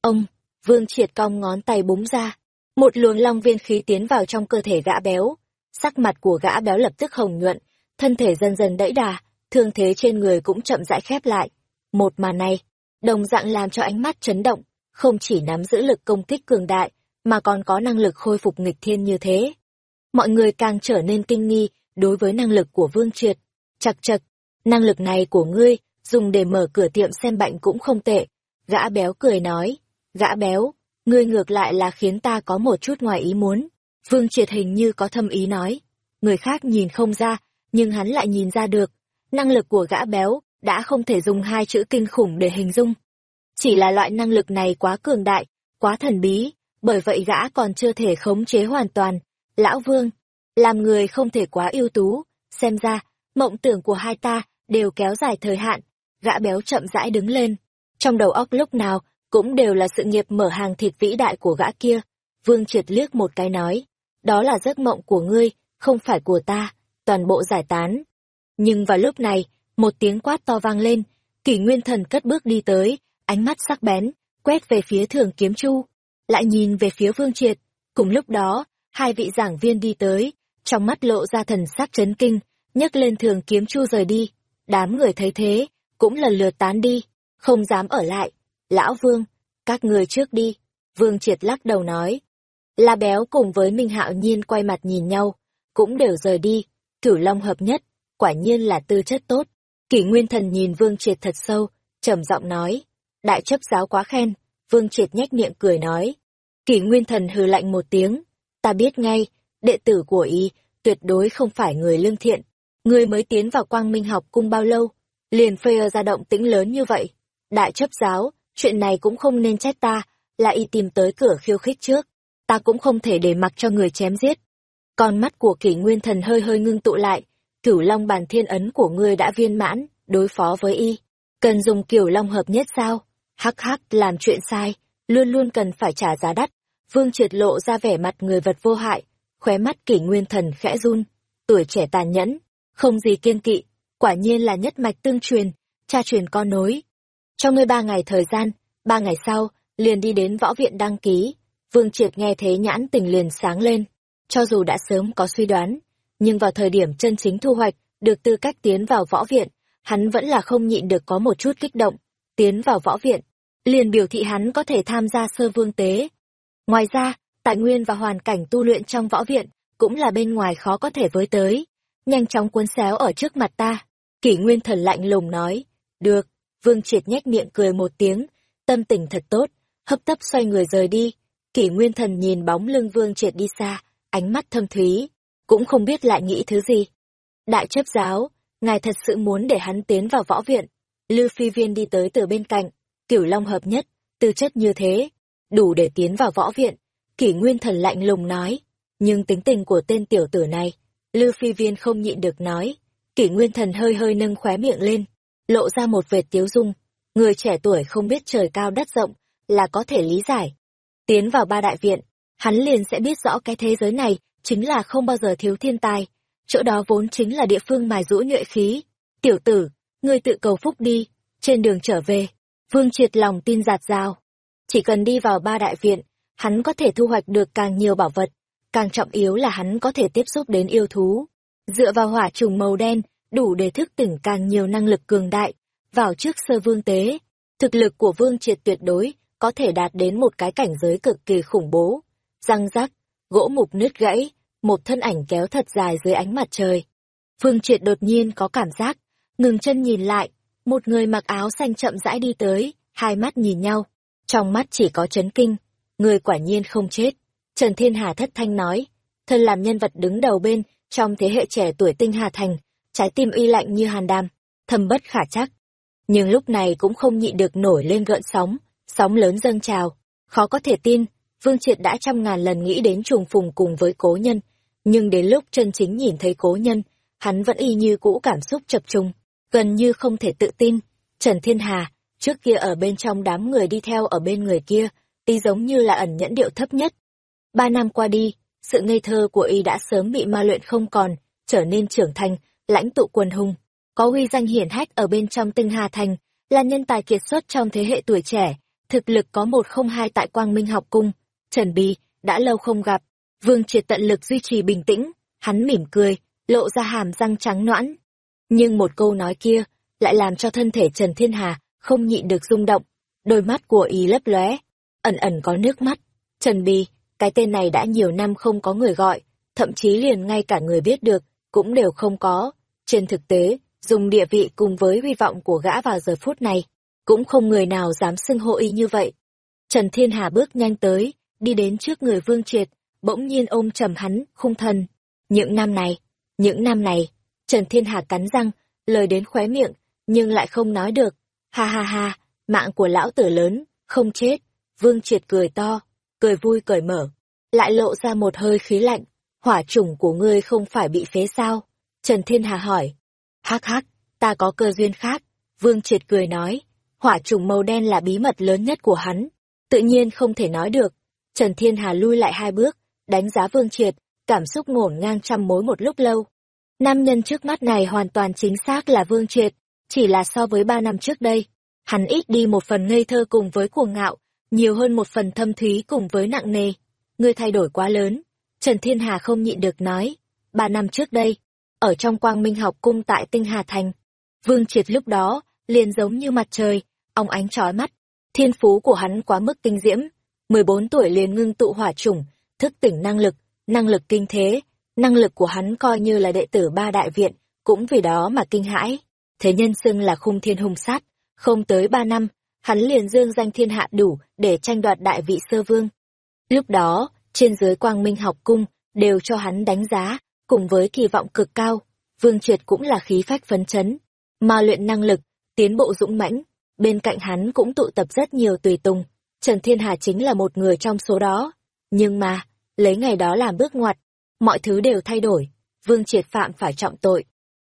Ông, vương triệt cong ngón tay búng ra, một luồng long viên khí tiến vào trong cơ thể gã béo. Sắc mặt của gã béo lập tức hồng nhuận, thân thể dần dần đẫy đà, thương thế trên người cũng chậm rãi khép lại. Một màn này, đồng dạng làm cho ánh mắt chấn động, không chỉ nắm giữ lực công kích cường đại, mà còn có năng lực khôi phục nghịch thiên như thế. Mọi người càng trở nên kinh nghi đối với năng lực của Vương Triệt. Chật chật, năng lực này của ngươi, dùng để mở cửa tiệm xem bệnh cũng không tệ. Gã béo cười nói, gã béo, ngươi ngược lại là khiến ta có một chút ngoài ý muốn. Vương Triệt hình như có thâm ý nói. Người khác nhìn không ra, nhưng hắn lại nhìn ra được. Năng lực của gã béo đã không thể dùng hai chữ kinh khủng để hình dung. Chỉ là loại năng lực này quá cường đại, quá thần bí, bởi vậy gã còn chưa thể khống chế hoàn toàn. Lão Vương, làm người không thể quá ưu tú, xem ra, mộng tưởng của hai ta đều kéo dài thời hạn. Gã béo chậm rãi đứng lên, trong đầu óc lúc nào cũng đều là sự nghiệp mở hàng thịt vĩ đại của gã kia. Vương triệt liếc một cái nói, đó là giấc mộng của ngươi, không phải của ta, toàn bộ giải tán. Nhưng vào lúc này, một tiếng quát to vang lên, kỷ nguyên thần cất bước đi tới, ánh mắt sắc bén, quét về phía thường kiếm chu, lại nhìn về phía vương triệt. Cùng lúc đó, hai vị giảng viên đi tới, trong mắt lộ ra thần sắc chấn kinh, nhấc lên thường kiếm chu rời đi. Đám người thấy thế, cũng lần lượt tán đi, không dám ở lại. Lão Vương, các người trước đi. Vương triệt lắc đầu nói. La Béo cùng với Minh Hạo Nhiên quay mặt nhìn nhau, cũng đều rời đi. Cửu Long hợp nhất, quả nhiên là tư chất tốt. Kỷ Nguyên Thần nhìn Vương Triệt thật sâu, trầm giọng nói. Đại chấp giáo quá khen, Vương Triệt nhếch miệng cười nói. Kỷ Nguyên Thần hừ lạnh một tiếng. Ta biết ngay, đệ tử của y, tuyệt đối không phải người lương thiện. Người mới tiến vào quang minh học cung bao lâu, liền phê ra động tĩnh lớn như vậy. Đại chấp giáo, chuyện này cũng không nên trách ta, là y tìm tới cửa khiêu khích trước. Ta cũng không thể để mặc cho người chém giết. Con mắt của kỷ nguyên thần hơi hơi ngưng tụ lại, cửu long bàn thiên ấn của ngươi đã viên mãn, đối phó với y. Cần dùng cửu long hợp nhất sao? Hắc hắc làm chuyện sai, luôn luôn cần phải trả giá đắt. Vương triệt lộ ra vẻ mặt người vật vô hại, khóe mắt kỷ nguyên thần khẽ run. Tuổi trẻ tàn nhẫn, không gì kiên kỵ, quả nhiên là nhất mạch tương truyền, cha truyền con nối. Cho ngươi ba ngày thời gian, ba ngày sau, liền đi đến võ viện đăng ký. Vương triệt nghe thế nhãn tình liền sáng lên. Cho dù đã sớm có suy đoán, nhưng vào thời điểm chân chính thu hoạch, được tư cách tiến vào võ viện, hắn vẫn là không nhịn được có một chút kích động. Tiến vào võ viện, liền biểu thị hắn có thể tham gia sơ vương tế. Ngoài ra, tài nguyên và hoàn cảnh tu luyện trong võ viện cũng là bên ngoài khó có thể với tới. Nhanh chóng cuốn xéo ở trước mặt ta. Kỷ nguyên thần lạnh lùng nói. Được, vương triệt nhếch miệng cười một tiếng, tâm tình thật tốt, hấp tấp xoay người rời đi. Kỷ nguyên thần nhìn bóng lưng vương triệt đi xa, ánh mắt thâm thúy, cũng không biết lại nghĩ thứ gì. Đại chấp giáo, ngài thật sự muốn để hắn tiến vào võ viện. Lưu phi viên đi tới từ bên cạnh, cửu long hợp nhất, tư chất như thế, đủ để tiến vào võ viện. Kỷ nguyên thần lạnh lùng nói, nhưng tính tình của tên tiểu tử này, Lưu phi viên không nhịn được nói. Kỷ nguyên thần hơi hơi nâng khóe miệng lên, lộ ra một vệt tiếu dung. Người trẻ tuổi không biết trời cao đất rộng, là có thể lý giải. Tiến vào ba đại viện, hắn liền sẽ biết rõ cái thế giới này chính là không bao giờ thiếu thiên tài. Chỗ đó vốn chính là địa phương mài rũ nhuệ khí. Tiểu tử, ngươi tự cầu phúc đi, trên đường trở về. Vương triệt lòng tin giạt rào. Chỉ cần đi vào ba đại viện, hắn có thể thu hoạch được càng nhiều bảo vật. Càng trọng yếu là hắn có thể tiếp xúc đến yêu thú. Dựa vào hỏa trùng màu đen, đủ để thức tỉnh càng nhiều năng lực cường đại. Vào trước sơ vương tế, thực lực của vương triệt tuyệt đối có thể đạt đến một cái cảnh giới cực kỳ khủng bố. Răng rắc, gỗ mục nứt gãy, một thân ảnh kéo thật dài dưới ánh mặt trời. Vương Triệt đột nhiên có cảm giác, ngừng chân nhìn lại, một người mặc áo xanh chậm rãi đi tới, hai mắt nhìn nhau, trong mắt chỉ có chấn kinh, người quả nhiên không chết. Trần Thiên Hà thất thanh nói, thân làm nhân vật đứng đầu bên trong thế hệ trẻ tuổi tinh Hà Thành, trái tim y lạnh như hàn đam, thâm bất khả chắc. Nhưng lúc này cũng không nhịn được nổi lên gợn sóng, sóng lớn dâng trào, khó có thể tin, Vương Triệt đã trăm ngàn lần nghĩ đến trùng phùng cùng với cố nhân, nhưng đến lúc chân chính nhìn thấy cố nhân, hắn vẫn y như cũ cảm xúc chập trùng, gần như không thể tự tin. Trần Thiên Hà, trước kia ở bên trong đám người đi theo ở bên người kia, tí giống như là ẩn nhẫn điệu thấp nhất. Ba năm qua đi, sự ngây thơ của y đã sớm bị ma luyện không còn, trở nên trưởng thành, lãnh tụ quần hùng, có uy danh hiển hách ở bên trong tinh Hà Thành, là nhân tài kiệt xuất trong thế hệ tuổi trẻ, thực lực có một không hai tại Quang Minh học cung Trần Bì, đã lâu không gặp. Vương triệt tận lực duy trì bình tĩnh, hắn mỉm cười, lộ ra hàm răng trắng noãn. Nhưng một câu nói kia, lại làm cho thân thể Trần Thiên Hà không nhịn được rung động. Đôi mắt của ý lấp lóe, ẩn ẩn có nước mắt. Trần Bì, cái tên này đã nhiều năm không có người gọi, thậm chí liền ngay cả người biết được, cũng đều không có. Trên thực tế, dùng địa vị cùng với hy vọng của gã vào giờ phút này, cũng không người nào dám xưng hô y như vậy. Trần Thiên Hà bước nhanh tới, đi đến trước người Vương Triệt, bỗng nhiên ôm trầm hắn, khung thần. Những năm này, những năm này, Trần Thiên Hà cắn răng, lời đến khóe miệng, nhưng lại không nói được. Ha ha ha, mạng của lão tử lớn, không chết. Vương Triệt cười to, cười vui cởi mở, lại lộ ra một hơi khí lạnh. Hỏa chủng của ngươi không phải bị phế sao? Trần Thiên Hà hỏi. Hắc hắc, ta có cơ duyên khác. Vương Triệt cười nói, hỏa trùng màu đen là bí mật lớn nhất của hắn. Tự nhiên không thể nói được. Trần Thiên Hà lui lại hai bước, đánh giá Vương Triệt, cảm xúc ngổn ngang trăm mối một lúc lâu. Nam nhân trước mắt này hoàn toàn chính xác là Vương Triệt, chỉ là so với ba năm trước đây. Hắn ít đi một phần ngây thơ cùng với cuồng ngạo, nhiều hơn một phần thâm thúy cùng với nặng nề. Ngươi thay đổi quá lớn. Trần Thiên Hà không nhịn được nói. Ba năm trước đây, ở trong quang minh học cung tại Tinh Hà Thành, Vương Triệt lúc đó, liền giống như mặt trời, ông ánh trói mắt. Thiên phú của hắn quá mức tinh diễm, 14 tuổi liền ngưng tụ hỏa chủng, thức tỉnh năng lực, năng lực kinh thế, năng lực của hắn coi như là đệ tử ba đại viện, cũng vì đó mà kinh hãi. Thế nhân xưng là khung thiên hùng sát, không tới ba năm, hắn liền dương danh thiên hạ đủ để tranh đoạt đại vị sơ vương. Lúc đó, trên dưới quang minh học cung, đều cho hắn đánh giá, cùng với kỳ vọng cực cao, vương triệt cũng là khí phách phấn chấn, mà luyện năng lực, tiến bộ dũng mãnh, bên cạnh hắn cũng tụ tập rất nhiều tùy tùng, Trần Thiên Hà chính là một người trong số đó. Nhưng mà, lấy ngày đó làm bước ngoặt, mọi thứ đều thay đổi, Vương Triệt Phạm phải trọng tội.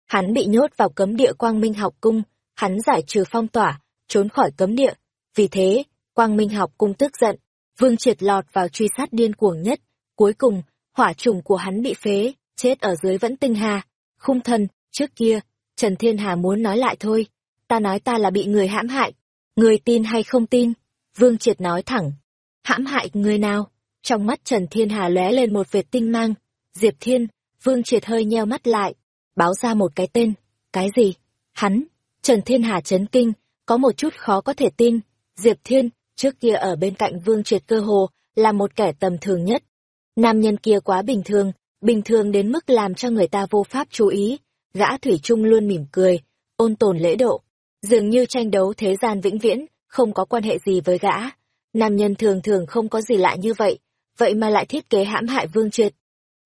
Hắn bị nhốt vào cấm địa Quang Minh học cung, hắn giải trừ phong tỏa, trốn khỏi cấm địa. Vì thế, Quang Minh học cung tức giận, Vương Triệt lọt vào truy sát điên cuồng nhất. Cuối cùng, hỏa trùng của hắn bị phế, chết ở dưới vẫn tinh hà. Khung thần, trước kia, Trần Thiên Hà muốn nói lại thôi. Ta nói ta là bị người hãm hại. Người tin hay không tin? Vương Triệt nói thẳng. Hãm hại người nào? Trong mắt Trần Thiên Hà lóe lên một vệt tinh mang. Diệp Thiên, Vương Triệt hơi nheo mắt lại. Báo ra một cái tên. Cái gì? Hắn. Trần Thiên Hà chấn kinh, có một chút khó có thể tin. Diệp Thiên, trước kia ở bên cạnh Vương Triệt cơ hồ, là một kẻ tầm thường nhất. Nam nhân kia quá bình thường, bình thường đến mức làm cho người ta vô pháp chú ý. Gã Thủy Trung luôn mỉm cười, ôn tồn lễ độ. Dường như tranh đấu thế gian vĩnh viễn, không có quan hệ gì với gã. Nam nhân thường thường không có gì lạ như vậy, vậy mà lại thiết kế hãm hại Vương Triệt.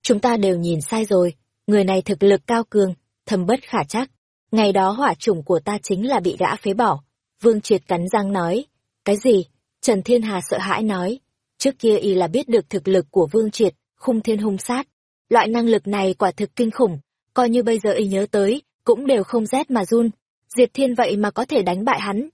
Chúng ta đều nhìn sai rồi, người này thực lực cao cường, thâm bất khả chắc. Ngày đó hỏa chủng của ta chính là bị gã phế bỏ. Vương Triệt cắn răng nói. Cái gì? Trần Thiên Hà sợ hãi nói. Trước kia y là biết được thực lực của Vương Triệt, khung thiên hung sát. Loại năng lực này quả thực kinh khủng, coi như bây giờ y nhớ tới, cũng đều không rét mà run. Diệp Thiên vậy mà có thể đánh bại hắn,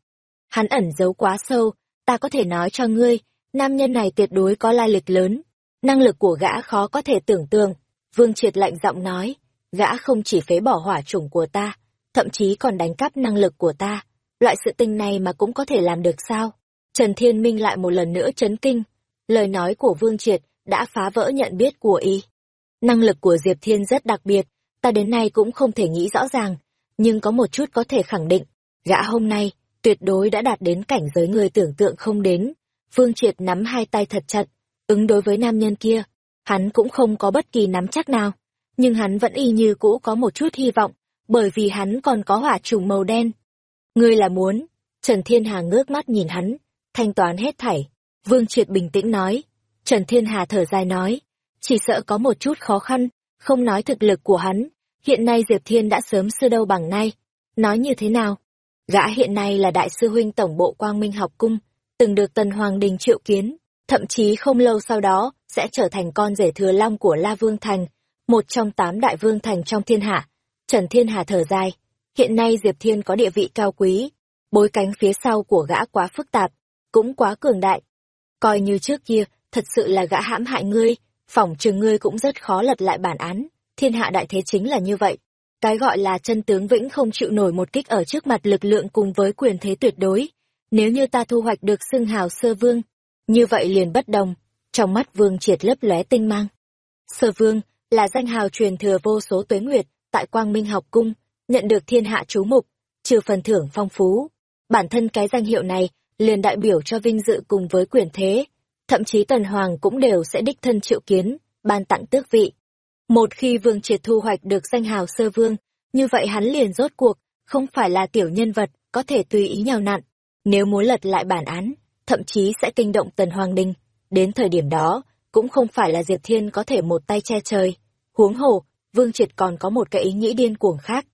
hắn ẩn giấu quá sâu, ta có thể nói cho ngươi, nam nhân này tuyệt đối có lai lịch lớn. Năng lực của gã khó có thể tưởng tượng. Vương Triệt lạnh giọng nói, gã không chỉ phế bỏ hỏa chủng của ta, thậm chí còn đánh cắp năng lực của ta. Loại sự tình này mà cũng có thể làm được sao? Trần Thiên Minh lại một lần nữa chấn kinh. Lời nói của Vương Triệt đã phá vỡ nhận biết của y. Năng lực của Diệp Thiên rất đặc biệt, ta đến nay cũng không thể nghĩ rõ ràng, nhưng có một chút có thể khẳng định, gã hôm nay tuyệt đối đã đạt đến cảnh giới người tưởng tượng không đến. Vương Triệt nắm hai tay thật chặt, ứng đối với nam nhân kia. Hắn cũng không có bất kỳ nắm chắc nào, nhưng hắn vẫn y như cũ có một chút hy vọng, bởi vì hắn còn có hỏa trùng màu đen. Ngươi là muốn, Trần Thiên Hà ngước mắt nhìn hắn, thanh toán hết thảy. Vương Triệt bình tĩnh nói, Trần Thiên Hà thở dài nói, chỉ sợ có một chút khó khăn, không nói thực lực của hắn, hiện nay Diệp Thiên đã sớm xưa đâu bằng nay. Nói như thế nào? Gã hiện nay là đại sư huynh tổng bộ Quang Minh học cung, từng được Tần Hoàng Đình triệu kiến, thậm chí không lâu sau đó sẽ trở thành con rể thừa long của La Vương Thành, một trong tám đại vương thành trong thiên hạ. Trần Thiên Hà thở dài, hiện nay Diệp Thiên có địa vị cao quý, bối cánh phía sau của gã quá phức tạp, cũng quá cường đại. Coi như trước kia, thật sự là gã hãm hại ngươi, phỏng trường ngươi cũng rất khó lật lại bản án, thiên hạ đại thế chính là như vậy. Cái gọi là chân tướng vĩnh không chịu nổi một kích ở trước mặt lực lượng cùng với quyền thế tuyệt đối. Nếu như ta thu hoạch được xưng hào sơ vương, như vậy liền bất đồng. Trong mắt vương triệt lấp lóe tinh mang. Sơ vương là danh hào truyền thừa vô số tuế nguyệt tại Quang Minh học cung, nhận được thiên hạ chú mục, trừ phần thưởng phong phú. Bản thân cái danh hiệu này liền đại biểu cho vinh dự cùng với quyền thế. Thậm chí tần hoàng cũng đều sẽ đích thân triệu kiến, ban tặng tước vị. Một khi Vương Triệt thu hoạch được danh hào sơ vương, như vậy hắn liền rốt cuộc, không phải là tiểu nhân vật, có thể tùy ý nhào nặn. Nếu muốn lật lại bản án, thậm chí sẽ kinh động Tần Hoàng Đình. Đến thời điểm đó, cũng không phải là Diệp Thiên có thể một tay che trời. Huống hồ, Vương Triệt còn có một cái ý nghĩ điên cuồng khác.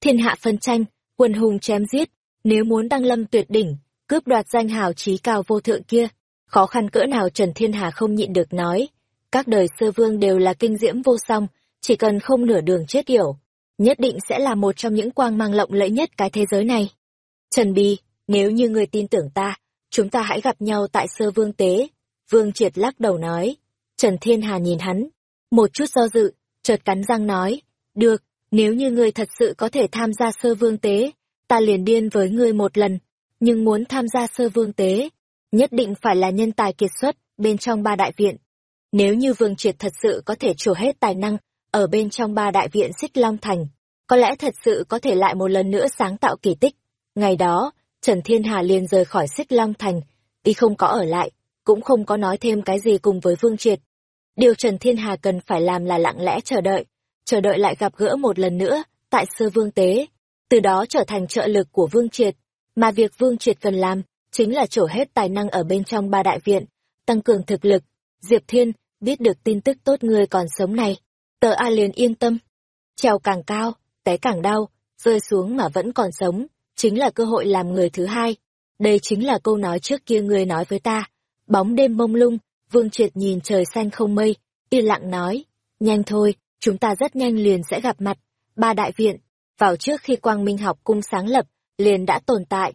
Thiên hạ phân tranh, quân hùng chém giết, nếu muốn đăng lâm tuyệt đỉnh, cướp đoạt danh hào trí cao vô thượng kia, khó khăn cỡ nào Trần Thiên Hà không nhịn được nói. Các đời sơ vương đều là kinh diễm vô song, chỉ cần không nửa đường chết yểu, nhất định sẽ là một trong những quang mang lộng lẫy nhất cái thế giới này. Trần Bi, nếu như người tin tưởng ta, chúng ta hãy gặp nhau tại sơ vương tế. Vương Triệt lắc đầu nói. Trần Thiên Hà nhìn hắn, một chút do dự, chợt cắn răng nói, được, nếu như ngươi thật sự có thể tham gia sơ vương tế, ta liền điên với ngươi một lần, nhưng muốn tham gia sơ vương tế, nhất định phải là nhân tài kiệt xuất bên trong ba đại viện. Nếu như Vương Triệt thật sự có thể trổ hết tài năng ở bên trong ba đại viện Xích Long Thành, có lẽ thật sự có thể lại một lần nữa sáng tạo kỳ tích. Ngày đó, Trần Thiên Hà liền rời khỏi Xích Long Thành, y không có ở lại, cũng không có nói thêm cái gì cùng với Vương Triệt. Điều Trần Thiên Hà cần phải làm là lặng lẽ chờ đợi, chờ đợi lại gặp gỡ một lần nữa, tại sơ vương tế, từ đó trở thành trợ lực của Vương Triệt. Mà việc Vương Triệt cần làm, chính là trổ hết tài năng ở bên trong ba đại viện, tăng cường thực lực. Diệp Thiên, biết được tin tức tốt người còn sống này, tờ A liền yên tâm. Trèo càng cao, té càng đau, rơi xuống mà vẫn còn sống, chính là cơ hội làm người thứ hai. Đây chính là câu nói trước kia người nói với ta. Bóng đêm mông lung, Vương Triệt nhìn trời xanh không mây, yên lặng nói, nhanh thôi, chúng ta rất nhanh liền sẽ gặp mặt. Ba đại viện, vào trước khi Quang Minh học cung sáng lập, liền đã tồn tại.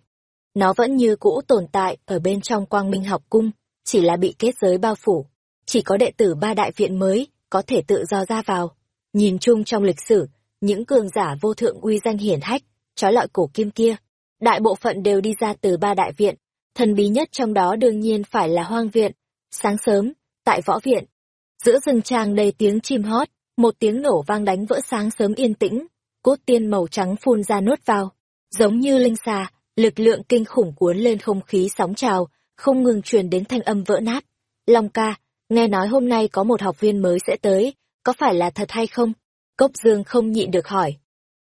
Nó vẫn như cũ tồn tại ở bên trong Quang Minh học cung, chỉ là bị kết giới bao phủ. Chỉ có đệ tử ba đại viện mới có thể tự do ra vào. Nhìn chung trong lịch sử, những cường giả vô thượng uy danh hiển hách, trói lọi cổ kim kia, đại bộ phận đều đi ra từ ba đại viện, thần bí nhất trong đó đương nhiên phải là hoang viện. Sáng sớm, tại võ viện, giữa rừng tràng đầy tiếng chim hót, một tiếng nổ vang đánh vỡ sáng sớm yên tĩnh, cốt tiên màu trắng phun ra nuốt vào, giống như linh xà, lực lượng kinh khủng cuốn lên không khí sóng trào, không ngừng truyền đến thanh âm vỡ nát. Long ca, nghe nói hôm nay có một học viên mới sẽ tới, có phải là thật hay không? Cốc dương không nhịn được hỏi.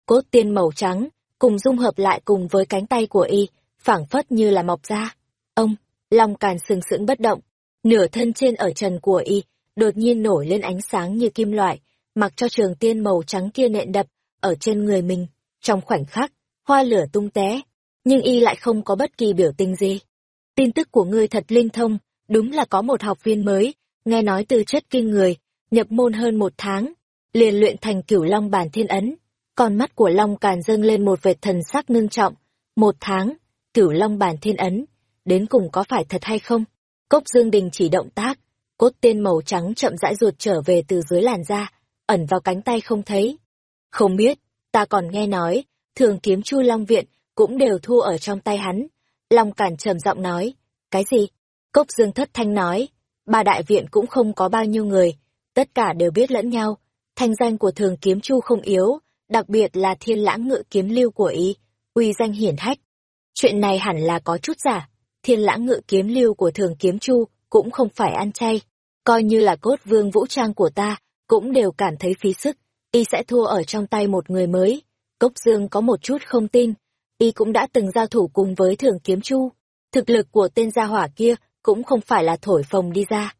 Cốt tiên màu trắng, cùng dung hợp lại cùng với cánh tay của y, phảng phất như là mọc ra. Ông, Long càn sừng sững bất động, nửa thân trên ở trần của y, đột nhiên nổi lên ánh sáng như kim loại, mặc cho trường tiên màu trắng kia nện đập, ở trên người mình. Trong khoảnh khắc, hoa lửa tung té, nhưng y lại không có bất kỳ biểu tình gì. Tin tức của ngươi thật linh thông, đúng là có một học viên mới, nghe nói từ chất kinh người, nhập môn hơn một tháng, liền luyện thành cửu long bản thiên ấn. Con mắt của Long Càn dâng lên một vệt thần sắc ngưng trọng. Một tháng, cửu long bản thiên ấn, đến cùng có phải thật hay không? Cốc Dương Đình chỉ động tác, cốt tiên màu trắng chậm rãi ruột trở về từ dưới làn da, ẩn vào cánh tay không thấy. Không biết, ta còn nghe nói, thường kiếm chu long viện cũng đều thua ở trong tay hắn. Long càn trầm giọng nói, cái gì? Cốc dương thất thanh nói, ba đại viện cũng không có bao nhiêu người, tất cả đều biết lẫn nhau. Thanh danh của thường kiếm chu không yếu, đặc biệt là thiên lãng ngự kiếm lưu của ý, uy danh hiển hách. Chuyện này hẳn là có chút giả, thiên lãng ngự kiếm lưu của thường kiếm chu cũng không phải ăn chay. Coi như là cốt vương vũ trang của ta, cũng đều cảm thấy phí sức, y sẽ thua ở trong tay một người mới. Cốc Dương có một chút không tin, y cũng đã từng giao thủ cùng với Thường Kiếm Chu. Thực lực của tên gia hỏa kia cũng không phải là thổi phồng đi ra.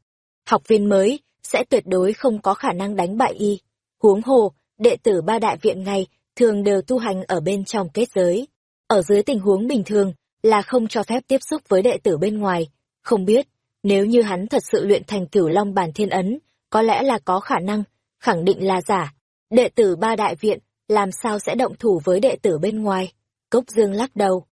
Học viên mới sẽ tuyệt đối không có khả năng đánh bại y. Huống hồ, đệ tử ba đại viện ngày thường đều tu hành ở bên trong kết giới. Ở dưới tình huống bình thường là không cho phép tiếp xúc với đệ tử bên ngoài. Không biết, nếu như hắn thật sự luyện thành cửu long bản thiên ấn, có lẽ là có khả năng, khẳng định là giả. Đệ tử ba đại viện, làm sao sẽ động thủ với đệ tử bên ngoài? Cốc Dương lắc đầu.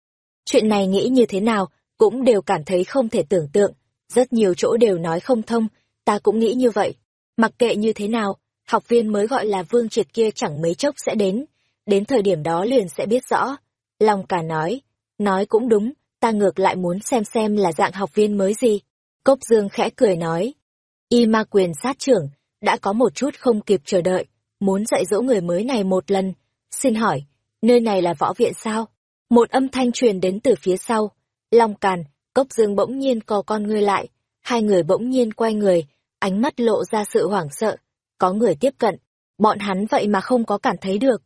Chuyện này nghĩ như thế nào, cũng đều cảm thấy không thể tưởng tượng. Rất nhiều chỗ đều nói không thông, ta cũng nghĩ như vậy. Mặc kệ như thế nào, học viên mới gọi là Vương Triệt kia chẳng mấy chốc sẽ đến. Đến thời điểm đó liền sẽ biết rõ. Long cả nói, nói cũng đúng, ta ngược lại muốn xem xem là dạng học viên mới gì. Cốc Dương khẽ cười nói, Y ma quyền sát trưởng, đã có một chút không kịp chờ đợi, muốn dạy dỗ người mới này một lần. Xin hỏi, nơi này là võ viện sao? Một âm thanh truyền đến từ phía sau. Long càn, cốc dương bỗng nhiên co con ngươi lại. Hai người bỗng nhiên quay người, ánh mắt lộ ra sự hoảng sợ. Có người tiếp cận, bọn hắn vậy mà không có cảm thấy được.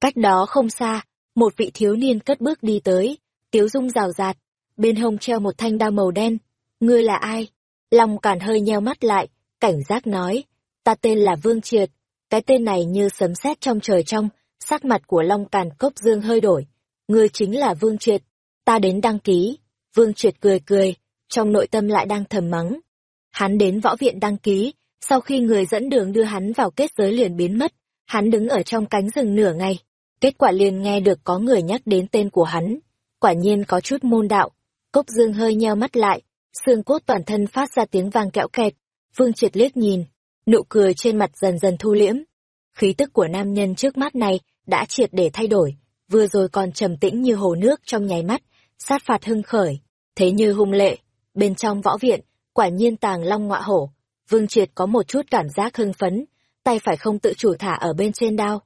Cách đó không xa, một vị thiếu niên cất bước đi tới, tiếu dung rào rạt, bên hông treo một thanh đao màu đen. Ngươi là ai? Long Càn hơi nheo mắt lại, cảnh giác nói, ta tên là Vương Triệt, cái tên này như sấm sét trong trời trong, sắc mặt của Long Càn Cốc Dương hơi đổi. ngươi chính là Vương Triệt, ta đến đăng ký. Vương Triệt cười cười, trong nội tâm lại đang thầm mắng. Hắn đến võ viện đăng ký, sau khi người dẫn đường đưa hắn vào kết giới liền biến mất, hắn đứng ở trong cánh rừng nửa ngày. Kết quả liền nghe được có người nhắc đến tên của hắn. Quả nhiên có chút môn đạo. Cốc dương hơi nheo mắt lại, xương cốt toàn thân phát ra tiếng vang kẹo kẹt. Vương triệt liếc nhìn, nụ cười trên mặt dần dần thu liễm. Khí tức của nam nhân trước mắt này đã triệt để thay đổi, vừa rồi còn trầm tĩnh như hồ nước trong nháy mắt, sát phạt hưng khởi, thế như hung lệ. Bên trong võ viện, quả nhiên tàng long ngọa hổ, Vương Triệt có một chút cảm giác hưng phấn, tay phải không tự chủ thả ở bên trên đao.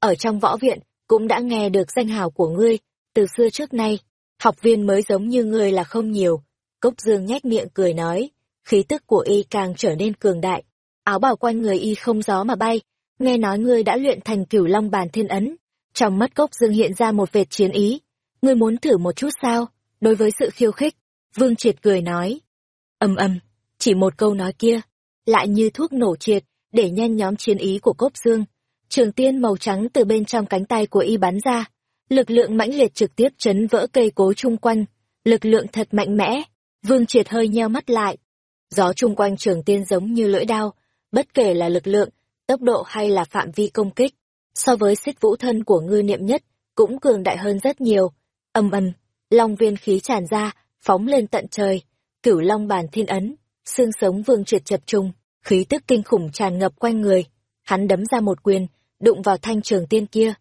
Ở trong võ viện, cũng đã nghe được danh hào của ngươi, từ xưa trước nay, học viên mới giống như ngươi là không nhiều. Cốc Dương nhếch miệng cười nói, khí tức của y càng trở nên cường đại. Áo bào quanh người y không gió mà bay, nghe nói ngươi đã luyện thành cửu long bàn thiên ấn. Trong mắt Cốc Dương hiện ra một vệt chiến ý. Ngươi muốn thử một chút sao? Đối với sự khiêu khích, Vương Triệt cười nói. ầm ầm, chỉ một câu nói kia, lại như thuốc nổ triệt, để nhanh nhóm chiến ý của Cốc Dương. Trường tiên màu trắng từ bên trong cánh tay của y bắn ra, lực lượng mãnh liệt trực tiếp chấn vỡ cây cối chung quanh, lực lượng thật mạnh mẽ. Vương Triệt hơi nheo mắt lại. Gió chung quanh trường tiên giống như lưỡi đao, bất kể là lực lượng, tốc độ hay là phạm vi công kích, so với xích vũ thân của ngư niệm nhất, cũng cường đại hơn rất nhiều. Âm ầm, long viên khí tràn ra, phóng lên tận trời, cửu long bàn thiên ấn, xương sống vương triệt chập trùng, khí tức kinh khủng tràn ngập quanh người. Hắn đấm ra một quyền, đụng vào thanh trường tiên kia.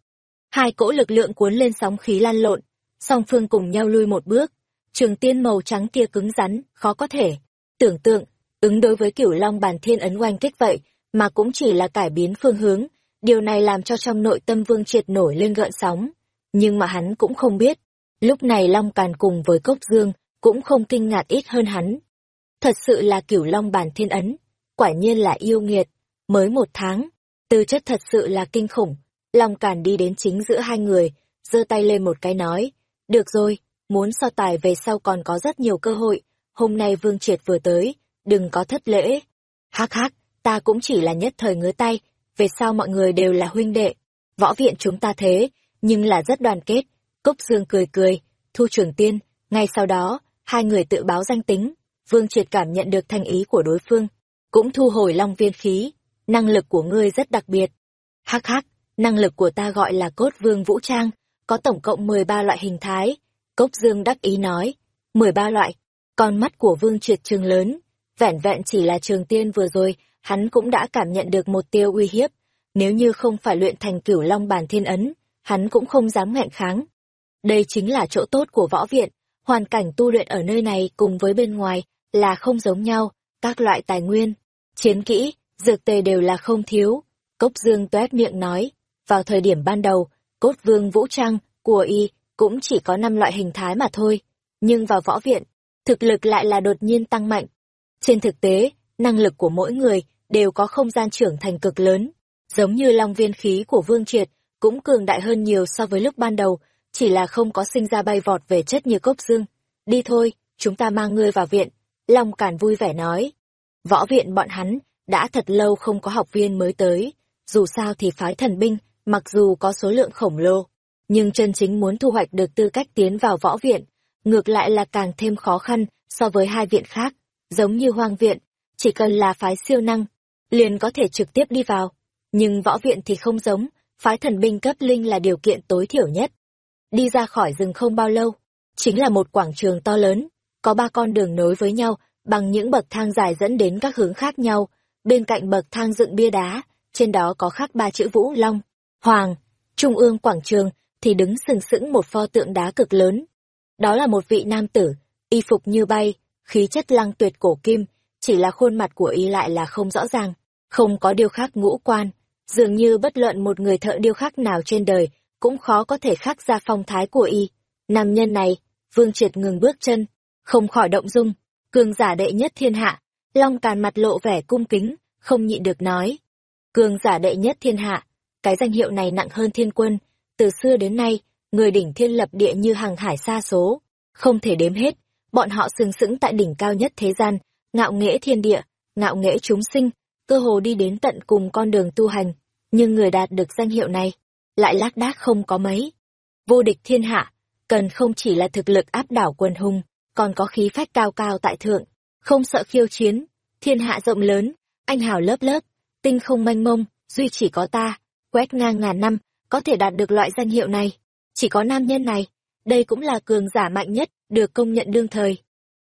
Hai cỗ lực lượng cuốn lên sóng khí lan lộn, song phương cùng nhau lui một bước. Trường tiên màu trắng kia cứng rắn, khó có thể. Tưởng tượng, ứng đối với cửu long bàn thiên ấn oanh kích vậy, mà cũng chỉ là cải biến phương hướng. Điều này làm cho trong nội tâm vương triệt nổi lên gợn sóng. Nhưng mà hắn cũng không biết. Lúc này Long Càn cùng với Cốc Dương cũng không kinh ngạc ít hơn hắn. Thật sự là cửu long bàn thiên ấn, quả nhiên là yêu nghiệt. Mới một tháng, tư chất thật sự là kinh khủng. Long Càn đi đến chính giữa hai người, giơ tay lên một cái nói. Được rồi, muốn so tài về sau còn có rất nhiều cơ hội. Hôm nay Vương Triệt vừa tới, đừng có thất lễ. Hắc hắc, ta cũng chỉ là nhất thời ngứa tay, về sau mọi người đều là huynh đệ. Võ viện chúng ta thế, nhưng là rất đoàn kết. Cốc Dương cười cười, thu trưởng tiên, ngay sau đó, hai người tự báo danh tính, Vương Triệt cảm nhận được thanh ý của đối phương, cũng thu hồi long viên khí, năng lực của ngươi rất đặc biệt. Hắc hắc, năng lực của ta gọi là cốt vương vũ trang, có tổng cộng 13 loại hình thái. Cốc Dương đắc ý nói, 13 loại, con mắt của Vương Triệt trường lớn, vẻn vẹn chỉ là trường tiên vừa rồi, hắn cũng đã cảm nhận được một tiêu uy hiếp, nếu như không phải luyện thành cửu long bản thiên ấn, hắn cũng không dám ngạnh kháng. Đây chính là chỗ tốt của võ viện, hoàn cảnh tu luyện ở nơi này cùng với bên ngoài là không giống nhau, các loại tài nguyên, chiến kỹ, dược tề đều là không thiếu. Cốc Dương tuét miệng nói, vào thời điểm ban đầu, cốt vương vũ trang của y cũng chỉ có năm loại hình thái mà thôi, nhưng vào võ viện, thực lực lại là đột nhiên tăng mạnh. Trên thực tế, năng lực của mỗi người đều có không gian trưởng thành cực lớn, giống như long viên khí của Vương Triệt cũng cường đại hơn nhiều so với lúc ban đầu, chỉ là không có sinh ra bay vọt về chất như cốc dương. Đi thôi, chúng ta mang ngươi vào viện. Long Càn vui vẻ nói. Võ viện bọn hắn, đã thật lâu không có học viên mới tới. Dù sao thì phái thần binh, mặc dù có số lượng khổng lồ, nhưng chân chính muốn thu hoạch được tư cách tiến vào võ viện, ngược lại là càng thêm khó khăn so với hai viện khác. Giống như hoang viện, chỉ cần là phái siêu năng, liền có thể trực tiếp đi vào. Nhưng võ viện thì không giống, phái thần binh cấp linh là điều kiện tối thiểu nhất. Đi ra khỏi rừng không bao lâu, chính là một quảng trường to lớn, có ba con đường nối với nhau bằng những bậc thang dài dẫn đến các hướng khác nhau, bên cạnh bậc thang dựng bia đá, trên đó có khắc ba chữ Vũ Long, Hoàng, trung ương quảng trường thì đứng sừng sững một pho tượng đá cực lớn. Đó là một vị nam tử, y phục như bay, khí chất lăng tuyệt cổ kim, chỉ là khuôn mặt của y lại là không rõ ràng, không có điêu khắc ngũ quan, dường như bất luận một người thợ điêu khắc nào trên đời cũng khó có thể khắc ra phong thái của y. Nam nhân này, Vương Triệt ngừng bước chân, không khỏi động dung, cường giả đệ nhất thiên hạ, Long Càn mặt lộ vẻ cung kính, không nhịn được nói. Cường giả đệ nhất thiên hạ, cái danh hiệu này nặng hơn thiên quân, từ xưa đến nay, người đỉnh thiên lập địa như hàng hải xa số, không thể đếm hết, bọn họ sừng sững tại đỉnh cao nhất thế gian, ngạo nghễ thiên địa, ngạo nghễ chúng sinh, cơ hồ đi đến tận cùng con đường tu hành, nhưng người đạt được danh hiệu này, lại lác đác không có mấy. Vô địch thiên hạ, cần không chỉ là thực lực áp đảo quần hùng, còn có khí phách cao cao tại thượng, không sợ khiêu chiến, thiên hạ rộng lớn, anh hào lớp lớp, tinh không mênh mông, duy chỉ có ta, quét ngang ngàn năm, có thể đạt được loại danh hiệu này. Chỉ có nam nhân này, đây cũng là cường giả mạnh nhất, được công nhận đương thời.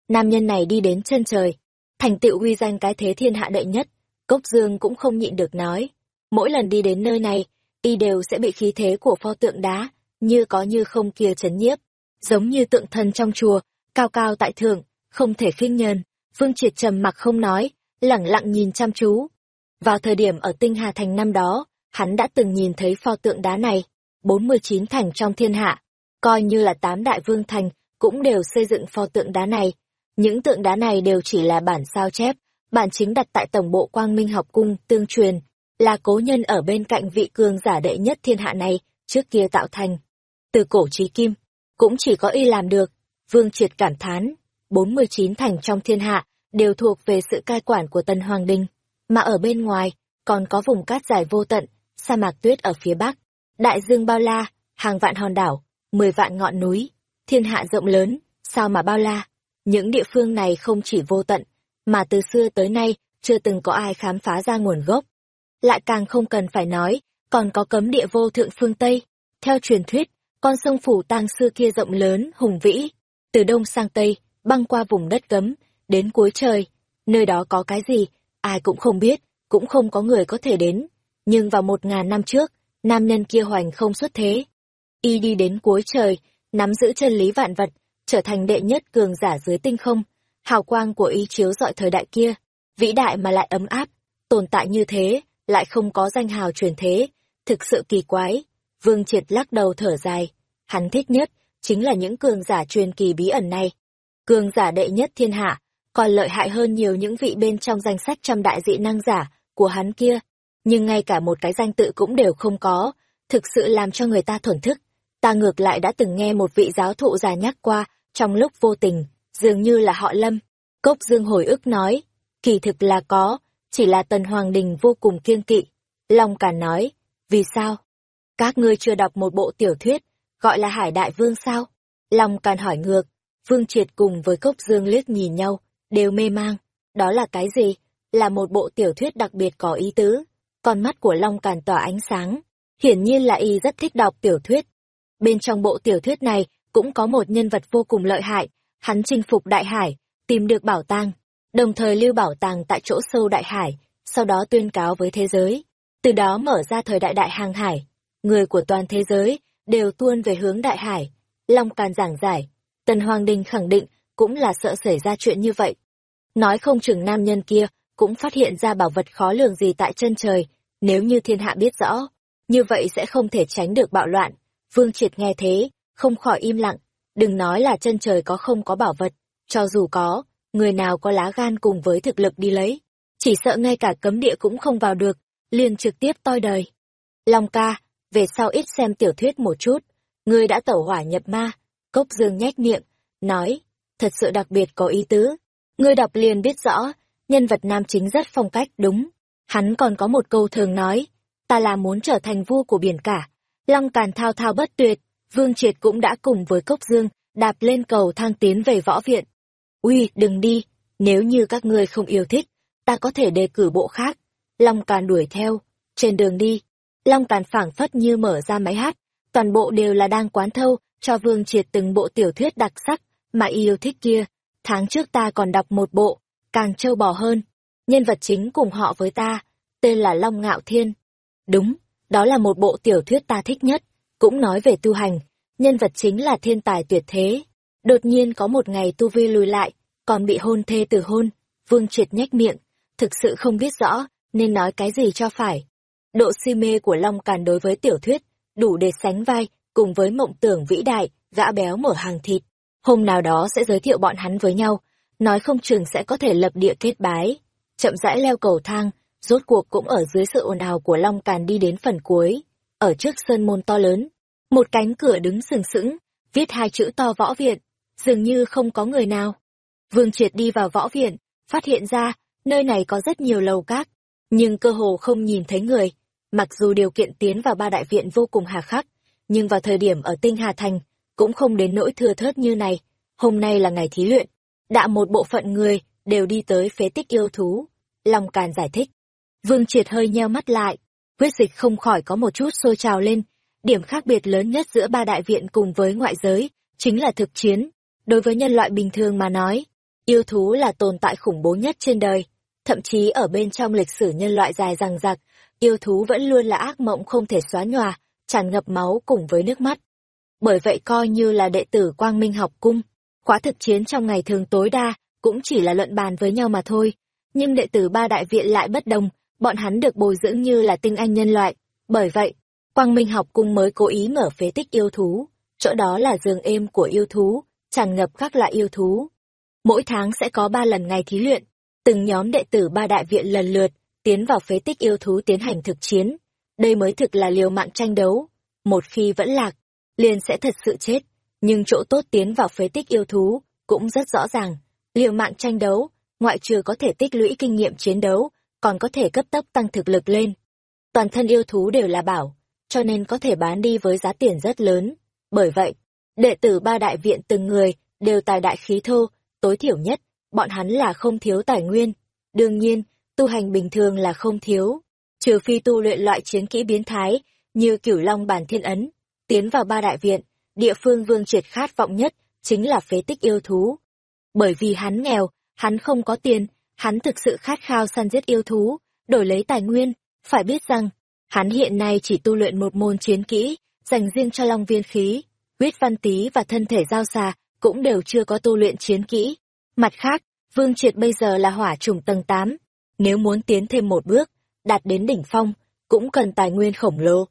Nam nhân này đi đến chân trời, thành tựu uy danh cái thế thiên hạ đệ nhất, Cốc Dương cũng không nhịn được nói. Mỗi lần đi đến nơi này, y đều sẽ bị khí thế của pho tượng đá, như có như không kia chấn nhiếp, giống như tượng thần trong chùa, cao cao tại thượng, không thể khinh nhờn. Vương Triệt trầm mặc không nói, lẳng lặng nhìn chăm chú. Vào thời điểm ở Tinh Hà Thành năm đó, hắn đã từng nhìn thấy pho tượng đá này, 49 thành trong thiên hạ, coi như là tám đại vương thành, cũng đều xây dựng pho tượng đá này. Những tượng đá này đều chỉ là bản sao chép, bản chính đặt tại tổng bộ Quang Minh học cung tương truyền, là cố nhân ở bên cạnh vị cường giả đệ nhất thiên hạ này, trước kia tạo thành. Từ cổ chí kim, cũng chỉ có y làm được, Vương Triệt cảm thán, 49 thành trong thiên hạ, đều thuộc về sự cai quản của Tân Hoàng Đình, mà ở bên ngoài, còn có vùng cát dài vô tận, sa mạc tuyết ở phía bắc, đại dương bao la, hàng vạn hòn đảo, mười vạn ngọn núi, thiên hạ rộng lớn, sao mà bao la. Những địa phương này không chỉ vô tận, mà từ xưa tới nay chưa từng có ai khám phá ra nguồn gốc. Lại càng không cần phải nói, còn có cấm địa vô thượng phương Tây. Theo truyền thuyết, con sông Phủ Tang xưa kia rộng lớn, hùng vĩ, từ đông sang tây, băng qua vùng đất cấm, đến cuối trời. Nơi đó có cái gì, ai cũng không biết, cũng không có người có thể đến. Nhưng vào một ngàn năm trước, nam nhân kia hoành không xuất thế. Y đi đến cuối trời, nắm giữ chân lý vạn vật, trở thành đệ nhất cường giả dưới tinh không. Hào quang của y chiếu dọi thời đại kia, vĩ đại mà lại ấm áp, tồn tại như thế, lại không có danh hào truyền thế, thực sự kỳ quái. Vương Triệt lắc đầu thở dài, hắn thích nhất, chính là những cường giả truyền kỳ bí ẩn này. Cường giả đệ nhất thiên hạ, còn lợi hại hơn nhiều những vị bên trong danh sách trăm đại dị năng giả của hắn kia. Nhưng ngay cả một cái danh tự cũng đều không có, thực sự làm cho người ta thuần thức. Ta ngược lại đã từng nghe một vị giáo thụ già nhắc qua, trong lúc vô tình, dường như là họ Lâm. Cốc Dương hồi ức nói, kỳ thực là có, chỉ là Tần Hoàng Đình vô cùng kiêng kỵ. Long Càn nói, vì sao? Các ngươi chưa đọc một bộ tiểu thuyết, gọi là Hải Đại Vương sao? Long Càn hỏi ngược, Vương Triệt cùng với Cốc Dương liếc nhìn nhau, đều mê mang. Đó là cái gì? Là một bộ tiểu thuyết đặc biệt có ý tứ. Con mắt của Long Càn tỏa ánh sáng. Hiển nhiên là y rất thích đọc tiểu thuyết. Bên trong bộ tiểu thuyết này cũng có một nhân vật vô cùng lợi hại. Hắn chinh phục đại hải, tìm được bảo tàng, đồng thời lưu bảo tàng tại chỗ sâu đại hải, sau đó tuyên cáo với thế giới. Từ đó mở ra thời đại đại hàng hải. Người của toàn thế giới đều tuôn về hướng đại hải. Long Càn giảng giải, Tần Hoàng Đình khẳng định cũng là sợ xảy ra chuyện như vậy. Nói không chừng nam nhân kia cũng phát hiện ra bảo vật khó lường gì tại chân trời, nếu như thiên hạ biết rõ, như vậy sẽ không thể tránh được bạo loạn. Vương Triệt nghe thế, không khỏi im lặng, đừng nói là chân trời có không có bảo vật, cho dù có, người nào có lá gan cùng với thực lực đi lấy, chỉ sợ ngay cả cấm địa cũng không vào được, liền trực tiếp toi đời. Long ca, về sau ít xem tiểu thuyết một chút, ngươi đã tẩu hỏa nhập ma, cốc dương nhếch miệng, nói, thật sự đặc biệt có ý tứ. Ngươi đọc liền biết rõ, nhân vật nam chính rất phong cách đúng. Hắn còn có một câu thường nói, ta là muốn trở thành vua của biển cả. Long càn thao thao bất tuyệt, Vương Triệt cũng đã cùng với Cốc Dương, đạp lên cầu thang tiến về võ viện. Uy, đừng đi, nếu như các ngươi không yêu thích, ta có thể đề cử bộ khác. Long càn đuổi theo, trên đường đi, Long càn phảng phất như mở ra máy hát, toàn bộ đều là đang quán thâu, cho Vương Triệt từng bộ tiểu thuyết đặc sắc, mà yêu thích kia. Tháng trước ta còn đọc một bộ, càng trâu bò hơn. Nhân vật chính cùng họ với ta, tên là Long Ngạo Thiên. Đúng, đó là một bộ tiểu thuyết ta thích nhất, cũng nói về tu hành, nhân vật chính là thiên tài tuyệt thế. Đột nhiên có một ngày tu vi lùi lại, còn bị hôn thê từ hôn, Vương Triệt nhếch miệng, thực sự không biết rõ nên nói cái gì cho phải. Độ si mê của Long Càn đối với tiểu thuyết, đủ để sánh vai cùng với mộng tưởng vĩ đại, gã béo mở hàng thịt. Hôm nào đó sẽ giới thiệu bọn hắn với nhau, nói không chừng sẽ có thể lập địa kết bái. Chậm rãi leo cầu thang, rốt cuộc cũng ở dưới sự ồn ào của Long Càn đi đến phần cuối. Ở trước sơn môn to lớn, một cánh cửa đứng sừng sững, viết hai chữ to võ viện, dường như không có người nào. Vương Triệt đi vào võ viện, phát hiện ra, nơi này có rất nhiều lầu các, nhưng cơ hồ không nhìn thấy người. Mặc dù điều kiện tiến vào ba đại viện vô cùng hà khắc, nhưng vào thời điểm ở Tinh Hà Thành, cũng không đến nỗi thừa thớt như này. Hôm nay là ngày thí luyện, đã một bộ phận người đều đi tới phế tích yêu thú. Long Càn giải thích. Vương Triệt hơi nheo mắt lại, huyết dịch không khỏi có một chút sôi trào lên. Điểm khác biệt lớn nhất giữa ba đại viện cùng với ngoại giới, chính là thực chiến. Đối với nhân loại bình thường mà nói, yêu thú là tồn tại khủng bố nhất trên đời. Thậm chí ở bên trong lịch sử nhân loại dài rằng rạc, yêu thú vẫn luôn là ác mộng không thể xóa nhòa, tràn ngập máu cùng với nước mắt. Bởi vậy coi như là đệ tử Quang Minh học cung, khóa thực chiến trong ngày thường tối đa cũng chỉ là luận bàn với nhau mà thôi. Nhưng đệ tử ba đại viện lại bất đồng, bọn hắn được bồi dưỡng như là tinh anh nhân loại. Bởi vậy, Quang Minh học cung mới cố ý mở phế tích yêu thú, chỗ đó là giường êm của yêu thú, tràn ngập các loại yêu thú. Mỗi tháng sẽ có ba lần ngày thí luyện, từng nhóm đệ tử ba đại viện lần lượt tiến vào phế tích yêu thú tiến hành thực chiến. Đây mới thực là liều mạng tranh đấu. Một khi vẫn lạc, liền sẽ thật sự chết. Nhưng chỗ tốt tiến vào phế tích yêu thú cũng rất rõ ràng. Liều mạng tranh đấu, ngoại trừ có thể tích lũy kinh nghiệm chiến đấu, còn có thể cấp tốc tăng thực lực lên. Toàn thân yêu thú đều là bảo, cho nên có thể bán đi với giá tiền rất lớn. Bởi vậy, đệ tử ba đại viện từng người đều tài đại khí thô, tối thiểu nhất, bọn hắn là không thiếu tài nguyên. Đương nhiên, tu hành bình thường là không thiếu, trừ phi tu luyện loại chiến kỹ biến thái, như cửu long bản thiên ấn, tiến vào ba đại viện, địa phương vương triệt khát vọng nhất, chính là phế tích yêu thú. Bởi vì hắn nghèo, hắn không có tiền, hắn thực sự khát khao săn giết yêu thú, đổi lấy tài nguyên, phải biết rằng, hắn hiện nay chỉ tu luyện một môn chiến kỹ, dành riêng cho long viên khí, huyết văn tý và thân thể giao xà, cũng đều chưa có tu luyện chiến kỹ. Mặt khác, Vương Triệt bây giờ là hỏa trùng tầng 8, nếu muốn tiến thêm một bước, đạt đến đỉnh phong, cũng cần tài nguyên khổng lồ.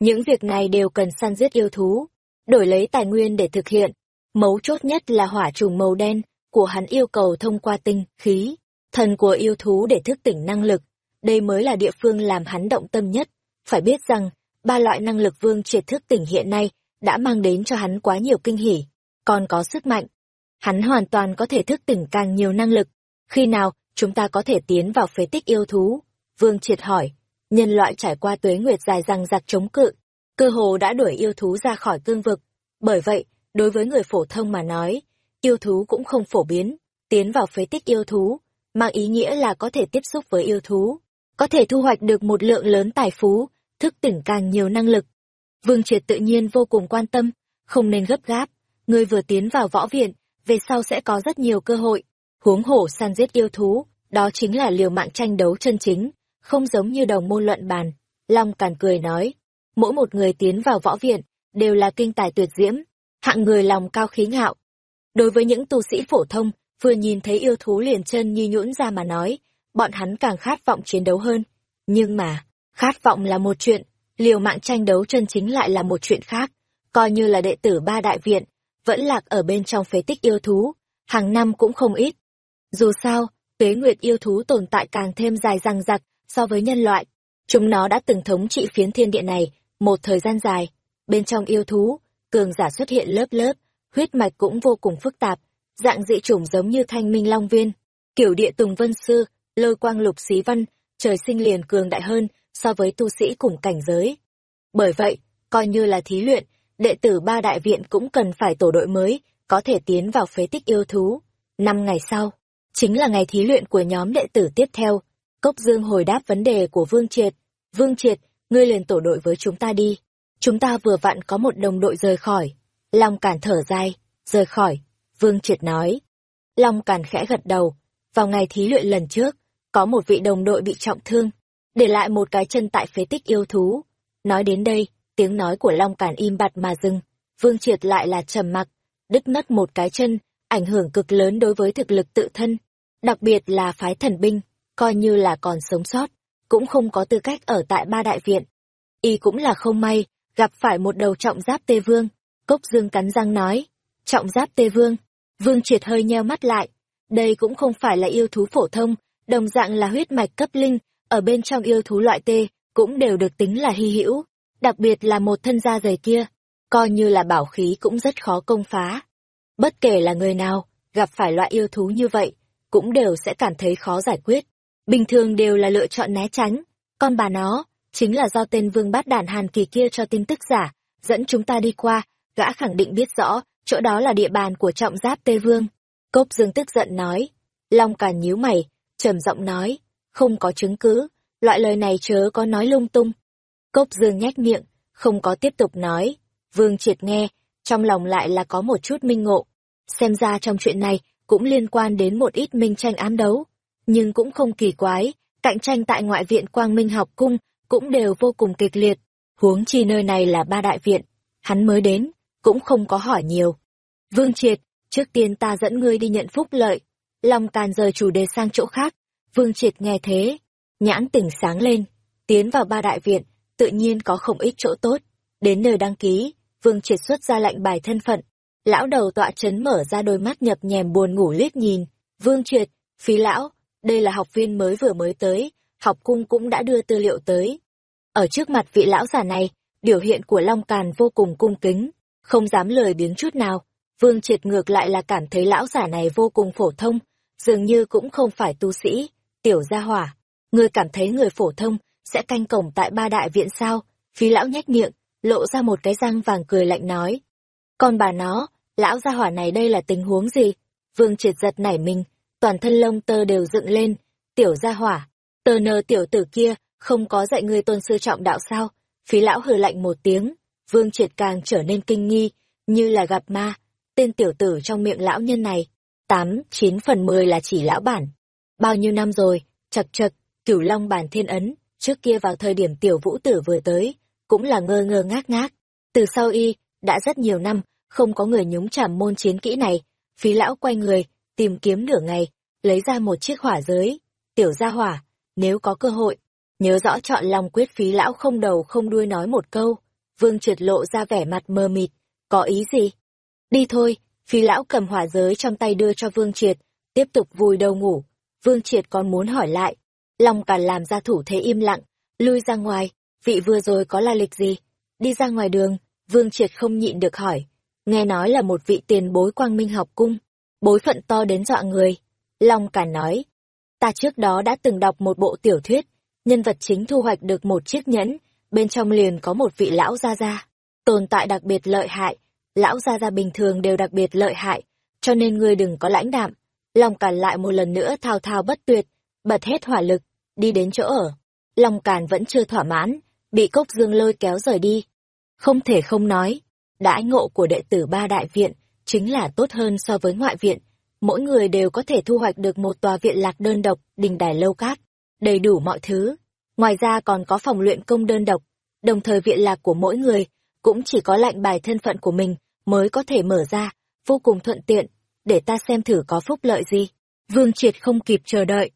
Những việc này đều cần săn giết yêu thú, đổi lấy tài nguyên để thực hiện. Mấu chốt nhất là hỏa trùng màu đen, của hắn yêu cầu thông qua tinh, khí, thần của yêu thú để thức tỉnh năng lực. Đây mới là địa phương làm hắn động tâm nhất. Phải biết rằng, ba loại năng lực vương triệt thức tỉnh hiện nay đã mang đến cho hắn quá nhiều kinh hỉ, còn có sức mạnh. Hắn hoàn toàn có thể thức tỉnh càng nhiều năng lực. Khi nào chúng ta có thể tiến vào phế tích yêu thú? Vương triệt hỏi, nhân loại trải qua tuế nguyệt dài răng giặc chống cự, cơ hồ đã đuổi yêu thú ra khỏi cương vực. Bởi vậy, đối với người phổ thông mà nói, yêu thú cũng không phổ biến, tiến vào phế tích yêu thú, mang ý nghĩa là có thể tiếp xúc với yêu thú, có thể thu hoạch được một lượng lớn tài phú, thức tỉnh càng nhiều năng lực. Vương Triệt tự nhiên vô cùng quan tâm, không nên gấp gáp, người vừa tiến vào võ viện, về sau sẽ có rất nhiều cơ hội, huống hổ săn giết yêu thú, đó chính là liều mạng tranh đấu chân chính, không giống như đồng môn luận bàn. Long Càn cười nói, mỗi một người tiến vào võ viện, đều là kinh tài tuyệt diễm, hạng người lòng cao khí ngạo. Đối với những tu sĩ phổ thông, vừa nhìn thấy yêu thú liền chân như nhũn ra mà nói, bọn hắn càng khát vọng chiến đấu hơn. Nhưng mà, khát vọng là một chuyện, liều mạng tranh đấu chân chính lại là một chuyện khác. Coi như là đệ tử ba đại viện, vẫn lạc ở bên trong phế tích yêu thú, hàng năm cũng không ít. Dù sao, tuế nguyệt yêu thú tồn tại càng thêm dài răng rặc so với nhân loại. Chúng nó đã từng thống trị phiến thiên địa này một thời gian dài. Bên trong yêu thú, cường giả xuất hiện lớp lớp, huyết mạch cũng vô cùng phức tạp, dạng dị chủng giống như thanh minh long viên, kiểu địa tùng vân sư, lôi quang lục xí văn, trời sinh liền cường đại hơn so với tu sĩ cùng cảnh giới. Bởi vậy, coi như là thí luyện, đệ tử ba đại viện cũng cần phải tổ đội mới, có thể tiến vào phế tích yêu thú. Năm ngày sau, chính là ngày thí luyện của nhóm đệ tử tiếp theo. Cốc Dương hồi đáp vấn đề của Vương Triệt. Vương Triệt, ngươi liền tổ đội với chúng ta đi. Chúng ta vừa vặn có một đồng đội rời khỏi. Long Cản thở dài, rời khỏi. Vương Triệt nói. Long Cản khẽ gật đầu. Vào ngày thí luyện lần trước, có một vị đồng đội bị trọng thương, để lại một cái chân tại phế tích yêu thú. Nói đến đây, tiếng nói của Long Cản im bặt mà dừng. Vương Triệt lại là trầm mặc, đứt mất một cái chân, ảnh hưởng cực lớn đối với thực lực tự thân. Đặc biệt là phái thần binh, coi như là còn sống sót, cũng không có tư cách ở tại ba đại viện. Y cũng là không may, gặp phải một đầu trọng giáp tê vương. Cốc dương cắn răng nói, trọng giáp tê vương. Vương triệt hơi nheo mắt lại. Đây cũng không phải là yêu thú phổ thông, đồng dạng là huyết mạch cấp linh, ở bên trong yêu thú loại tê, cũng đều được tính là hy hữu. Đặc biệt là một thân da dày kia, coi như là bảo khí cũng rất khó công phá. Bất kể là người nào, gặp phải loại yêu thú như vậy, cũng đều sẽ cảm thấy khó giải quyết. Bình thường đều là lựa chọn né tránh, con bà nó, chính là do tên vương bát đàn hàn kỳ kia cho tin tức giả, dẫn chúng ta đi qua, gã khẳng định biết rõ, chỗ đó là địa bàn của trọng giáp Tê Vương. Cốc Dương tức giận nói. Long Càn nhíu mày, trầm giọng nói, không có chứng cứ, loại lời này chớ có nói lung tung. Cốc Dương nhếch miệng, không có tiếp tục nói. Vương triệt nghe, trong lòng lại là có một chút minh ngộ. Xem ra trong chuyện này cũng liên quan đến một ít minh tranh ám đấu. Nhưng cũng không kỳ quái, cạnh tranh tại ngoại viện Quang Minh học cung cũng đều vô cùng kịch liệt. Huống chi nơi này là ba đại viện, hắn mới đến, cũng không có hỏi nhiều. Vương Triệt, trước tiên ta dẫn ngươi đi nhận phúc lợi. Long Càn rời chủ đề sang chỗ khác. Vương Triệt nghe thế, nhãn tỉnh sáng lên, tiến vào ba đại viện, tự nhiên có không ít chỗ tốt. Đến nơi đăng ký, Vương Triệt xuất ra lệnh bài thân phận. Lão đầu tọa chấn mở ra đôi mắt nhập nhèm buồn ngủ liếc nhìn. Vương Triệt, phí lão, đây là học viên mới vừa mới tới, học cung cũng đã đưa tư liệu tới. Ở trước mặt vị lão già này, biểu hiện của Long Càn vô cùng cung kính, không dám lời biếng chút nào. Vương Triệt ngược lại là cảm thấy lão giả này vô cùng phổ thông, dường như cũng không phải tu sĩ, tiểu gia hỏa. Người cảm thấy người phổ thông sẽ canh cổng tại ba đại viện sao? Phí lão nhếch miệng, lộ ra một cái răng vàng cười lạnh nói. Còn bà nó, lão gia hỏa này đây là tình huống gì? Vương triệt giật nảy mình, toàn thân lông tơ đều dựng lên, tiểu gia hỏa, tờ nờ tiểu tử kia, không có dạy người tôn sư trọng đạo sao? Phí lão hừ lạnh một tiếng, vương triệt càng trở nên kinh nghi, như là gặp ma, tên tiểu tử trong miệng lão nhân này, tám, chín phần mười là chỉ lão bản. Bao nhiêu năm rồi, chật chật, cửu long bản thiên ấn, trước kia vào thời điểm tiểu vũ tử vừa tới, cũng là ngơ ngơ ngác ngác. Từ sau y, đã rất nhiều năm, không có người nhúng chàm môn chiến kỹ này, phí lão quay người, tìm kiếm nửa ngày, lấy ra một chiếc hỏa giới, tiểu gia hỏa, nếu có cơ hội, nhớ rõ chọn lòng quyết phí lão không đầu không đuôi nói một câu, vương triệt lộ ra vẻ mặt mờ mịt, có ý gì? Đi thôi, phí lão cầm hỏa giới trong tay đưa cho vương triệt, tiếp tục vùi đầu ngủ, vương triệt còn muốn hỏi lại, Long Càn làm ra thủ thế im lặng, lui ra ngoài, vị vừa rồi có la lịch gì? Đi ra ngoài đường, Vương Triệt không nhịn được hỏi. Nghe nói là một vị tiền bối quang minh học cung, bối phận to đến dọa người. Long Càn nói, ta trước đó đã từng đọc một bộ tiểu thuyết, nhân vật chính thu hoạch được một chiếc nhẫn, bên trong liền có một vị lão gia gia, tồn tại đặc biệt lợi hại, lão gia gia bình thường đều đặc biệt lợi hại, cho nên ngươi đừng có lãnh đạm. Long Càn lại một lần nữa thao thao bất tuyệt, bật hết hỏa lực, đi đến chỗ ở. Long Càn vẫn chưa thỏa mãn, bị Cốc Dương lôi kéo rời đi. Không thể không nói, đãi ngộ của đệ tử ba đại viện chính là tốt hơn so với ngoại viện. Mỗi người đều có thể thu hoạch được một tòa viện lạc đơn độc, đình đài lâu cát, đầy đủ mọi thứ. Ngoài ra còn có phòng luyện công đơn độc, đồng thời viện lạc của mỗi người cũng chỉ có lệnh bài thân phận của mình mới có thể mở ra, vô cùng thuận tiện, để ta xem thử có phúc lợi gì. Vương Triệt không kịp chờ đợi,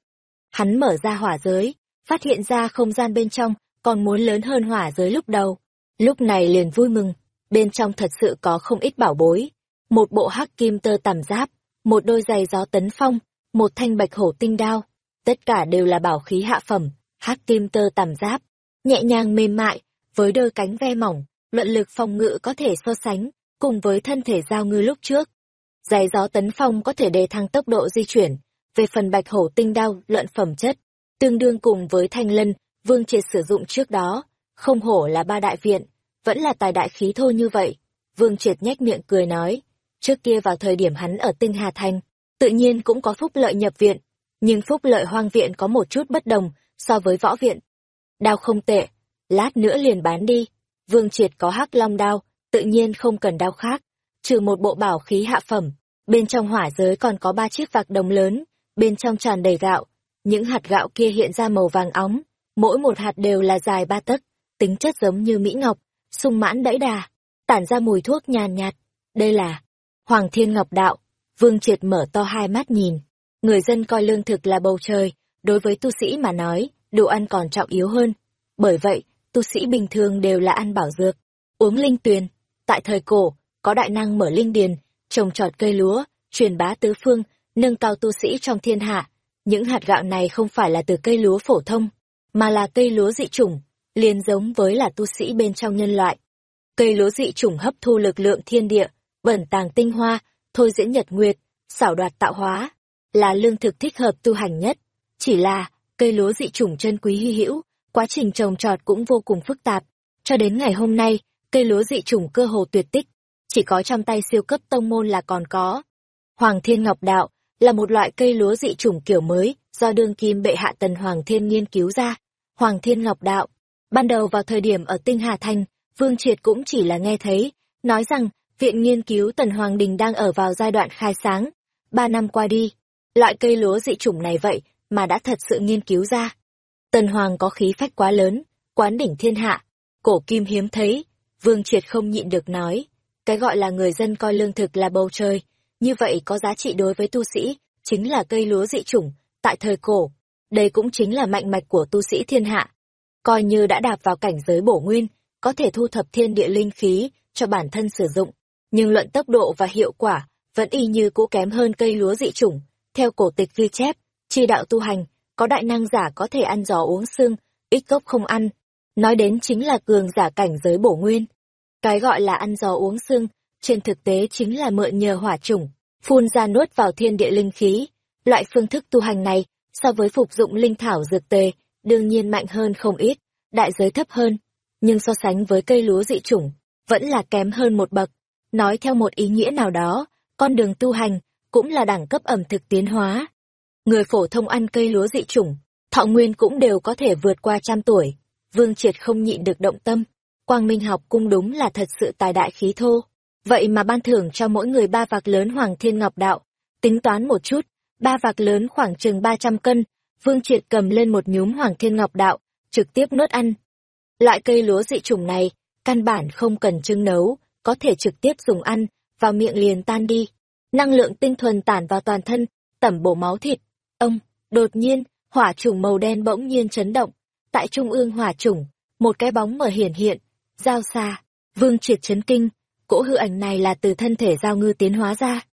Hắn mở ra hỏa giới, phát hiện ra không gian bên trong còn muốn lớn hơn hỏa giới lúc đầu. Lúc này liền vui mừng, bên trong thật sự có không ít bảo bối. Một bộ hắc kim tơ tằm giáp, một đôi giày gió tấn phong, một thanh bạch hổ tinh đao. Tất cả đều là bảo khí hạ phẩm, hắc kim tơ tằm giáp. Nhẹ nhàng mềm mại, với đôi cánh ve mỏng, luận lực phòng ngự có thể so sánh, cùng với thân thể giao ngư lúc trước. Giày gió tấn phong có thể đề thăng tốc độ di chuyển, về phần bạch hổ tinh đao, luận phẩm chất, tương đương cùng với thanh lân, vương triệt sử dụng trước đó, không hổ là ba đại viện, vẫn là tài đại khí thô như vậy. Vương triệt nhếch miệng cười nói, trước kia vào thời điểm hắn ở tinh Hà Thành, tự nhiên cũng có phúc lợi nhập viện, nhưng phúc lợi hoang viện có một chút bất đồng so với võ viện. Đao không tệ, lát nữa liền bán đi, vương triệt có hắc long đao, tự nhiên không cần đao khác, trừ một bộ bảo khí hạ phẩm, bên trong hỏa giới còn có ba chiếc vạc đồng lớn, bên trong tràn đầy gạo, những hạt gạo kia hiện ra màu vàng óng, mỗi một hạt đều là dài ba tấc, tính chất giống như mỹ ngọc, sung mãn đẫy đà, tản ra mùi thuốc nhàn nhạt. Đây là Hoàng Thiên Ngọc Đạo. Vương Triệt mở to hai mắt nhìn. Người dân coi lương thực là bầu trời, đối với tu sĩ mà nói, đồ ăn còn trọng yếu hơn. Bởi vậy, tu sĩ bình thường đều là ăn bảo dược, uống linh tuyền. Tại thời cổ, có đại năng mở linh điền, trồng trọt cây lúa, truyền bá tứ phương, nâng cao tu sĩ trong thiên hạ. Những hạt gạo này không phải là từ cây lúa phổ thông, mà là cây lúa dị chủng, liền giống với là tu sĩ bên trong nhân loại. Cây lúa dị chủng hấp thu lực lượng thiên địa, bẩn tàng tinh hoa, thôi diễn nhật nguyệt, xảo đoạt tạo hóa, là lương thực thích hợp tu hành nhất. Chỉ là, cây lúa dị chủng chân quý hy hữu, quá trình trồng trọt cũng vô cùng phức tạp. Cho đến ngày hôm nay, cây lúa dị chủng cơ hồ tuyệt tích. chỉ có trong tay siêu cấp tông môn là còn có. Hoàng Thiên Ngọc Đạo là một loại cây lúa dị chủng kiểu mới do đương kim bệ hạ Tần Hoàng Thiên nghiên cứu ra. Hoàng Thiên Ngọc Đạo, ban đầu vào thời điểm ở Tinh Hà Thành, Vương Triệt cũng chỉ là nghe thấy, nói rằng Viện Nghiên cứu Tần Hoàng Đình đang ở vào giai đoạn khai sáng. Ba năm qua đi, loại cây lúa dị chủng này vậy mà đã thật sự nghiên cứu ra. Tần Hoàng có khí phách quá lớn, quán đỉnh thiên hạ, cổ kim hiếm thấy, Vương Triệt không nhịn được nói, cái gọi là người dân coi lương thực là bầu trời, như vậy có giá trị đối với tu sĩ, chính là cây lúa dị chủng, tại thời cổ, đây cũng chính là mạnh mạch của tu sĩ thiên hạ. Coi như đã đạp vào cảnh giới bổ nguyên, có thể thu thập thiên địa linh khí cho bản thân sử dụng, nhưng luận tốc độ và hiệu quả vẫn y như cũ kém hơn cây lúa dị chủng. Theo cổ tịch ghi chép, chi đạo tu hành, có đại năng giả có thể ăn gió uống xương, ít cốc không ăn. Nói đến chính là cường giả cảnh giới bổ nguyên. Cái gọi là ăn gió uống xương, trên thực tế chính là mượn nhờ hỏa chủng, phun ra nuốt vào thiên địa linh khí. Loại phương thức tu hành này, so với phục dụng linh thảo dược tề, đương nhiên mạnh hơn không ít, đại giới thấp hơn, nhưng so sánh với cây lúa dị chủng, vẫn là kém hơn một bậc. Nói theo một ý nghĩa nào đó, con đường tu hành cũng là đẳng cấp ẩm thực tiến hóa. Người phổ thông ăn cây lúa dị chủng, thọ nguyên cũng đều có thể vượt qua trăm tuổi. Vương Triệt không nhịn được động tâm. Quang Minh học cung đúng là thật sự tài đại khí thô. Vậy mà ban thưởng cho mỗi người ba vạc lớn Hoàng Thiên Ngọc Đạo. Tính toán một chút, ba vạc lớn khoảng chừng 300 cân. Vương Triệt cầm lên một nhúm Hoàng Thiên Ngọc Đạo, trực tiếp nuốt ăn. Loại cây lúa dị chủng này, căn bản không cần trưng nấu, có thể trực tiếp dùng ăn, vào miệng liền tan đi. Năng lượng tinh thuần tản vào toàn thân, tẩm bổ máu thịt. Ông, đột nhiên, hỏa trùng màu đen bỗng nhiên chấn động. Tại trung ương hỏa trùng, một cái bóng mở hiển hiện, giao xa, vương triệt chấn kinh, cỗ hư ảnh này là từ thân thể giao ngư tiến hóa ra.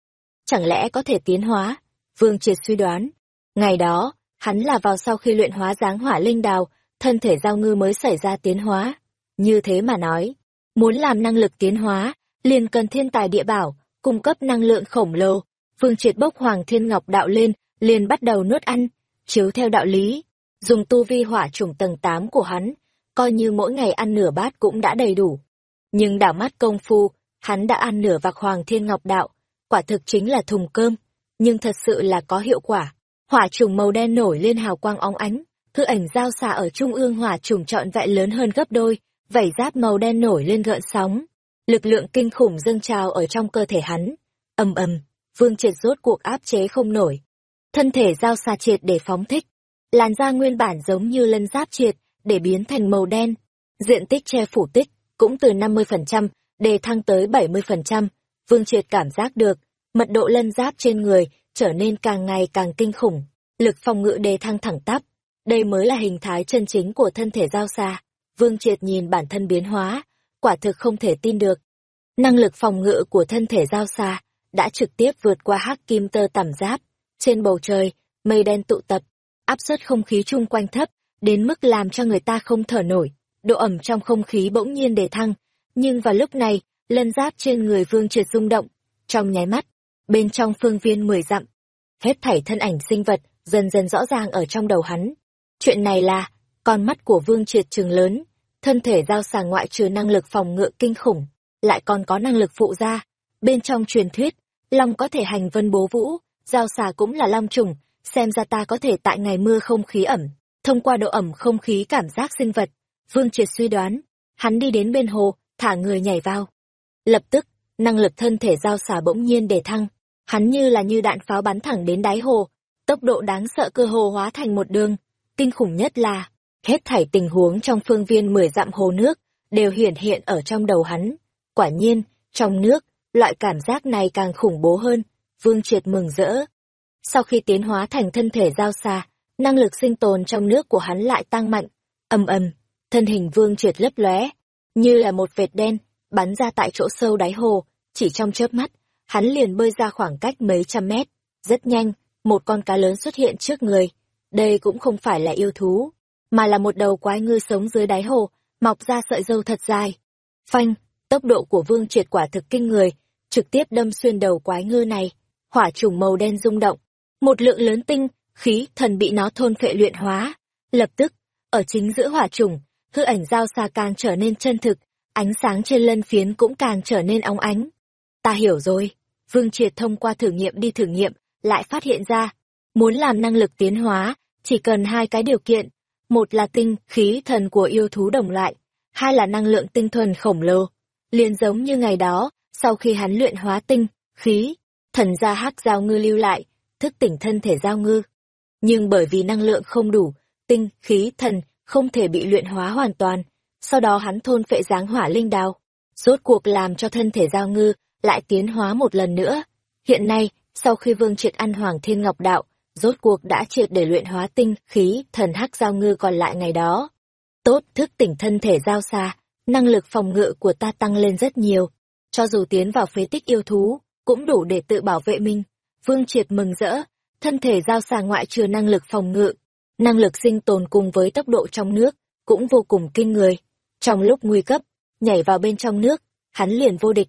Chẳng lẽ có thể tiến hóa? Vương triệt suy đoán. Ngày đó, hắn là vào sau khi luyện hóa dáng hỏa linh đào, thân thể giao ngư mới xảy ra tiến hóa. Như thế mà nói, muốn làm năng lực tiến hóa, liền cần thiên tài địa bảo, cung cấp năng lượng khổng lồ. Vương triệt bốc Hoàng Thiên Ngọc đạo lên, liền bắt đầu nuốt ăn, chiếu theo đạo lý. Dùng tu vi hỏa trùng tầng 8 của hắn, coi như mỗi ngày ăn nửa bát cũng đã đầy đủ. Nhưng đảo mắt công phu, hắn đã ăn nửa vạc Hoàng Thiên Ngọc đạo, quả thực chính là thùng cơm, nhưng thật sự là có hiệu quả. Hỏa trùng màu đen nổi lên hào quang óng ánh, Thư ảnh giao xạ ở trung ương hỏa trùng trọn vẹn lớn hơn gấp đôi, vảy giáp màu đen nổi lên gợn sóng. Lực lượng kinh khủng dâng trào ở trong cơ thể hắn. ầm ầm, vương triệt rốt cuộc áp chế không nổi. Thân thể giao xà triệt để phóng thích. Làn da nguyên bản giống như lân giáp triệt, để biến thành màu đen. Diện tích che phủ tích, cũng từ 50%, đề thăng tới 70%. Vương triệt cảm giác được, mật độ lân giáp trên người trở nên càng ngày càng kinh khủng. Lực phòng ngự đề thăng thẳng tắp, đây mới là hình thái chân chính của thân thể giao xa. Vương Triệt nhìn bản thân biến hóa, quả thực không thể tin được. Năng lực phòng ngự của thân thể giao xa đã trực tiếp vượt qua hắc kim tơ tẩm giáp. Trên bầu trời, mây đen tụ tập, áp suất không khí chung quanh thấp, đến mức làm cho người ta không thở nổi. Độ ẩm trong không khí bỗng nhiên đề thăng, nhưng vào lúc này, lân giáp trên người Vương Triệt rung động. Trong nháy mắt, bên trong phương viên mười dặm, hết thảy thân ảnh sinh vật dần dần rõ ràng ở trong đầu hắn. Chuyện này là, con mắt của Vương Triệt trường lớn, thân thể giao sàng ngoại trừ năng lực phòng ngự kinh khủng, lại còn có năng lực phụ gia. Bên trong truyền thuyết, long có thể hành vân bố vũ, giao xà cũng là long trùng, xem ra ta có thể tại ngày mưa không khí ẩm, thông qua độ ẩm không khí cảm giác sinh vật. Vương Triệt suy đoán, hắn đi đến bên hồ, thả người nhảy vào. Lập tức, năng lực thân thể giao xà bỗng nhiên để thăng, hắn như là như đạn pháo bắn thẳng đến đáy hồ, tốc độ đáng sợ cơ hồ hóa thành một đường, Kinh khủng nhất là, hết thảy tình huống trong phương viên mười dặm hồ nước, đều hiển hiện ở trong đầu hắn. Quả nhiên, trong nước, loại cảm giác này càng khủng bố hơn, Vương Triệt mừng rỡ. Sau khi tiến hóa thành thân thể giao xa, năng lực sinh tồn trong nước của hắn lại tăng mạnh, ầm ầm, thân hình Vương Triệt lấp lóe, như là một vệt đen, bắn ra tại chỗ sâu đáy hồ, chỉ trong chớp mắt, hắn liền bơi ra khoảng cách mấy trăm mét. Rất nhanh, một con cá lớn xuất hiện trước người, đây cũng không phải là yêu thú, mà là một đầu quái ngư sống dưới đáy hồ, mọc ra sợi dâu thật dài. Phanh, tốc độ của vương triệt quả thực kinh người, trực tiếp đâm xuyên đầu quái ngư này. Hỏa trùng màu đen rung động, một lượng lớn tinh, khí, thần bị nó thôn phệ luyện hóa. Lập tức, ở chính giữa hỏa trùng, hư ảnh giao xa càng trở nên chân thực, ánh sáng trên lân phiến cũng càng trở nên óng ánh. ta hiểu rồi. Vương Triệt thông qua thử nghiệm đi thử nghiệm, lại phát hiện ra, muốn làm năng lực tiến hóa, chỉ cần hai cái điều kiện. Một là tinh, khí, thần của yêu thú đồng loại, hai là năng lượng tinh thuần khổng lồ. Liền giống như ngày đó, sau khi hắn luyện hóa tinh, khí, thần ra hắc giao ngư lưu lại, thức tỉnh thân thể giao ngư. Nhưng bởi vì năng lượng không đủ, tinh, khí, thần không thể bị luyện hóa hoàn toàn, sau đó hắn thôn phệ dáng hỏa linh đào, rốt cuộc làm cho thân thể giao ngư lại tiến hóa một lần nữa. Hiện nay, sau khi Vương Triệt ăn Hoàng Thiên Ngọc Đạo, rốt cuộc đã triệt để luyện hóa tinh, khí, thần hắc giao ngư còn lại ngày đó. Tốt, thức tỉnh thân thể giao xa, năng lực phòng ngự của ta tăng lên rất nhiều. Cho dù tiến vào phế tích yêu thú, cũng đủ để tự bảo vệ mình. Vương Triệt mừng rỡ, thân thể giao xa ngoại trừ năng lực phòng ngự, năng lực sinh tồn cùng với tốc độ trong nước, cũng vô cùng kinh người. Trong lúc nguy cấp, nhảy vào bên trong nước, hắn liền vô địch.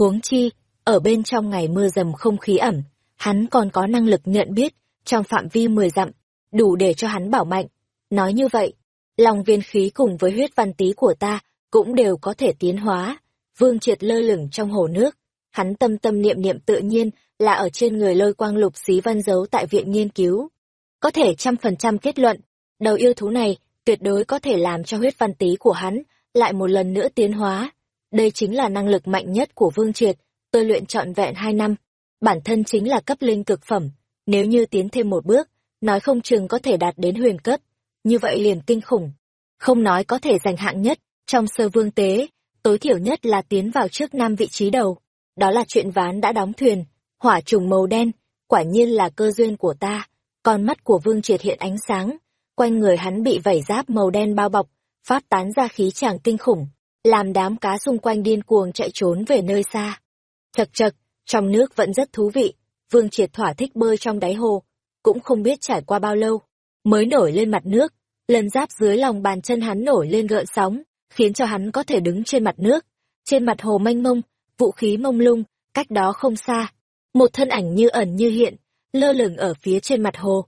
Huống chi, ở bên trong ngày mưa dầm không khí ẩm, hắn còn có năng lực nhận biết, trong phạm vi 10 dặm, đủ để cho hắn bảo mạnh. Nói như vậy, lòng viên khí cùng với huyết văn tí của ta cũng đều có thể tiến hóa. Vương triệt lơ lửng trong hồ nước, hắn tâm tâm niệm niệm tự nhiên là ở trên người lôi quang lục xí văn giấu tại viện nghiên cứu. Có thể trăm phần trăm kết luận, đầu yêu thú này tuyệt đối có thể làm cho huyết văn tí của hắn lại một lần nữa tiến hóa. Đây chính là năng lực mạnh nhất của Vương Triệt, tôi luyện trọn vẹn hai năm. Bản thân chính là cấp linh cực phẩm, nếu như tiến thêm một bước, nói không chừng có thể đạt đến huyền cấp, như vậy liền kinh khủng. Không nói có thể giành hạng nhất, trong sơ vương tế, tối thiểu nhất là tiến vào trước năm vị trí đầu. Đó là chuyện ván đã đóng thuyền, hỏa trùng màu đen, quả nhiên là cơ duyên của ta. Con mắt của vương triệt hiện ánh sáng, quanh người hắn bị vảy giáp màu đen bao bọc, phát tán ra khí chàng kinh khủng, làm đám cá xung quanh điên cuồng chạy trốn về nơi xa. Chật chật, trong nước vẫn rất thú vị, Vương Triệt thỏa thích bơi trong đáy hồ, cũng không biết trải qua bao lâu, mới nổi lên mặt nước, lần giáp dưới lòng bàn chân hắn nổi lên gợn sóng, khiến cho hắn có thể đứng trên mặt nước. Trên mặt hồ mênh mông, vũ khí mông lung, cách đó không xa, một thân ảnh như ẩn như hiện, lơ lửng ở phía trên mặt hồ.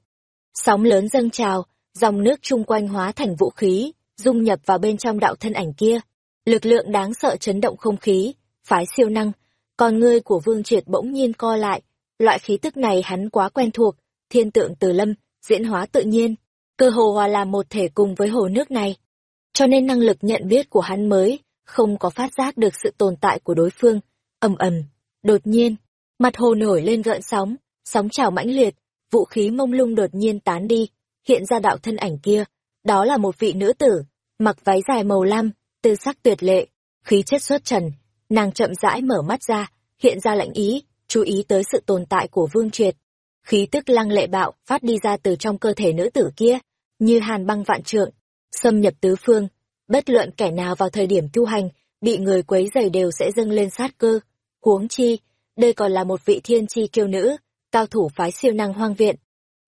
Sóng lớn dâng trào, dòng nước chung quanh hóa thành vũ khí, dung nhập vào bên trong đạo thân ảnh kia. Lực lượng đáng sợ chấn động không khí, phái siêu năng, con ngươi của Vương Triệt bỗng nhiên co lại, loại khí tức này hắn quá quen thuộc, thiên tượng từ lâm, diễn hóa tự nhiên, cơ hồ hòa làm một thể cùng với hồ nước này. Cho nên năng lực nhận biết của hắn mới, không có phát giác được sự tồn tại của đối phương, ầm ầm, đột nhiên, mặt hồ nổi lên gợn sóng, sóng trào mãnh liệt, vũ khí mông lung đột nhiên tán đi, hiện ra đạo thân ảnh kia, đó là một vị nữ tử, mặc váy dài màu lam, tư sắc tuyệt lệ, khí chất xuất trần, nàng chậm rãi mở mắt ra, hiện ra lạnh ý, chú ý tới sự tồn tại của Vương Triệt. Khí tức lăng lệ bạo phát đi ra từ trong cơ thể nữ tử kia, như hàn băng vạn trượng, xâm nhập tứ phương, bất luận kẻ nào vào thời điểm tu hành, bị người quấy rầy đều sẽ dâng lên sát cơ. Huống chi, đây còn là một vị thiên chi kiêu nữ, cao thủ phái siêu năng hoang viện.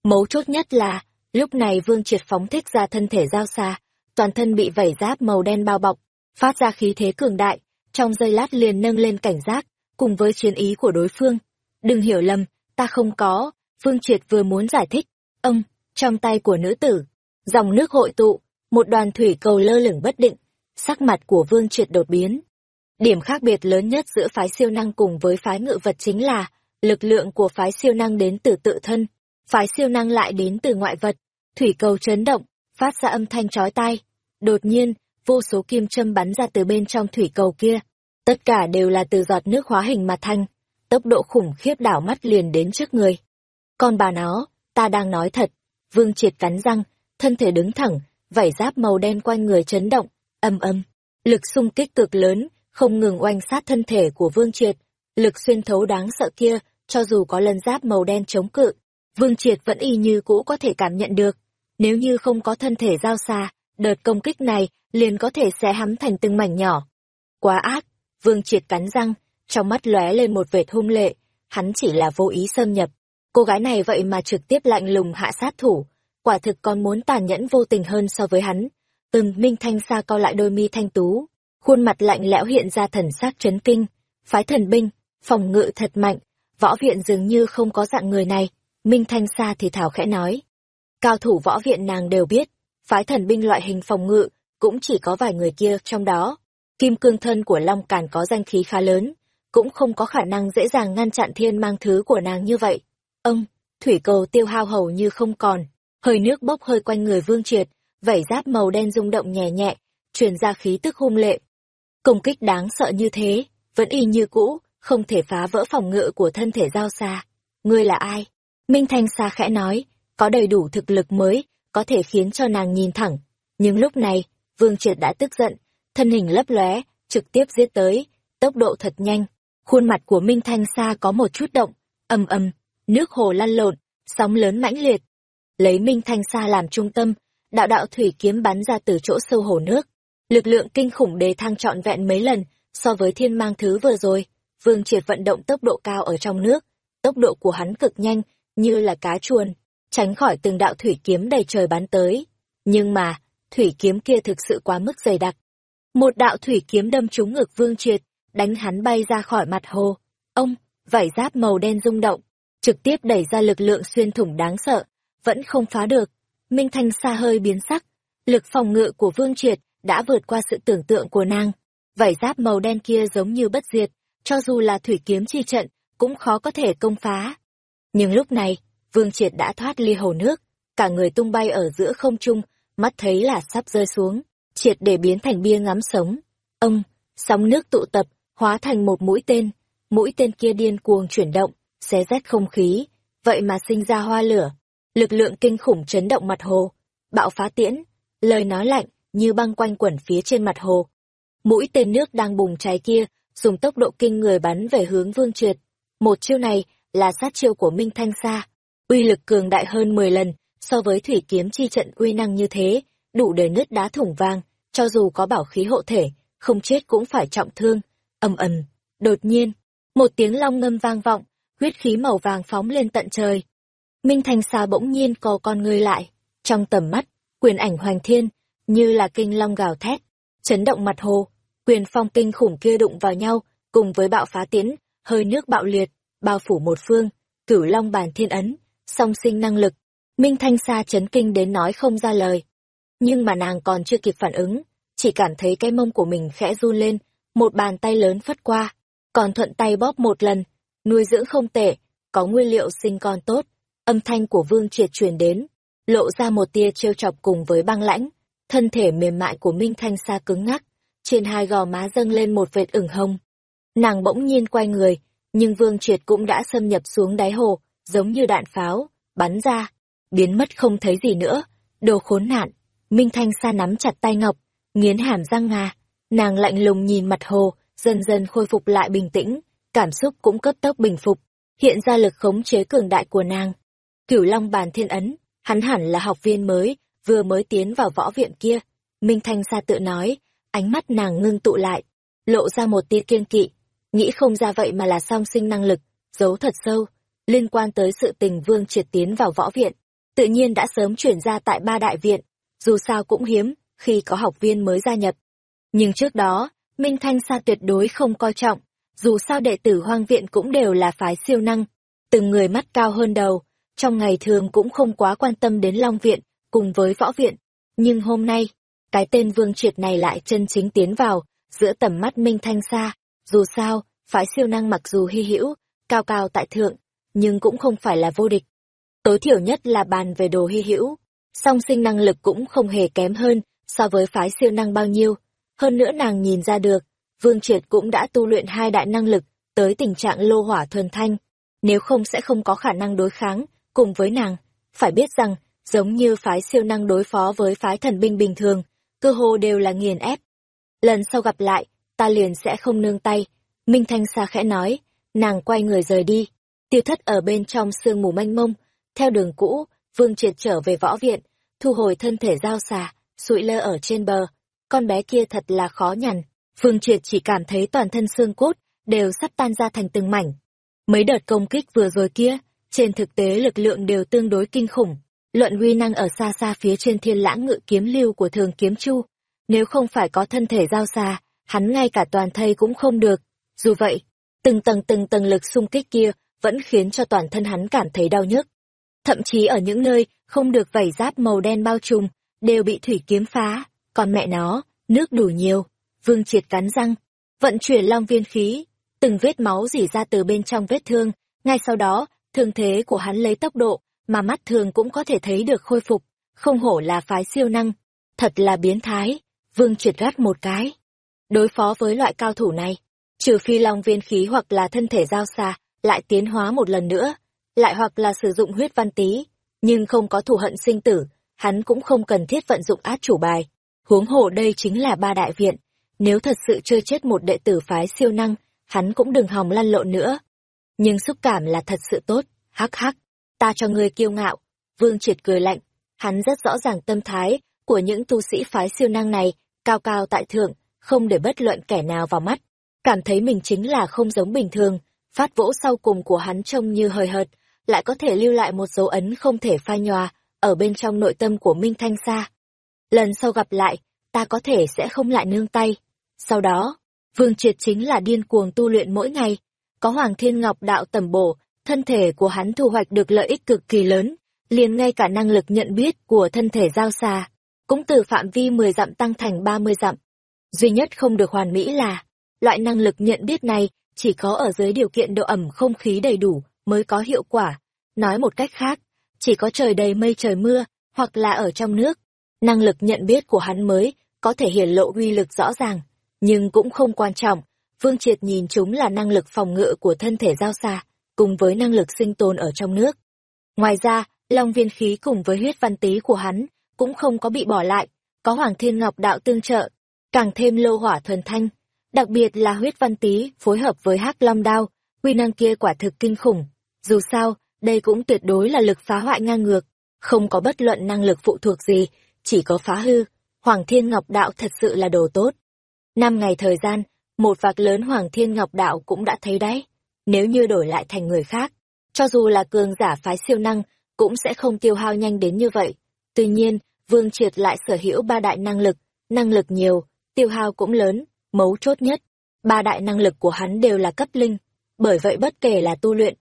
Mấu chốt nhất là, lúc này Vương Triệt phóng thích ra thân thể giao xa, toàn thân bị vảy giáp màu đen bao bọc, phát ra khí thế cường đại, trong giây lát liền nâng lên cảnh giác, cùng với chiến ý của đối phương. Đừng hiểu lầm, ta không có, Vương Triệt vừa muốn giải thích. Ông, trong tay của nữ tử, dòng nước hội tụ, một đoàn thủy cầu lơ lửng bất định, sắc mặt của Vương Triệt đột biến. Điểm khác biệt lớn nhất giữa phái siêu năng cùng với phái ngự vật chính là, lực lượng của phái siêu năng đến từ tự thân, phái siêu năng lại đến từ ngoại vật. Thủy cầu chấn động, phát ra âm thanh chói tai. Đột nhiên, vô số kim châm bắn ra từ bên trong thủy cầu kia. Tất cả đều là từ giọt nước hóa hình mà thành. Tốc độ khủng khiếp đảo mắt liền đến trước người. Con bà nó, ta đang nói thật. Vương triệt cắn răng, thân thể đứng thẳng, vảy giáp màu đen quanh người chấn động, âm âm. Lực xung kích cực lớn, không ngừng oanh sát thân thể của Vương Triệt. Lực xuyên thấu đáng sợ kia, cho dù có lân giáp màu đen chống cự, Vương Triệt vẫn y như cũ có thể cảm nhận được. Nếu như không có thân thể giao xa, đợt công kích này liền có thể xé hắm thành từng mảnh nhỏ. Quá ác, Vương Triệt cắn răng, trong mắt lóe lên một vệt hung lệ, hắn chỉ là vô ý xâm nhập. Cô gái này vậy mà trực tiếp lạnh lùng hạ sát thủ, quả thực còn muốn tàn nhẫn vô tình hơn so với hắn. Từng Minh Thanh xa co lại đôi mi thanh tú, khuôn mặt lạnh lẽo hiện ra thần sắc chấn kinh, phái thần binh, phòng ngự thật mạnh, võ viện dường như không có dạng người này, Minh Thanh xa thì thảo khẽ nói. Cao thủ võ viện nàng đều biết, phái thần binh loại hình phòng ngự, cũng chỉ có vài người kia trong đó. Kim cương thân của Long Càn có danh khí khá lớn, cũng không có khả năng dễ dàng ngăn chặn thiên mang thứ của nàng như vậy. Ông, thủy cầu tiêu hao hầu như không còn, hơi nước bốc hơi quanh người vương triệt, vảy giáp màu đen rung động nhẹ nhẹ, truyền ra khí tức hung lệ. Công kích đáng sợ như thế, vẫn y như cũ, không thể phá vỡ phòng ngự của thân thể giao xa. Ngươi là ai? Minh Thanh xa khẽ nói, có đầy đủ thực lực mới, có thể khiến cho nàng nhìn thẳng. Nhưng lúc này, Vương Triệt đã tức giận, thân hình lấp lóe, trực tiếp giết tới, tốc độ thật nhanh. Khuôn mặt của Minh Thanh Sa có một chút động, ầm ầm, nước hồ lăn lộn, sóng lớn mãnh liệt. Lấy Minh Thanh Sa làm trung tâm, đạo đạo thủy kiếm bắn ra từ chỗ sâu hồ nước. Lực lượng kinh khủng đề thăng trọn vẹn mấy lần so với thiên mang thứ vừa rồi. Vương Triệt vận động tốc độ cao ở trong nước, tốc độ của hắn cực nhanh, như là cá chuồn, tránh khỏi từng đạo thủy kiếm đầy trời bắn tới. Nhưng mà, thủy kiếm kia thực sự quá mức dày đặc. Một đạo thủy kiếm đâm trúng ngực Vương Triệt, đánh hắn bay ra khỏi mặt hồ. Ông, vảy giáp màu đen rung động, trực tiếp đẩy ra lực lượng xuyên thủng đáng sợ, vẫn không phá được. Minh Thanh xa hơi biến sắc, lực phòng ngự của Vương Triệt đã vượt qua sự tưởng tượng của nàng. Vảy giáp màu đen kia giống như bất diệt, cho dù là thủy kiếm chi trận, cũng khó có thể công phá. Nhưng lúc này, Vương Triệt đã thoát ly hồ nước, cả người tung bay ở giữa không trung, mắt thấy là sắp rơi xuống, triệt để biến thành bia ngắm sống. Ông, sóng nước tụ tập, hóa thành một mũi tên, mũi tên kia điên cuồng chuyển động, xé rách không khí, vậy mà sinh ra hoa lửa. Lực lượng kinh khủng chấn động mặt hồ, bạo phá tiễn, lời nói lạnh như băng quanh quẩn phía trên mặt hồ. Mũi tên nước đang bùng cháy kia, dùng tốc độ kinh người bắn về hướng Vương Triệt. Một chiêu này là sát chiêu của Minh Thanh Sa, uy lực cường đại hơn 10 lần so với thủy kiếm chi trận uy năng như thế, đủ để nứt đá thủng vang, cho dù có bảo khí hộ thể, không chết cũng phải trọng thương. Ầm ầm, đột nhiên, một tiếng long ngâm vang vọng, huyết khí màu vàng phóng lên tận trời. Minh thành Sa bỗng nhiên co con người lại, trong tầm mắt, quyền ảnh hoành thiên, như là kinh long gào thét, chấn động mặt hồ, quyền phong kinh khủng kia đụng vào nhau, cùng với bạo phá tiến, hơi nước bạo liệt, bao phủ một phương, cửu long bàn thiên ấn, song sinh năng lực. Minh Thanh Sa chấn kinh đến nói không ra lời. Nhưng mà nàng còn chưa kịp phản ứng, chỉ cảm thấy cái mông của mình khẽ run lên, một bàn tay lớn phất qua, còn thuận tay bóp một lần, nuôi dưỡng không tệ, có nguyên liệu sinh con tốt. Âm thanh của Vương Triệt truyền đến, lộ ra một tia trêu chọc cùng với băng lãnh, thân thể mềm mại của Minh Thanh Sa cứng ngắc, trên hai gò má dâng lên một vệt ửng hồng. Nàng bỗng nhiên quay người, nhưng Vương Triệt cũng đã xâm nhập xuống đáy hồ, giống như đạn pháo, bắn ra, biến mất không thấy gì nữa. Đồ khốn nạn, Minh Thanh Sa nắm chặt tay Ngọc, nghiến hàm răng ngà, nàng lạnh lùng nhìn mặt hồ, dần dần khôi phục lại bình tĩnh, cảm xúc cũng cấp tốc bình phục, hiện ra lực khống chế cường đại của nàng. Cửu Long bàn thiên ấn, hắn hẳn là học viên mới, vừa mới tiến vào võ viện kia. Minh Thanh Sa tự nói, ánh mắt nàng ngưng tụ lại, lộ ra một tia kiên kỵ, nghĩ không ra vậy mà là song sinh năng lực, giấu thật sâu, liên quan tới sự tình vương triệt tiến vào võ viện, tự nhiên đã sớm chuyển ra tại ba đại viện, dù sao cũng hiếm, khi có học viên mới gia nhập. Nhưng trước đó, Minh Thanh Sa tuyệt đối không coi trọng, dù sao đệ tử hoang viện cũng đều là phái siêu năng, từng người mắt cao hơn đầu, trong ngày thường cũng không quá quan tâm đến Long Viện, cùng với Võ Viện. Nhưng hôm nay, cái tên Vương Triệt này lại chân chính tiến vào, giữa tầm mắt Minh Thanh Sa. Dù sao, phái siêu năng mặc dù hy hữu, cao cao tại thượng, nhưng cũng không phải là vô địch. Tối thiểu nhất là bàn về đồ hy hữu, song sinh năng lực cũng không hề kém hơn so với phái siêu năng bao nhiêu. Hơn nữa nàng nhìn ra được, Vương Triệt cũng đã tu luyện hai đại năng lực, tới tình trạng lô hỏa thuần thanh. Nếu không sẽ không có khả năng đối kháng, cùng với nàng. Phải biết rằng, giống như phái siêu năng đối phó với phái thần binh bình thường, cơ hồ đều là nghiền ép. Lần sau gặp lại, ta liền sẽ không nương tay. Minh Thanh Sa khẽ nói, nàng quay người rời đi. Tiêu thất ở bên trong sương mù manh mông. Theo đường cũ, Vương Triệt trở về võ viện, thu hồi thân thể giao xà, sụi lơ ở trên bờ. Con bé kia thật là khó nhằn. Vương Triệt chỉ cảm thấy toàn thân xương cốt đều sắp tan ra thành từng mảnh. Mấy đợt công kích vừa rồi kia, trên thực tế lực lượng đều tương đối kinh khủng. Luận uy năng ở xa xa phía trên thiên lãng ngự kiếm lưu của thường kiếm chu. Nếu không phải có thân thể giao xa, hắn ngay cả toàn thây cũng không được. Dù vậy, từng tầng từng tầng lực xung kích kia vẫn khiến cho toàn thân hắn cảm thấy đau nhức. Thậm chí ở những nơi không được vảy giáp màu đen bao trùm, đều bị thủy kiếm phá, còn mẹ nó, nước đủ nhiều. Vương triệt cắn răng, vận chuyển long viên khí, từng vết máu rỉ ra từ bên trong vết thương, ngay sau đó, thương thế của hắn lấy tốc độ mà mắt thường cũng có thể thấy được khôi phục, không hổ là phái siêu năng, thật là biến thái, Vương Triệt gắt một cái. Đối phó với loại cao thủ này, trừ phi long viên khí hoặc là thân thể giao xa, lại tiến hóa một lần nữa, lại hoặc là sử dụng huyết văn tý, nhưng không có thù hận sinh tử, hắn cũng không cần thiết vận dụng át chủ bài. Huống hồ đây chính là ba đại viện, nếu thật sự chơi chết một đệ tử phái siêu năng, hắn cũng đừng hòng lăn lộn nữa. Nhưng xúc cảm là thật sự tốt, hắc hắc, ta cho ngươi kiêu ngạo. Vương triệt cười lạnh, hắn rất rõ ràng tâm thái của những tu sĩ phái siêu năng này, cao cao tại thượng, không để bất luận kẻ nào vào mắt. Cảm thấy mình chính là không giống bình thường, phát vỗ sau cùng của hắn trông như hời hợt, lại có thể lưu lại một dấu ấn không thể phai nhòa ở bên trong nội tâm của Minh Thanh Sa. Lần sau gặp lại, ta có thể sẽ không lại nương tay. Sau đó, Vương Triệt chính là điên cuồng tu luyện mỗi ngày. Có Hoàng Thiên Ngọc đạo tầm bổ, thân thể của hắn thu hoạch được lợi ích cực kỳ lớn, liền ngay cả năng lực nhận biết của thân thể giao xa, cũng từ phạm vi 10 dặm tăng thành 30 dặm. Duy nhất không được hoàn mỹ là, loại năng lực nhận biết này chỉ có ở dưới điều kiện độ ẩm không khí đầy đủ mới có hiệu quả. Nói một cách khác, chỉ có trời đầy mây trời mưa, hoặc là ở trong nước, năng lực nhận biết của hắn mới có thể hiển lộ uy lực rõ ràng, nhưng cũng không quan trọng. Vương Triệt nhìn chúng là năng lực phòng ngự của thân thể giao xa, cùng với năng lực sinh tồn ở trong nước. Ngoài ra, long viên khí cùng với huyết văn tý của hắn cũng không có bị bỏ lại, có Hoàng Thiên Ngọc đạo tương trợ, càng thêm lô hỏa thuần thanh, đặc biệt là huyết văn tý phối hợp với hắc long đao, quy năng kia quả thực kinh khủng. Dù sao, đây cũng tuyệt đối là lực phá hoại ngang ngược, không có bất luận năng lực phụ thuộc gì, chỉ có phá hư. Hoàng Thiên Ngọc đạo thật sự là đồ tốt. Năm ngày thời gian, một vạc lớn Hoàng Thiên Ngọc đạo cũng đã thấy đấy. Nếu như đổi lại thành người khác, cho dù là cường giả phái siêu năng, cũng sẽ không tiêu hao nhanh đến như vậy. Tuy nhiên, Vương Triệt lại sở hữu ba đại năng lực, năng lực nhiều, tiêu hao cũng lớn, mấu chốt nhất. Ba đại năng lực của hắn đều là cấp linh, bởi vậy bất kể là tu luyện,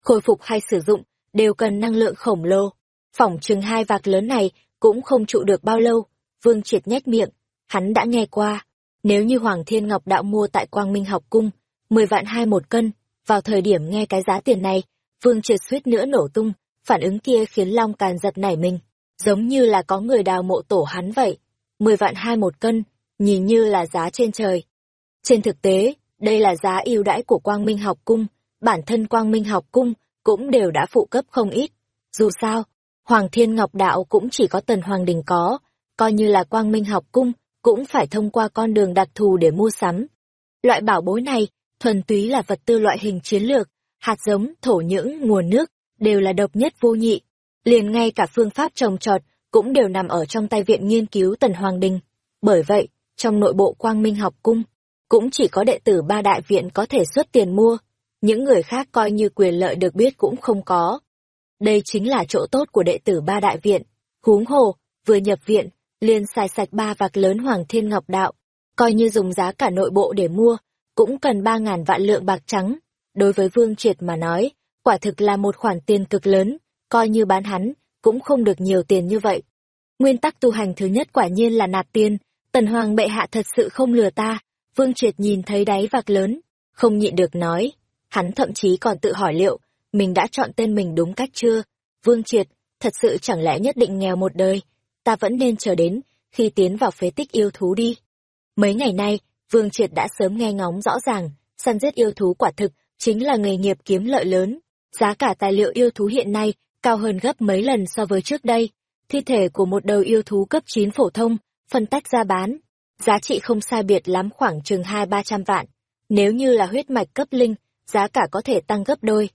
khôi phục hay sử dụng, đều cần năng lượng khổng lồ. Phỏng chừng hai vạc lớn này cũng không trụ được bao lâu, Vương Triệt nhếch miệng, hắn đã nghe qua, nếu như Hoàng Thiên Ngọc đạo mua tại Quang Minh học cung, 10 vạn hai một cân, vào thời điểm nghe cái giá tiền này, Vương Triệt suýt nữa nổ tung, phản ứng kia khiến Long Càn giật nảy mình, giống như là có người đào mộ tổ hắn vậy. 10 vạn hai một cân, nhìn như là giá trên trời. Trên thực tế, đây là giá ưu đãi của Quang Minh học cung, bản thân Quang Minh học cung cũng đều đã phụ cấp không ít. Dù sao, Hoàng Thiên Ngọc Đạo cũng chỉ có Tần Hoàng Đình có, coi như là Quang Minh học cung, cũng phải thông qua con đường đặc thù để mua sắm. Loại bảo bối này, thuần túy là vật tư loại hình chiến lược, hạt giống, thổ nhưỡng, nguồn nước, đều là độc nhất vô nhị. Liền ngay cả phương pháp trồng trọt cũng đều nằm ở trong tay viện nghiên cứu Tần Hoàng Đình. Bởi vậy, trong nội bộ Quang Minh học cung, cũng chỉ có đệ tử ba đại viện có thể xuất tiền mua, những người khác coi như quyền lợi được biết cũng không có. Đây chính là chỗ tốt của đệ tử ba đại viện, huống hồ, vừa nhập viện, liền xài sạch ba vạc lớn Hoàng Thiên Ngọc Đạo, coi như dùng giá cả nội bộ để mua, cũng cần ba ngàn vạn lượng bạc trắng. Đối với Vương Triệt mà nói, quả thực là một khoản tiền cực lớn, coi như bán hắn, cũng không được nhiều tiền như vậy. Nguyên tắc tu hành thứ nhất quả nhiên là nạp tiền, tần hoàng bệ hạ thật sự không lừa ta, Vương Triệt nhìn thấy đáy vạc lớn, không nhịn được nói, hắn thậm chí còn tự hỏi liệu, mình đã chọn tên mình đúng cách chưa? Vương Triệt, thật sự chẳng lẽ nhất định nghèo một đời, ta vẫn nên chờ đến, khi tiến vào phế tích yêu thú đi. Mấy ngày nay, Vương Triệt đã sớm nghe ngóng rõ ràng, săn giết yêu thú quả thực, chính là nghề nghiệp kiếm lợi lớn. Giá cả tài liệu yêu thú hiện nay cao hơn gấp mấy lần so với trước đây. Thi thể của một đầu yêu thú cấp 9 phổ thông, phân tách ra bán. Giá trị không sai biệt lắm khoảng chừng hai ba trăm vạn. Nếu như là huyết mạch cấp linh, giá cả có thể tăng gấp đôi.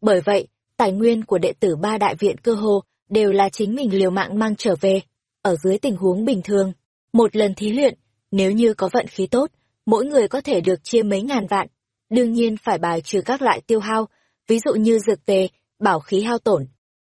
Bởi vậy, tài nguyên của đệ tử ba đại viện cơ hồ đều là chính mình liều mạng mang trở về. Ở dưới tình huống bình thường, một lần thí luyện, nếu như có vận khí tốt, mỗi người có thể được chia mấy ngàn vạn. Đương nhiên phải bài trừ các loại tiêu hao, ví dụ như dược tề, bảo khí hao tổn.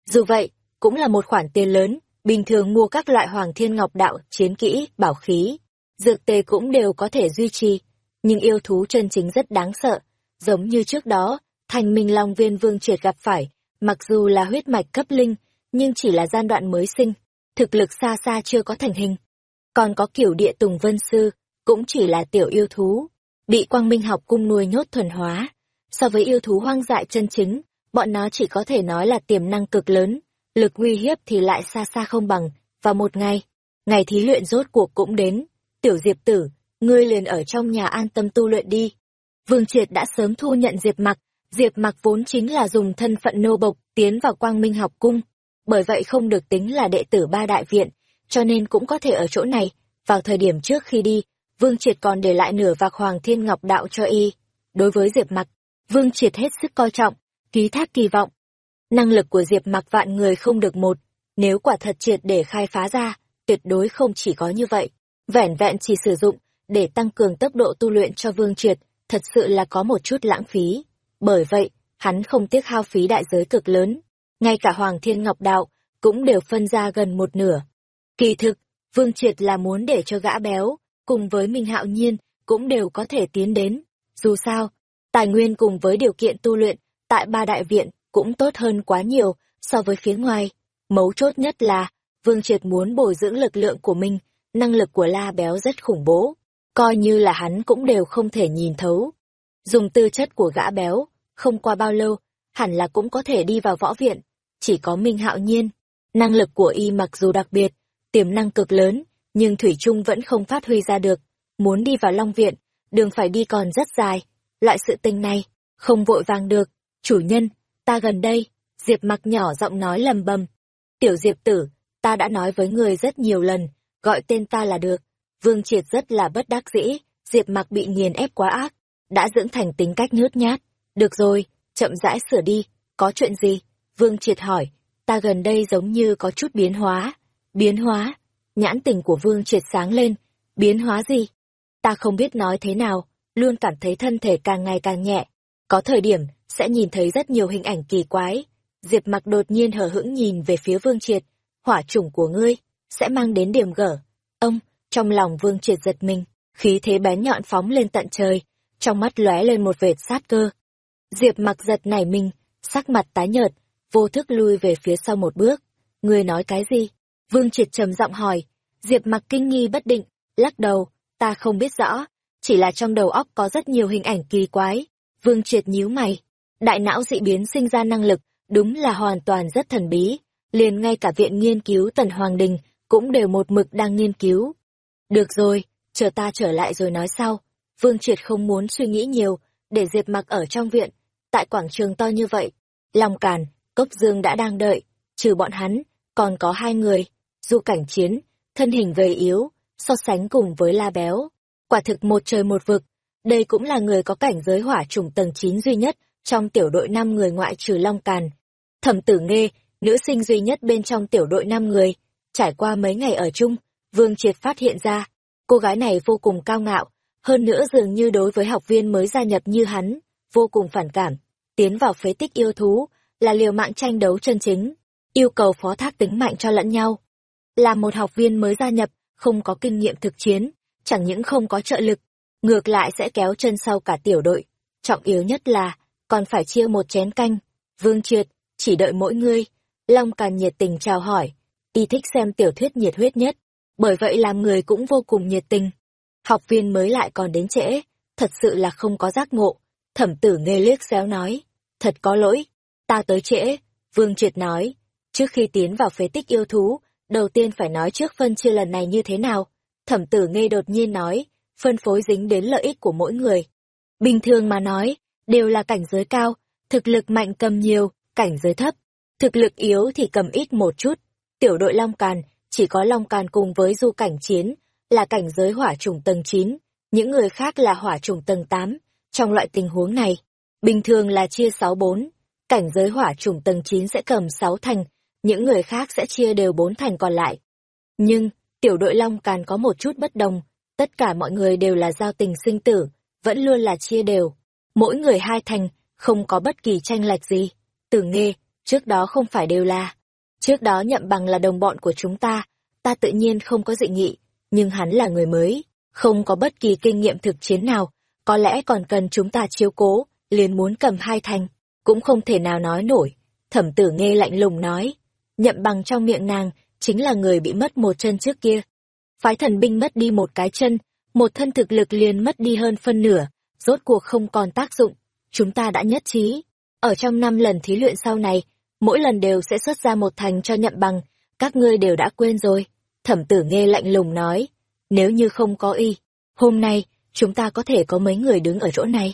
Dù vậy, cũng là một khoản tiền lớn, bình thường mua các loại hoàng thiên ngọc đạo, chiến kỹ, bảo khí. Dược tề cũng đều có thể duy trì, nhưng yêu thú chân chính rất đáng sợ. Giống như trước đó, thành minh long viên vương triệt gặp phải, mặc dù là huyết mạch cấp linh, nhưng chỉ là giai đoạn mới sinh, thực lực xa xa chưa có thành hình. Còn có kiểu địa tùng vân sư, cũng chỉ là tiểu yêu thú. bị quang minh học cung nuôi nhốt thuần hóa. So với yêu thú hoang dại chân chính, bọn nó chỉ có thể nói là tiềm năng cực lớn, lực uy hiếp thì lại xa xa không bằng. và một ngày, ngày thí luyện rốt cuộc cũng đến. Tiểu Diệp tử, ngươi liền ở trong nhà an tâm tu luyện đi. Vương Triệt đã sớm thu nhận Diệp Mặc, Diệp Mặc vốn chính là dùng thân phận nô bộc tiến vào Quang Minh học cung, bởi vậy không được tính là đệ tử ba đại viện, cho nên cũng có thể ở chỗ này. Vào thời điểm trước khi đi, Vương Triệt còn để lại nửa vạc Hoàng Thiên Ngọc đạo cho y. Đối với Diệp Mặc, Vương Triệt hết sức coi trọng, ký thác kỳ vọng. Năng lực của Diệp Mặc vạn người không được một, nếu quả thật triệt để khai phá ra, tuyệt đối không chỉ có như vậy. Vẻn vẹn chỉ sử dụng để tăng cường tốc độ tu luyện cho Vương Triệt, thật sự là có một chút lãng phí. Bởi vậy, hắn không tiếc hao phí đại giới cực lớn. Ngay cả Hoàng Thiên Ngọc Đạo cũng đều phân ra gần một nửa. Kỳ thực, Vương Triệt là muốn để cho gã béo, cùng với Minh Hạo Nhiên, cũng đều có thể tiến đến. Dù sao, tài nguyên cùng với điều kiện tu luyện, tại ba đại viện, cũng tốt hơn quá nhiều so với phía ngoài. Mấu chốt nhất là, Vương Triệt muốn bồi dưỡng lực lượng của mình, năng lực của La Béo rất khủng bố, coi như là hắn cũng đều không thể nhìn thấu. Dùng tư chất của gã béo, không qua bao lâu, hẳn là cũng có thể đi vào võ viện, chỉ có Minh Hạo Nhiên. Năng lực của y mặc dù đặc biệt, tiềm năng cực lớn, nhưng Thủy Trung vẫn không phát huy ra được. Muốn đi vào Long Viện, đường phải đi còn rất dài. Loại sự tình này, không vội vàng được. Chủ nhân, ta gần đây, Diệp mặc nhỏ giọng nói lầm bầm. Tiểu Diệp tử, ta đã nói với người rất nhiều lần, gọi tên ta là được. Vương Triệt rất là bất đắc dĩ, Diệp mặc bị nghiền ép quá ác, đã dưỡng thành tính cách nhút nhát. Được rồi, chậm rãi sửa đi, có chuyện gì? Vương Triệt hỏi, ta gần đây giống như có chút biến hóa. Biến hóa? Nhãn tình của Vương Triệt sáng lên, biến hóa gì? Ta không biết nói thế nào, luôn cảm thấy thân thể càng ngày càng nhẹ. Có thời điểm, sẽ nhìn thấy rất nhiều hình ảnh kỳ quái. Diệp mặc đột nhiên hờ hững nhìn về phía Vương Triệt, hỏa chủng của ngươi, sẽ mang đến điểm gở. Ông, trong lòng Vương Triệt giật mình, khí thế bén nhọn phóng lên tận trời, trong mắt lóe lên một vệt sát cơ. Diệp mặc giật nảy mình, sắc mặt tái nhợt, vô thức lui về phía sau một bước. Ngươi nói cái gì? Vương Triệt trầm giọng hỏi. Diệp mặc kinh nghi bất định, lắc đầu, ta không biết rõ, chỉ là trong đầu óc có rất nhiều hình ảnh kỳ quái. Vương Triệt nhíu mày. Đại não dị biến sinh ra năng lực, đúng là hoàn toàn rất thần bí. Liền ngay cả viện nghiên cứu Tần Hoàng Đình cũng đều một mực đang nghiên cứu. Được rồi, chờ ta trở lại rồi nói sau. Vương Triệt không muốn suy nghĩ nhiều, để Diệp mặc ở trong viện, tại quảng trường to như vậy. Long Càn, Cốc Dương đã đang đợi, trừ bọn hắn, còn có hai người, du cảnh chiến, thân hình gầy yếu, so sánh cùng với la béo. Quả thực một trời một vực, đây cũng là người có cảnh giới hỏa trùng tầng 9 duy nhất trong tiểu đội 5 người ngoại trừ Long Càn. Thẩm tử nghe, nữ sinh duy nhất bên trong tiểu đội 5 người, trải qua mấy ngày ở chung, Vương Triệt phát hiện ra, cô gái này vô cùng cao ngạo, hơn nữa dường như đối với học viên mới gia nhập như hắn, vô cùng phản cảm, tiến vào phế tích yêu thú, là liều mạng tranh đấu chân chính, yêu cầu phó thác tính mạnh cho lẫn nhau. Là một học viên mới gia nhập, không có kinh nghiệm thực chiến, chẳng những không có trợ lực, ngược lại sẽ kéo chân sau cả tiểu đội. Trọng yếu nhất là, còn phải chia một chén canh. Vương Triệt, chỉ đợi mỗi ngươi. Long Càn nhiệt tình chào hỏi, y thích xem tiểu thuyết nhiệt huyết nhất, bởi vậy làm người cũng vô cùng nhiệt tình. Học viên mới lại còn đến trễ, thật sự là không có giác ngộ. Thẩm tử nghe liếc xéo nói, thật có lỗi, ta tới trễ. Vương Triệt nói, trước khi tiến vào phế tích yêu thú, đầu tiên phải nói trước phân chia lần này như thế nào. Thẩm tử nghe đột nhiên nói, phân phối dính đến lợi ích của mỗi người. Bình thường mà nói, đều là cảnh giới cao, thực lực mạnh cầm nhiều, cảnh giới thấp. Thực lực yếu thì cầm ít một chút. Tiểu đội Long Càn, chỉ có Long Càn cùng với du cảnh chiến, là cảnh giới hỏa trùng tầng 9, những người khác là hỏa trùng tầng 8. Trong loại tình huống này, bình thường là chia 6-4, cảnh giới hỏa trùng tầng 9 sẽ cầm 6 thành, những người khác sẽ chia đều 4 thành còn lại. Nhưng, tiểu đội Long Càn có một chút bất đồng, tất cả mọi người đều là giao tình sinh tử, vẫn luôn là chia đều. Mỗi người hai thành, không có bất kỳ tranh lệch gì. Tử nghe, trước đó không phải đều là. Trước đó nhậm bằng là đồng bọn của chúng ta, ta tự nhiên không có dị nghị, nhưng hắn là người mới, không có bất kỳ kinh nghiệm thực chiến nào, có lẽ còn cần chúng ta chiếu cố, liền muốn cầm hai thành, cũng không thể nào nói nổi. Thẩm tử nghe lạnh lùng nói, nhậm bằng trong miệng nàng, chính là người bị mất một chân trước kia. Phái thần binh mất đi một cái chân, một thân thực lực liền mất đi hơn phân nửa, rốt cuộc không còn tác dụng, chúng ta đã nhất trí. Ở trong năm lần thí luyện sau này, mỗi lần đều sẽ xuất ra một thành cho nhậm bằng, các ngươi đều đã quên rồi. Thẩm tử nghe lạnh lùng nói, nếu như không có y, hôm nay, chúng ta có thể có mấy người đứng ở chỗ này.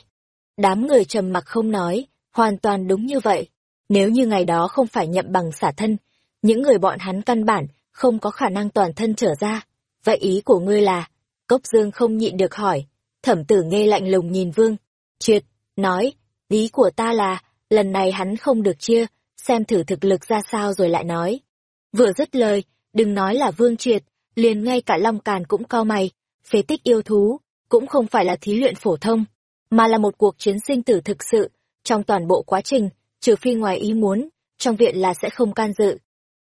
Đám người trầm mặc không nói, hoàn toàn đúng như vậy. Nếu như ngày đó không phải nhậm bằng xả thân, những người bọn hắn căn bản không có khả năng toàn thân trở ra. Vậy ý của ngươi là, Cốc Dương không nhịn được hỏi, thẩm tử nghe lạnh lùng nhìn Vương. Triệt, nói, ý của ta là, lần này hắn không được chia, xem thử thực lực ra sao rồi lại nói. Vừa dứt lời, đừng nói là Vương Triệt, liền ngay cả Long Càn cũng co mày, phế tích yêu thú, cũng không phải là thí luyện phổ thông, mà là một cuộc chiến sinh tử thực sự, trong toàn bộ quá trình, trừ phi ngoài ý muốn, trong viện là sẽ không can dự.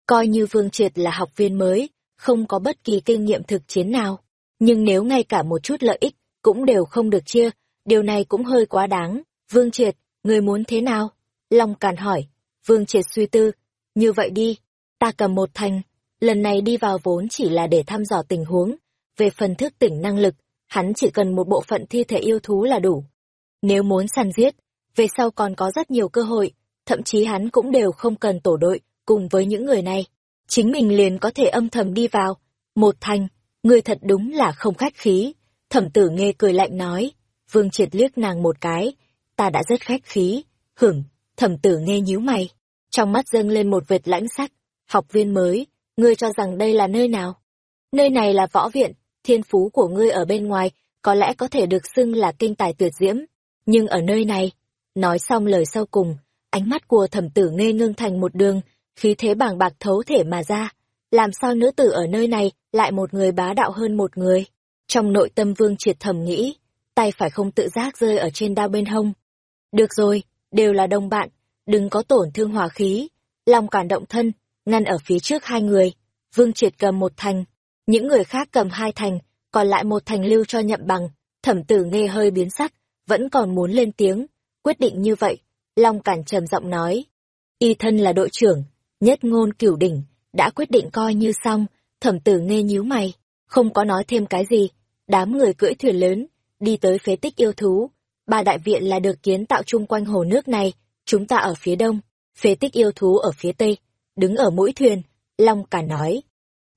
Coi như Vương Triệt là học viên mới, không có bất kỳ kinh nghiệm thực chiến nào, nhưng nếu ngay cả một chút lợi ích cũng đều không được chia, điều này cũng hơi quá đáng. Vương Triệt, người muốn thế nào? Long Càn hỏi. Vương Triệt suy tư, như vậy đi, ta cầm một thành, lần này đi vào vốn chỉ là để thăm dò tình huống, về phần thức tỉnh năng lực, hắn chỉ cần một bộ phận thi thể yêu thú là đủ. Nếu muốn săn giết, về sau còn có rất nhiều cơ hội, thậm chí hắn cũng đều không cần tổ đội cùng với những người này. Chính mình liền có thể âm thầm đi vào. Một thành, người thật đúng là không khách khí. Thẩm tử nghe cười lạnh nói, vương triệt liếc nàng một cái, ta đã rất khách khí, hửng, thẩm tử nghe nhíu mày. Trong mắt dâng lên một vệt lãnh sắc, học viên mới, ngươi cho rằng đây là nơi nào? Nơi này là võ viện, thiên phú của ngươi ở bên ngoài, có lẽ có thể được xưng là kinh tài tuyệt diễm, nhưng ở nơi này, nói xong lời sau cùng, ánh mắt của thẩm tử nghe ngưng thành một đường, khí thế bàng bạc thấu thể mà ra. Làm sao nữ tử ở nơi này lại một người bá đạo hơn một người? Trong nội tâm vương triệt thầm nghĩ, tay phải không tự giác rơi ở trên đao bên hông. Được rồi, đều là đồng bạn, đừng có tổn thương hòa khí. Long cản động thân, ngăn ở phía trước hai người. Vương triệt cầm một thành, những người khác cầm hai thành, còn lại một thành lưu cho nhậm bằng. Thẩm tử nghe hơi biến sắc, vẫn còn muốn lên tiếng. Quyết định như vậy, Long Cản trầm giọng nói. Y thân là đội trưởng, nhất ngôn cửu đỉnh, đã quyết định coi như xong, thẩm tử nghe nhíu mày, không có nói thêm cái gì. Đám người cưỡi thuyền lớn, đi tới phế tích yêu thú. Ba đại viện là được kiến tạo chung quanh hồ nước này, chúng ta ở phía đông, phế tích yêu thú ở phía tây. Đứng ở mũi thuyền, Long cả nói.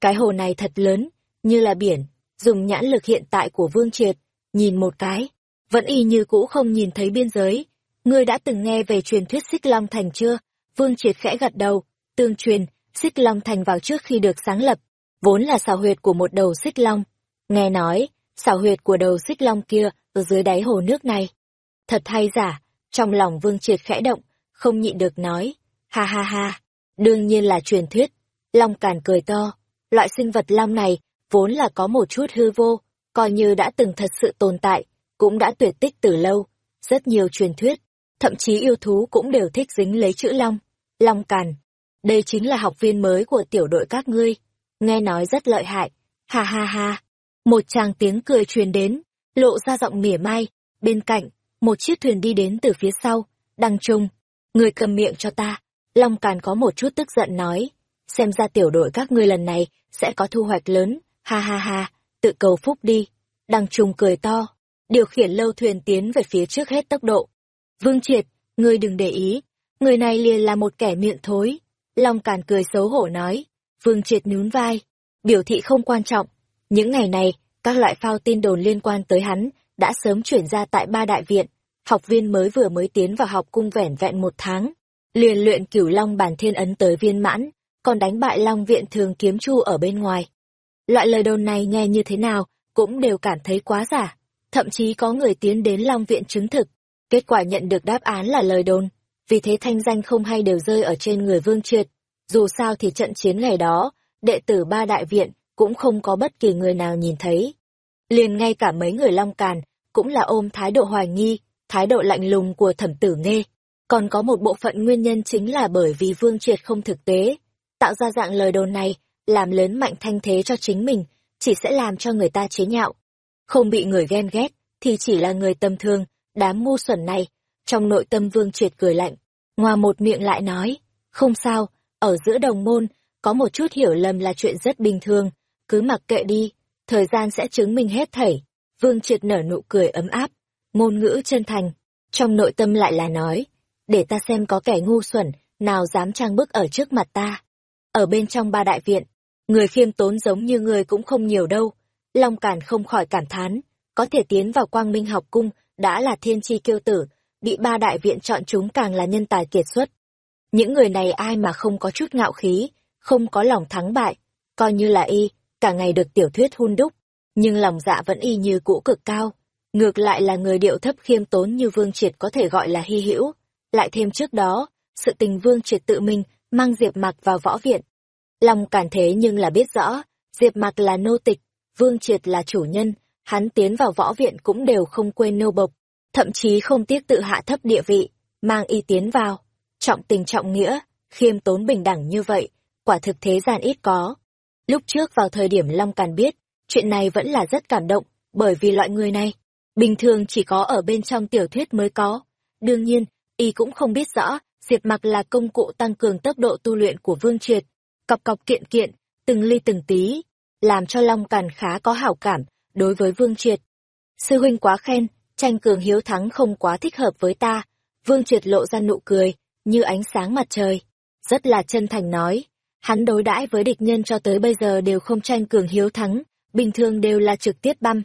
Cái hồ này thật lớn, như là biển, dùng nhãn lực hiện tại của Vương Triệt, nhìn một cái, vẫn y như cũ không nhìn thấy biên giới. Ngươi đã từng nghe về truyền thuyết Xích Long Thành chưa? Vương Triệt khẽ gật đầu, tương truyền, Xích Long Thành vào trước khi được sáng lập, vốn là xào huyệt của một đầu xích long. Nghe nói, xảo huyệt của đầu xích long kia ở dưới đáy hồ nước này. Thật hay giả, trong lòng Vương Triệt khẽ động, không nhịn được nói, ha ha ha, đương nhiên là truyền thuyết. Long càn cười to, loại sinh vật long này vốn là có một chút hư vô, coi như đã từng thật sự tồn tại, cũng đã tuyệt tích từ lâu, rất nhiều truyền thuyết, thậm chí yêu thú cũng đều thích dính lấy chữ long. Long càn, đây chính là học viên mới của tiểu đội các ngươi, nghe nói rất lợi hại, ha ha ha. Một chàng tiếng cười truyền đến, lộ ra giọng mỉa mai, bên cạnh, một chiếc thuyền đi đến từ phía sau, đăng trung, người cầm miệng cho ta. Long Càn có một chút tức giận nói, xem ra tiểu đội các ngươi lần này sẽ có thu hoạch lớn, ha ha ha, tự cầu phúc đi. Đăng Trung cười to, điều khiển lâu thuyền tiến về phía trước hết tốc độ. Vương Triệt, ngươi đừng để ý, người này liền là một kẻ miệng thối. Long Càn cười xấu hổ nói, Vương Triệt nhún vai, biểu thị không quan trọng. Những ngày này, các loại phao tin đồn liên quan tới hắn đã sớm chuyển ra tại ba đại viện. Học viên mới vừa mới tiến vào học cung vẻn vẹn một tháng. Liền luyện cửu long bản thiên ấn tới viên mãn, còn đánh bại long viện thường kiếm chu ở bên ngoài. Loại lời đồn này nghe như thế nào, cũng đều cảm thấy quá giả. Thậm chí có người tiến đến Long Viện chứng thực. Kết quả nhận được đáp án là lời đồn. Vì thế thanh danh không hay đều rơi ở trên người Vương Triệt. Dù sao thì trận chiến ngày đó, đệ tử ba đại viện cũng không có bất kỳ người nào nhìn thấy. Liền ngay cả mấy người Long Càn cũng là ôm thái độ hoài nghi, thái độ lạnh lùng của thẩm tử nghe. Còn có một bộ phận nguyên nhân chính là bởi vì Vương Triệt không thực tế. Tạo ra dạng lời đồn này, làm lớn mạnh thanh thế cho chính mình, chỉ sẽ làm cho người ta chế nhạo. Không bị người ghen ghét, thì chỉ là người tâm thương, đám ngu xuẩn này. Trong nội tâm vương triệt cười lạnh, ngoa một miệng lại nói, không sao, ở giữa đồng môn, có một chút hiểu lầm là chuyện rất bình thường, cứ mặc kệ đi, thời gian sẽ chứng minh hết thảy. Vương triệt nở nụ cười ấm áp, ngôn ngữ chân thành, trong nội tâm lại là nói, để ta xem có kẻ ngu xuẩn, nào dám trang bức ở trước mặt ta. Ở bên trong ba đại viện, người khiêm tốn giống như người cũng không nhiều đâu. Long Càn không khỏi cảm thán, có thể tiến vào quang minh học cung, đã là thiên tri kiêu tử, bị ba đại viện chọn chúng càng là nhân tài kiệt xuất. Những người này ai mà không có chút ngạo khí, không có lòng thắng bại, coi như là y, cả ngày được tiểu thuyết hun đúc, nhưng lòng dạ vẫn y như cũ cực cao. Ngược lại là người điệu thấp khiêm tốn như Vương Triệt có thể gọi là hy hữu. Lại thêm trước đó, sự tình Vương Triệt tự mình mang Diệp mạc vào võ viện. Lòng cản thế nhưng là biết rõ, Diệp mạc là nô tịch, Vương Triệt là chủ nhân, hắn tiến vào võ viện cũng đều không quên nô bộc, thậm chí không tiếc tự hạ thấp địa vị, mang y tiến vào. Trọng tình trọng nghĩa, khiêm tốn bình đẳng như vậy, quả thực thế gian ít có. Lúc trước vào thời điểm Long Càn biết, chuyện này vẫn là rất cảm động, bởi vì loại người này, bình thường chỉ có ở bên trong tiểu thuyết mới có. Đương nhiên, y cũng không biết rõ, diệt mặc là công cụ tăng cường tốc độ tu luyện của Vương Triệt, cọc cọc kiện kiện, từng ly từng tí, làm cho Long Càn khá có hảo cảm đối với Vương Triệt. Sư huynh quá khen, tranh cường hiếu thắng không quá thích hợp với ta. Vương Triệt lộ ra nụ cười, như ánh sáng mặt trời. Rất là chân thành nói, hắn đối đãi với địch nhân cho tới bây giờ đều không tranh cường hiếu thắng, bình thường đều là trực tiếp băm.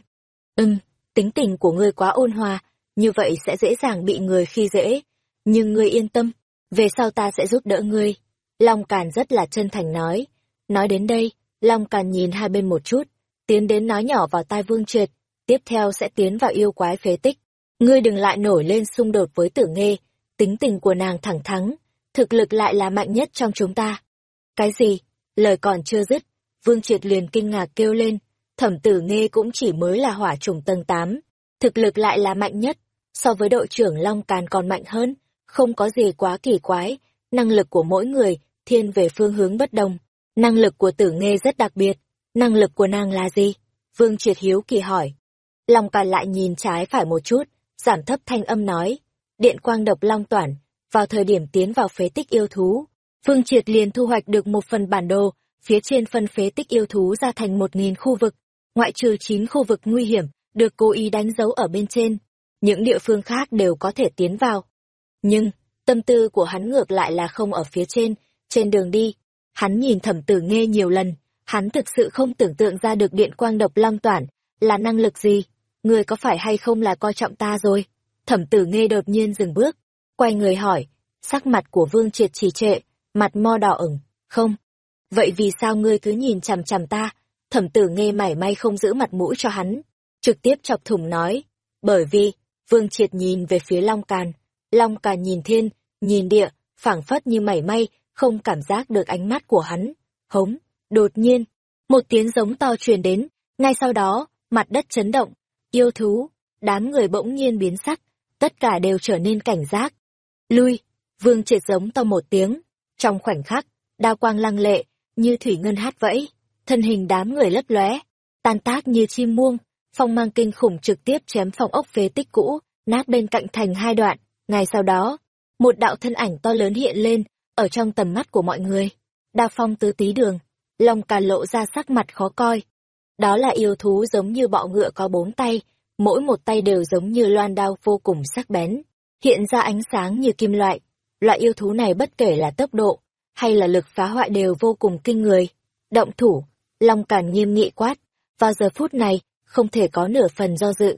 Ừm, tính tình của ngươi quá ôn hòa, như vậy sẽ dễ dàng bị người khi dễ. Nhưng ngươi yên tâm, về sau ta sẽ giúp đỡ ngươi. Long Càn rất là chân thành nói. Nói đến đây, Long Càn nhìn hai bên một chút, tiến đến nói nhỏ vào tai Vương Triệt, tiếp theo sẽ tiến vào yêu quái phế tích. Ngươi đừng lại nổi lên xung đột với tử nghê, tính tình của nàng thẳng thắng, thực lực lại là mạnh nhất trong chúng ta. Cái gì? Lời còn chưa dứt, Vương Triệt liền kinh ngạc kêu lên, thẩm tử nghe cũng chỉ mới là hỏa trùng tầng 8, thực lực lại là mạnh nhất, so với đội trưởng Long Càn còn mạnh hơn, không có gì quá kỳ quái, năng lực của mỗi người thiên về phương hướng bất đồng. Năng lực của tử nghe rất đặc biệt, năng lực của nàng là gì? Vương Triệt Hiếu kỳ hỏi. Long Càn lại nhìn trái phải một chút, giảm thấp thanh âm nói, điện quang độc long toản, vào thời điểm tiến vào phế tích yêu thú, Vương Triệt liền thu hoạch được một phần bản đồ, phía trên phân phế tích yêu thú ra thành một nghìn khu vực, ngoại trừ chín khu vực nguy hiểm, được cố ý đánh dấu ở bên trên. Những địa phương khác đều có thể tiến vào. Nhưng, tâm tư của hắn ngược lại là không ở phía trên, trên đường đi. Hắn nhìn thẩm tử nghe nhiều lần, hắn thực sự không tưởng tượng ra được điện quang độc long toản, là năng lực gì. Người có phải hay không là coi trọng ta rồi? Thẩm tử nghe đột nhiên dừng bước, quay người hỏi, sắc mặt của Vương Triệt trì trệ, mặt mo đỏ ửng, không. Vậy vì sao ngươi cứ nhìn chằm chằm ta? Thẩm tử nghe mảy may không giữ mặt mũi cho hắn, trực tiếp chọc thủng nói. Bởi vì, Vương Triệt nhìn về phía Long Càn, Long Càn nhìn thiên, nhìn địa, phảng phất như mảy may, không cảm giác được ánh mắt của hắn. Hống, đột nhiên, một tiếng giống to truyền đến, ngay sau đó, mặt đất chấn động, yêu thú, đám người bỗng nhiên biến sắc, tất cả đều trở nên cảnh giác. Lui, Vương Triệt giống to một tiếng, trong khoảnh khắc, đao quang lăng lệ, như thủy ngân hát vẫy, thân hình đám người lấp lóe, tan tác như chim muông, phong mang kinh khủng trực tiếp chém phòng ốc phế tích cũ, nát bên cạnh thành hai đoạn. Ngay sau đó, một đạo thân ảnh to lớn hiện lên, ở trong tầm mắt của mọi người. Đa phong tứ tí đường, lòng cà lộ ra sắc mặt khó coi. Đó là yêu thú giống như bọ ngựa có bốn tay, mỗi một tay đều giống như loan đao vô cùng sắc bén, hiện ra ánh sáng như kim loại, loại yêu thú này bất kể là tốc độ hay là lực phá hoại đều vô cùng kinh người. Động thủ, Long Càn nghiêm nghị quát, vào giờ phút này, không thể có nửa phần do dự.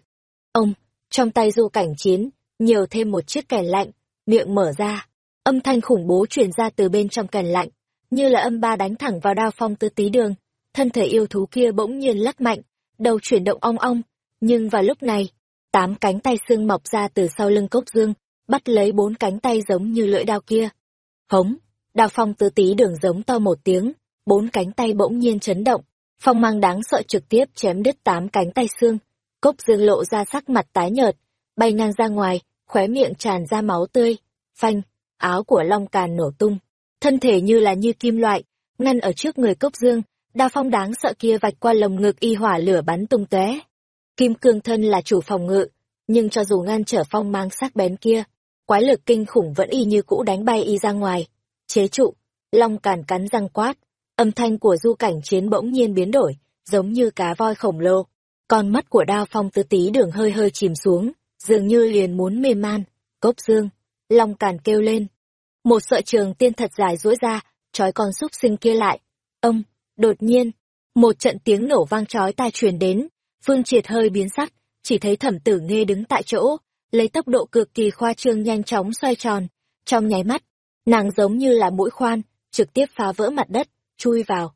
Ông, trong tay du cảnh chiến, nhiều thêm một chiếc kèn lạnh, miệng mở ra, âm thanh khủng bố truyền ra từ bên trong kèn lạnh, như là âm ba đánh thẳng vào đao phong tứ tí đường. Thân thể yêu thú kia bỗng nhiên lắc mạnh, đầu chuyển động ong ong, nhưng vào lúc này, tám cánh tay xương mọc ra từ sau lưng cốc dương, bắt lấy bốn cánh tay giống như lưỡi đao kia. Hống, đao phong tứ tí đường giống to một tiếng, bốn cánh tay bỗng nhiên chấn động, phong mang đáng sợ trực tiếp chém đứt tám cánh tay xương. Cốc dương lộ ra sắc mặt tái nhợt, bay ngang ra ngoài, khóe miệng tràn ra máu tươi, phanh, áo của long càn nổ tung, thân thể như là như kim loại, ngăn ở trước người cốc dương, đao phong đáng sợ kia vạch qua lồng ngực y hỏa lửa bắn tung tóe. Kim cương thân là chủ phòng ngự, nhưng cho dù ngăn trở phong mang sắc bén kia, quái lực kinh khủng vẫn y như cũ đánh bay y ra ngoài. Chế trụ, long càn cắn răng quát, âm thanh của du cảnh chiến bỗng nhiên biến đổi, giống như cá voi khổng lồ. Con mắt của đao phong tư tí đường hơi hơi chìm xuống, dường như liền muốn mê man. Cốc dương, Long Càn kêu lên. Một sợi trường tiên thật dài duỗi ra, trói con súc sinh kia lại. Ông, đột nhiên, một trận tiếng nổ vang chói tai truyền đến, Phương Triệt hơi biến sắc, chỉ thấy thẩm tử nghe đứng tại chỗ, lấy tốc độ cực kỳ khoa trương nhanh chóng xoay tròn. Trong nháy mắt, nàng giống như là mũi khoan, trực tiếp phá vỡ mặt đất, chui vào.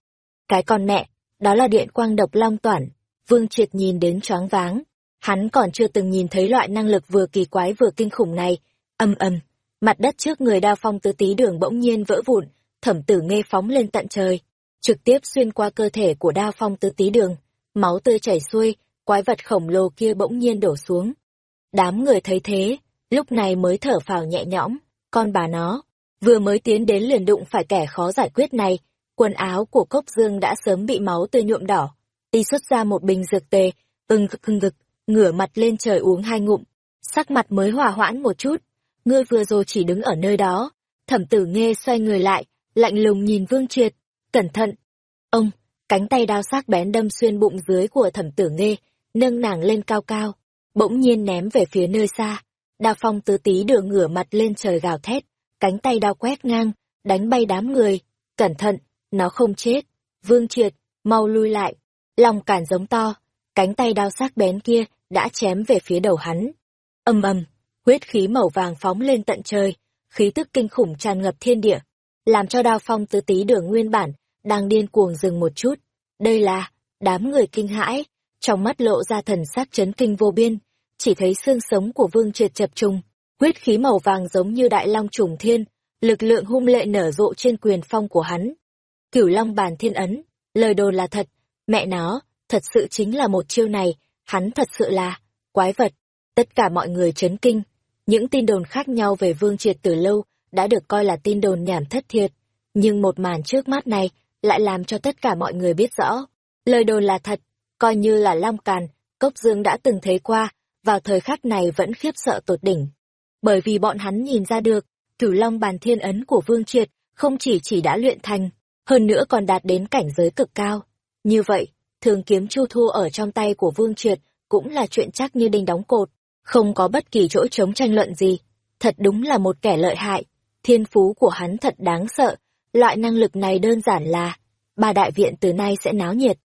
Cái con mẹ, đó là điện quang độc long toản. Vương Triệt nhìn đến choáng váng. Hắn còn chưa từng nhìn thấy loại năng lực vừa kỳ quái vừa kinh khủng này. Âm âm, mặt đất trước người đao phong tứ tí đường bỗng nhiên vỡ vụn, thẩm tử nghe phóng lên tận trời, trực tiếp xuyên qua cơ thể của đao phong tứ tí đường. Máu tươi chảy xuôi, quái vật khổng lồ kia bỗng nhiên đổ xuống. Đám người thấy thế, lúc này mới thở phào nhẹ nhõm, con bà nó, vừa mới tiến đến liền đụng phải kẻ khó giải quyết này, quần áo của cốc dương đã sớm bị máu tươi nhuộm đỏ, đi xuất ra một bình dược tề, ưng ngực ưng ngực, ngửa mặt lên trời uống hai ngụm, sắc mặt mới hòa hoãn một chút, ngươi vừa rồi chỉ đứng ở nơi đó, thẩm tử nghe xoay người lại, lạnh lùng nhìn vương triệt, cẩn thận, ông, cánh tay đao sắc bén đâm xuyên bụng dưới của thẩm tử nghe, nâng nàng lên cao cao, bỗng nhiên ném về phía nơi xa. Đao phong tứ tí đường ngửa mặt lên trời gào thét, cánh tay đao quét ngang, đánh bay đám người. Cẩn thận, nó không chết. Vương triệt, mau lui lại. Lòng cản giống to, cánh tay đao sắc bén kia đã chém về phía đầu hắn. Âm ầm, huyết khí màu vàng phóng lên tận trời, khí tức kinh khủng tràn ngập thiên địa, làm cho đao phong tứ tí đường nguyên bản, đang điên cuồng dừng một chút. Đây là, đám người kinh hãi, trong mắt lộ ra thần sắc chấn kinh vô biên, chỉ thấy xương sống của vương triệt chập trùng, huyết khí màu vàng giống như đại long trùng thiên, lực lượng hung lệ nở rộ trên quyền phong của hắn. Cửu long bàn thiên ấn, lời đồn là thật, mẹ nó, thật sự chính là một chiêu này, hắn thật sự là, quái vật. Tất cả mọi người chấn kinh, những tin đồn khác nhau về vương triệt từ lâu đã được coi là tin đồn nhảm thất thiệt, nhưng một màn trước mắt này lại làm cho tất cả mọi người biết rõ. Lời đồn là thật, coi như là Long Càn, Cốc Dương đã từng thấy qua, vào thời khắc này vẫn khiếp sợ tột đỉnh. Bởi vì bọn hắn nhìn ra được, cửu long bàn thiên ấn của Vương Triệt không chỉ chỉ đã luyện thành, hơn nữa còn đạt đến cảnh giới cực cao. Như vậy, thường kiếm chu thu ở trong tay của Vương Triệt cũng là chuyện chắc như đinh đóng cột, không có bất kỳ chỗ chống tranh luận gì. Thật đúng là một kẻ lợi hại, thiên phú của hắn thật đáng sợ, loại năng lực này đơn giản là, ba đại viện từ nay sẽ náo nhiệt.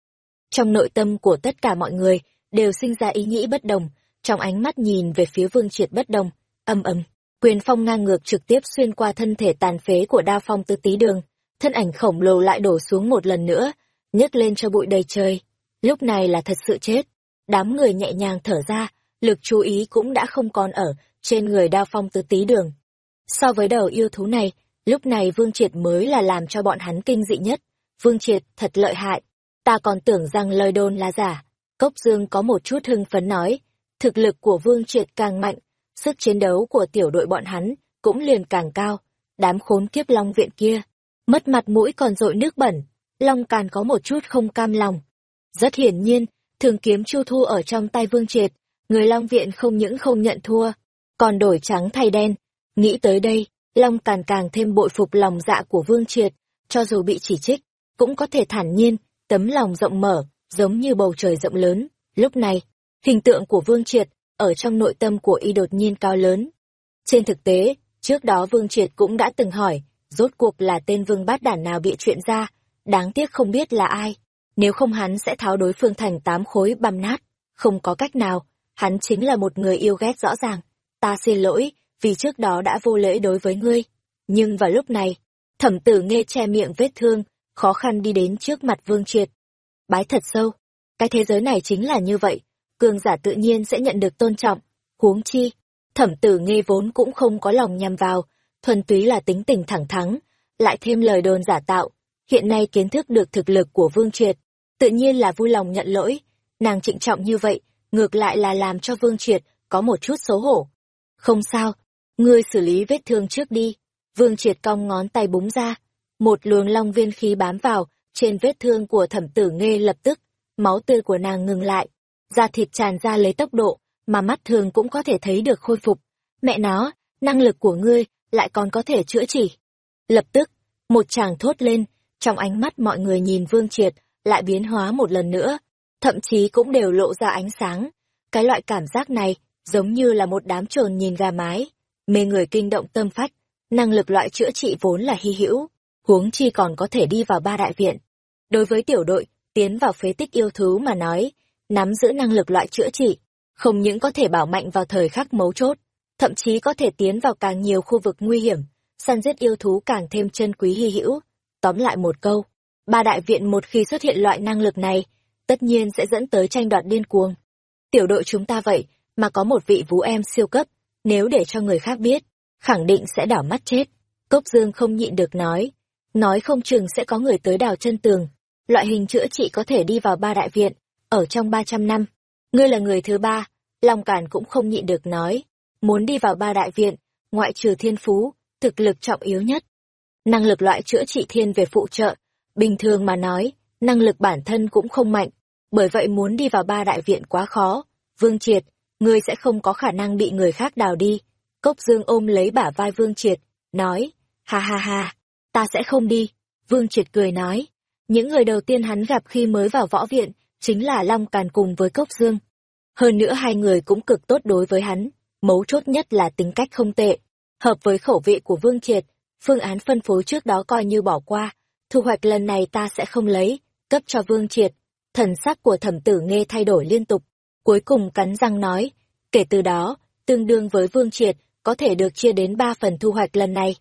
Trong nội tâm của tất cả mọi người đều sinh ra ý nghĩ bất đồng, trong ánh mắt nhìn về phía Vương Triệt bất đồng, âm ầm, quyền phong ngang ngược trực tiếp xuyên qua thân thể tàn phế của Đao Phong Tư tý Đường, thân ảnh khổng lồ lại đổ xuống một lần nữa, nhấc lên cho bụi đầy trời. Lúc này là thật sự chết. Đám người nhẹ nhàng thở ra, lực chú ý cũng đã không còn ở trên người Đao Phong Tư tý Đường. So với đầu yêu thú này, lúc này Vương Triệt mới là làm cho bọn hắn kinh dị nhất. Vương Triệt thật lợi hại, ta còn tưởng rằng lời đồn là giả. Cốc Dương có một chút hưng phấn nói, thực lực của Vương Triệt càng mạnh, sức chiến đấu của tiểu đội bọn hắn cũng liền càng cao. Đám khốn kiếp Long Viện kia, mất mặt mũi còn dội nước bẩn, Long Càn có một chút không cam lòng. Rất hiển nhiên, thường kiếm Chu Thu ở trong tay Vương Triệt, người Long Viện không những không nhận thua, còn đổi trắng thay đen. Nghĩ tới đây, Long Càn càng thêm bội phục lòng dạ của Vương Triệt, cho dù bị chỉ trích, cũng có thể thản nhiên, tấm lòng rộng mở, giống như bầu trời rộng lớn. Lúc này, hình tượng của Vương Triệt ở trong nội tâm của y đột nhiên cao lớn. Trên thực tế, trước đó Vương Triệt cũng đã từng hỏi, rốt cuộc là tên Vương Bát Đản nào bị chuyện ra, đáng tiếc không biết là ai. Nếu không hắn sẽ tháo đối phương thành tám khối băm nát. Không có cách nào, hắn chính là một người yêu ghét rõ ràng. Ta xin lỗi, vì trước đó đã vô lễ đối với ngươi. Nhưng vào lúc này, thẩm tử nghe che miệng vết thương, khó khăn đi đến trước mặt Vương Triệt. Bái thật sâu, cái thế giới này chính là như vậy, cường giả tự nhiên sẽ nhận được tôn trọng, huống chi, thẩm tử nghe vốn cũng không có lòng nhằm vào, thuần túy là tính tình thẳng thắng, lại thêm lời đồn giả tạo, hiện nay kiến thức được thực lực của Vương Triệt, tự nhiên là vui lòng nhận lỗi, nàng trịnh trọng như vậy, ngược lại là làm cho Vương Triệt có một chút xấu hổ. Không sao, ngươi xử lý vết thương trước đi, Vương Triệt cong ngón tay búng ra, một luồng long viên khí bám vào, trên vết thương của thẩm tử nghe lập tức, máu tươi của nàng ngừng lại, da thịt tràn ra lấy tốc độ, mà mắt thường cũng có thể thấy được khôi phục. Mẹ nó, năng lực của ngươi lại còn có thể chữa chỉ. Lập tức, một chàng thốt lên, trong ánh mắt mọi người nhìn Vương Triệt, lại biến hóa một lần nữa, thậm chí cũng đều lộ ra ánh sáng. Cái loại cảm giác này, giống như là một đám trồn nhìn gà mái, mê người kinh động tâm phách, năng lực loại chữa trị vốn là hy hữu, huống chi còn có thể đi vào ba đại viện. Đối với tiểu đội, tiến vào phế tích yêu thú mà nói, nắm giữ năng lực loại chữa trị, không những có thể bảo mạnh vào thời khắc mấu chốt, thậm chí có thể tiến vào càng nhiều khu vực nguy hiểm, săn giết yêu thú càng thêm chân quý hy hữu. Tóm lại một câu, ba đại viện một khi xuất hiện loại năng lực này, tất nhiên sẽ dẫn tới tranh đoạt điên cuồng. Tiểu đội chúng ta vậy, mà có một vị vũ em siêu cấp, nếu để cho người khác biết, khẳng định sẽ đảo mắt chết. Cốc Dương không nhịn được nói, nói không chừng sẽ có người tới đào chân tường. Loại hình chữa trị có thể đi vào ba đại viện, ở trong ba trăm năm. Ngươi là người thứ ba, Long Cản cũng không nhịn được nói, muốn đi vào ba đại viện, ngoại trừ thiên phú, thực lực trọng yếu nhất. Năng lực loại chữa trị thiên về phụ trợ, bình thường mà nói, năng lực bản thân cũng không mạnh, bởi vậy muốn đi vào ba đại viện quá khó. Vương Triệt, ngươi sẽ không có khả năng bị người khác đào đi. Cốc Dương ôm lấy bả vai Vương Triệt, nói, ha ha ha, ta sẽ không đi. Vương Triệt cười nói, những người đầu tiên hắn gặp khi mới vào võ viện, chính là Long Càn cùng với Cốc Dương. Hơn nữa hai người cũng cực tốt đối với hắn, mấu chốt nhất là tính cách không tệ. Hợp với khẩu vị của Vương Triệt, phương án phân phối trước đó coi như bỏ qua, thu hoạch lần này ta sẽ không lấy, cấp cho Vương Triệt. Thần sắc của thẩm tử nghe thay đổi liên tục, cuối cùng cắn răng nói, kể từ đó, tương đương với Vương Triệt, có thể được chia đến ba phần thu hoạch lần này.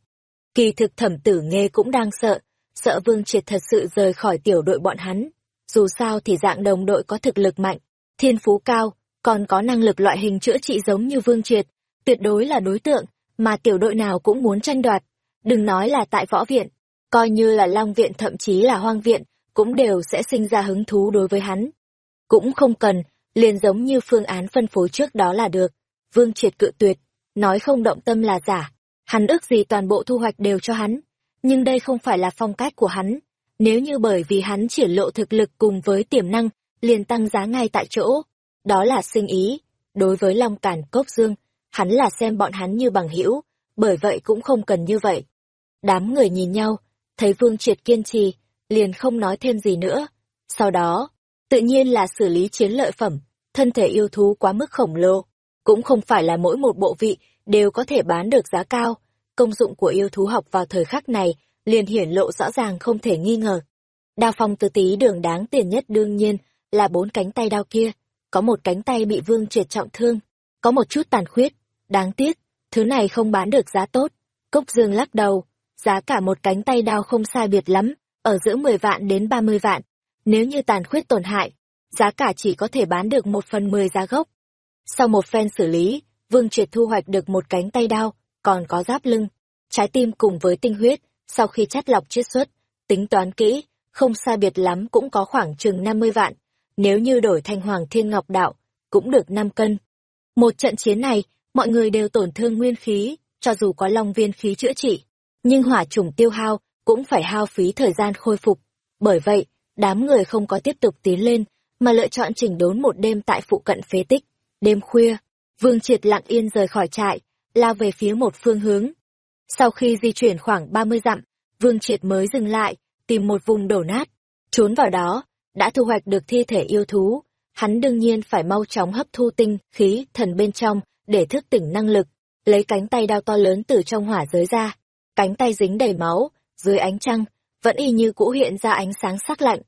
Kỳ thực thẩm tử nghe cũng đang sợ, sợ Vương Triệt thật sự rời khỏi tiểu đội bọn hắn. Dù sao thì dạng đồng đội có thực lực mạnh, thiên phú cao, còn có năng lực loại hình chữa trị giống như Vương Triệt, tuyệt đối là đối tượng mà tiểu đội nào cũng muốn tranh đoạt. Đừng nói là tại võ viện, coi như là Long viện thậm chí là Hoang viện, cũng đều sẽ sinh ra hứng thú đối với hắn. Cũng không cần, liền giống như phương án phân phối trước đó là được. Vương Triệt cự tuyệt, nói không động tâm là giả, hắn ước gì toàn bộ thu hoạch đều cho hắn, nhưng đây không phải là phong cách của hắn. Nếu như bởi vì hắn triển lộ thực lực cùng với tiềm năng, liền tăng giá ngay tại chỗ, đó là sinh ý. Đối với Long Cản Cốc Dương, hắn là xem bọn hắn như bằng hữu, bởi vậy cũng không cần như vậy. Đám người nhìn nhau, thấy Vương Triệt kiên trì, liền không nói thêm gì nữa. Sau đó, tự nhiên là xử lý chiến lợi phẩm, thân thể yêu thú quá mức khổng lồ, cũng không phải là mỗi một bộ vị đều có thể bán được giá cao. Công dụng của yêu thú học vào thời khắc này liền hiển lộ rõ ràng không thể nghi ngờ. Đao phong tứ tí đường đáng tiền nhất đương nhiên là bốn cánh tay đao kia, có một cánh tay bị vương triệt trọng thương, có một chút tàn khuyết, đáng tiếc, thứ này không bán được giá tốt. Cốc dương lắc đầu, giá cả một cánh tay đao không sai biệt lắm, ở giữa 10 vạn đến 30 vạn. Nếu như tàn khuyết tổn hại, giá cả chỉ có thể bán được một phần 10 giá gốc. Sau một phen xử lý, Vương Triệt thu hoạch được một cánh tay đao, còn có giáp lưng, trái tim cùng với tinh huyết, sau khi chắt lọc chiết xuất, tính toán kỹ, không xa biệt lắm cũng có khoảng chừng 50 vạn. Nếu như đổi thành Hoàng Thiên Ngọc Đạo, cũng được 5 cân. Một trận chiến này, mọi người đều tổn thương nguyên khí, cho dù có long viên khí chữa trị, nhưng hỏa trùng tiêu hao cũng phải hao phí thời gian khôi phục. Bởi vậy, đám người không có tiếp tục tiến lên, mà lựa chọn chỉnh đốn một đêm tại phụ cận phế tích. Đêm khuya, Vương Triệt lặng yên rời khỏi trại, lao về phía một phương hướng. Sau khi di chuyển khoảng 30 dặm, Vương Triệt mới dừng lại, tìm một vùng đổ nát, trốn vào đó, đã thu hoạch được thi thể yêu thú. Hắn đương nhiên phải mau chóng hấp thu tinh, khí, thần bên trong, để thức tỉnh năng lực, lấy cánh tay đao to lớn từ trong hỏa giới ra. Cánh tay dính đầy máu, dưới ánh trăng, vẫn y như cũ hiện ra ánh sáng sắc lạnh.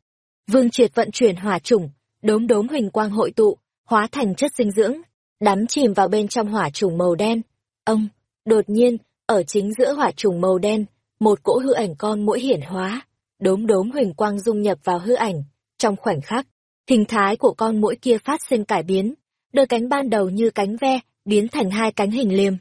Vương Triệt vận chuyển hỏa trùng, đốm đốm huỳnh quang hội tụ, hóa thành chất dinh dưỡng, đắm chìm vào bên trong hỏa trùng màu đen. Ông, đột nhiên, ở chính giữa hỏa trùng màu đen, một cỗ hư ảnh con mũi hiển hóa, đốm đốm huỳnh quang dung nhập vào hư ảnh. Trong khoảnh khắc, hình thái của con mũi kia phát sinh cải biến, đôi cánh ban đầu như cánh ve, biến thành hai cánh hình liềm.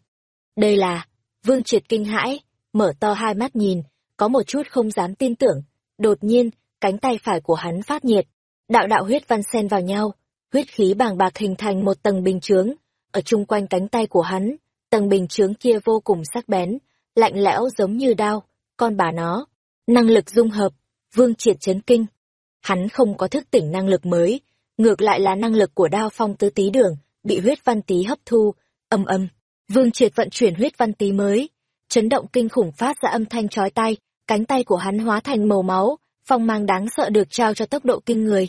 Đây là, Vương Triệt kinh hãi, mở to hai mắt nhìn, có một chút không dám tin tưởng. Đột nhiên, cánh tay phải của hắn phát nhiệt, đạo đạo huyết văn xen vào nhau, huyết khí bàng bạc hình thành một tầng bình chướng, ở chung quanh cánh tay của hắn, tầng bình chướng kia vô cùng sắc bén, lạnh lẽo giống như đao, con bà nó, năng lực dung hợp, vương triệt chấn kinh. Hắn không có thức tỉnh năng lực mới, ngược lại là năng lực của đao phong tứ tí đường, bị huyết văn tí hấp thu, âm âm. Vương triệt vận chuyển huyết văn tí mới, chấn động kinh khủng phát ra âm thanh chói tai, cánh tay của hắn hóa thành màu máu, phong mang đáng sợ được trao cho tốc độ kinh người.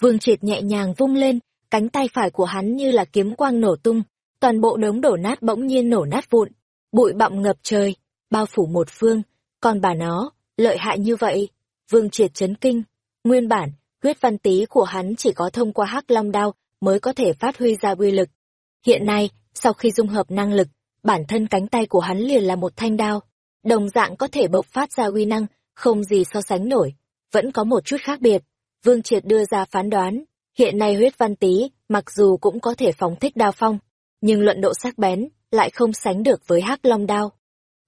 Vương Triệt nhẹ nhàng vung lên, cánh tay phải của hắn như là kiếm quang nổ tung, toàn bộ đống đổ nát bỗng nhiên nổ nát vụn, bụi bặm ngập trời, bao phủ một phương, còn bà nó, lợi hại như vậy. Vương Triệt chấn kinh, nguyên bản, huyết văn tý của hắn chỉ có thông qua hắc long đao mới có thể phát huy ra uy lực. Hiện nay, sau khi dung hợp năng lực, bản thân cánh tay của hắn liền là một thanh đao, đồng dạng có thể bộc phát ra uy năng, không gì so sánh nổi, vẫn có một chút khác biệt. Vương Triệt đưa ra phán đoán, hiện nay huyết văn tý, mặc dù cũng có thể phóng thích đao phong, nhưng luận độ sắc bén, lại không sánh được với hắc long đao.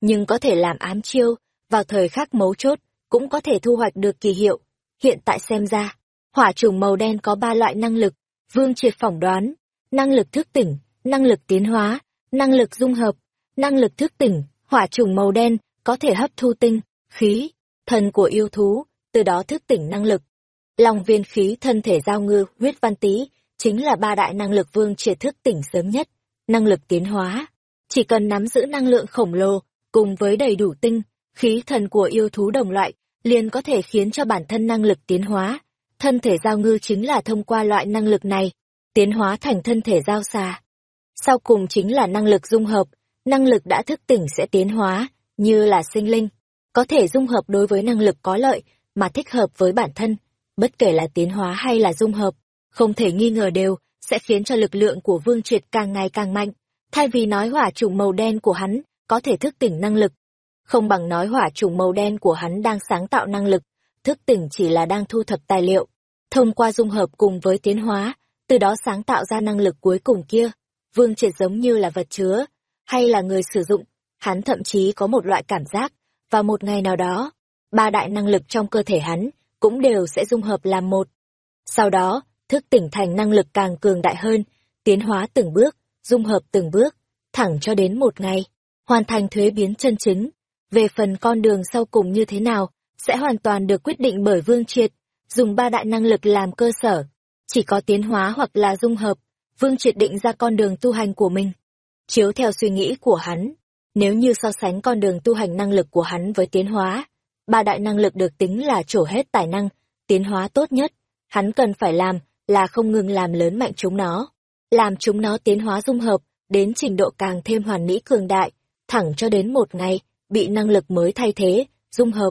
Nhưng có thể làm ám chiêu, vào thời khắc mấu chốt, cũng có thể thu hoạch được kỳ hiệu. Hiện tại xem ra, hỏa trùng màu đen có ba loại năng lực, Vương Triệt phỏng đoán, năng lực thức tỉnh, năng lực tiến hóa, năng lực dung hợp, năng lực thức tỉnh, hỏa trùng màu đen có thể hấp thu tinh, khí, thần của yêu thú, từ đó thức tỉnh năng lực. Long viên khí thân thể giao ngư, huyết văn tý, chính là ba đại năng lực vương triệt thức tỉnh sớm nhất. Năng lực tiến hóa, chỉ cần nắm giữ năng lượng khổng lồ, cùng với đầy đủ tinh, khí thần của yêu thú đồng loại, liền có thể khiến cho bản thân năng lực tiến hóa. Thân thể giao ngư chính là thông qua loại năng lực này, tiến hóa thành thân thể giao xà. Sau cùng chính là năng lực dung hợp, năng lực đã thức tỉnh sẽ tiến hóa, như là sinh linh, có thể dung hợp đối với năng lực có lợi, mà thích hợp với bản thân, bất kể là tiến hóa hay là dung hợp, không thể nghi ngờ đều, sẽ khiến cho lực lượng của Vương Triệt càng ngày càng mạnh, thay vì nói hỏa trùng màu đen của hắn có thể thức tỉnh năng lực. Không bằng nói hỏa trùng màu đen của hắn đang sáng tạo năng lực, thức tỉnh chỉ là đang thu thập tài liệu, thông qua dung hợp cùng với tiến hóa, từ đó sáng tạo ra năng lực cuối cùng kia. Vương Triệt giống như là vật chứa, hay là người sử dụng, hắn thậm chí có một loại cảm giác, và một ngày nào đó, ba đại năng lực trong cơ thể hắn cũng đều sẽ dung hợp làm một. Sau đó, thức tỉnh thành năng lực càng cường đại hơn, tiến hóa từng bước, dung hợp từng bước, thẳng cho đến một ngày, hoàn thành thuế biến chân chính. Về phần con đường sau cùng như thế nào, sẽ hoàn toàn được quyết định bởi Vương Triệt, dùng ba đại năng lực làm cơ sở. Chỉ có tiến hóa hoặc là dung hợp, Vương Triệt định ra con đường tu hành của mình. Chiếu theo suy nghĩ của hắn, nếu như so sánh con đường tu hành năng lực của hắn với tiến hóa, ba đại năng lực được tính là trổ hết tài năng, tiến hóa tốt nhất, hắn cần phải làm là không ngừng làm lớn mạnh chúng nó, làm chúng nó tiến hóa dung hợp đến trình độ càng thêm hoàn mỹ cường đại, thẳng cho đến một ngày bị năng lực mới thay thế, dung hợp.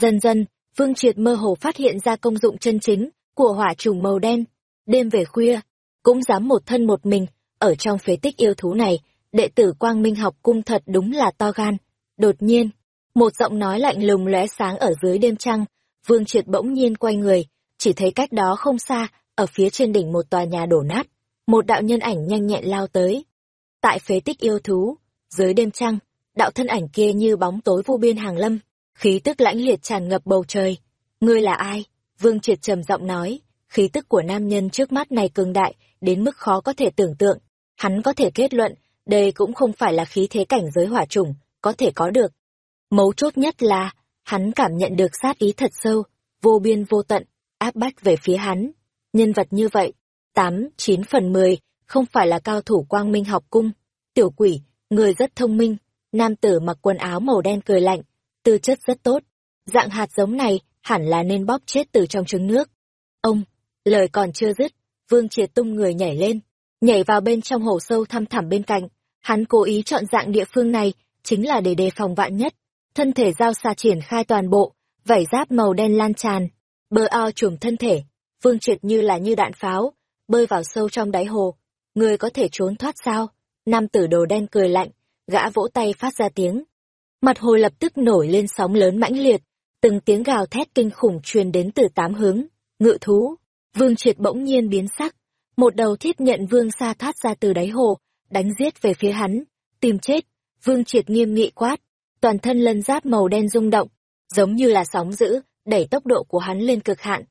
Dần dần, Vương Triệt mơ hồ phát hiện ra công dụng chân chính của hỏa trùng màu đen. Đêm về khuya, cũng dám một thân một mình, ở trong phế tích yêu thú này, đệ tử Quang Minh học cung thật đúng là to gan. Đột nhiên, một giọng nói lạnh lùng lóe sáng ở dưới đêm trăng, Vương Triệt bỗng nhiên quay người, chỉ thấy cách đó không xa, ở phía trên đỉnh một tòa nhà đổ nát, một đạo nhân ảnh nhanh nhẹn lao tới. Tại phế tích yêu thú, dưới đêm trăng, đạo thân ảnh kia như bóng tối vô biên hàng lâm, khí tức lãnh liệt tràn ngập bầu trời. Ngươi là ai? Vương Triệt trầm giọng nói, khí tức của nam nhân trước mắt này cường đại, đến mức khó có thể tưởng tượng. Hắn có thể kết luận, đây cũng không phải là khí thế cảnh giới hỏa chủng, có thể có được. Mấu chốt nhất là, hắn cảm nhận được sát ý thật sâu, vô biên vô tận, áp bách về phía hắn. Nhân vật như vậy, tám, chín phần mười, không phải là cao thủ quang minh học cung. Tiểu quỷ, người rất thông minh, nam tử mặc quần áo màu đen cười lạnh, tư chất rất tốt. Dạng hạt giống này hẳn là nên bóp chết từ trong trứng nước. Ông, lời còn chưa dứt, Vương Triệt tung người nhảy lên, nhảy vào bên trong hồ sâu thăm thẳm bên cạnh. Hắn cố ý chọn dạng địa phương này, chính là để đề phòng vạn nhất. Thân thể giao xa triển khai toàn bộ, vảy giáp màu đen lan tràn, bờ ao trùm thân thể, Vương Triệt như là như đạn pháo, bơi vào sâu trong đáy hồ. Người có thể trốn thoát sao? Nam tử đồ đen cười lạnh, gã vỗ tay phát ra tiếng. Mặt hồ lập tức nổi lên sóng lớn mãnh liệt, từng tiếng gào thét kinh khủng truyền đến từ tám hướng. Ngự thú, Vương Triệt bỗng nhiên biến sắc, một đầu thiết nhận Vương xa thoát ra từ đáy hồ, đánh giết về phía hắn, tìm chết. Vương Triệt nghiêm nghị quát, toàn thân lân giáp màu đen rung động, giống như là sóng dữ, đẩy tốc độ của hắn lên cực hạn.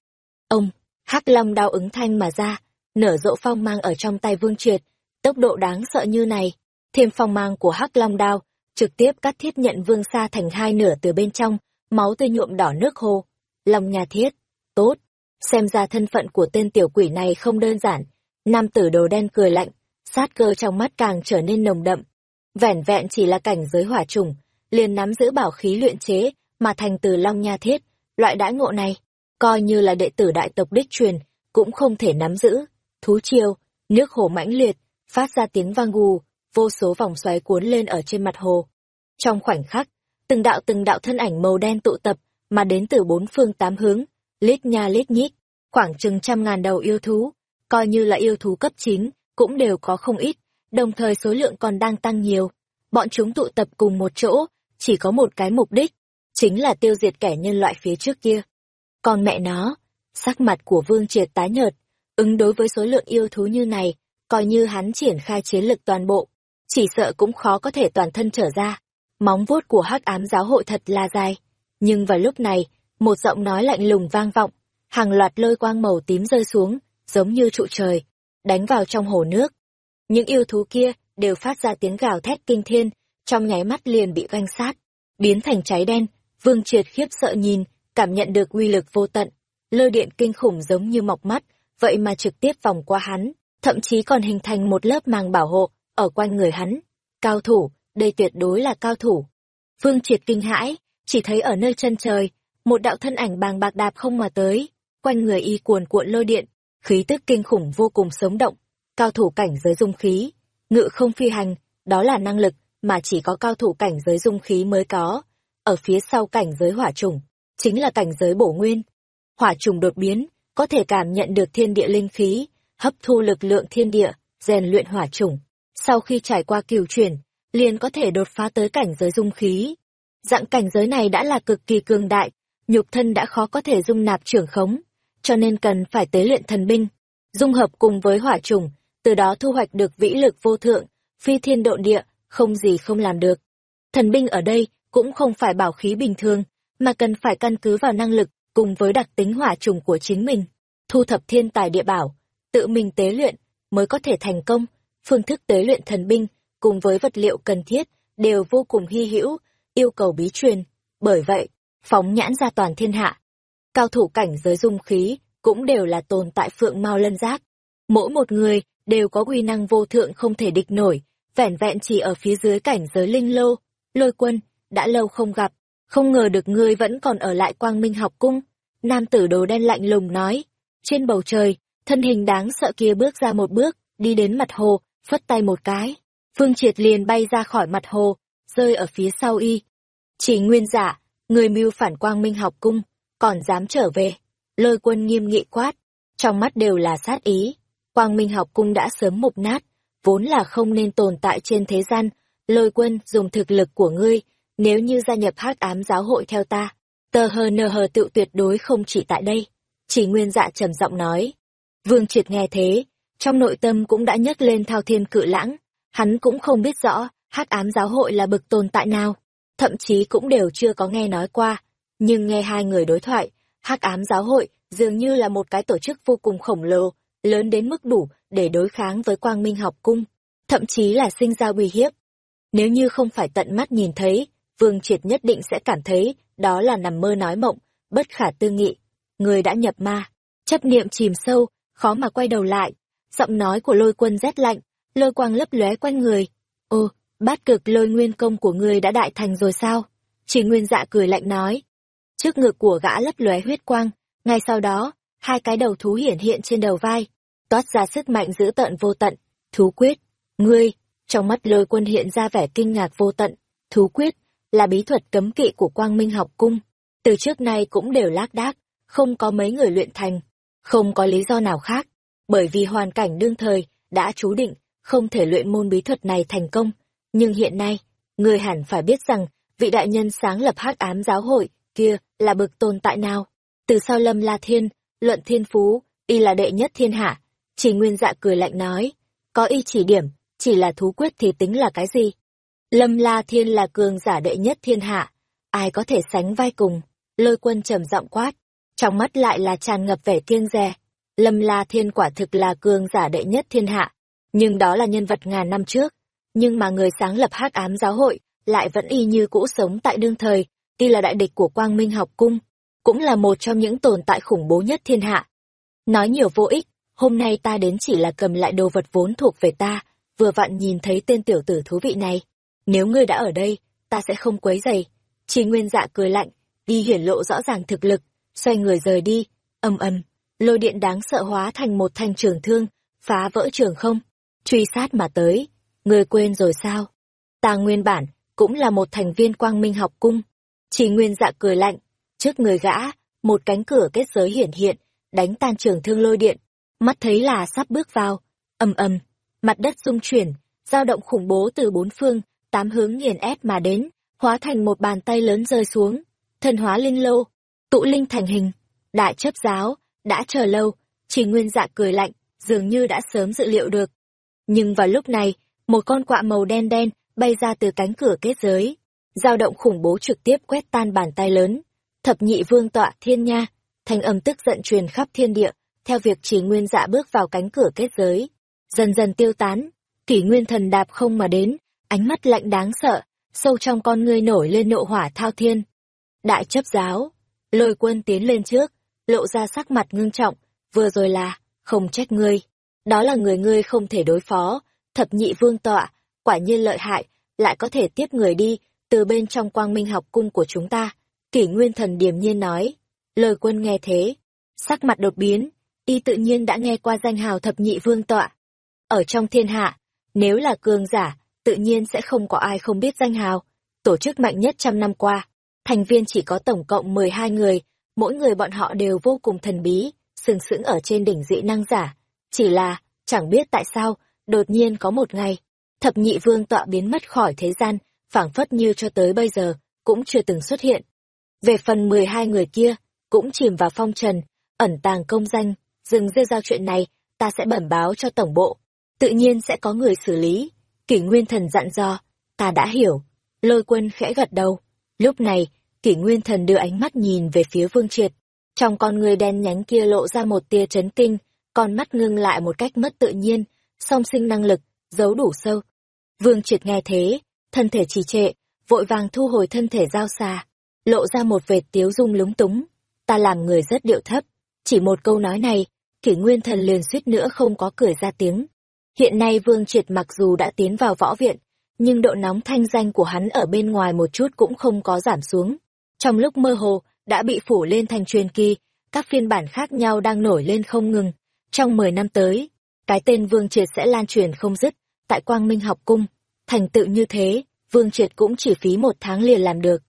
Ông, hắc long đao ứng thanh mà ra, nở rộ phong mang ở trong tay Vương Triệt, tốc độ đáng sợ như này, thêm phong mang của hắc long đao, trực tiếp cắt thiết nhận Vương Sa thành hai nửa từ bên trong, máu tươi nhuộm đỏ nước hồ. Long nhà thiết, tốt, xem ra thân phận của tên tiểu quỷ này không đơn giản. Nam tử đồ đen cười lạnh, sát cơ trong mắt càng trở nên nồng đậm. Vẻn vẹn chỉ là cảnh giới hỏa trùng, liền nắm giữ bảo khí luyện chế, mà thành từ Long Nha Thiết, loại đãi ngộ này, coi như là đệ tử đại tộc đích truyền, cũng không thể nắm giữ. Thú chiêu, nước hồ mãnh liệt, phát ra tiếng vang gù, vô số vòng xoáy cuốn lên ở trên mặt hồ. Trong khoảnh khắc, từng đạo từng đạo thân ảnh màu đen tụ tập, mà đến từ bốn phương tám hướng, lít nha lít nhít, khoảng chừng trăm ngàn đầu yêu thú, coi như là yêu thú cấp chín cũng đều có không ít, đồng thời số lượng còn đang tăng nhiều. Bọn chúng tụ tập cùng một chỗ, chỉ có một cái mục đích, chính là tiêu diệt kẻ nhân loại phía trước kia. Còn mẹ nó, sắc mặt của Vương Triệt tái nhợt, ứng đối với số lượng yêu thú như này, coi như hắn triển khai chiến lực toàn bộ, chỉ sợ cũng khó có thể toàn thân trở ra. Móng vuốt của hắc ám giáo hội thật là dài. Nhưng vào lúc này, một giọng nói lạnh lùng vang vọng, hàng loạt lôi quang màu tím rơi xuống, giống như trụ trời, đánh vào trong hồ nước. Những yêu thú kia đều phát ra tiếng gào thét kinh thiên, trong nháy mắt liền bị ganh sát, biến thành cháy đen. Vương Triệt khiếp sợ nhìn, cảm nhận được uy lực vô tận, lôi điện kinh khủng giống như mọc mắt, vậy mà trực tiếp vòng qua hắn, thậm chí còn hình thành một lớp màng bảo hộ ở quanh người hắn. Cao thủ, đây tuyệt đối là cao thủ. Vương Triệt kinh hãi, chỉ thấy ở nơi chân trời, một đạo thân ảnh bàng bạc đạp không mà tới, quanh người y cuồn cuộn lôi điện, khí tức kinh khủng vô cùng sống động, cao thủ cảnh giới dung khí, ngự không phi hành, đó là năng lực mà chỉ có cao thủ cảnh giới dung khí mới có. Ở phía sau cảnh giới hỏa trùng, chính là cảnh giới bổ nguyên. Hỏa trùng đột biến, có thể cảm nhận được thiên địa linh khí, hấp thu lực lượng thiên địa, rèn luyện hỏa trùng. Sau khi trải qua cửu chuyển, liền có thể đột phá tới cảnh giới dung khí. Dạng cảnh giới này đã là cực kỳ cường đại, nhục thân đã khó có thể dung nạp trưởng khống, cho nên cần phải tế luyện thần binh, dung hợp cùng với hỏa trùng, từ đó thu hoạch được vĩ lực vô thượng, phi thiên độn địa, không gì không làm được. Thần binh ở đây cũng không phải bảo khí bình thường, mà cần phải căn cứ vào năng lực cùng với đặc tính hỏa trùng của chính mình, thu thập thiên tài địa bảo, tự mình tế luyện mới có thể thành công. Phương thức tế luyện thần binh cùng với vật liệu cần thiết đều vô cùng hy hữu, yêu cầu bí truyền. Bởi vậy, phóng nhãn ra toàn thiên hạ, cao thủ cảnh giới dung khí cũng đều là tồn tại phượng mau lân giác. Mỗi một người đều có uy năng vô thượng không thể địch nổi, vẻn vẹn chỉ ở phía dưới cảnh giới linh lô. Lôi quân, đã lâu không gặp, không ngờ được ngươi vẫn còn ở lại quang minh học cung. Nam tử đồ đen lạnh lùng nói. Trên bầu trời, thân hình đáng sợ kia bước ra một bước, đi đến mặt hồ, phất tay một cái. Phương Triệt liền bay ra khỏi mặt hồ, rơi ở phía sau y. Chỉ nguyên giả, người mưu phản quang minh học cung, còn dám trở về. Lôi quân nghiêm nghị quát, trong mắt đều là sát ý. Quang minh học cung đã sớm mục nát, vốn là không nên tồn tại trên thế gian. Lôi quân dùng thực lực của ngươi, nếu như gia nhập hắc ám giáo hội theo ta, tờ hờ nờ hờ tự tuyệt đối không chỉ tại đây. Chỉ nguyên dạ trầm giọng nói. Vương triệt nghe thế, trong nội tâm cũng đã nhấc lên thao thiên cự lãng. Hắn cũng không biết rõ, hắc ám giáo hội là bực tồn tại nào. Thậm chí cũng đều chưa có nghe nói qua. Nhưng nghe hai người đối thoại, hắc ám giáo hội dường như là một cái tổ chức vô cùng khổng lồ, lớn đến mức đủ để đối kháng với quang minh học cung, thậm chí là sinh ra uy hiếp. Nếu như không phải tận mắt nhìn thấy, Vương Triệt nhất định sẽ cảm thấy đó là nằm mơ nói mộng, bất khả tư nghị. Người đã nhập ma, chấp niệm chìm sâu, khó mà quay đầu lại. Giọng nói của lôi quân rét lạnh, lôi quang lấp lóe quanh người. Ô, bát cực lôi nguyên công của người đã đại thành rồi sao? Chỉ nguyên dạ cười lạnh nói. Trước ngực của gã lấp lóe huyết quang, ngay sau đó, hai cái đầu thú hiển hiện trên đầu vai, toát ra sức mạnh dữ tợn vô tận. Thú quyết, ngươi, trong mắt lôi quân hiện ra vẻ kinh ngạc vô tận. Thú quyết, là bí thuật cấm kỵ của quang minh học cung. Từ trước nay cũng đều lác đác, không có mấy người luyện thành. Không có lý do nào khác, bởi vì hoàn cảnh đương thời đã chú định không thể luyện môn bí thuật này thành công. Nhưng hiện nay, người hẳn phải biết rằng vị đại nhân sáng lập hắc ám giáo hội kia là bực tồn tại nào. Từ sau lâm la thiên, luận thiên phú, y là đệ nhất thiên hạ. Chỉ nguyên dạ cười lạnh nói, có y chỉ điểm, chỉ là thú quyết thì tính là cái gì? Lâm La Thiên là cường giả đệ nhất thiên hạ, ai có thể sánh vai cùng? Lôi quân trầm giọng quát, trong mắt lại là tràn ngập vẻ kiêng dè. Lâm La Thiên quả thực là cường giả đệ nhất thiên hạ, nhưng đó là nhân vật ngàn năm trước. Nhưng mà người sáng lập hắc ám giáo hội lại vẫn y như cũ sống tại đương thời, tuy là đại địch của Quang Minh học cung, cũng là một trong những tồn tại khủng bố nhất thiên hạ. Nói nhiều vô ích, hôm nay ta đến chỉ là cầm lại đồ vật vốn thuộc về ta, vừa vặn nhìn thấy tên tiểu tử thú vị này. Nếu ngươi đã ở đây, ta sẽ không quấy dày. Chỉ nguyên dạ cười lạnh, đi hiển lộ rõ ràng thực lực, xoay người rời đi, âm âm, lôi điện đáng sợ hóa thành một thanh trường thương, phá vỡ trường không. truy sát mà tới. Ngươi quên rồi sao? Ta nguyên bản, cũng là một thành viên quang minh học cung. Chỉ nguyên dạ cười lạnh, trước người gã, một cánh cửa kết giới hiển hiện, đánh tan trường thương lôi điện. Mắt thấy là sắp bước vào, ầm ầm, mặt đất rung chuyển, dao động khủng bố từ bốn phương, tám hướng nghiền ép mà đến, hóa thành một bàn tay lớn rơi xuống. Thần hóa linh lô, tụ linh thành hình, đại chấp giáo, đã chờ lâu, chỉ nguyên dạ cười lạnh, dường như đã sớm dự liệu được. Nhưng vào lúc này, một con quạ màu đen đen bay ra từ cánh cửa kết giới. dao động khủng bố trực tiếp quét tan bàn tay lớn. Thập nhị vương tọa thiên nha, thanh âm tức giận truyền khắp thiên địa, theo việc chỉ nguyên dạ bước vào cánh cửa kết giới. Dần dần tiêu tán, kỷ nguyên thần đạp không mà đến, ánh mắt lạnh đáng sợ, sâu trong con ngươi nổi lên nộ hỏa thao thiên. Đại chấp giáo, lôi quân tiến lên trước, lộ ra sắc mặt ngưng trọng, vừa rồi là, không trách ngươi. Đó là người ngươi không thể đối phó, thập nhị vương tọa, quả nhiên lợi hại, lại có thể tiếp người đi, từ bên trong quang minh học cung của chúng ta. Kỷ nguyên thần điềm nhiên nói. Lời quân nghe thế, sắc mặt đột biến, y tự nhiên đã nghe qua danh hào thập nhị vương tọa. Ở trong thiên hạ, nếu là cường giả, tự nhiên sẽ không có ai không biết danh hào. Tổ chức mạnh nhất trăm năm qua, thành viên chỉ có tổng cộng 12 người, mỗi người bọn họ đều vô cùng thần bí, sừng sững ở trên đỉnh dị năng giả. Chỉ là, chẳng biết tại sao, đột nhiên có một ngày, thập nhị vương tọa biến mất khỏi thế gian, phảng phất như cho tới bây giờ, cũng chưa từng xuất hiện. Về phần 12 người kia, cũng chìm vào phong trần, ẩn tàng công danh, dừng rêu giao chuyện này, ta sẽ bẩm báo cho tổng bộ. Tự nhiên sẽ có người xử lý. Kỷ Nguyên Thần dặn dò, ta đã hiểu. Lôi quân khẽ gật đầu. Lúc này, Kỷ Nguyên Thần đưa ánh mắt nhìn về phía Vương Triệt. Trong con người đen nhánh kia lộ ra một tia chấn kinh, con mắt ngưng lại một cách mất tự nhiên, song sinh năng lực, giấu đủ sâu. Vương Triệt nghe thế, thân thể trì trệ, vội vàng thu hồi thân thể giao xa, lộ ra một vệt tiếu dung lúng túng. Ta làm người rất điệu thấp, chỉ một câu nói này, kỷ nguyên thần liền suýt nữa không có cười ra tiếng. Hiện nay Vương Triệt mặc dù đã tiến vào võ viện, nhưng độ nóng thanh danh của hắn ở bên ngoài một chút cũng không có giảm xuống. Trong lúc mơ hồ, đã bị phủ lên thành truyền kỳ, các phiên bản khác nhau đang nổi lên không ngừng. Trong 10 năm tới, cái tên Vương Triệt sẽ lan truyền không dứt, tại Quang Minh học cung. Thành tựu như thế, Vương Triệt cũng chỉ phí một tháng liền làm được.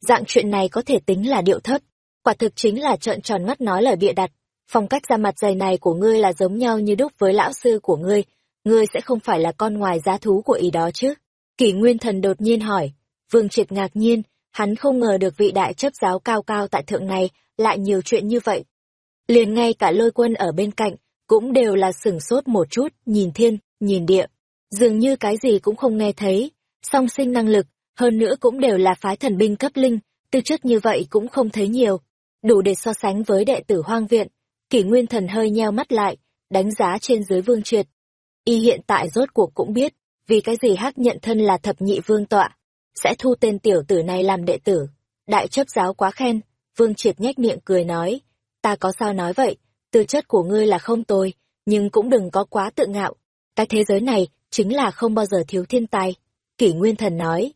Dạng chuyện này có thể tính là điệu thấp, quả thực chính là trợn tròn mắt nói lời bịa đặt. Phong cách ra mặt dày này của ngươi là giống nhau như đúc với lão sư của ngươi, ngươi sẽ không phải là con ngoài giá thú của ý đó chứ? Kỷ Nguyên Thần đột nhiên hỏi. Vương Triệt ngạc nhiên, hắn không ngờ được vị đại chấp giáo cao cao tại thượng này lại nhiều chuyện như vậy. Liền ngay cả lôi quân ở bên cạnh, cũng đều là sửng sốt một chút, nhìn thiên, nhìn địa. Dường như cái gì cũng không nghe thấy, song sinh năng lực, hơn nữa cũng đều là phái thần binh cấp linh, tư chất như vậy cũng không thấy nhiều. Đủ để so sánh với đệ tử hoang viện, kỷ nguyên thần hơi nheo mắt lại, đánh giá trên dưới vương triệt. Y hiện tại rốt cuộc cũng biết, vì cái gì hắc nhận thân là thập nhị vương tọa, sẽ thu tên tiểu tử này làm đệ tử. Đại chấp giáo quá khen, vương triệt nhếch miệng cười nói, ta có sao nói vậy, tư chất của ngươi là không tồi, nhưng cũng đừng có quá tự ngạo. Cái thế giới này chính là không bao giờ thiếu thiên tài. Kỷ Nguyên Thần nói.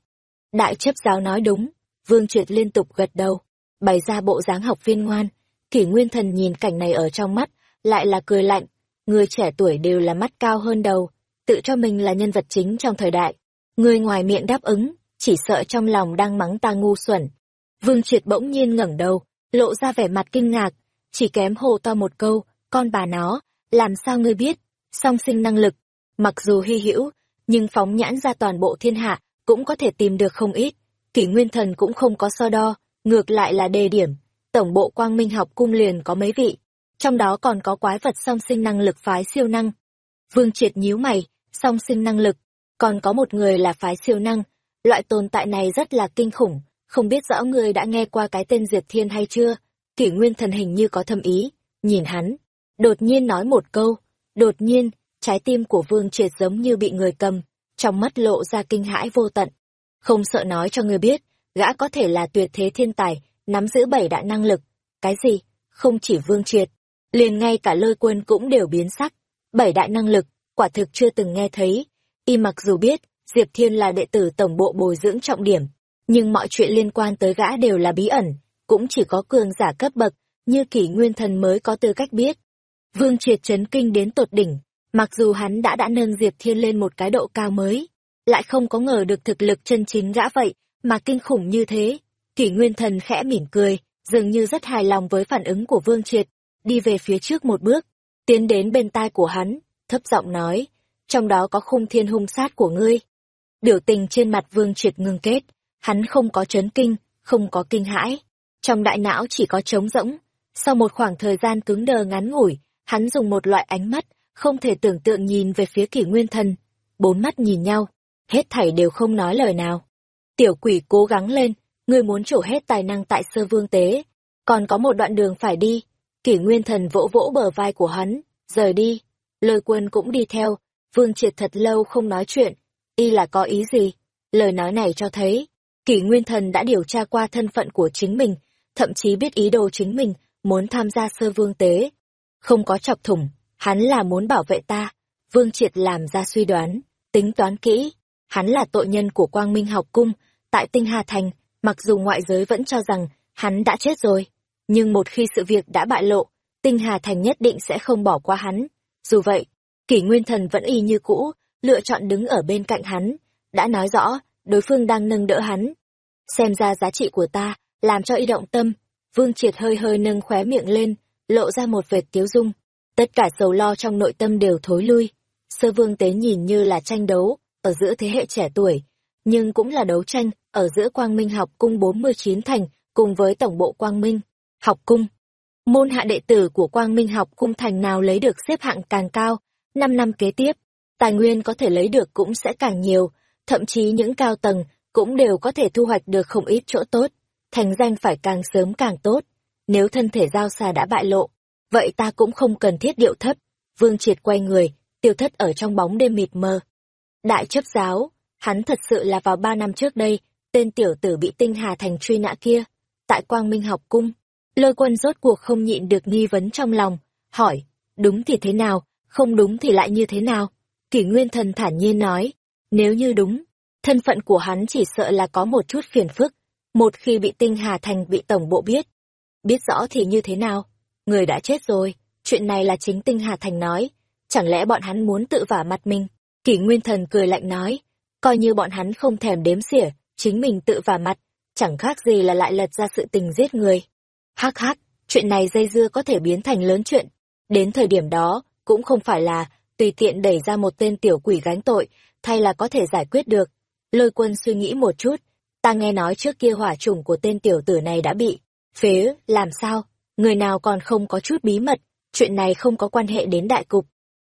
Đại chấp giáo nói đúng, Vương Triệt liên tục gật đầu, bày ra bộ dáng học viên ngoan. Kỷ Nguyên Thần nhìn cảnh này ở trong mắt, lại là cười lạnh. Người trẻ tuổi đều là mắt cao hơn đầu, tự cho mình là nhân vật chính trong thời đại. Người ngoài miệng đáp ứng, chỉ sợ trong lòng đang mắng ta ngu xuẩn. Vương Triệt bỗng nhiên ngẩng đầu, lộ ra vẻ mặt kinh ngạc, chỉ kém hồ to một câu, con bà nó, làm sao ngươi biết, song sinh năng lực, mặc dù hy hữu, nhưng phóng nhãn ra toàn bộ thiên hạ, cũng có thể tìm được không ít, kỷ nguyên thần cũng không có so đo, ngược lại là đề điểm, tổng bộ quang minh học cung liền có mấy vị, trong đó còn có quái vật song sinh năng lực phái siêu năng. Vương triệt nhíu mày, song sinh năng lực, còn có một người là phái siêu năng, loại tồn tại này rất là kinh khủng, không biết rõ người đã nghe qua cái tên Diệp Thiên hay chưa, kỷ nguyên thần hình như có thâm ý, nhìn hắn, đột nhiên nói một câu, đột nhiên, trái tim của vương triệt giống như bị người cầm, trong mắt lộ ra kinh hãi vô tận. Không sợ nói cho người biết, gã có thể là tuyệt thế thiên tài, nắm giữ bảy đại năng lực. Cái gì? Không chỉ vương triệt, liền ngay cả lôi quân cũng đều biến sắc. Bảy đại năng lực, quả thực chưa từng nghe thấy. Y mặc dù biết, Diệp Thiên là đệ tử tổng bộ bồi dưỡng trọng điểm, nhưng mọi chuyện liên quan tới gã đều là bí ẩn, cũng chỉ có cường giả cấp bậc, như kỷ nguyên thần mới có tư cách biết. Vương triệt chấn kinh đến tột đỉnh, Mặc dù hắn đã đã nâng Diệp Thiên lên một cái độ cao mới, lại không có ngờ được thực lực chân chính gã vậy, mà kinh khủng như thế. Kỷ Nguyên Thần khẽ mỉm cười, dường như rất hài lòng với phản ứng của Vương Triệt, đi về phía trước một bước, tiến đến bên tai của hắn, thấp giọng nói, trong đó có khung thiên hung sát của ngươi. Biểu tình trên mặt Vương Triệt ngưng kết, hắn không có chấn kinh, không có kinh hãi, trong đại não chỉ có trống rỗng. Sau một khoảng thời gian cứng đờ ngắn ngủi, hắn dùng một loại ánh mắt, không thể tưởng tượng nhìn về phía kỷ nguyên thần. Bốn mắt nhìn nhau, hết thảy đều không nói lời nào. Tiểu quỷ cố gắng lên, ngươi muốn trổ hết tài năng tại sơ vương tế. Còn có một đoạn đường phải đi. Kỷ nguyên thần vỗ vỗ bờ vai của hắn, rời đi. Lời quân cũng đi theo, vương triệt thật lâu không nói chuyện. Y là có ý gì? Lời nói này cho thấy, kỷ nguyên thần đã điều tra qua thân phận của chính mình, thậm chí biết ý đồ chính mình, muốn tham gia sơ vương tế. Không có chọc thủng, hắn là muốn bảo vệ ta. Vương triệt làm ra suy đoán, tính toán kỹ. Hắn là tội nhân của quang minh học cung, tại tinh Hà Thành, mặc dù ngoại giới vẫn cho rằng hắn đã chết rồi. Nhưng một khi sự việc đã bại lộ, tinh Hà Thành nhất định sẽ không bỏ qua hắn. Dù vậy, kỷ nguyên thần vẫn y như cũ, lựa chọn đứng ở bên cạnh hắn, đã nói rõ, đối phương đang nâng đỡ hắn. Xem ra giá trị của ta, làm cho y động tâm, vương triệt hơi hơi nâng khóe miệng lên, lộ ra một vệt tiếu dung. Tất cả sầu lo trong nội tâm đều thối lui. Sơ vương tế nhìn như là tranh đấu, ở giữa thế hệ trẻ tuổi, nhưng cũng là đấu tranh ở giữa Quang Minh học cung 49 thành cùng với tổng bộ Quang Minh học cung. Môn hạ đệ tử của Quang Minh học cung thành nào lấy được xếp hạng càng cao, 5 năm kế tiếp, tài nguyên có thể lấy được cũng sẽ càng nhiều, thậm chí những cao tầng cũng đều có thể thu hoạch được không ít chỗ tốt, thành danh phải càng sớm càng tốt. Nếu thân thể giao xà đã bại lộ, vậy ta cũng không cần thiết điệu thấp. Vương Triệt quay người, tiêu thất ở trong bóng đêm mịt mờ. Đại chấp giáo, hắn thật sự là vào ba năm trước đây, tên tiểu tử bị tinh hà thành truy nã kia, tại Quang Minh học cung. Lôi quân rốt cuộc không nhịn được nghi vấn trong lòng, hỏi, đúng thì thế nào, không đúng thì lại như thế nào? Kỷ Nguyên Thần thản nhiên nói, nếu như đúng, thân phận của hắn chỉ sợ là có một chút phiền phức, một khi bị tinh hà thành bị tổng bộ biết. Biết rõ thì như thế nào? Người đã chết rồi, chuyện này là chính tinh hà thành nói, chẳng lẽ bọn hắn muốn tự vả mặt mình? Kỷ Nguyên Thần cười lạnh nói, coi như bọn hắn không thèm đếm xỉa, chính mình tự vả mặt, chẳng khác gì là lại lật ra sự tình giết người. Hắc hắc, chuyện này dây dưa có thể biến thành lớn chuyện. Đến thời điểm đó, cũng không phải là tùy tiện đẩy ra một tên tiểu quỷ gánh tội, thay là có thể giải quyết được. Lôi quân suy nghĩ một chút, ta nghe nói trước kia hỏa chủng của tên tiểu tử này đã bị phế, làm sao? Người nào còn không có chút bí mật, chuyện này không có quan hệ đến đại cục.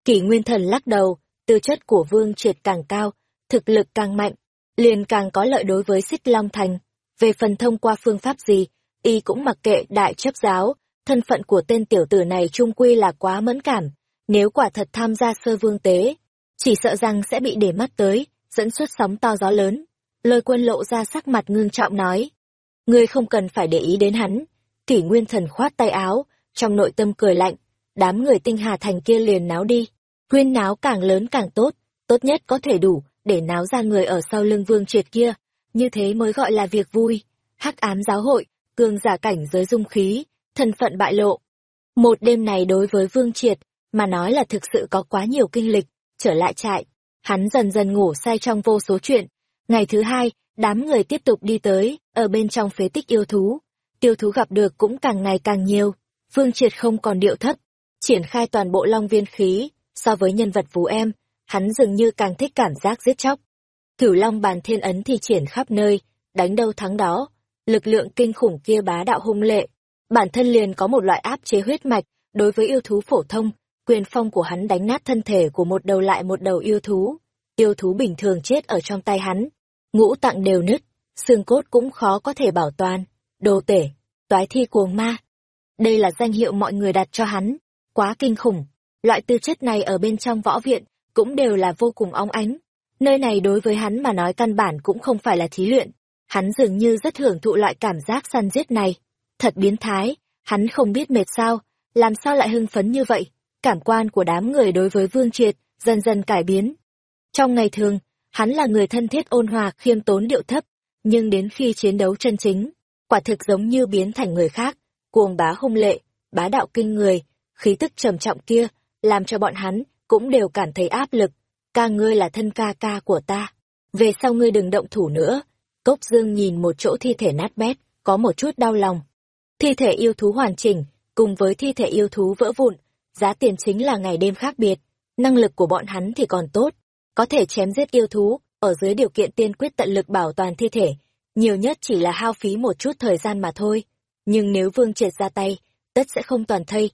Kỷ Nguyên Thần lắc đầu, tư chất của Vương Triệt càng cao, thực lực càng mạnh, liền càng có lợi đối với Xích Long Thành. Về phần thông qua phương pháp gì, y cũng mặc kệ đại chấp giáo, thân phận của tên tiểu tử này trung quy là quá mẫn cảm. Nếu quả thật tham gia sơ vương tế, chỉ sợ rằng sẽ bị để mắt tới, dẫn xuất sóng to gió lớn. Lôi quân lộ ra sắc mặt ngưng trọng nói. Ngươi không cần phải để ý đến hắn. Kỷ nguyên thần khoát tay áo, trong nội tâm cười lạnh. Đám người tinh hà thành kia liền náo đi. Huyên náo càng lớn càng tốt, tốt nhất có thể đủ, để náo ra người ở sau lưng vương triệt kia. Như thế mới gọi là việc vui. Hắc ám giáo hội, cường giả cảnh giới dung khí, thân phận bại lộ. Một đêm này đối với vương triệt, mà nói là thực sự có quá nhiều kinh lịch, trở lại trại. Hắn dần dần ngủ say trong vô số chuyện. Ngày thứ hai, đám người tiếp tục đi tới, ở bên trong phế tích yêu thú. Tiêu thú gặp được cũng càng ngày càng nhiều. Vương triệt không còn điệu thấp, triển khai toàn bộ long viên khí, so với nhân vật vú em, hắn dường như càng thích cảm giác giết chóc. Cửu long bàn thiên ấn thì triển khắp nơi, đánh đâu thắng đó, lực lượng kinh khủng kia bá đạo hung lệ. Bản thân liền có một loại áp chế huyết mạch, đối với yêu thú phổ thông, quyền phong của hắn đánh nát thân thể của một đầu lại một đầu yêu thú. Yêu thú bình thường chết ở trong tay hắn, ngũ tạng đều nứt, xương cốt cũng khó có thể bảo toàn. Đồ tể, toái thi cuồng ma. Đây là danh hiệu mọi người đặt cho hắn, quá kinh khủng. Loại tư chất này ở bên trong võ viện cũng đều là vô cùng óng ánh. Nơi này đối với hắn mà nói căn bản cũng không phải là thí luyện. Hắn dường như rất hưởng thụ loại cảm giác săn giết này. Thật biến thái, hắn không biết mệt sao, làm sao lại hưng phấn như vậy. Cảm quan của đám người đối với Vương Triệt dần dần cải biến. Trong ngày thường, hắn là người thân thiết ôn hòa khiêm tốn điệu thấp, nhưng đến khi chiến đấu chân chính, quả thực giống như biến thành người khác, cuồng bá hung lệ, bá đạo kinh người, khí tức trầm trọng kia, làm cho bọn hắn cũng đều cảm thấy áp lực. Ca ngươi là thân ca ca của ta. Về sau ngươi đừng động thủ nữa. Cốc Dương nhìn một chỗ thi thể nát bét, có một chút đau lòng. Thi thể yêu thú hoàn chỉnh, cùng với thi thể yêu thú vỡ vụn, giá tiền chính là ngày đêm khác biệt. Năng lực của bọn hắn thì còn tốt, có thể chém giết yêu thú, ở dưới điều kiện tiên quyết tận lực bảo toàn thi thể, nhiều nhất chỉ là hao phí một chút thời gian mà thôi. Nhưng nếu Vương Triệt ra tay, tất sẽ không toàn thây.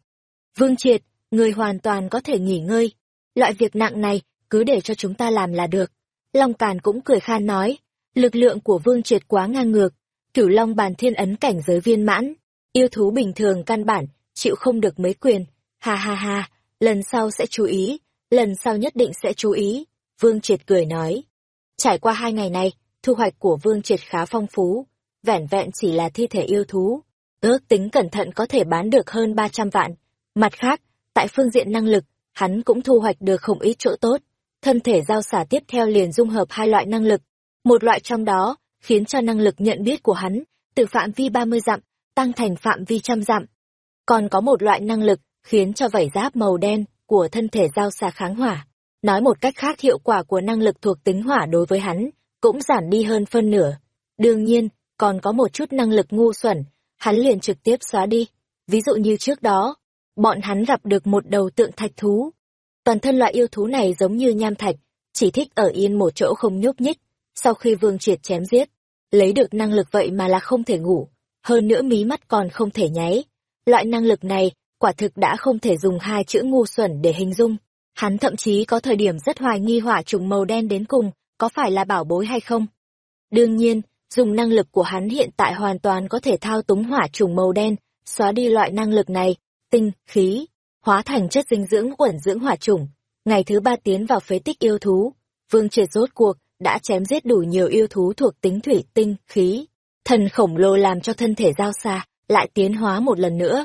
Vương Triệt, người hoàn toàn có thể nghỉ ngơi. Loại việc nặng này, cứ để cho chúng ta làm là được. Long Càn cũng cười khan nói, lực lượng của Vương Triệt quá ngang ngược, cửu Long bàn thiên ấn cảnh giới viên mãn, yêu thú bình thường căn bản, chịu không được mấy quyền. Ha ha ha, lần sau sẽ chú ý, lần sau nhất định sẽ chú ý. Vương Triệt cười nói. Trải qua hai ngày này, thu hoạch của Vương Triệt khá phong phú, vẻn vẹn chỉ là thi thể yêu thú. Ước tính cẩn thận có thể bán được hơn 300 vạn. Mặt khác, tại phương diện năng lực, hắn cũng thu hoạch được không ít chỗ tốt. Thân thể giao xả tiếp theo liền dung hợp hai loại năng lực. Một loại trong đó, khiến cho năng lực nhận biết của hắn, từ phạm vi 30 dặm, tăng thành phạm vi trăm dặm. Còn có một loại năng lực, khiến cho vảy giáp màu đen của thân thể giao xả kháng hỏa. Nói một cách khác hiệu quả của năng lực thuộc tính hỏa đối với hắn, cũng giảm đi hơn phân nửa. Đương nhiên, còn có một chút năng lực ngu xuẩn, hắn liền trực tiếp xóa đi. Ví dụ như trước đó, bọn hắn gặp được một đầu tượng thạch thú. Toàn thân loại yêu thú này giống như nham thạch, chỉ thích ở yên một chỗ không nhúc nhích. Sau khi vương triệt chém giết, lấy được năng lực vậy mà là không thể ngủ, hơn nữa mí mắt còn không thể nháy. Loại năng lực này, quả thực đã không thể dùng hai chữ ngu xuẩn để hình dung. Hắn thậm chí có thời điểm rất hoài nghi hỏa trùng màu đen đến cùng, có phải là bảo bối hay không? Đương nhiên, dùng năng lực của hắn hiện tại hoàn toàn có thể thao túng hỏa trùng màu đen, xóa đi loại năng lực này, tinh, khí, hóa thành chất dinh dưỡng quẩn dưỡng hỏa trùng. Ngày thứ ba tiến vào phế tích yêu thú, Vương Triệt rốt cuộc, đã chém giết đủ nhiều yêu thú thuộc tính thủy tinh, khí. Thần khổng lồ làm cho thân thể giao xa, lại tiến hóa một lần nữa.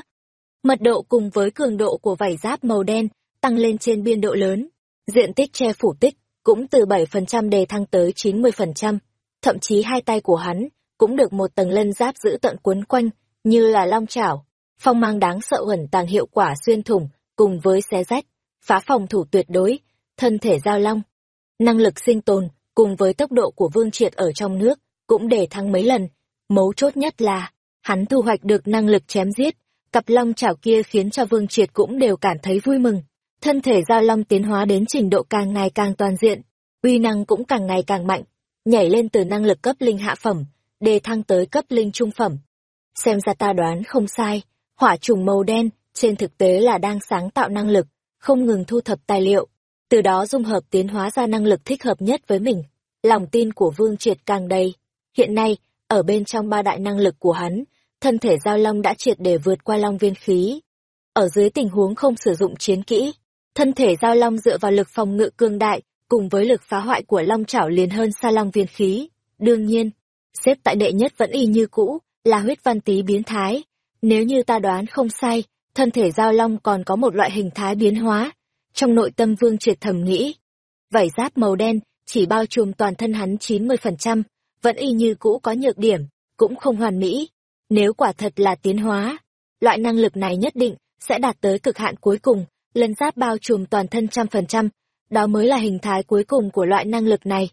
Mật độ cùng với cường độ của vảy giáp màu đen, tăng lên trên biên độ lớn. Diện tích che phủ tích, cũng từ 7% đề thăng tới 90%. Thậm chí hai tay của hắn, cũng được một tầng lân giáp giữ tận cuốn quanh, như là long chảo. Phong mang đáng sợ ẩn tàng hiệu quả xuyên thủng, cùng với xé rách, phá phòng thủ tuyệt đối, thân thể giao long. Năng lực sinh tồn, cùng với tốc độ của Vương Triệt ở trong nước, cũng để thăng mấy lần. Mấu chốt nhất là, hắn thu hoạch được năng lực chém giết, cặp long chảo kia khiến cho Vương Triệt cũng đều cảm thấy vui mừng. Thân thể giao long tiến hóa đến trình độ càng ngày càng toàn diện, uy năng cũng càng ngày càng mạnh, nhảy lên từ năng lực cấp linh hạ phẩm, đề thăng tới cấp linh trung phẩm. Xem ra ta đoán không sai, hỏa trùng màu đen, trên thực tế là đang sáng tạo năng lực, không ngừng thu thập tài liệu, từ đó dung hợp tiến hóa ra năng lực thích hợp nhất với mình. Lòng tin của Vương Triệt càng đầy. Hiện nay, ở bên trong ba đại năng lực của hắn, thân thể giao long đã triệt để vượt qua long viên khí. Ở dưới tình huống không sử dụng chiến kỹ, thân thể giao long dựa vào lực phòng ngự cương đại, cùng với lực phá hoại của long chảo liền hơn xa long viên khí. Đương nhiên, xếp tại đệ nhất vẫn y như cũ, là huyết văn tý biến thái. Nếu như ta đoán không sai, thân thể giao long còn có một loại hình thái biến hóa. Trong nội tâm vương triệt thầm nghĩ, vảy giáp màu đen chỉ bao trùm toàn thân hắn 90%, vẫn y như cũ có nhược điểm, cũng không hoàn mỹ. Nếu quả thật là tiến hóa, loại năng lực này nhất định sẽ đạt tới cực hạn cuối cùng, lân giáp bao trùm toàn thân trăm phần trăm, đó mới là hình thái cuối cùng của loại năng lực này.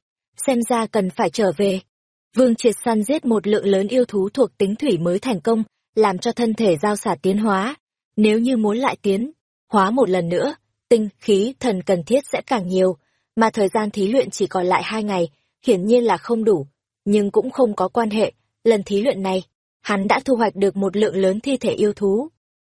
Xem ra cần phải trở về. Vương triệt săn giết một lượng lớn yêu thú thuộc tính thủy mới thành công, làm cho thân thể giao xả tiến hóa. Nếu như muốn lại tiến, hóa một lần nữa, tinh, khí, thần cần thiết sẽ càng nhiều, mà thời gian thí luyện chỉ còn lại hai ngày, hiển nhiên là không đủ, nhưng cũng không có quan hệ, lần thí luyện này, hắn đã thu hoạch được một lượng lớn thi thể yêu thú.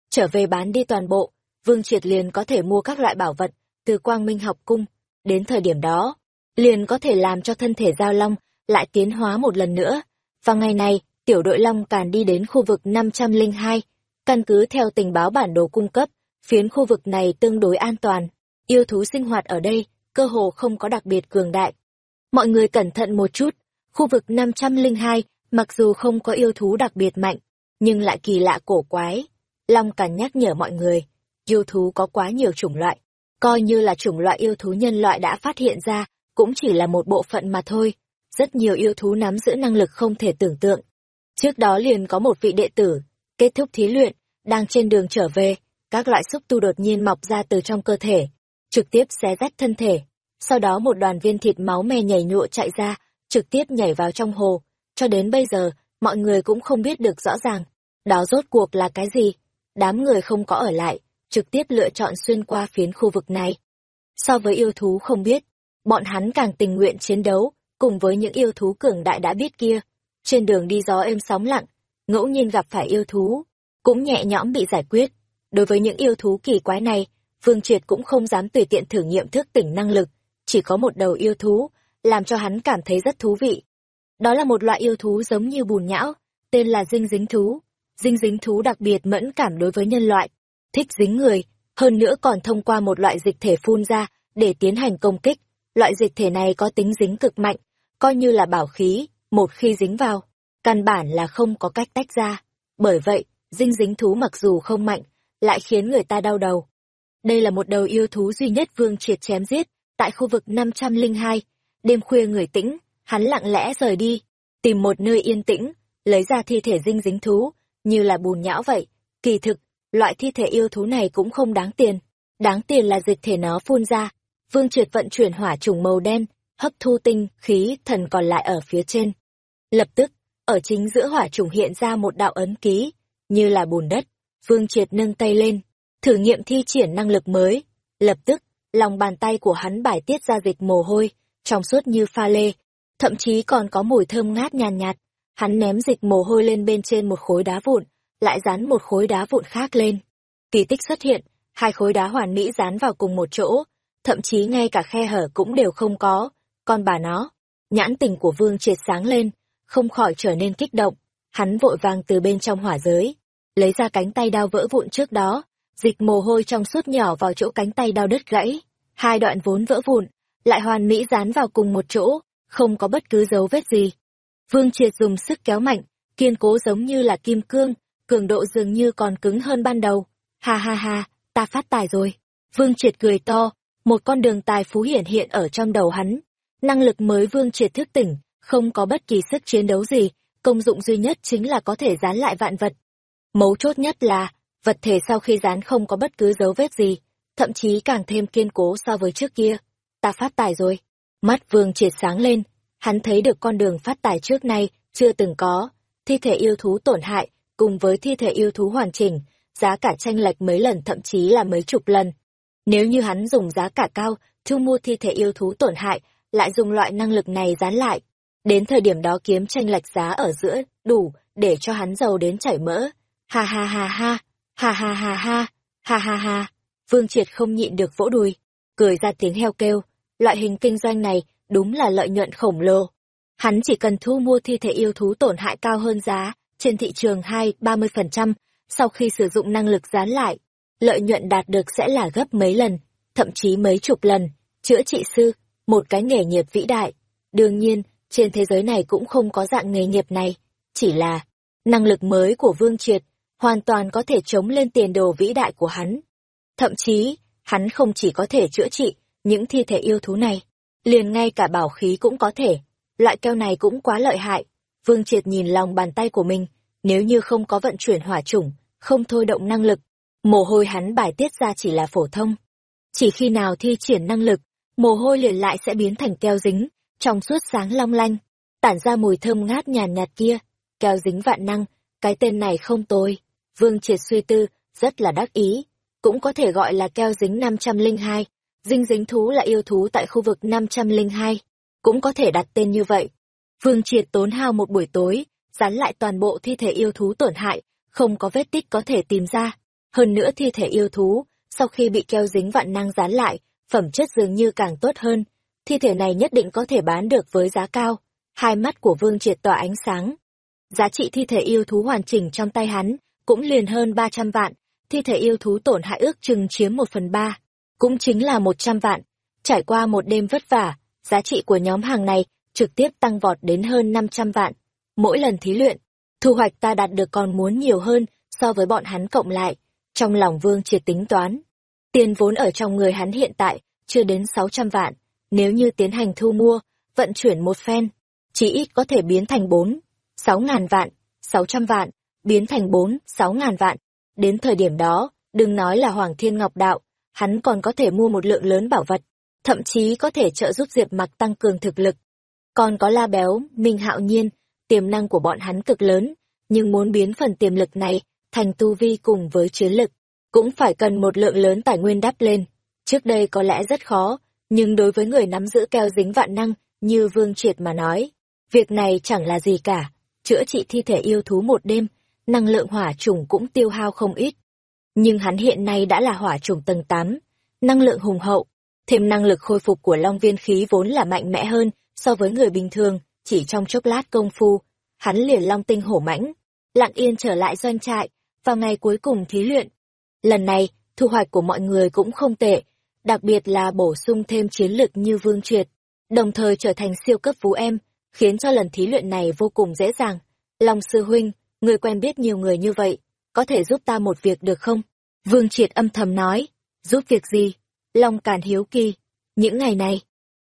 Trở về bán đi toàn bộ, Vương Triệt liền có thể mua các loại bảo vật, từ quang minh học cung, đến thời điểm đó, liền có thể làm cho thân thể giao long lại tiến hóa một lần nữa. Và ngày này, tiểu đội long càn đi đến khu vực 502, căn cứ theo tình báo bản đồ cung cấp, phiến khu vực này tương đối an toàn, yêu thú sinh hoạt ở đây, cơ hồ không có đặc biệt cường đại. Mọi người cẩn thận một chút, khu vực 502, mặc dù không có yêu thú đặc biệt mạnh, nhưng lại kỳ lạ cổ quái. Long Càn nhắc nhở mọi người, yêu thú có quá nhiều chủng loại, coi như là chủng loại yêu thú nhân loại đã phát hiện ra, cũng chỉ là một bộ phận mà thôi. Rất nhiều yêu thú nắm giữ năng lực không thể tưởng tượng. Trước đó liền có một vị đệ tử, kết thúc thí luyện, đang trên đường trở về, các loại xúc tu đột nhiên mọc ra từ trong cơ thể. trực tiếp xé rách thân thể. Sau đó một đoàn viên thịt máu me nhảy nhụa chạy ra, trực tiếp nhảy vào trong hồ. Cho đến bây giờ, mọi người cũng không biết được rõ ràng. Đó rốt cuộc là cái gì? Đám người không có ở lại, trực tiếp lựa chọn xuyên qua phiến khu vực này. So với yêu thú không biết, bọn hắn càng tình nguyện chiến đấu, cùng với những yêu thú cường đại đã biết kia. Trên đường đi gió êm sóng lặng, ngẫu nhiên gặp phải yêu thú, cũng nhẹ nhõm bị giải quyết. Đối với những yêu thú kỳ quái này, Vương Triệt cũng không dám tùy tiện thử nghiệm thức tỉnh năng lực, chỉ có một đầu yêu thú, làm cho hắn cảm thấy rất thú vị. Đó là một loại yêu thú giống như bùn nhão, tên là dinh dính thú. Dinh dính thú đặc biệt mẫn cảm đối với nhân loại, thích dính người, hơn nữa còn thông qua một loại dịch thể phun ra để tiến hành công kích. Loại dịch thể này có tính dính cực mạnh, coi như là bảo khí, một khi dính vào, căn bản là không có cách tách ra. Bởi vậy, dinh dính thú mặc dù không mạnh, lại khiến người ta đau đầu. Đây là một đầu yêu thú duy nhất Vương Triệt chém giết, tại khu vực 502. Đêm khuya người tĩnh, hắn lặng lẽ rời đi, tìm một nơi yên tĩnh, lấy ra thi thể dinh dính thú, như là bùn nhão vậy. Kỳ thực, loại thi thể yêu thú này cũng không đáng tiền. Đáng tiền là dịch thể nó phun ra. Vương Triệt vận chuyển hỏa trùng màu đen, hấp thu tinh, khí, thần còn lại ở phía trên. Lập tức, ở chính giữa hỏa trùng hiện ra một đạo ấn ký, như là bùn đất. Vương Triệt nâng tay lên, thử nghiệm thi triển năng lực mới. Lập tức, lòng bàn tay của hắn bài tiết ra dịch mồ hôi, trong suốt như pha lê, thậm chí còn có mùi thơm ngát nhàn nhạt, nhạt. Hắn ném dịch mồ hôi lên bên trên một khối đá vụn, lại dán một khối đá vụn khác lên. Kỳ tích xuất hiện, hai khối đá hoàn mỹ dán vào cùng một chỗ, thậm chí ngay cả khe hở cũng đều không có, con bà nó. Nhãn tình của Vương triệt sáng lên, không khỏi trở nên kích động, hắn vội vàng từ bên trong hỏa giới, lấy ra cánh tay đao vỡ vụn trước đó, dịch mồ hôi trong suốt nhỏ vào chỗ cánh tay đao đứt gãy, hai đoạn vốn vỡ vụn, lại hoàn mỹ dán vào cùng một chỗ, không có bất cứ dấu vết gì. Vương Triệt dùng sức kéo mạnh, kiên cố giống như là kim cương, cường độ dường như còn cứng hơn ban đầu. Ha ha ha, ta phát tài rồi. Vương Triệt cười to, một con đường tài phú hiển hiện ở trong đầu hắn. Năng lực mới Vương Triệt thức tỉnh, không có bất kỳ sức chiến đấu gì, công dụng duy nhất chính là có thể dán lại vạn vật. Mấu chốt nhất là, vật thể sau khi dán không có bất cứ dấu vết gì, thậm chí càng thêm kiên cố so với trước kia. Ta phát tài rồi. Mắt Vương Triệt sáng lên, hắn thấy được con đường phát tài trước nay chưa từng có, thi thể yêu thú tổn hại cùng với thi thể yêu thú hoàn chỉnh, giá cả tranh lệch mấy lần thậm chí là mấy chục lần. Nếu như hắn dùng giá cả cao, thu mua thi thể yêu thú tổn hại, lại dùng loại năng lực này dán lại, đến thời điểm đó kiếm tranh lệch giá ở giữa, đủ để cho hắn giàu đến chảy mỡ. Ha ha ha ha, ha ha ha ha, ha ha ha. Vương Triệt không nhịn được vỗ đùi, cười ra tiếng heo kêu, loại hình kinh doanh này đúng là lợi nhuận khổng lồ. Hắn chỉ cần thu mua thi thể yêu thú tổn hại cao hơn giá, trên thị trường hai ba mươi phần trăm sau khi sử dụng năng lực dán lại, lợi nhuận đạt được sẽ là gấp mấy lần, thậm chí mấy chục lần. Chữa trị sư, một cái nghề nghiệp vĩ đại. Đương nhiên, trên thế giới này cũng không có dạng nghề nghiệp này, chỉ là năng lực mới của Vương Triệt hoàn toàn có thể chống lên tiền đồ vĩ đại của hắn. Thậm chí, hắn không chỉ có thể chữa trị những thi thể yêu thú này, liền ngay cả bảo khí cũng có thể. Loại keo này cũng quá lợi hại. Vương Triệt nhìn lòng bàn tay của mình, nếu như không có vận chuyển hỏa chủng, không thôi động năng lực, mồ hôi hắn bài tiết ra chỉ là phổ thông. Chỉ khi nào thi triển năng lực, mồ hôi liền lại sẽ biến thành keo dính, trong suốt sáng long lanh, tản ra mùi thơm ngát nhàn nhạt kia, keo dính vạn năng, cái tên này không tồi. Vương Triệt suy tư, rất là đắc ý, cũng có thể gọi là keo dính 502. Dinh dính thú là yêu thú tại khu vực 502, cũng có thể đặt tên như vậy. Vương Triệt tốn hao một buổi tối, dán lại toàn bộ thi thể yêu thú tổn hại, không có vết tích có thể tìm ra. Hơn nữa thi thể yêu thú, sau khi bị keo dính vạn năng dán lại, phẩm chất dường như càng tốt hơn. Thi thể này nhất định có thể bán được với giá cao. Hai mắt của Vương Triệt tỏa ánh sáng. Giá trị thi thể yêu thú hoàn chỉnh trong tay hắn, cũng liền hơn 300 vạn. Thi thể yêu thú tổn hại ước chừng chiếm một phần ba, cũng chính là 100 vạn. Trải qua một đêm vất vả, giá trị của nhóm hàng này trực tiếp tăng vọt đến hơn 500 vạn. Mỗi lần thí luyện, thu hoạch ta đạt được còn muốn nhiều hơn so với bọn hắn cộng lại. Trong lòng Vương Triệt tính toán, tiền vốn ở trong người hắn hiện tại chưa đến 600 vạn, nếu như tiến hành thu mua, vận chuyển một phen, chỉ ít có thể biến thành 4, 6 ngàn vạn, 600 vạn, biến thành 4, 6 ngàn vạn. Đến thời điểm đó, đừng nói là Hoàng Thiên Ngọc Đạo, hắn còn có thể mua một lượng lớn bảo vật, thậm chí có thể trợ giúp Diệp Mặc tăng cường thực lực. Còn có La Béo, Minh Hạo Nhiên, tiềm năng của bọn hắn cực lớn, nhưng muốn biến phần tiềm lực này thành tu vi cùng với chiến lực, cũng phải cần một lượng lớn tài nguyên đắp lên. Trước đây có lẽ rất khó, nhưng đối với người nắm giữ keo dính vạn năng như Vương Triệt mà nói, việc này chẳng là gì cả. Chữa trị thi thể yêu thú một đêm, năng lượng hỏa trùng cũng tiêu hao không ít. Nhưng hắn hiện nay đã là hỏa trùng tầng 8, năng lượng hùng hậu, thêm năng lực khôi phục của long viên khí vốn là mạnh mẽ hơn so với người bình thường, chỉ trong chốc lát công phu, hắn liền long tinh hổ mãnh, lặng yên trở lại doanh trại, vào ngày cuối cùng thí luyện. Lần này, thu hoạch của mọi người cũng không tệ, đặc biệt là bổ sung thêm chiến lực như Vương Triệt, đồng thời trở thành siêu cấp phú em, khiến cho lần thí luyện này vô cùng dễ dàng. Long sư huynh, người quen biết nhiều người như vậy, có thể giúp ta một việc được không? Vương Triệt âm thầm nói, giúp việc gì? Long Càn hiếu kỳ, những ngày này,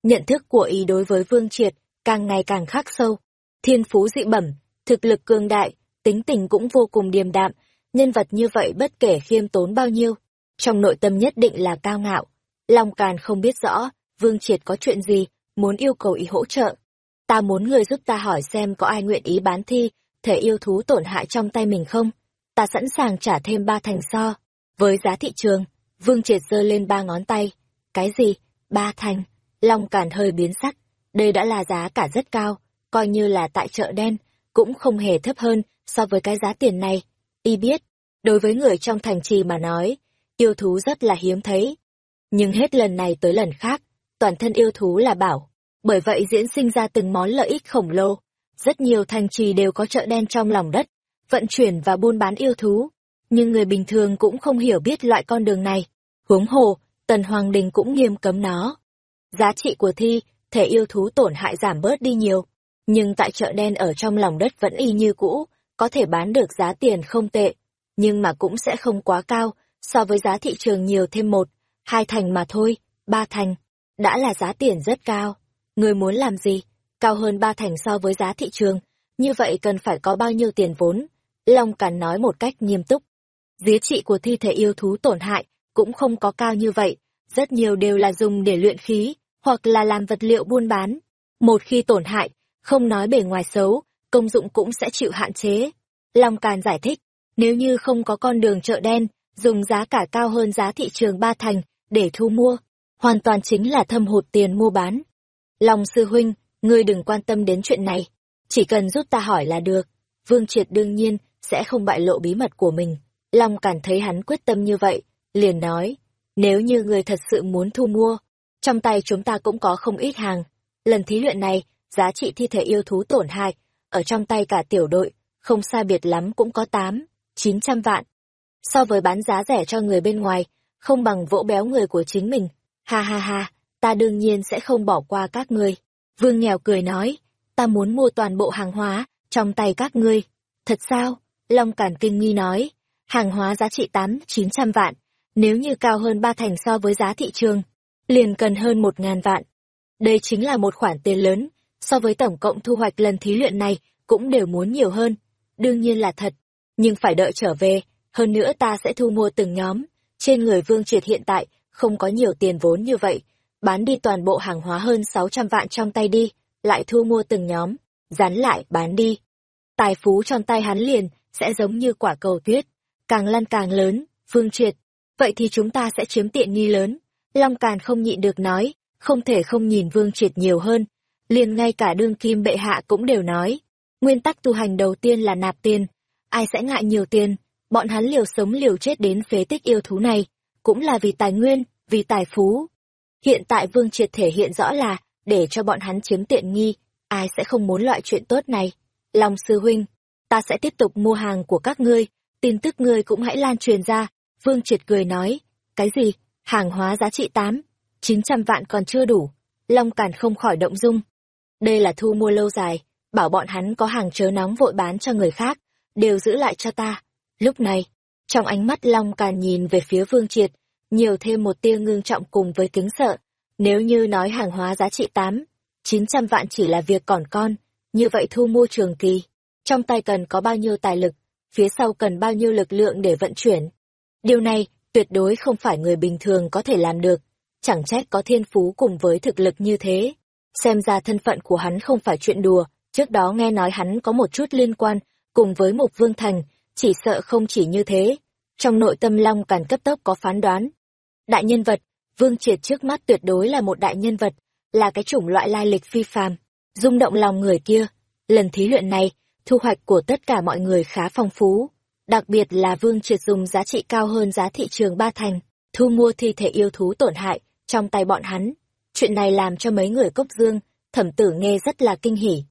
nhận thức của ý đối với Vương Triệt càng ngày càng khắc sâu. Thiên phú dị bẩm, thực lực cường đại, tính tình cũng vô cùng điềm đạm, nhân vật như vậy bất kể khiêm tốn bao nhiêu, trong nội tâm nhất định là cao ngạo. Long Càn không biết rõ, Vương Triệt có chuyện gì, muốn yêu cầu ý hỗ trợ. Ta muốn người giúp ta hỏi xem có ai nguyện ý bán thi, thể yêu thú tổn hại trong tay mình không? Ta sẵn sàng trả thêm ba thành so. Với giá thị trường, Vương Triệt giơ lên ba ngón tay. Cái gì? Ba thành? Long Càn hơi biến sắc. Đây đã là giá cả rất cao, coi như là tại chợ đen, cũng không hề thấp hơn so với cái giá tiền này. Y biết, đối với người trong thành trì mà nói, yêu thú rất là hiếm thấy. Nhưng hết lần này tới lần khác, toàn thân yêu thú là bảo. Bởi vậy diễn sinh ra từng món lợi ích khổng lồ. Rất nhiều thành trì đều có chợ đen trong lòng đất, vận chuyển và buôn bán yêu thú. Nhưng người bình thường cũng không hiểu biết loại con đường này. Huống hồ, Tần Hoàng Đình cũng nghiêm cấm nó. Giá trị của thi, thể yêu thú tổn hại giảm bớt đi nhiều. Nhưng tại chợ đen ở trong lòng đất vẫn y như cũ, có thể bán được giá tiền không tệ, nhưng mà cũng sẽ không quá cao, so với giá thị trường nhiều thêm một, hai thành mà thôi, ba thành, đã là giá tiền rất cao. Người muốn làm gì? Cao hơn ba thành so với giá thị trường, như vậy cần phải có bao nhiêu tiền vốn? Long Càn nói một cách nghiêm túc. Giá trị của thi thể yêu thú tổn hại cũng không có cao như vậy, rất nhiều đều là dùng để luyện khí, hoặc là làm vật liệu buôn bán. Một khi tổn hại, không nói bề ngoài xấu, công dụng cũng sẽ chịu hạn chế. Long Càn giải thích, nếu như không có con đường chợ đen, dùng giá cả cao hơn giá thị trường ba thành để thu mua, hoàn toàn chính là thâm hụt tiền mua bán. Long sư huynh, ngươi đừng quan tâm đến chuyện này, chỉ cần giúp ta hỏi là được. Vương Triệt đương nhiên sẽ không bại lộ bí mật của mình. Long cảm thấy hắn quyết tâm như vậy, liền nói, nếu như người thật sự muốn thu mua, trong tay chúng ta cũng có không ít hàng. Lần thí luyện này, giá trị thi thể yêu thú tổn hại, ở trong tay cả tiểu đội, không xa biệt lắm cũng có tám, chín trăm vạn. So với bán giá rẻ cho người bên ngoài, không bằng vỗ béo người của chính mình. Ha ha ha, ta đương nhiên sẽ không bỏ qua các ngươi. Vương nghèo cười nói, ta muốn mua toàn bộ hàng hóa, trong tay các ngươi. Thật sao? Long Cản Kinh nghi nói, hàng hóa giá trị tám, chín trăm vạn, nếu như cao hơn ba thành so với giá thị trường, liền cần hơn một ngàn vạn. Đây chính là một khoản tiền lớn, so với tổng cộng thu hoạch lần thí luyện này, cũng đều muốn nhiều hơn. Đương nhiên là thật, nhưng phải đợi trở về, hơn nữa ta sẽ thu mua từng nhóm. Trên người Vương Triệt hiện tại, không có nhiều tiền vốn như vậy, bán đi toàn bộ hàng hóa hơn 600 vạn trong tay đi, lại thu mua từng nhóm, dán lại, bán đi. Tài phú trong tay hắn liền, sẽ giống như quả cầu tuyết, càng lăn càng lớn, Vương Triệt. Vậy thì chúng ta sẽ chiếm tiện nghi lớn. Long Càn không nhịn được nói, không thể không nhìn Vương Triệt nhiều hơn. Liền ngay cả đương kim bệ hạ cũng đều nói, Nguyên tắc tu hành đầu tiên là nạp tiền. Ai sẽ ngại nhiều tiền, bọn hắn liều sống liều chết đến phế tích yêu thú này, cũng là vì tài nguyên, vì tài phú. Hiện tại Vương Triệt thể hiện rõ là, để cho bọn hắn chiếm tiện nghi, ai sẽ không muốn loại chuyện tốt này. Long sư huynh, ta sẽ tiếp tục mua hàng của các ngươi, tin tức ngươi cũng hãy lan truyền ra. Vương Triệt cười nói, cái gì, hàng hóa giá trị tám, chín trăm vạn còn chưa đủ. Long Càn không khỏi động dung. Đây là thu mua lâu dài, bảo bọn hắn có hàng chớ nóng vội bán cho người khác, đều giữ lại cho ta. Lúc này, trong ánh mắt Long Càn nhìn về phía Vương Triệt, nhiều thêm một tia ngưng trọng cùng với kính sợ. Nếu như nói hàng hóa giá trị tám, chín trăm vạn chỉ là việc còn con, như vậy thu mua trường kỳ. Trong tay cần có bao nhiêu tài lực, phía sau cần bao nhiêu lực lượng để vận chuyển. Điều này, tuyệt đối không phải người bình thường có thể làm được, chẳng trách có thiên phú cùng với thực lực như thế. Xem ra thân phận của hắn không phải chuyện đùa, trước đó nghe nói hắn có một chút liên quan, cùng với Mục Vương Thành, chỉ sợ không chỉ như thế. Trong nội tâm Long Càn cấp tốc có phán đoán. Đại nhân vật, Vương Triệt trước mắt tuyệt đối là một đại nhân vật, là cái chủng loại lai lịch phi phàm, rung động lòng người kia. Lần thí luyện này, thu hoạch của tất cả mọi người khá phong phú, đặc biệt là Vương Triệt dùng giá trị cao hơn giá thị trường ba thành, thu mua thi thể yêu thú tổn hại trong tay bọn hắn. Chuyện này làm cho mấy người cốc dương, thẩm tử nghe rất là kinh hỉ.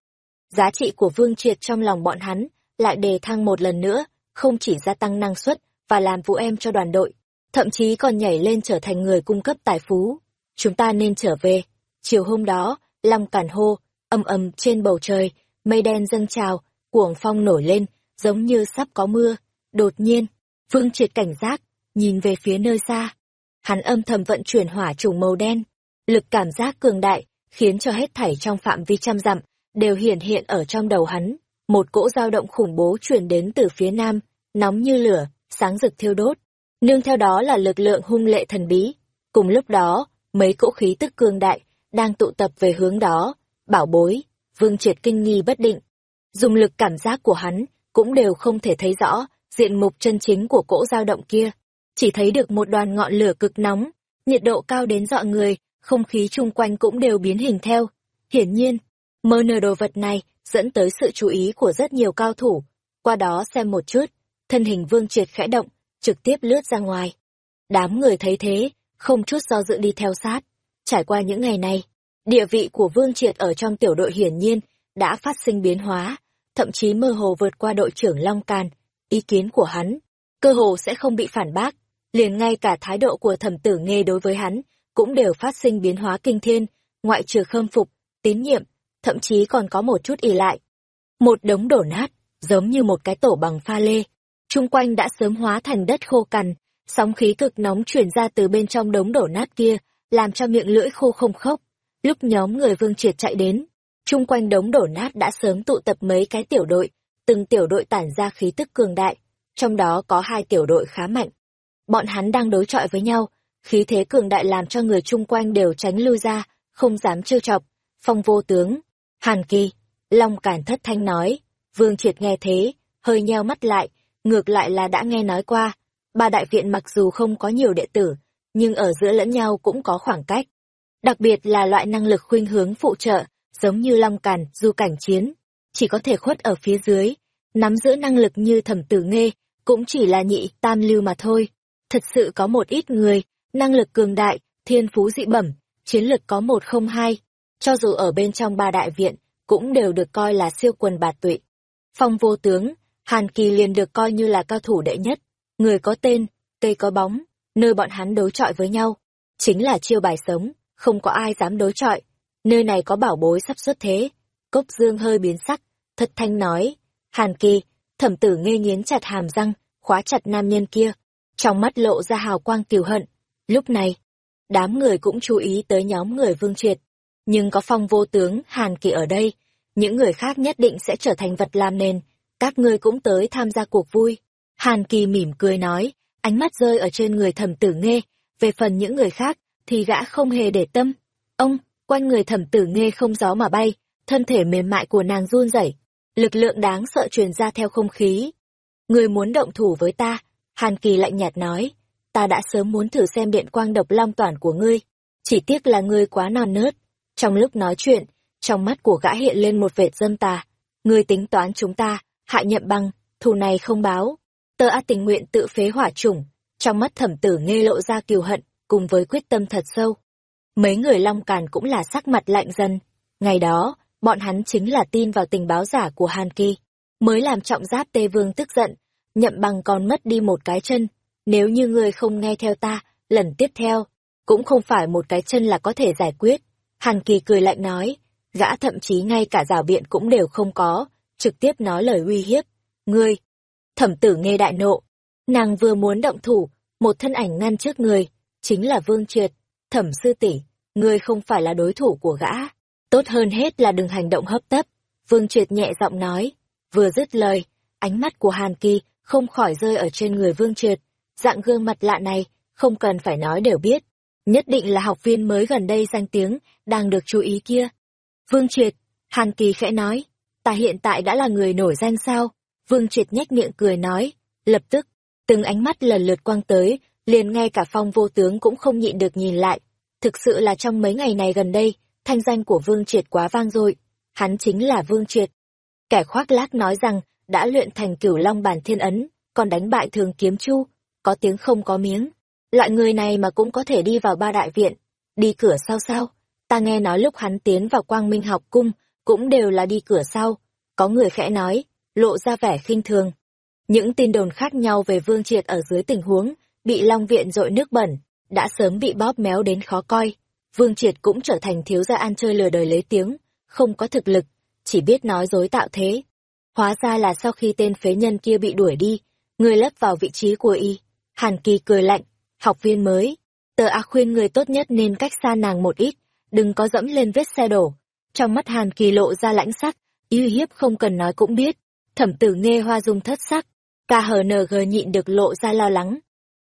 Giá trị của Vương Triệt trong lòng bọn hắn lại đề thăng một lần nữa, không chỉ gia tăng năng suất và làm vũ em cho đoàn đội, thậm chí còn nhảy lên trở thành người cung cấp tài phú. Chúng ta nên trở về. Chiều hôm đó, Long Cản hô, âm ầm trên bầu trời, mây đen dâng trào, cuồng phong nổi lên, giống như sắp có mưa. Đột nhiên, Vương Triệt cảnh giác, nhìn về phía nơi xa. Hắn âm thầm vận chuyển hỏa trùng màu đen, lực cảm giác cường đại, khiến cho hết thảy trong phạm vi trăm dặm, đều hiển hiện ở trong đầu hắn. Một cỗ dao động khủng bố truyền đến từ phía nam, nóng như lửa, sáng rực thiêu đốt. Nương theo đó là lực lượng hung lệ thần bí. Cùng lúc đó, mấy cỗ khí tức cường đại, đang tụ tập về hướng đó. Bảo bối, vương triệt kinh nghi bất định. Dùng lực cảm giác của hắn, cũng đều không thể thấy rõ diện mục chân chính của cỗ dao động kia. Chỉ thấy được một đoàn ngọn lửa cực nóng, nhiệt độ cao đến dọa người, không khí chung quanh cũng đều biến hình theo. Hiển nhiên, mơ nờ đồ vật này dẫn tới sự chú ý của rất nhiều cao thủ. Qua đó xem một chút, thân hình vương triệt khẽ động, trực tiếp lướt ra ngoài. Đám người thấy thế, không chút do dự đi theo sát. Trải qua những ngày này, địa vị của vương triệt ở trong tiểu đội hiển nhiên đã phát sinh biến hóa, thậm chí mơ hồ vượt qua đội trưởng Long Càn. Ý kiến của hắn, cơ hồ sẽ không bị phản bác, liền ngay cả thái độ của thẩm tử nghe đối với hắn, cũng đều phát sinh biến hóa kinh thiên, ngoại trừ khâm phục, tín nhiệm, thậm chí còn có một chút ỉ lại. Một đống đổ nát, giống như một cái tổ bằng pha lê, chung quanh đã sớm hóa thành đất khô cằn, sóng khí cực nóng chuyển ra từ bên trong đống đổ nát kia, làm cho miệng lưỡi khô không khốc. Lúc nhóm người vương triệt chạy đến, chung quanh đống đổ nát đã sớm tụ tập mấy cái tiểu đội, từng tiểu đội tản ra khí tức cường đại, trong đó có hai tiểu đội khá mạnh. Bọn hắn đang đối chọi với nhau, khí thế cường đại làm cho người chung quanh đều tránh lui ra, không dám trêu chọc. Phong vô tướng, Hàn Kỳ, Long Cản thất thanh nói, Vương Triệt nghe thế, hơi nheo mắt lại, ngược lại là đã nghe nói qua, ba đại viện mặc dù không có nhiều đệ tử, nhưng ở giữa lẫn nhau cũng có khoảng cách. Đặc biệt là loại năng lực khuynh hướng phụ trợ, giống như Long Càn, du cảnh chiến, chỉ có thể khuất ở phía dưới, nắm giữ năng lực như thẩm tử nghê, cũng chỉ là nhị tam lưu mà thôi. Thật sự có một ít người, năng lực cường đại, thiên phú dị bẩm, chiến lực có một không hai, cho dù ở bên trong ba đại viện, cũng đều được coi là siêu quần bạt tụy. Phong vô tướng, Hàn Kỳ liền được coi như là cao thủ đệ nhất, người có tên, cây có bóng, nơi bọn hắn đối chọi với nhau, chính là chiêu bài sống, không có ai dám đối chọi. Nơi này có bảo bối sắp xuất thế. Cốc Dương hơi biến sắc, thật thanh nói, Hàn Kỳ, thẩm tử ngây nghiến chặt hàm răng, khóa chặt nam nhân kia, trong mắt lộ ra hào quang kiều hận. Lúc này, đám người cũng chú ý tới nhóm người vương triệt, nhưng có phong vô tướng Hàn Kỳ ở đây, những người khác nhất định sẽ trở thành vật làm nền, các ngươi cũng tới tham gia cuộc vui. Hàn Kỳ mỉm cười nói, ánh mắt rơi ở trên người thẩm tử nghe, về phần những người khác, thì gã không hề để tâm. Ông, quanh người thẩm tử nghe không gió mà bay, thân thể mềm mại của nàng run rẩy, lực lượng đáng sợ truyền ra theo không khí. Người muốn động thủ với ta, Hàn Kỳ lạnh nhạt nói, ta đã sớm muốn thử xem điện quang độc long toàn của ngươi, chỉ tiếc là ngươi quá non nớt. Trong lúc nói chuyện, trong mắt của gã hiện lên một vệt dâm tà, ngươi tính toán chúng ta, hại nhậm băng, thù này không báo. Tơ A tình nguyện tự phế hỏa chủng, trong mắt thẩm tử nghe lộ ra kiều hận, cùng với quyết tâm thật sâu. Mấy người long càn cũng là sắc mặt lạnh dần. Ngày đó, bọn hắn chính là tin vào tình báo giả của Hàn Kỳ, mới làm trọng giáp Tê Vương tức giận, nhậm bằng còn mất đi một cái chân. Nếu như ngươi không nghe theo ta, lần tiếp theo, cũng không phải một cái chân là có thể giải quyết. Hàn Kỳ cười lạnh nói, gã thậm chí ngay cả rào biện cũng đều không có, trực tiếp nói lời uy hiếp. Ngươi! Thẩm tử nghe đại nộ. Nàng vừa muốn động thủ, một thân ảnh ngăn trước người, chính là Vương Triệt. Thẩm sư tỷ, ngươi không phải là đối thủ của gã. Tốt hơn hết là đừng hành động hấp tấp. Vương Triệt nhẹ giọng nói. Vừa dứt lời, ánh mắt của Hàn Kỳ không khỏi rơi ở trên người Vương Triệt. dạng gương mặt lạ này, không cần phải nói đều biết. Nhất định là học viên mới gần đây danh tiếng, đang được chú ý kia. Vương Triệt, Hàn Kỳ khẽ nói, ta hiện tại đã là người nổi danh sao? Vương Triệt nhếch miệng cười nói, lập tức, từng ánh mắt lần lượt quang tới, liền ngay cả phong vô tướng cũng không nhịn được nhìn lại. Thực sự là trong mấy ngày này gần đây, thanh danh của Vương Triệt quá vang dội. Hắn chính là Vương Triệt. Kẻ khoác lác nói rằng, đã luyện thành cửu long bản thiên ấn, còn đánh bại thường kiếm chu, có tiếng không có miếng. Loại người này mà cũng có thể đi vào ba đại viện, đi cửa sau sao? Ta nghe nói lúc hắn tiến vào quang minh học cung, cũng đều là đi cửa sau. Có người khẽ nói, lộ ra vẻ khinh thường. Những tin đồn khác nhau về Vương Triệt ở dưới tình huống, bị Long Viện dội nước bẩn, đã sớm bị bóp méo đến khó coi. Vương Triệt cũng trở thành thiếu gia ăn chơi lừa đời lấy tiếng, không có thực lực, chỉ biết nói dối tạo thế. Hóa ra là sau khi tên phế nhân kia bị đuổi đi, người lấp vào vị trí của y. Hàn Kỳ cười lạnh, học viên mới. Tờ A khuyên người tốt nhất nên cách xa nàng một ít, đừng có dẫm lên vết xe đổ. Trong mắt Hàn Kỳ lộ ra lãnh sắc, uy hiếp không cần nói cũng biết. Thẩm tử nghe hoa dung thất sắc, KHNG nhịn được lộ ra lo lắng.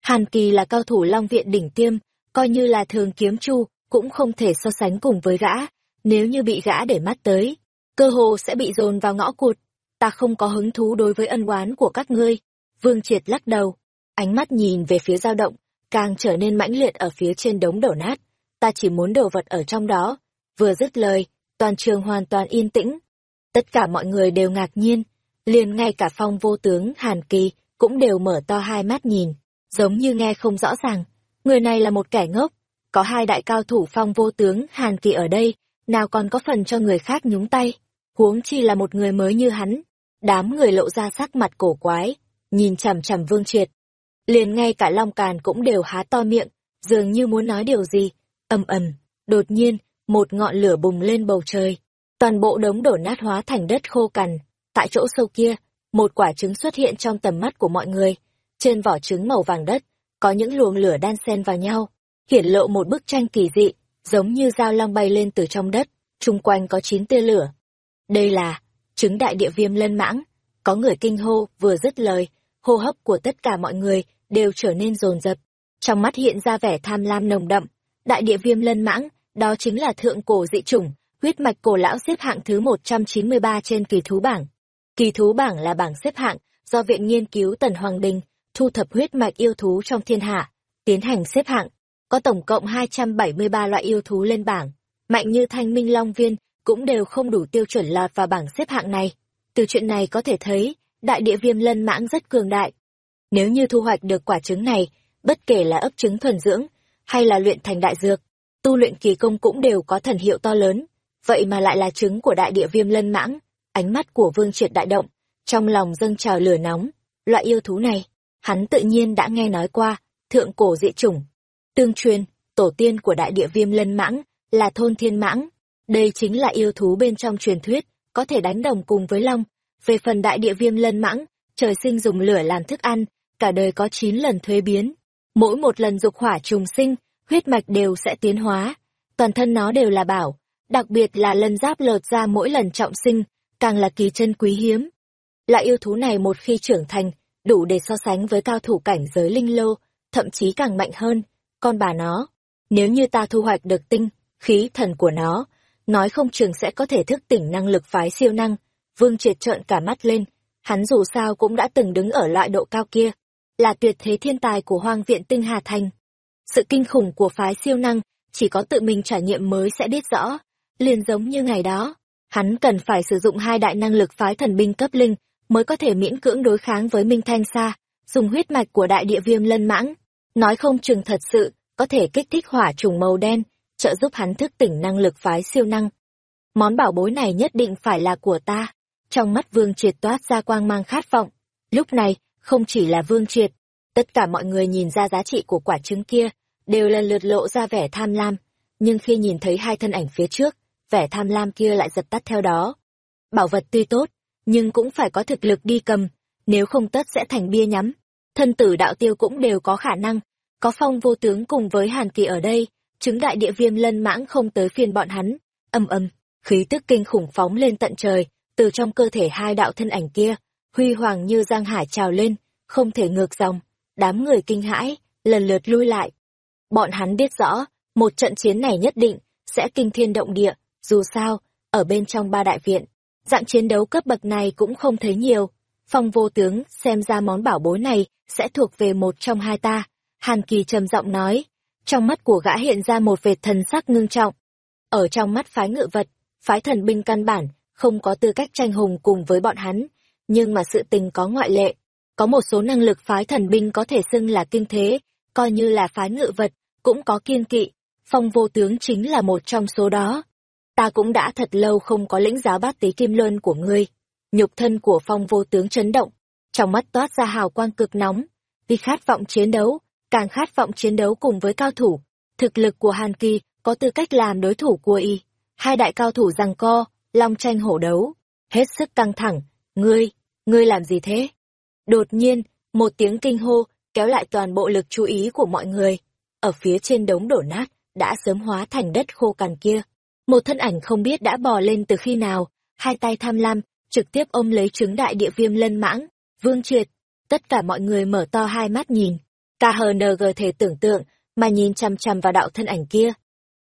Hàn Kỳ là cao thủ Long Viện đỉnh tiêm, coi như là thường kiếm chu, cũng không thể so sánh cùng với gã. Nếu như bị gã để mắt tới, cơ hồ sẽ bị dồn vào ngõ cụt. Ta không có hứng thú đối với ân oán của các ngươi. Vương Triệt lắc đầu, ánh mắt nhìn về phía dao động, càng trở nên mãnh liệt ở phía trên đống đổ nát. Ta chỉ muốn đồ vật ở trong đó. Vừa dứt lời, toàn trường hoàn toàn yên tĩnh. Tất cả mọi người đều ngạc nhiên, liền ngay cả phong vô tướng Hàn Kỳ cũng đều mở to hai mắt nhìn, giống như nghe không rõ ràng. Người này là một kẻ ngốc, có hai đại cao thủ phong vô tướng Hàn Kỳ ở đây, nào còn có phần cho người khác nhúng tay, huống chi là một người mới như hắn. Đám người lộ ra sắc mặt cổ quái, nhìn chằm chằm Vương Triệt. Liền ngay cả Long Càn cũng đều há to miệng, dường như muốn nói điều gì. ầm ầm, đột nhiên, một ngọn lửa bùng lên bầu trời. Toàn bộ đống đổ nát hóa thành đất khô cằn. Tại chỗ sâu kia, một quả trứng xuất hiện trong tầm mắt của mọi người. Trên vỏ trứng màu vàng đất, có những luồng lửa đan xen vào nhau, hiển lộ một bức tranh kỳ dị, giống như dao long bay lên từ trong đất, chung quanh có chín tia lửa. Đây là trứng đại địa viêm lân mãng. Có người kinh hô, vừa dứt lời, hô hấp của tất cả mọi người đều trở nên rồn rập. Trong mắt hiện ra vẻ tham lam nồng đậm. Đại địa viêm lân mãng, đó chính là thượng cổ dị chủng, huyết mạch cổ lão xếp hạng thứ 193 trên kỳ thú bảng. Kỳ thú bảng là bảng xếp hạng do Viện Nghiên cứu Tần Hoàng Đình thu thập huyết mạch yêu thú trong thiên hạ, tiến hành xếp hạng. Có tổng cộng 273 loại yêu thú lên bảng, mạnh như thanh minh long viên cũng đều không đủ tiêu chuẩn lọt vào bảng xếp hạng này. Từ chuyện này có thể thấy, đại địa viêm lân mãng rất cường đại. Nếu như thu hoạch được quả trứng này, bất kể là ấp trứng thuần dưỡng, hay là luyện thành đại dược, tu luyện kỳ công cũng đều có thần hiệu to lớn. Vậy mà lại là trứng của đại địa viêm lân mãng, ánh mắt của vương triệt đại động, trong lòng dâng trào lửa nóng. Loại yêu thú này, hắn tự nhiên đã nghe nói qua, thượng cổ dị chủng. Tương truyền, tổ tiên của đại địa viêm lân mãng, là thôn thiên mãng. Đây chính là yêu thú bên trong truyền thuyết, có thể đánh đồng cùng với long. Về phần đại địa viêm lân mãng, trời sinh dùng lửa làm thức ăn, cả đời có 9 lần thuế biến. Mỗi một lần dục hỏa trùng sinh, huyết mạch đều sẽ tiến hóa. Toàn thân nó đều là bảo, đặc biệt là lần giáp lợt ra mỗi lần trọng sinh, càng là kỳ chân quý hiếm. Loại yêu thú này một khi trưởng thành, đủ để so sánh với cao thủ cảnh giới linh lô, thậm chí càng mạnh hơn. Con bà nó, nếu như ta thu hoạch được tinh, khí thần của nó, nói không chừng sẽ có thể thức tỉnh năng lực phái siêu năng. Vương triệt trợn cả mắt lên, hắn dù sao cũng đã từng đứng ở loại độ cao kia, là tuyệt thế thiên tài của hoang viện tinh Hà Thành. Sự kinh khủng của phái siêu năng, chỉ có tự mình trải nghiệm mới sẽ biết rõ. Liền giống như ngày đó, hắn cần phải sử dụng hai đại năng lực phái thần binh cấp linh, mới có thể miễn cưỡng đối kháng với Minh Thanh Sa, dùng huyết mạch của đại địa viêm lân mãng. Nói không chừng thật sự, có thể kích thích hỏa trùng màu đen, trợ giúp hắn thức tỉnh năng lực phái siêu năng. Món bảo bối này nhất định phải là của ta. Trong mắt Vương Triệt toát ra quang mang khát vọng. Lúc này, không chỉ là Vương Triệt, tất cả mọi người nhìn ra giá trị của quả trứng kia, đều lần lượt lộ ra vẻ tham lam. Nhưng khi nhìn thấy hai thân ảnh phía trước, vẻ tham lam kia lại dập tắt theo đó. Bảo vật tuy tốt, nhưng cũng phải có thực lực đi cầm, nếu không tất sẽ thành bia nhắm. Thân tử đạo tiêu cũng đều có khả năng, có phong vô tướng cùng với Hàn Kỳ ở đây, chứng đại địa viêm lân mãng không tới phiên bọn hắn. Âm âm, khí tức kinh khủng phóng lên tận trời, từ trong cơ thể hai đạo thân ảnh kia, huy hoàng như giang hải trào lên, không thể ngược dòng. đám người kinh hãi, lần lượt lui lại. Bọn hắn biết rõ, một trận chiến này nhất định sẽ kinh thiên động địa, dù sao, ở bên trong ba đại viện, dạng chiến đấu cấp bậc này cũng không thấy nhiều. Phong vô tướng xem ra món bảo bối này sẽ thuộc về một trong hai ta. Hàn Kỳ trầm giọng nói, trong mắt của gã hiện ra một vệt thần sắc ngưng trọng. Ở trong mắt phái ngự vật, phái thần binh căn bản, không có tư cách tranh hùng cùng với bọn hắn, nhưng mà sự tình có ngoại lệ. Có một số năng lực phái thần binh có thể xưng là kinh thế, coi như là phái ngự vật, cũng có kiên kỵ. Phong vô tướng chính là một trong số đó. Ta cũng đã thật lâu không có lĩnh giáo bát tí kim luân của ngươi. Nhục thân của phong vô tướng chấn động, trong mắt toát ra hào quang cực nóng, vì khát vọng chiến đấu, càng khát vọng chiến đấu cùng với cao thủ. Thực lực của Hàn Kỳ có tư cách làm đối thủ của y. Hai đại cao thủ giằng co, long tranh hổ đấu, hết sức căng thẳng. Ngươi, ngươi làm gì thế? Đột nhiên, một tiếng kinh hô kéo lại toàn bộ lực chú ý của mọi người. Ở phía trên đống đổ nát, đã sớm hóa thành đất khô cằn kia. Một thân ảnh không biết đã bò lên từ khi nào, hai tay tham lam, trực tiếp ôm lấy trứng đại địa viêm lân mãng, vương triệt. Tất cả mọi người mở to hai mắt nhìn, KHNG thể tưởng tượng, mà nhìn chằm chằm vào đạo thân ảnh kia.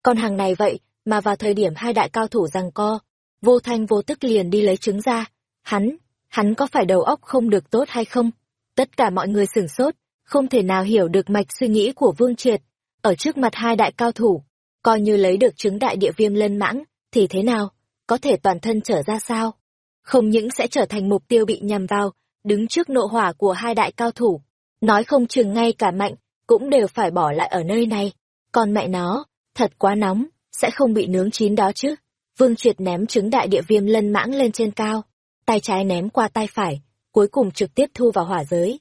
Con hàng này vậy, mà vào thời điểm hai đại cao thủ giằng co, vô thanh vô tức liền đi lấy trứng ra. Hắn, hắn có phải đầu óc không được tốt hay không? Tất cả mọi người sửng sốt, không thể nào hiểu được mạch suy nghĩ của Vương Triệt. Ở trước mặt hai đại cao thủ, coi như lấy được trứng đại địa viêm lân mãng, thì thế nào? Có thể toàn thân trở ra sao? Không những sẽ trở thành mục tiêu bị nhằm vào, đứng trước nộ hỏa của hai đại cao thủ, nói không chừng ngay cả mạnh, cũng đều phải bỏ lại ở nơi này. Còn mẹ nó, thật quá nóng, sẽ không bị nướng chín đó chứ. Vương Triệt ném trứng đại địa viêm lân mãng lên trên cao, tay trái ném qua tay phải, cuối cùng trực tiếp thu vào hỏa giới.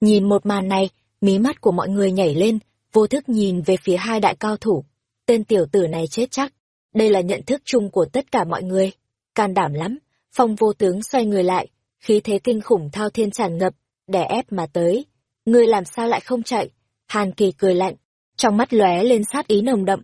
Nhìn một màn này, mí mắt của mọi người nhảy lên, vô thức nhìn về phía hai đại cao thủ. Tên tiểu tử này chết chắc. Đây là nhận thức chung của tất cả mọi người. Can đảm lắm, phong vô tướng xoay người lại, khí thế kinh khủng thao thiên tràn ngập, đè ép mà tới. Ngươi làm sao lại không chạy? Hàn Kỳ cười lạnh, trong mắt lóe lên sát ý nồng đậm.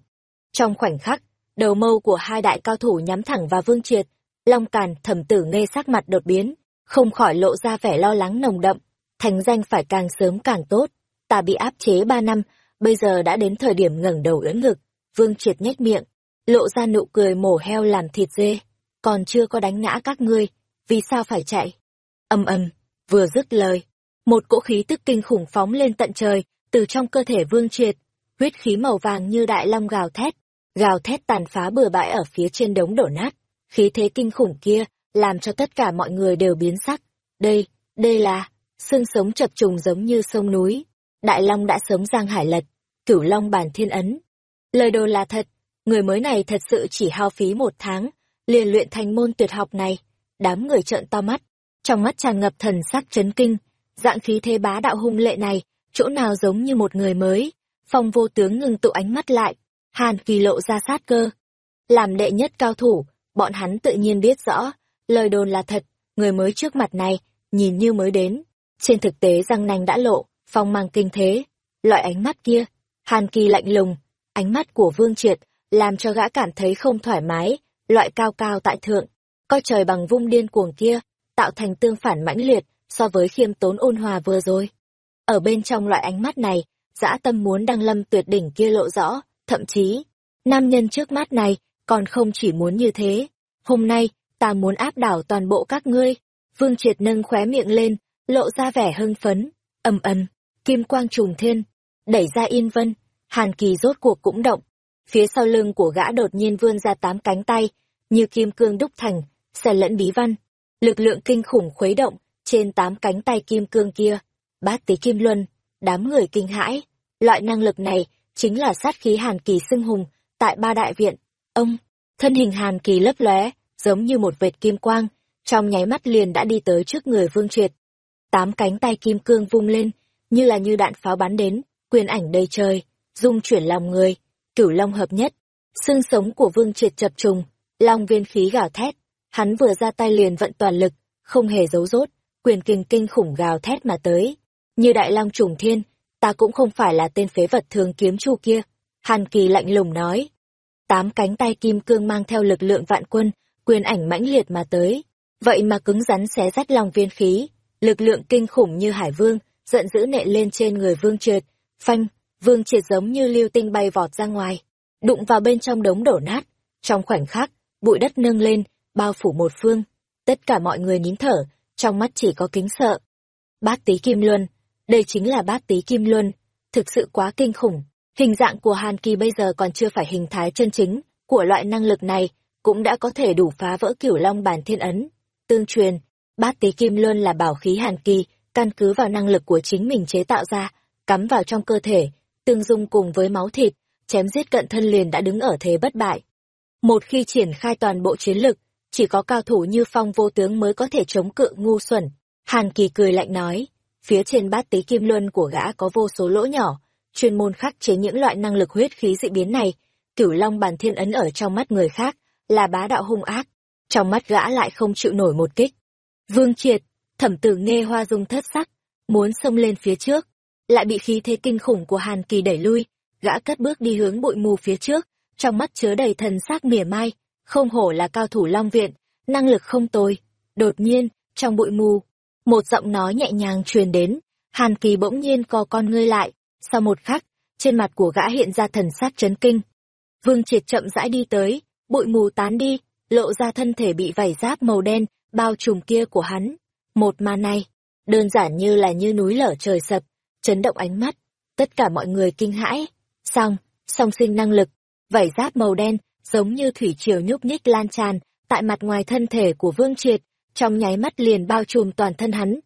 Trong khoảnh khắc, đầu mâu của hai đại cao thủ nhắm thẳng vào Vương Triệt, Long Càn thẩm tử nghe sắc mặt đột biến, không khỏi lộ ra vẻ lo lắng nồng đậm, thành danh phải càng sớm càng tốt. Ta bị áp chế ba năm, bây giờ đã đến thời điểm ngẩng đầu ưỡn ngực, Vương Triệt nhếch miệng, lộ ra nụ cười mổ heo làm thịt dê, còn chưa có đánh ngã các ngươi, vì sao phải chạy? Âm ầm, vừa dứt lời, một cỗ khí tức kinh khủng phóng lên tận trời, từ trong cơ thể Vương Triệt, huyết khí màu vàng như đại long gào thét, gào thét tàn phá bừa bãi ở phía trên đống đổ nát. Khí thế kinh khủng kia, làm cho tất cả mọi người đều biến sắc. Đây, đây là, xương sống chập trùng giống như sông núi. Đại Long đã sống giang hải lật, cửu Long bản thiên ấn. Lời đồ là thật, người mới này thật sự chỉ hao phí một tháng, liền luyện thành môn tuyệt học này. Đám người trợn to mắt, trong mắt tràn ngập thần sắc chấn kinh, dạng khí thế bá đạo hung lệ này, chỗ nào giống như một người mới. Phong vô tướng ngừng tụ ánh mắt lại, Hàn Kỳ lộ ra sát cơ. Làm đệ nhất cao thủ, bọn hắn tự nhiên biết rõ, lời đồn là thật, người mới trước mặt này, nhìn như mới đến. Trên thực tế răng nanh đã lộ, phong mang kinh thế. Loại ánh mắt kia, Hàn Kỳ lạnh lùng, ánh mắt của Vương Triệt, làm cho gã cảm thấy không thoải mái, loại cao cao tại thượng, coi trời bằng vung điên cuồng kia, tạo thành tương phản mãnh liệt so với khiêm tốn ôn hòa vừa rồi. Ở bên trong loại ánh mắt này, dã tâm muốn đăng lâm tuyệt đỉnh kia lộ rõ, thậm chí, nam nhân trước mắt này còn không chỉ muốn như thế. Hôm nay, ta muốn áp đảo toàn bộ các ngươi. Vương Triệt nâng khóe miệng lên, lộ ra vẻ hưng phấn, ầm ầm, kim quang trùng thiên, đẩy ra yên vân, Hàn Kỳ rốt cuộc cũng động. Phía sau lưng của gã đột nhiên vươn ra tám cánh tay, như kim cương đúc thành, xen lẫn bí văn. Lực lượng kinh khủng khuấy động trên tám cánh tay kim cương kia. Bát tí kim luân, đám người kinh hãi. Loại năng lực này chính là sát khí Hàn Kỳ xưng hùng tại ba đại viện. Ông, thân hình Hàn Kỳ lấp lóe, giống như một vệt kim quang, trong nháy mắt liền đã đi tới trước người Vương Triệt. Tám cánh tay kim cương vung lên, như là như đạn pháo bắn đến, quyền ảnh đầy trời, dung chuyển lòng người, cửu long hợp nhất. Xương sống của Vương Triệt chập trùng, long viên khí gào thét, hắn vừa ra tay liền vận toàn lực, không hề giấu rốt, quyền kinh kinh khủng gào thét mà tới. Như đại long trùng thiên, ta cũng không phải là tên phế vật thường kiếm chu kia. Hàn Kỳ lạnh lùng nói. Tám cánh tay kim cương mang theo lực lượng vạn quân, quyền ảnh mãnh liệt mà tới. Vậy mà cứng rắn xé rách lòng viên khí, lực lượng kinh khủng như hải vương, giận dữ nện lên trên người Vương Triệt. Phanh, Vương Triệt giống như lưu tinh bay vọt ra ngoài, đụng vào bên trong đống đổ nát. Trong khoảnh khắc, bụi đất nâng lên, bao phủ một phương. Tất cả mọi người nín thở, trong mắt chỉ có kính sợ. Bát tí kim luân, đây chính là bát tí kim luân, thực sự quá kinh khủng. Hình dạng của Hàn Kỳ bây giờ còn chưa phải hình thái chân chính của loại năng lực này, cũng đã có thể đủ phá vỡ cửu long bản thiên ấn. Tương truyền, bát tí kim luân là bảo khí Hàn Kỳ, căn cứ vào năng lực của chính mình chế tạo ra, cắm vào trong cơ thể, tương dung cùng với máu thịt, chém giết cận thân liền đã đứng ở thế bất bại. Một khi triển khai toàn bộ chiến lực, chỉ có cao thủ như phong vô tướng mới có thể chống cự ngu xuẩn. Hàn Kỳ cười lạnh nói, phía trên bát tí kim luân của gã có vô số lỗ nhỏ, chuyên môn khắc chế những loại năng lực huyết khí dị biến này. Cửu Long bàn thiên ấn ở trong mắt người khác, là bá đạo hung ác, trong mắt gã lại không chịu nổi một kích. Vương Triệt, thẩm tử nghe hoa dung thất sắc, muốn xông lên phía trước, lại bị khí thế kinh khủng của Hàn Kỳ đẩy lui, gã cất bước đi hướng bụi mù phía trước, trong mắt chứa đầy thần sắc mỉa mai, không hổ là cao thủ Long Viện, năng lực không tồi. Đột nhiên, trong bụi mù, một giọng nói nhẹ nhàng truyền đến, Hàn Kỳ bỗng nhiên co con ngươi lại, sau một khắc, trên mặt của gã hiện ra thần sắc chấn kinh. Vương Triệt chậm rãi đi tới, bụi mù tán đi, lộ ra thân thể bị vảy giáp màu đen, bao trùm kia của hắn. Một màn này, đơn giản như là như núi lở trời sập, chấn động ánh mắt, tất cả mọi người kinh hãi. Xong, song sinh năng lực, vảy giáp màu đen, giống như thủy triều nhúc nhích lan tràn, tại mặt ngoài thân thể của Vương Triệt, trong nháy mắt liền bao trùm toàn thân hắn.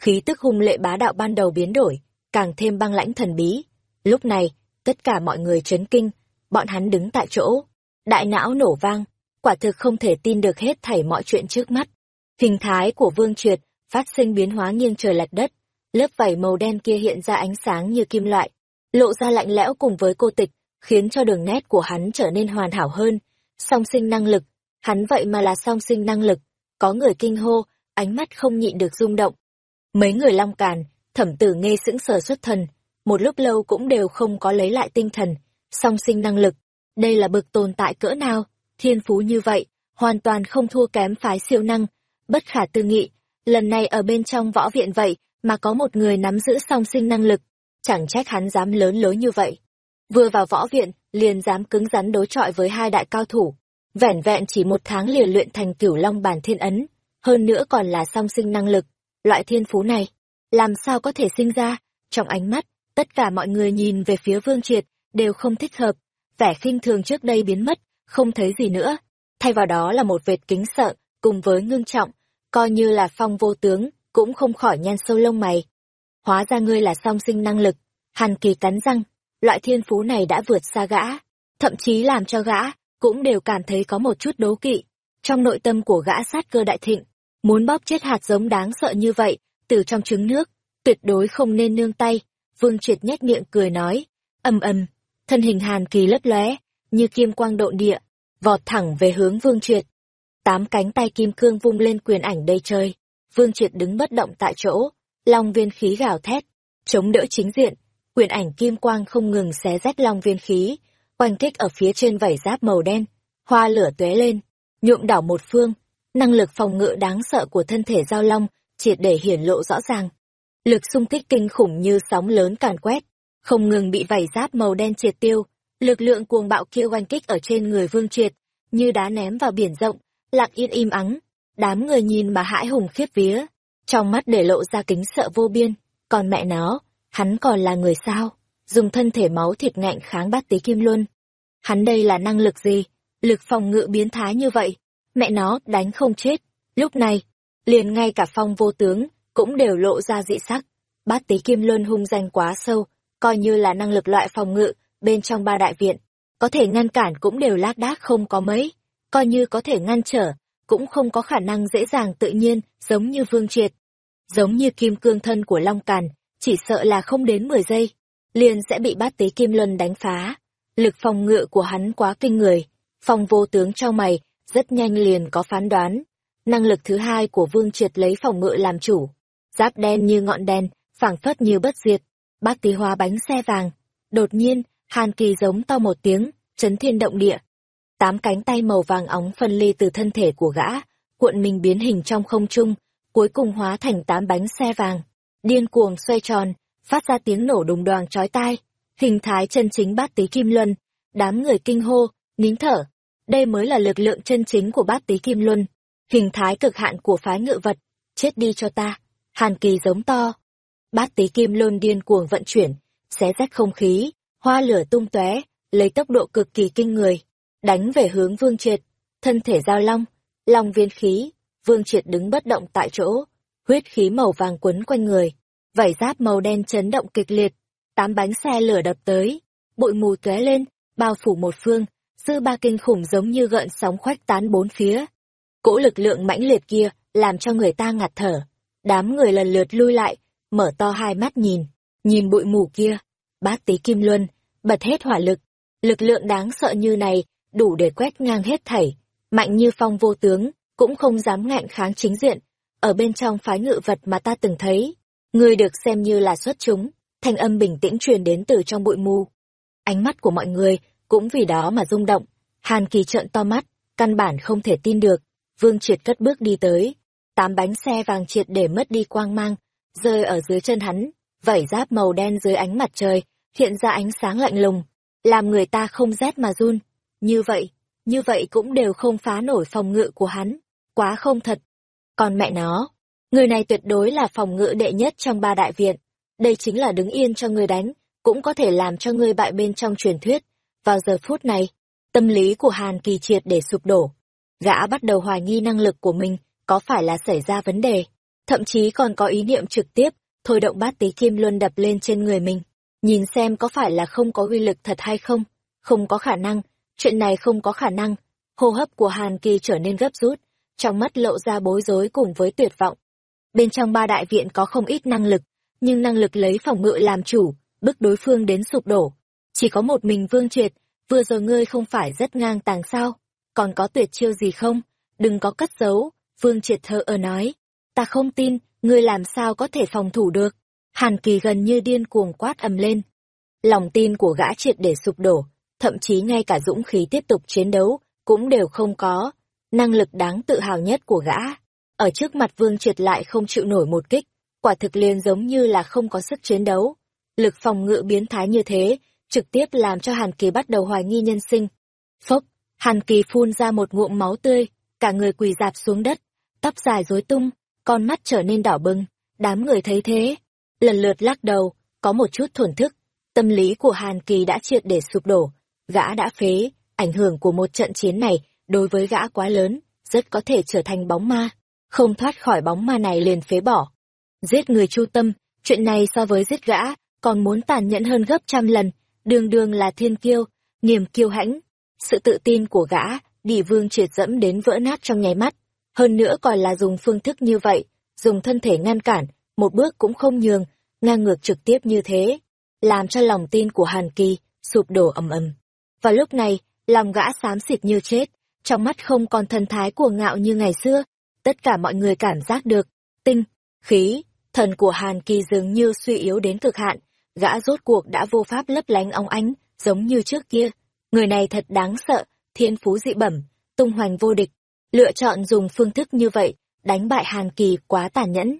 Khí tức hung lệ bá đạo ban đầu biến đổi, càng thêm băng lãnh thần bí. Lúc này, tất cả mọi người chấn kinh, bọn hắn đứng tại chỗ, đại não nổ vang, quả thực không thể tin được hết thảy mọi chuyện trước mắt. Hình thái của Vương Triệt phát sinh biến hóa nghiêng trời lệch đất, lớp vảy màu đen kia hiện ra ánh sáng như kim loại, lộ ra lạnh lẽo cùng với cô tịch, khiến cho đường nét của hắn trở nên hoàn hảo hơn. Song sinh năng lực, hắn vậy mà là song sinh năng lực, có người kinh hô, ánh mắt không nhịn được rung động. Mấy người long càn, thẩm tử nghe sững sờ xuất thần, một lúc lâu cũng đều không có lấy lại tinh thần, song sinh năng lực, đây là bực tồn tại cỡ nào, thiên phú như vậy, hoàn toàn không thua kém phái siêu năng, bất khả tư nghị, lần này ở bên trong võ viện vậy mà có một người nắm giữ song sinh năng lực, chẳng trách hắn dám lớn lối như vậy. Vừa vào võ viện, liền dám cứng rắn đối chọi với hai đại cao thủ, vẻn vẹn chỉ một tháng liền luyện thành cửu long bản thiên ấn, hơn nữa còn là song sinh năng lực, loại thiên phú này, làm sao có thể sinh ra, trong ánh mắt, tất cả mọi người nhìn về phía vương triệt, đều không thích hợp, vẻ khinh thường trước đây biến mất, không thấy gì nữa, thay vào đó là một vệt kính sợ, cùng với ngưng trọng, coi như là phong vô tướng, cũng không khỏi nhăn sâu lông mày. Hóa ra ngươi là song sinh năng lực, hàn kỳ cắn răng, loại thiên phú này đã vượt xa gã, thậm chí làm cho gã, cũng đều cảm thấy có một chút đố kỵ. Trong nội tâm của gã sát cơ đại thịnh, muốn bóp chết hạt giống đáng sợ như vậy, từ trong trứng nước, tuyệt đối không nên nương tay. Vương Triệt nhếch miệng cười nói, ầm ầm, thân hình hàn kỳ lấp lóe, như kim quang độn địa, vọt thẳng về hướng Vương Triệt. Tám cánh tay kim cương vung lên quyền ảnh đầy trời, Vương Triệt đứng bất động tại chỗ, long viên khí gào thét, chống đỡ chính diện, quyền ảnh kim quang không ngừng xé rách long viên khí, oanh kích ở phía trên vảy giáp màu đen, hoa lửa tuế lên, nhuộm đảo một phương, năng lực phòng ngự đáng sợ của thân thể giao long triệt để hiển lộ rõ ràng. Lực xung kích kinh khủng như sóng lớn càn quét, không ngừng bị vảy giáp màu đen triệt tiêu, lực lượng cuồng bạo kia oanh kích ở trên người Vương Triệt, như đá ném vào biển rộng, lặng yên im ắng, đám người nhìn mà hãi hùng khiếp vía, trong mắt để lộ ra kính sợ vô biên, còn mẹ nó, hắn còn là người sao? dùng thân thể máu thịt ngạnh kháng bát tí kim luân. Hắn đây là năng lực gì? Lực phòng ngự biến thái như vậy. Mẹ nó đánh không chết. Lúc này, liền ngay cả phong vô tướng, cũng đều lộ ra dị sắc. Bát tí kim luân hung danh quá sâu, coi như là năng lực loại phòng ngự, bên trong ba đại viện. Có thể ngăn cản cũng đều lác đác không có mấy. Coi như có thể ngăn trở, cũng không có khả năng dễ dàng tự nhiên, giống như vương triệt. Giống như kim cương thân của Long Càn, chỉ sợ là không đến 10 giây, liền sẽ bị bát tế kim luân đánh phá. Lực phòng ngự của hắn quá kinh người, phong vô tướng trao mày, rất nhanh liền có phán đoán. Năng lực thứ hai của vương triệt lấy phòng ngự làm chủ. Giáp đen như ngọn đen, phảng phất như bất diệt, bát tí hoa bánh xe vàng. Đột nhiên, hàn kỳ giống to một tiếng, chấn thiên động địa. Tám cánh tay màu vàng óng phân ly từ thân thể của gã, cuộn mình biến hình trong không trung, cuối cùng hóa thành tám bánh xe vàng. điên cuồng xoay tròn, phát ra tiếng nổ đùng đoàng chói tai. Hình thái chân chính bát tí kim luân, đám người kinh hô, nín thở. Đây mới là lực lượng chân chính của bát tí kim luân, hình thái cực hạn của phái ngự vật. Chết đi cho ta. Hàn kỳ giống to. Bát tí kim luân điên cuồng vận chuyển, xé rách không khí, hoa lửa tung tóe, lấy tốc độ cực kỳ kinh người, đánh về hướng Vương Triệt, thân thể giao long, long viên khí, Vương Triệt đứng bất động tại chỗ, huyết khí màu vàng quấn quanh người, vảy giáp màu đen chấn động kịch liệt, tám bánh xe lửa đập tới, bụi mù tóe lên, bao phủ một phương, dư ba kinh khủng giống như gợn sóng khoách tán bốn phía. Cỗ lực lượng mãnh liệt kia làm cho người ta ngạt thở, đám người lần lượt lui lại, mở to hai mắt nhìn, nhìn bụi mù kia, bát tí kim luân, bật hết hỏa lực, lực lượng đáng sợ như này, đủ để quét ngang hết thảy, mạnh như phong vô tướng, cũng không dám ngạnh kháng chính diện, ở bên trong phái ngự vật mà ta từng thấy, người được xem như là xuất chúng, thanh âm bình tĩnh truyền đến từ trong bụi mù. Ánh mắt của mọi người cũng vì đó mà rung động, Hàn Kỳ trợn to mắt, căn bản không thể tin được, Vương Triệt cất bước đi tới, tám bánh xe vàng triệt để mất đi quang mang, rơi ở dưới chân hắn, vảy giáp màu đen dưới ánh mặt trời, hiện ra ánh sáng lạnh lùng, làm người ta không rét mà run. Như vậy, như vậy cũng đều không phá nổi phòng ngự của hắn, quá không thật. Còn mẹ nó, người này tuyệt đối là phòng ngự đệ nhất trong ba đại viện, đây chính là đứng yên cho người đánh, cũng có thể làm cho người bại bên trong truyền thuyết. Vào giờ phút này, tâm lý của Hàn Kỳ triệt để sụp đổ. Gã bắt đầu hoài nghi năng lực của mình có phải là xảy ra vấn đề, thậm chí còn có ý niệm trực tiếp thôi động bát tí kim luân đập lên trên người mình, nhìn xem có phải là không có uy lực thật hay không. Không có khả năng, chuyện này không có khả năng. Hô hấp của Hàn Kỳ trở nên gấp rút, trong mắt lộ ra bối rối cùng với tuyệt vọng. Bên trong ba đại viện có không ít năng lực, nhưng năng lực lấy phòng ngự làm chủ, bức đối phương đến sụp đổ. Chỉ có một mình Vương Triệt, vừa rồi ngươi không phải rất ngang tàng sao? Còn có tuyệt chiêu gì không? Đừng có cất giấu, Vương Triệt thơ ở nói. Ta không tin, ngươi làm sao có thể phòng thủ được? Hàn Kỳ gần như điên cuồng quát ầm lên. Lòng tin của gã triệt để sụp đổ, thậm chí ngay cả dũng khí tiếp tục chiến đấu, cũng đều không có. Năng lực đáng tự hào nhất của gã, ở trước mặt Vương Triệt lại không chịu nổi một kích, quả thực liền giống như là không có sức chiến đấu. Lực phòng ngự biến thái như thế, trực tiếp làm cho Hàn Kỳ bắt đầu hoài nghi nhân sinh. Phốc, Hàn Kỳ phun ra một ngụm máu tươi, cả người quỳ dạp xuống đất, tóc dài rối tung, con mắt trở nên đỏ bừng, đám người thấy thế, lần lượt lắc đầu, có một chút thổn thức, tâm lý của Hàn Kỳ đã triệt để sụp đổ, gã đã phế, ảnh hưởng của một trận chiến này đối với gã quá lớn, rất có thể trở thành bóng ma, không thoát khỏi bóng ma này liền phế bỏ. Giết người chu tâm, chuyện này so với giết gã, còn muốn tàn nhẫn hơn gấp trăm lần, đường đường là thiên kiêu, niềm kiêu hãnh. Sự tự tin của gã, đi vương triệt dẫm đến vỡ nát trong nháy mắt. Hơn nữa còn là dùng phương thức như vậy, dùng thân thể ngăn cản, một bước cũng không nhường, ngang ngược trực tiếp như thế, làm cho lòng tin của Hàn Kỳ sụp đổ ầm ầm. Và lúc này, lòng gã xám xịt như chết, trong mắt không còn thần thái của ngạo như ngày xưa, tất cả mọi người cảm giác được, tinh, khí, thần của Hàn Kỳ dường như suy yếu đến cực hạn, gã rốt cuộc đã vô pháp lấp lánh óng ánh, giống như trước kia. Người này thật đáng sợ, thiên phú dị bẩm, tung hoành vô địch, lựa chọn dùng phương thức như vậy, đánh bại Hàn Kỳ quá tàn nhẫn.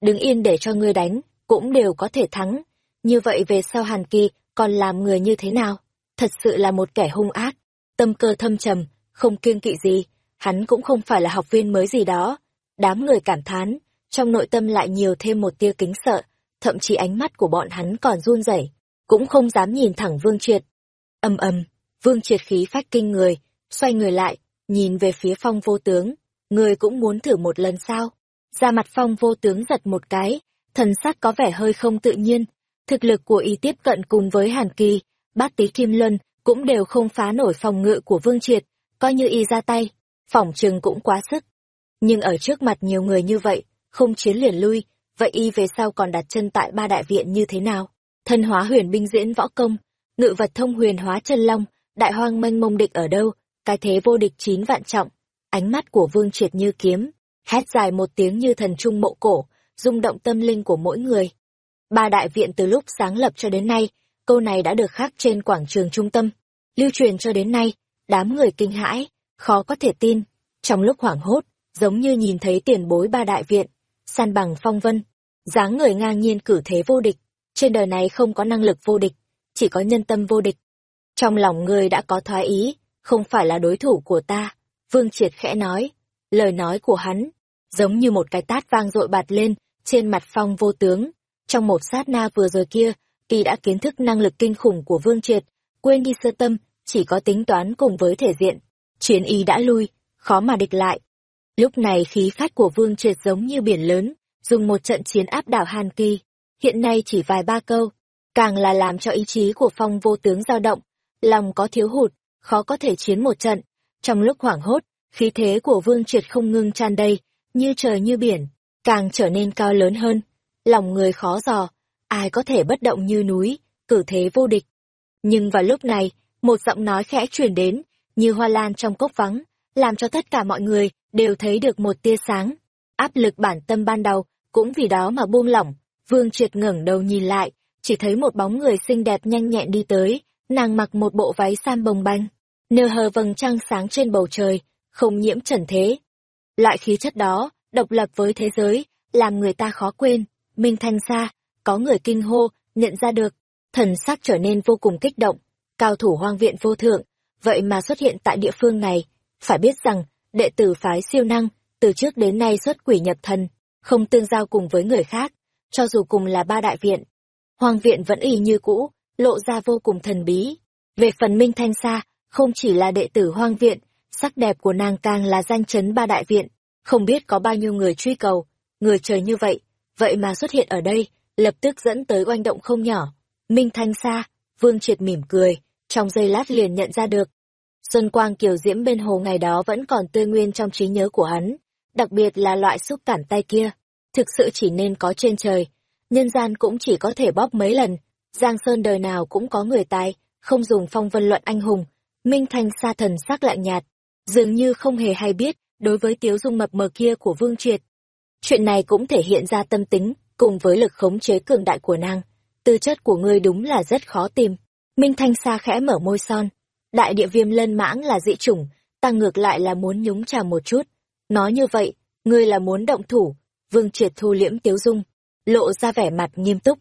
Đứng yên để cho ngươi đánh, cũng đều có thể thắng. Như vậy về sau Hàn Kỳ còn làm người như thế nào? Thật sự là một kẻ hung ác, tâm cơ thâm trầm, không kiêng kỵ gì, hắn cũng không phải là học viên mới gì đó. Đám người cảm thán, trong nội tâm lại nhiều thêm một tia kính sợ, thậm chí ánh mắt của bọn hắn còn run rẩy, cũng không dám nhìn thẳng Vương Triệt. Ầm ầm, Vương Triệt khí phách kinh người, xoay người lại, nhìn về phía Phong Vô Tướng, người cũng muốn thử một lần sao? Ra mặt Phong Vô Tướng giật một cái, thần sắc có vẻ hơi không tự nhiên, thực lực của y tiếp cận cùng với Hàn Kỳ, Bát tí Kim Luân cũng đều không phá nổi phòng ngự của Vương Triệt, coi như y ra tay, phỏng chừng cũng quá sức. Nhưng ở trước mặt nhiều người như vậy, không chiến liền lui, vậy y về sau còn đặt chân tại ba đại viện như thế nào? Thân hóa huyền binh diễn võ công, ngự vật thông huyền hóa chân long, đại hoang mênh mông địch ở đâu, cái thế vô địch chín vạn trọng. Ánh mắt của vương triệt như kiếm, hét dài một tiếng như thần trung mộ cổ, rung động tâm linh của mỗi người. Ba đại viện từ lúc sáng lập cho đến nay, câu này đã được khắc trên quảng trường trung tâm, lưu truyền cho đến nay, đám người kinh hãi, khó có thể tin. Trong lúc hoảng hốt, giống như nhìn thấy tiền bối ba đại viện, san bằng phong vân, dáng người ngang nhiên cử thế vô địch. Trên đời này không có năng lực vô địch, chỉ có nhân tâm vô địch. Trong lòng ngươi đã có thoái ý, không phải là đối thủ của ta. Vương Triệt khẽ nói, lời nói của hắn, giống như một cái tát vang dội bạt lên, trên mặt phong vô tướng. Trong một sát na vừa rồi kia, y đã kiến thức năng lực kinh khủng của Vương Triệt, quên đi sơ tâm, chỉ có tính toán cùng với thể diện. Chiến y đã lui, khó mà địch lại. Lúc này khí phách của Vương Triệt giống như biển lớn, dùng một trận chiến áp đảo Hàn Kỳ. Hiện nay chỉ vài ba câu, càng là làm cho ý chí của phong vô tướng dao động, lòng có thiếu hụt, khó có thể chiến một trận. Trong lúc hoảng hốt, khí thế của Vương Triệt không ngưng tràn đầy, như trời như biển, càng trở nên cao lớn hơn. Lòng người khó dò, ai có thể bất động như núi, cử thế vô địch. Nhưng vào lúc này, một giọng nói khẽ truyền đến, như hoa lan trong cốc vắng, làm cho tất cả mọi người đều thấy được một tia sáng. Áp lực bản tâm ban đầu, cũng vì đó mà buông lỏng. Vương Triệt ngẩng đầu nhìn lại, chỉ thấy một bóng người xinh đẹp nhanh nhẹn đi tới, nàng mặc một bộ váy sam bồng banh, nơ hờ vầng trăng sáng trên bầu trời, không nhiễm trần thế. Loại khí chất đó, độc lập với thế giới, làm người ta khó quên. Minh Thanh Sa, có người kinh hô, nhận ra được, thần sắc trở nên vô cùng kích động, cao thủ hoang viện vô thượng, vậy mà xuất hiện tại địa phương này, phải biết rằng, đệ tử phái siêu năng, từ trước đến nay xuất quỷ nhập thần, không tương giao cùng với người khác, cho dù cùng là ba đại viện. hoàng viện vẫn y như cũ, lộ ra vô cùng thần bí. Về phần Minh Thanh Sa, không chỉ là đệ tử hoang viện, sắc đẹp của nàng càng là danh chấn ba đại viện, không biết có bao nhiêu người truy cầu, người trời như vậy, vậy mà xuất hiện ở đây, lập tức dẫn tới oanh động không nhỏ. Minh Thanh Sa, Vương Triệt mỉm cười, trong giây lát liền nhận ra được. Xuân quang kiều diễm bên hồ ngày đó vẫn còn tươi nguyên trong trí nhớ của hắn, đặc biệt là loại xúc cảm tay kia, thực sự chỉ nên có trên trời, nhân gian cũng chỉ có thể bóp mấy lần, Giang Sơn đời nào cũng có người tài, không dùng phong vân luận anh hùng, Minh Thanh Sa thần sắc lạnh nhạt, dường như không hề hay biết đối với tiếu dung mập mờ kia của Vương Triệt. Chuyện này cũng thể hiện ra tâm tính, cùng với lực khống chế cường đại của nàng. Tư chất của ngươi đúng là rất khó tìm. Minh Thanh Sa khẽ mở môi son. Đại địa viêm lân mãng là dị chủng, ta ngược lại là muốn nhúng chàm một chút. Nói như vậy, ngươi là muốn động thủ. Vương Triệt thu liễm tiếu dung, lộ ra vẻ mặt nghiêm túc.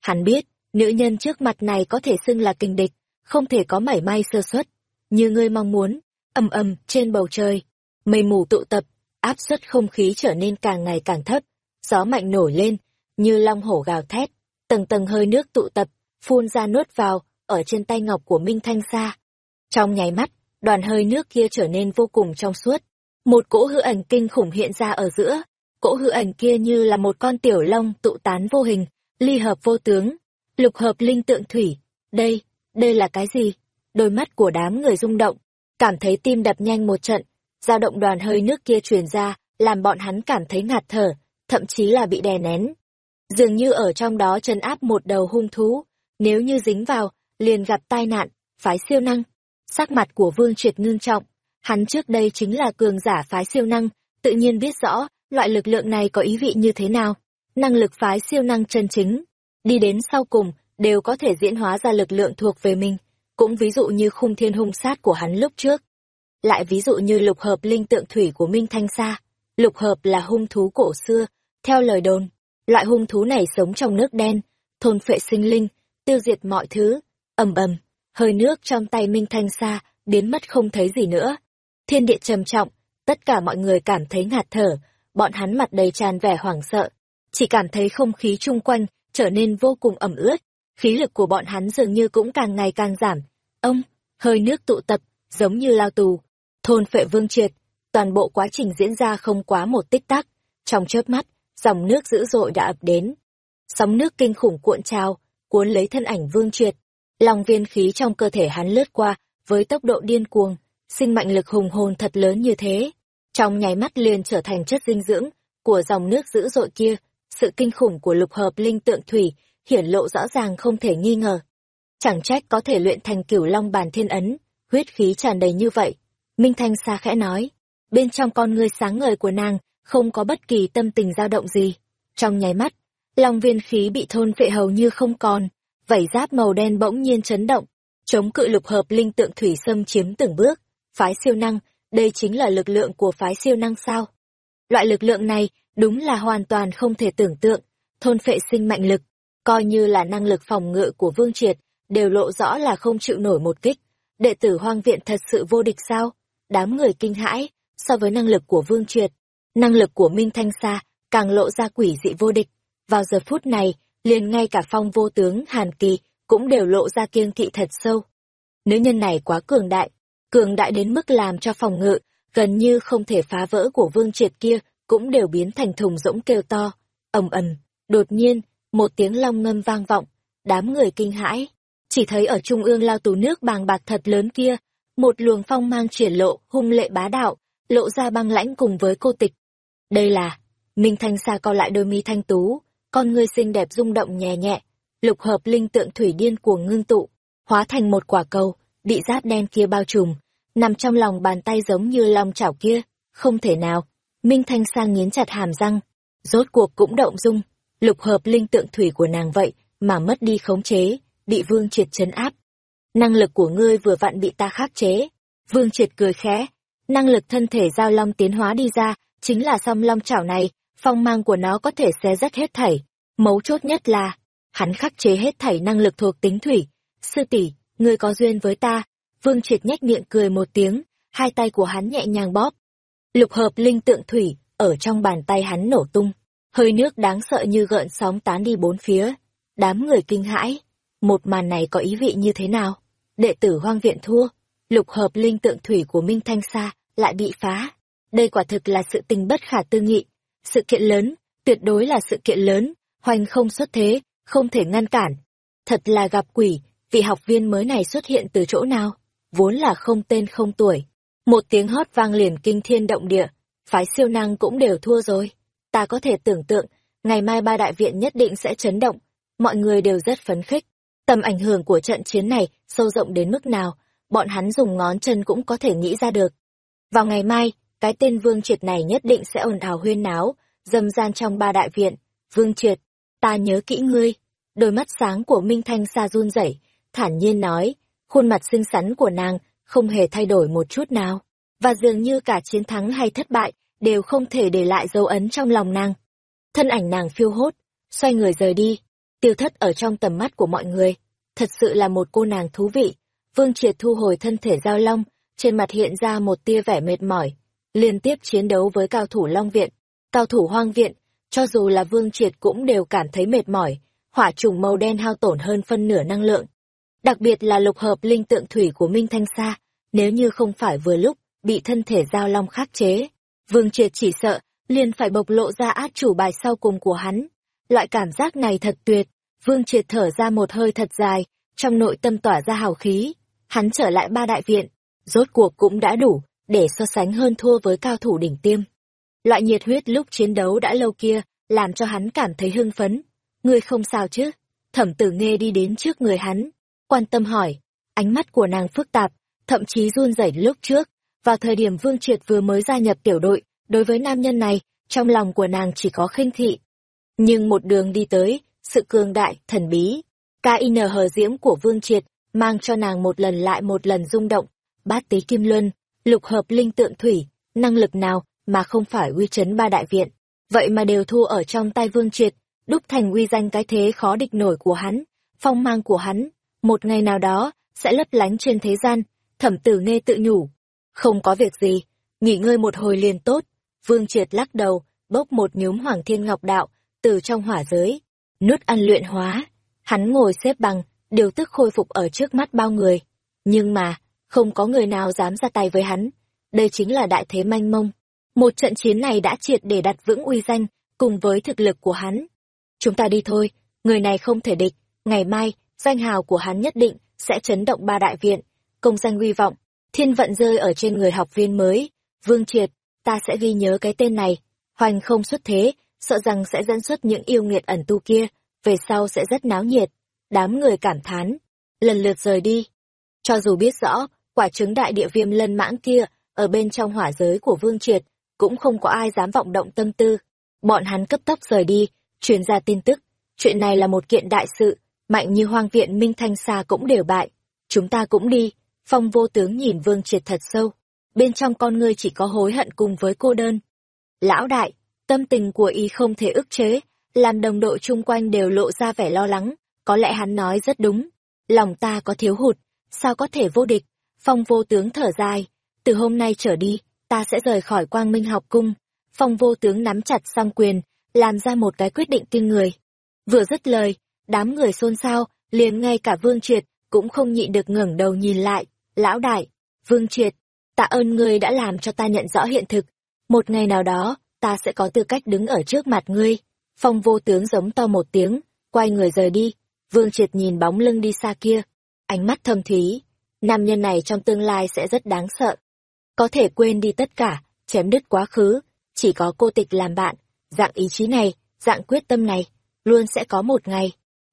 Hắn biết, nữ nhân trước mặt này có thể xưng là kinh địch, không thể có mảy may sơ suất. Như ngươi mong muốn, ầm ầm trên bầu trời, mây mù tụ tập, áp suất không khí trở nên càng ngày càng thấp, gió mạnh nổi lên, như long hổ gào thét, tầng tầng hơi nước tụ tập, phun ra nuốt vào, ở trên tay ngọc của Minh Thanh Sa. Trong nháy mắt, đoàn hơi nước kia trở nên vô cùng trong suốt. Một cỗ hư ảnh kinh khủng hiện ra ở giữa, cỗ hư ảnh kia như là một con tiểu long tụ tán vô hình, ly hợp vô tướng, lục hợp linh tượng thủy. Đây, đây là cái gì? Đôi mắt của đám người rung động, cảm thấy tim đập nhanh một trận, dao động đoàn hơi nước kia truyền ra, làm bọn hắn cảm thấy ngạt thở, thậm chí là bị đè nén. Dường như ở trong đó chân áp một đầu hung thú, nếu như dính vào, liền gặp tai nạn, phái siêu năng. Sắc mặt của Vương Triệt ngưng trọng, hắn trước đây chính là cường giả phái siêu năng, tự nhiên biết rõ, loại lực lượng này có ý vị như thế nào. Năng lực phái siêu năng chân chính, đi đến sau cùng, đều có thể diễn hóa ra lực lượng thuộc về mình, cũng ví dụ như khung thiên hung sát của hắn lúc trước. Lại ví dụ như lục hợp linh tượng thủy của Minh Thanh Sa, lục hợp là hung thú cổ xưa, theo lời đồn, loại hung thú này sống trong nước đen, thôn phệ sinh linh, tiêu diệt mọi thứ, ầm ầm, hơi nước trong tay Minh Thanh Sa biến mất không thấy gì nữa. Thiên địa trầm trọng, tất cả mọi người cảm thấy ngạt thở, bọn hắn mặt đầy tràn vẻ hoảng sợ, chỉ cảm thấy không khí chung quanh trở nên vô cùng ẩm ướt, khí lực của bọn hắn dường như cũng càng ngày càng giảm. Ông, hơi nước tụ tập, giống như lao tù, thôn phệ vương triệt, toàn bộ quá trình diễn ra không quá một tích tắc, trong chớp mắt, dòng nước dữ dội đã ập đến. Sóng nước kinh khủng cuộn trào, cuốn lấy thân ảnh vương triệt, lòng viên khí trong cơ thể hắn lướt qua với tốc độ điên cuồng, sinh mạnh lực hùng hồn thật lớn như thế. Trong nháy mắt liền trở thành chất dinh dưỡng của dòng nước dữ dội kia, sự kinh khủng của lục hợp linh tượng thủy hiển lộ rõ ràng không thể nghi ngờ. Chẳng trách có thể luyện thành cửu long bàn thiên ấn, huyết khí tràn đầy như vậy. Minh Thanh xa khẽ nói, bên trong con ngươi sáng ngời của nàng không có bất kỳ tâm tình dao động gì. Trong nháy mắt, long viên khí bị thôn phệ hầu như không còn, vảy giáp màu đen bỗng nhiên chấn động, chống cự lục hợp linh tượng thủy xâm chiếm từng bước. Phái siêu năng, đây chính là lực lượng của phái siêu năng sao? Loại lực lượng này đúng là hoàn toàn không thể tưởng tượng, thôn phệ sinh mạnh lực, coi như là năng lực phòng ngự của Vương Triệt, đều lộ rõ là không chịu nổi một kích. Đệ tử hoang viện thật sự vô địch sao? Đám người kinh hãi, so với năng lực của Vương Triệt, năng lực của Minh Thanh Sa càng lộ ra quỷ dị vô địch. Vào giờ phút này, liền ngay cả phong vô tướng Hàn Kỳ cũng đều lộ ra kiêng kỵ thật sâu. Nữ nhân này quá cường đại, cường đại đến mức làm cho phòng ngự, gần như không thể phá vỡ của Vương Triệt kia, cũng đều biến thành thùng rỗng kêu to. ầm ầm, đột nhiên, một tiếng long ngâm vang vọng, đám người kinh hãi, chỉ thấy ở trung ương lao tù nước bàng bạc thật lớn kia, một luồng phong mang triển lộ, hung lệ bá đạo, lộ ra băng lãnh cùng với cô tịch. Đây là, Minh Thanh xa co lại đôi mi thanh tú, con người xinh đẹp rung động nhẹ nhẹ, lục hợp linh tượng thủy điên cuồng ngưng tụ, hóa thành một quả cầu, bị giáp đen kia bao trùm, nằm trong lòng bàn tay giống như long chảo kia, không thể nào. Minh Thanh Sang nghiến chặt hàm răng, rốt cuộc cũng động dung, lục hợp linh tượng thủy của nàng vậy mà mất đi khống chế, bị Vương Triệt chấn áp. Năng lực của ngươi vừa vặn bị ta khắc chế. Vương Triệt cười khẽ, năng lực thân thể giao long tiến hóa đi ra, chính là song long chảo này, phong mang của nó có thể xé rách hết thảy. Mấu chốt nhất là, hắn khắc chế hết thảy năng lực thuộc tính thủy. Sư tỷ, ngươi có duyên với ta. Vương Triệt nhếch miệng cười một tiếng, hai tay của hắn nhẹ nhàng bóp. Lục hợp linh tượng thủy, ở trong bàn tay hắn nổ tung. Hơi nước đáng sợ như gợn sóng tán đi bốn phía. Đám người kinh hãi. Một màn này có ý vị như thế nào? Đệ tử hoang viện thua. Lục hợp linh tượng thủy của Minh Thanh Sa lại bị phá. Đây quả thực là sự tình bất khả tư nghị. Sự kiện lớn, tuyệt đối là sự kiện lớn, hoành không xuất thế, không thể ngăn cản. Thật là gặp quỷ, vị học viên mới này xuất hiện từ chỗ nào? Vốn là không tên không tuổi. Một tiếng hót vang liền kinh thiên động địa, phái siêu năng cũng đều thua rồi. Ta có thể tưởng tượng, ngày mai ba đại viện nhất định sẽ chấn động, mọi người đều rất phấn khích. Tầm ảnh hưởng của trận chiến này sâu rộng đến mức nào, bọn hắn dùng ngón chân cũng có thể nghĩ ra được. Vào ngày mai, cái tên Vương Triệt này nhất định sẽ ồn ào huyên náo, dâm gian trong ba đại viện. Vương Triệt, ta nhớ kỹ ngươi. Đôi mắt sáng của Minh Thanh Sa run rẩy, thản nhiên nói, khuôn mặt xinh xắn của nàng không hề thay đổi một chút nào, và dường như cả chiến thắng hay thất bại đều không thể để lại dấu ấn trong lòng nàng. Thân ảnh nàng phiêu hốt, xoay người rời đi, tiêu thất ở trong tầm mắt của mọi người. Thật sự là một cô nàng thú vị. Vương Triệt thu hồi thân thể giao long, trên mặt hiện ra một tia vẻ mệt mỏi, liên tiếp chiến đấu với cao thủ Long Viện, cao thủ Hoang Viện, cho dù là Vương Triệt cũng đều cảm thấy mệt mỏi, hỏa trùng màu đen hao tổn hơn phân nửa năng lượng. Đặc biệt là lục hợp linh tượng thủy của Minh Thanh Sa, nếu như không phải vừa lúc bị thân thể giao long khắc chế, Vương Triệt chỉ sợ liền phải bộc lộ ra át chủ bài sau cùng của hắn. Loại cảm giác này thật tuyệt, Vương Triệt thở ra một hơi thật dài, trong nội tâm tỏa ra hào khí. Hắn trở lại ba đại viện, rốt cuộc cũng đã đủ, để so sánh hơn thua với cao thủ đỉnh tiêm. Loại nhiệt huyết lúc chiến đấu đã lâu kia, làm cho hắn cảm thấy hưng phấn. Ngươi không sao chứ? Thẩm tử nghe đi đến trước người hắn, quan tâm hỏi. Ánh mắt của nàng phức tạp, thậm chí run rẩy lúc trước. Vào thời điểm Vương Triệt vừa mới gia nhập tiểu đội, đối với nam nhân này, trong lòng của nàng chỉ có khinh thị. Nhưng một đường đi tới, sự cường đại, thần bí, KIN hờ diễm của Vương Triệt, mang cho nàng một lần lại một lần rung động, bát tí kim luân, lục hợp linh tượng thủy, năng lực nào mà không phải uy chấn ba đại viện, vậy mà đều thu ở trong tay Vương Triệt, đúc thành uy danh cái thế khó địch nổi của hắn, phong mang của hắn, một ngày nào đó, sẽ lấp lánh trên thế gian, thẩm tử nghe tự nhủ. Không có việc gì, nghỉ ngơi một hồi liền tốt, Vương Triệt lắc đầu, bốc một nhúm hoàng thiên ngọc đạo, từ trong hỏa giới, nuốt ăn luyện hóa. Hắn ngồi xếp bằng, điều tức khôi phục ở trước mắt bao người. Nhưng mà, không có người nào dám ra tay với hắn. Đây chính là đại thế manh mông. Một trận chiến này đã triệt để đặt vững uy danh, cùng với thực lực của hắn. Chúng ta đi thôi, người này không thể địch. Ngày mai, danh hào của hắn nhất định sẽ chấn động ba đại viện. Công danh uy vọng, thiên vận rơi ở trên người học viên mới. Vương Triệt, ta sẽ ghi nhớ cái tên này. Hoành không xuất thế, sợ rằng sẽ dẫn xuất những yêu nghiệt ẩn tu kia, về sau sẽ rất náo nhiệt. Đám người cảm thán, lần lượt rời đi. Cho dù biết rõ, quả trứng đại địa viêm lân mãng kia, ở bên trong hỏa giới của Vương Triệt, cũng không có ai dám vọng động tâm tư. Bọn hắn cấp tốc rời đi, truyền ra tin tức. Chuyện này là một kiện đại sự, mạnh như hoang viện Minh Thanh xa cũng đều bại. Chúng ta cũng đi, phong vô tướng nhìn Vương Triệt thật sâu. Bên trong con ngươi chỉ có hối hận cùng với cô đơn. Lão đại, tâm tình của y không thể ức chế, làm đồng đội chung quanh đều lộ ra vẻ lo lắng, có lẽ hắn nói rất đúng. Lòng ta có thiếu hụt, sao có thể vô địch? Phong vô tướng thở dài, từ hôm nay trở đi, ta sẽ rời khỏi quang minh học cung. Phong vô tướng nắm chặt song quyền, làm ra một cái quyết định kinh người. Vừa dứt lời, đám người xôn xao, liền ngay cả Vương Triệt cũng không nhịn được ngẩng đầu nhìn lại. Lão đại, Vương Triệt, tạ ơn ngươi đã làm cho ta nhận rõ hiện thực. Một ngày nào đó, ta sẽ có tư cách đứng ở trước mặt ngươi. Phong vô tướng giống to một tiếng, quay người rời đi. Vương Triệt nhìn bóng lưng đi xa kia, ánh mắt thâm thúy. Nam nhân này trong tương lai sẽ rất đáng sợ. Có thể quên đi tất cả, chém đứt quá khứ, chỉ có cô tịch làm bạn. Dạng ý chí này, dạng quyết tâm này, luôn sẽ có một ngày.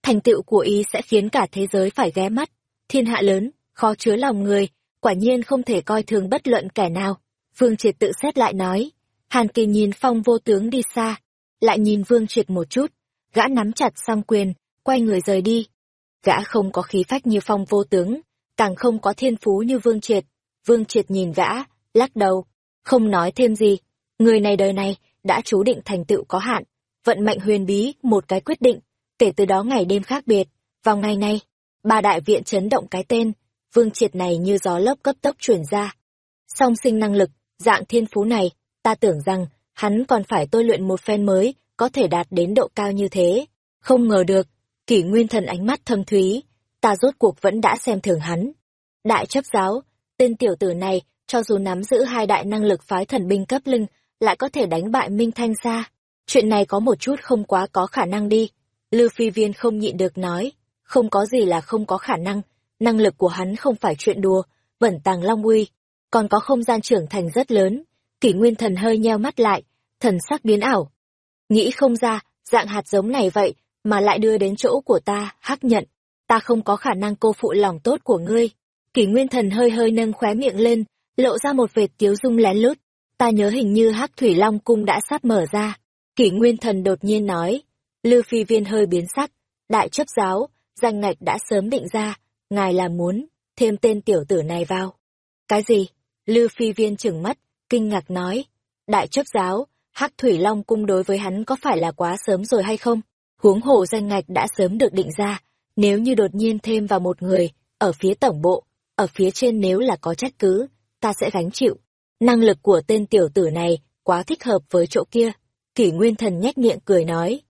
Thành tựu của ý sẽ khiến cả thế giới phải ghé mắt. Thiên hạ lớn, khó chứa lòng người, quả nhiên không thể coi thường bất luận kẻ nào. Vương Triệt tự xét lại nói. Hàn Kỳ nhìn phong vô tướng đi xa, lại nhìn Vương Triệt một chút, gã nắm chặt song quyền, quay người rời đi. Gã không có khí phách như phong vô tướng, càng không có thiên phú như Vương Triệt. Vương Triệt nhìn gã, lắc đầu, không nói thêm gì. Người này đời này, đã chú định thành tựu có hạn. Vận mệnh huyền bí, một cái quyết định, kể từ đó ngày đêm khác biệt. Vào ngày nay, ba đại viện chấn động cái tên, Vương Triệt này như gió lốc cấp tốc chuyển ra. Song sinh năng lực, dạng thiên phú này, ta tưởng rằng hắn còn phải tôi luyện một phen mới, có thể đạt đến độ cao như thế. Không ngờ được, kỷ nguyên thần ánh mắt thâm thúy, ta rốt cuộc vẫn đã xem thường hắn. Đại chấp giáo, tên tiểu tử này, cho dù nắm giữ hai đại năng lực phái thần binh cấp linh, lại có thể đánh bại Minh Thanh Sa. Chuyện này có một chút không quá có khả năng đi. Lưu Phi Viên không nhịn được nói, không có gì là không có khả năng, năng lực của hắn không phải chuyện đùa, bẩn tàng long uy, còn có không gian trưởng thành rất lớn. Kỷ Nguyên Thần hơi nheo mắt lại, thần sắc biến ảo. Nghĩ không ra, dạng hạt giống này vậy, mà lại đưa đến chỗ của ta, hắc nhận. Ta không có khả năng cô phụ lòng tốt của ngươi. Kỷ Nguyên Thần hơi hơi nâng khóe miệng lên, lộ ra một vệt tiếu dung lén lút. Ta nhớ hình như hắc thủy long cung đã sắp mở ra. Kỷ Nguyên Thần đột nhiên nói. Lưu Phi Viên hơi biến sắc. Đại chấp giáo, danh ngạch đã sớm định ra. Ngài là muốn, thêm tên tiểu tử này vào. Cái gì? Lưu Phi Viên trừng mắt, kinh ngạc nói. Đại chấp giáo, hắc thủy long cung đối với hắn có phải là quá sớm rồi hay không? Huống hồ danh ngạch đã sớm được định ra. Nếu như đột nhiên thêm vào một người, ở phía tổng bộ, ở phía trên nếu là có trách cứ, ta sẽ gánh chịu. Năng lực của tên tiểu tử này quá thích hợp với chỗ kia. Kỷ Nguyên Thần nhếch miệng cười nói.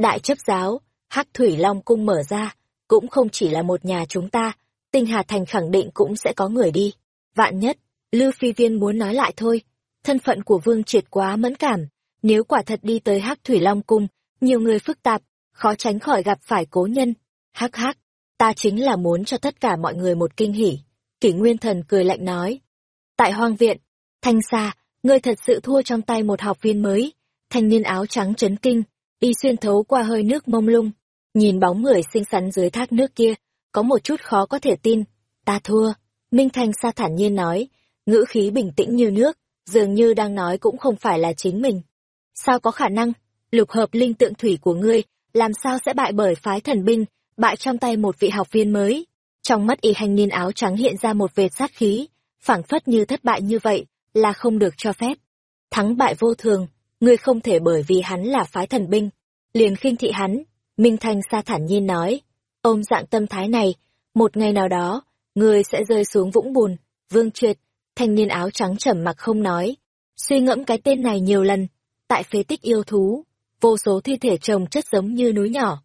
Đại chấp giáo, Hắc Thủy Long Cung mở ra, cũng không chỉ là một nhà chúng ta, Tinh Hà Thành khẳng định cũng sẽ có người đi. Vạn nhất, Lưu Phi Viên muốn nói lại thôi, thân phận của Vương Triệt quá mẫn cảm, nếu quả thật đi tới Hắc Thủy Long Cung, nhiều người phức tạp, khó tránh khỏi gặp phải cố nhân. Hắc hắc, ta chính là muốn cho tất cả mọi người một kinh hỉ. Kỷ Nguyên Thần cười lạnh nói. Tại hoang viện, Thanh Sa, ngươi thật sự thua trong tay một học viên mới. Thanh niên áo trắng chấn kinh, y xuyên thấu qua hơi nước mông lung. Nhìn bóng người xinh xắn dưới thác nước kia, có một chút khó có thể tin. Ta thua. Minh Thanh Sa thản nhiên nói, ngữ khí bình tĩnh như nước, dường như đang nói cũng không phải là chính mình. Sao có khả năng, lục hợp linh tượng thủy của ngươi, làm sao sẽ bại bởi phái thần binh, bại trong tay một vị học viên mới? Trong mắt y hành niên áo trắng hiện ra một vệt sát khí, phảng phất như thất bại như vậy, là không được cho phép. Thắng bại vô thường, ngươi không thể bởi vì hắn là phái thần binh, liền khinh thị hắn, Minh Thanh Sa thản nhiên nói, ôm dạng tâm thái này, một ngày nào đó, ngươi sẽ rơi xuống vũng bùn, vương triệt, thanh niên áo trắng trầm mặc không nói, suy ngẫm cái tên này nhiều lần, tại phế tích yêu thú, vô số thi thể trồng chất giống như núi nhỏ.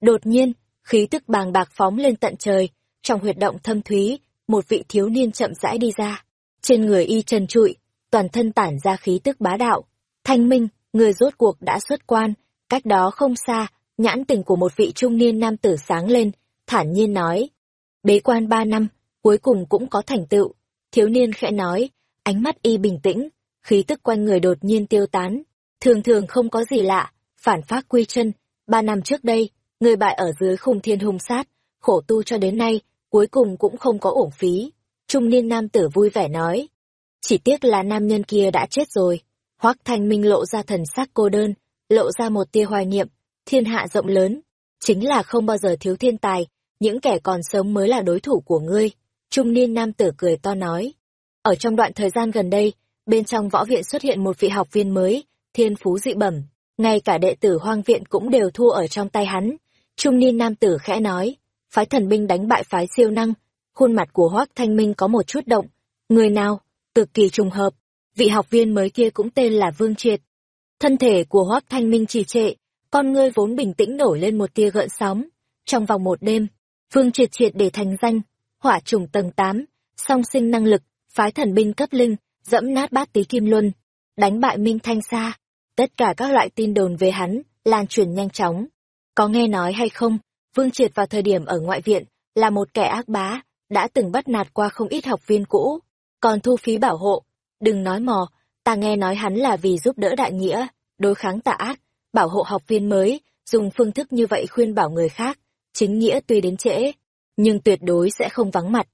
Đột nhiên, khí tức bàng bạc phóng lên tận trời, trong huyệt động thâm thúy, một vị thiếu niên chậm rãi đi ra. Trên người y trần trụi, toàn thân tản ra khí tức bá đạo. Thanh minh, người rốt cuộc đã xuất quan, cách đó không xa, nhãn tình của một vị trung niên nam tử sáng lên, thản nhiên nói. Bế quan ba năm, cuối cùng cũng có thành tựu. Thiếu niên khẽ nói, ánh mắt y bình tĩnh, khí tức quanh người đột nhiên tiêu tán. Thường thường không có gì lạ, phản phát quy chân. Ba năm trước đây, người bại ở dưới khung thiên hung sát, khổ tu cho đến nay, cuối cùng cũng không có uổng phí. Trung niên nam tử vui vẻ nói. Chỉ tiếc là nam nhân kia đã chết rồi. Hoác thanh minh lộ ra thần sắc cô đơn, lộ ra một tia hoài niệm, thiên hạ rộng lớn. Chính là không bao giờ thiếu thiên tài, những kẻ còn sống mới là đối thủ của ngươi. Trung niên nam tử cười to nói. Ở trong đoạn thời gian gần đây, bên trong võ viện xuất hiện một vị học viên mới, thiên phú dị bẩm. ngay cả đệ tử hoang viện cũng đều thua ở trong tay hắn. Trung niên nam tử khẽ nói, phái thần binh đánh bại phái siêu năng, khuôn mặt của Hoác Thanh Minh có một chút động. Người nào? Cực kỳ trùng hợp. Vị học viên mới kia cũng tên là Vương Triệt. Thân thể của Hoác Thanh Minh trì trệ, con ngươi vốn bình tĩnh nổi lên một tia gợn sóng. Trong vòng một đêm, Vương Triệt triệt để thành danh, hỏa trùng tầng 8, song sinh năng lực, phái thần binh cấp linh, dẫm nát bát tí kim luân, đánh bại Minh Thanh Sa. Tất cả các loại tin đồn về hắn, lan truyền nhanh chóng. Có nghe nói hay không, Vương Triệt vào thời điểm ở ngoại viện, là một kẻ ác bá, đã từng bắt nạt qua không ít học viên cũ, còn thu phí bảo hộ. Đừng nói mò, ta nghe nói hắn là vì giúp đỡ đại nghĩa, đối kháng tà ác, bảo hộ học viên mới, dùng phương thức như vậy khuyên bảo người khác, chính nghĩa tuy đến trễ, nhưng tuyệt đối sẽ không vắng mặt.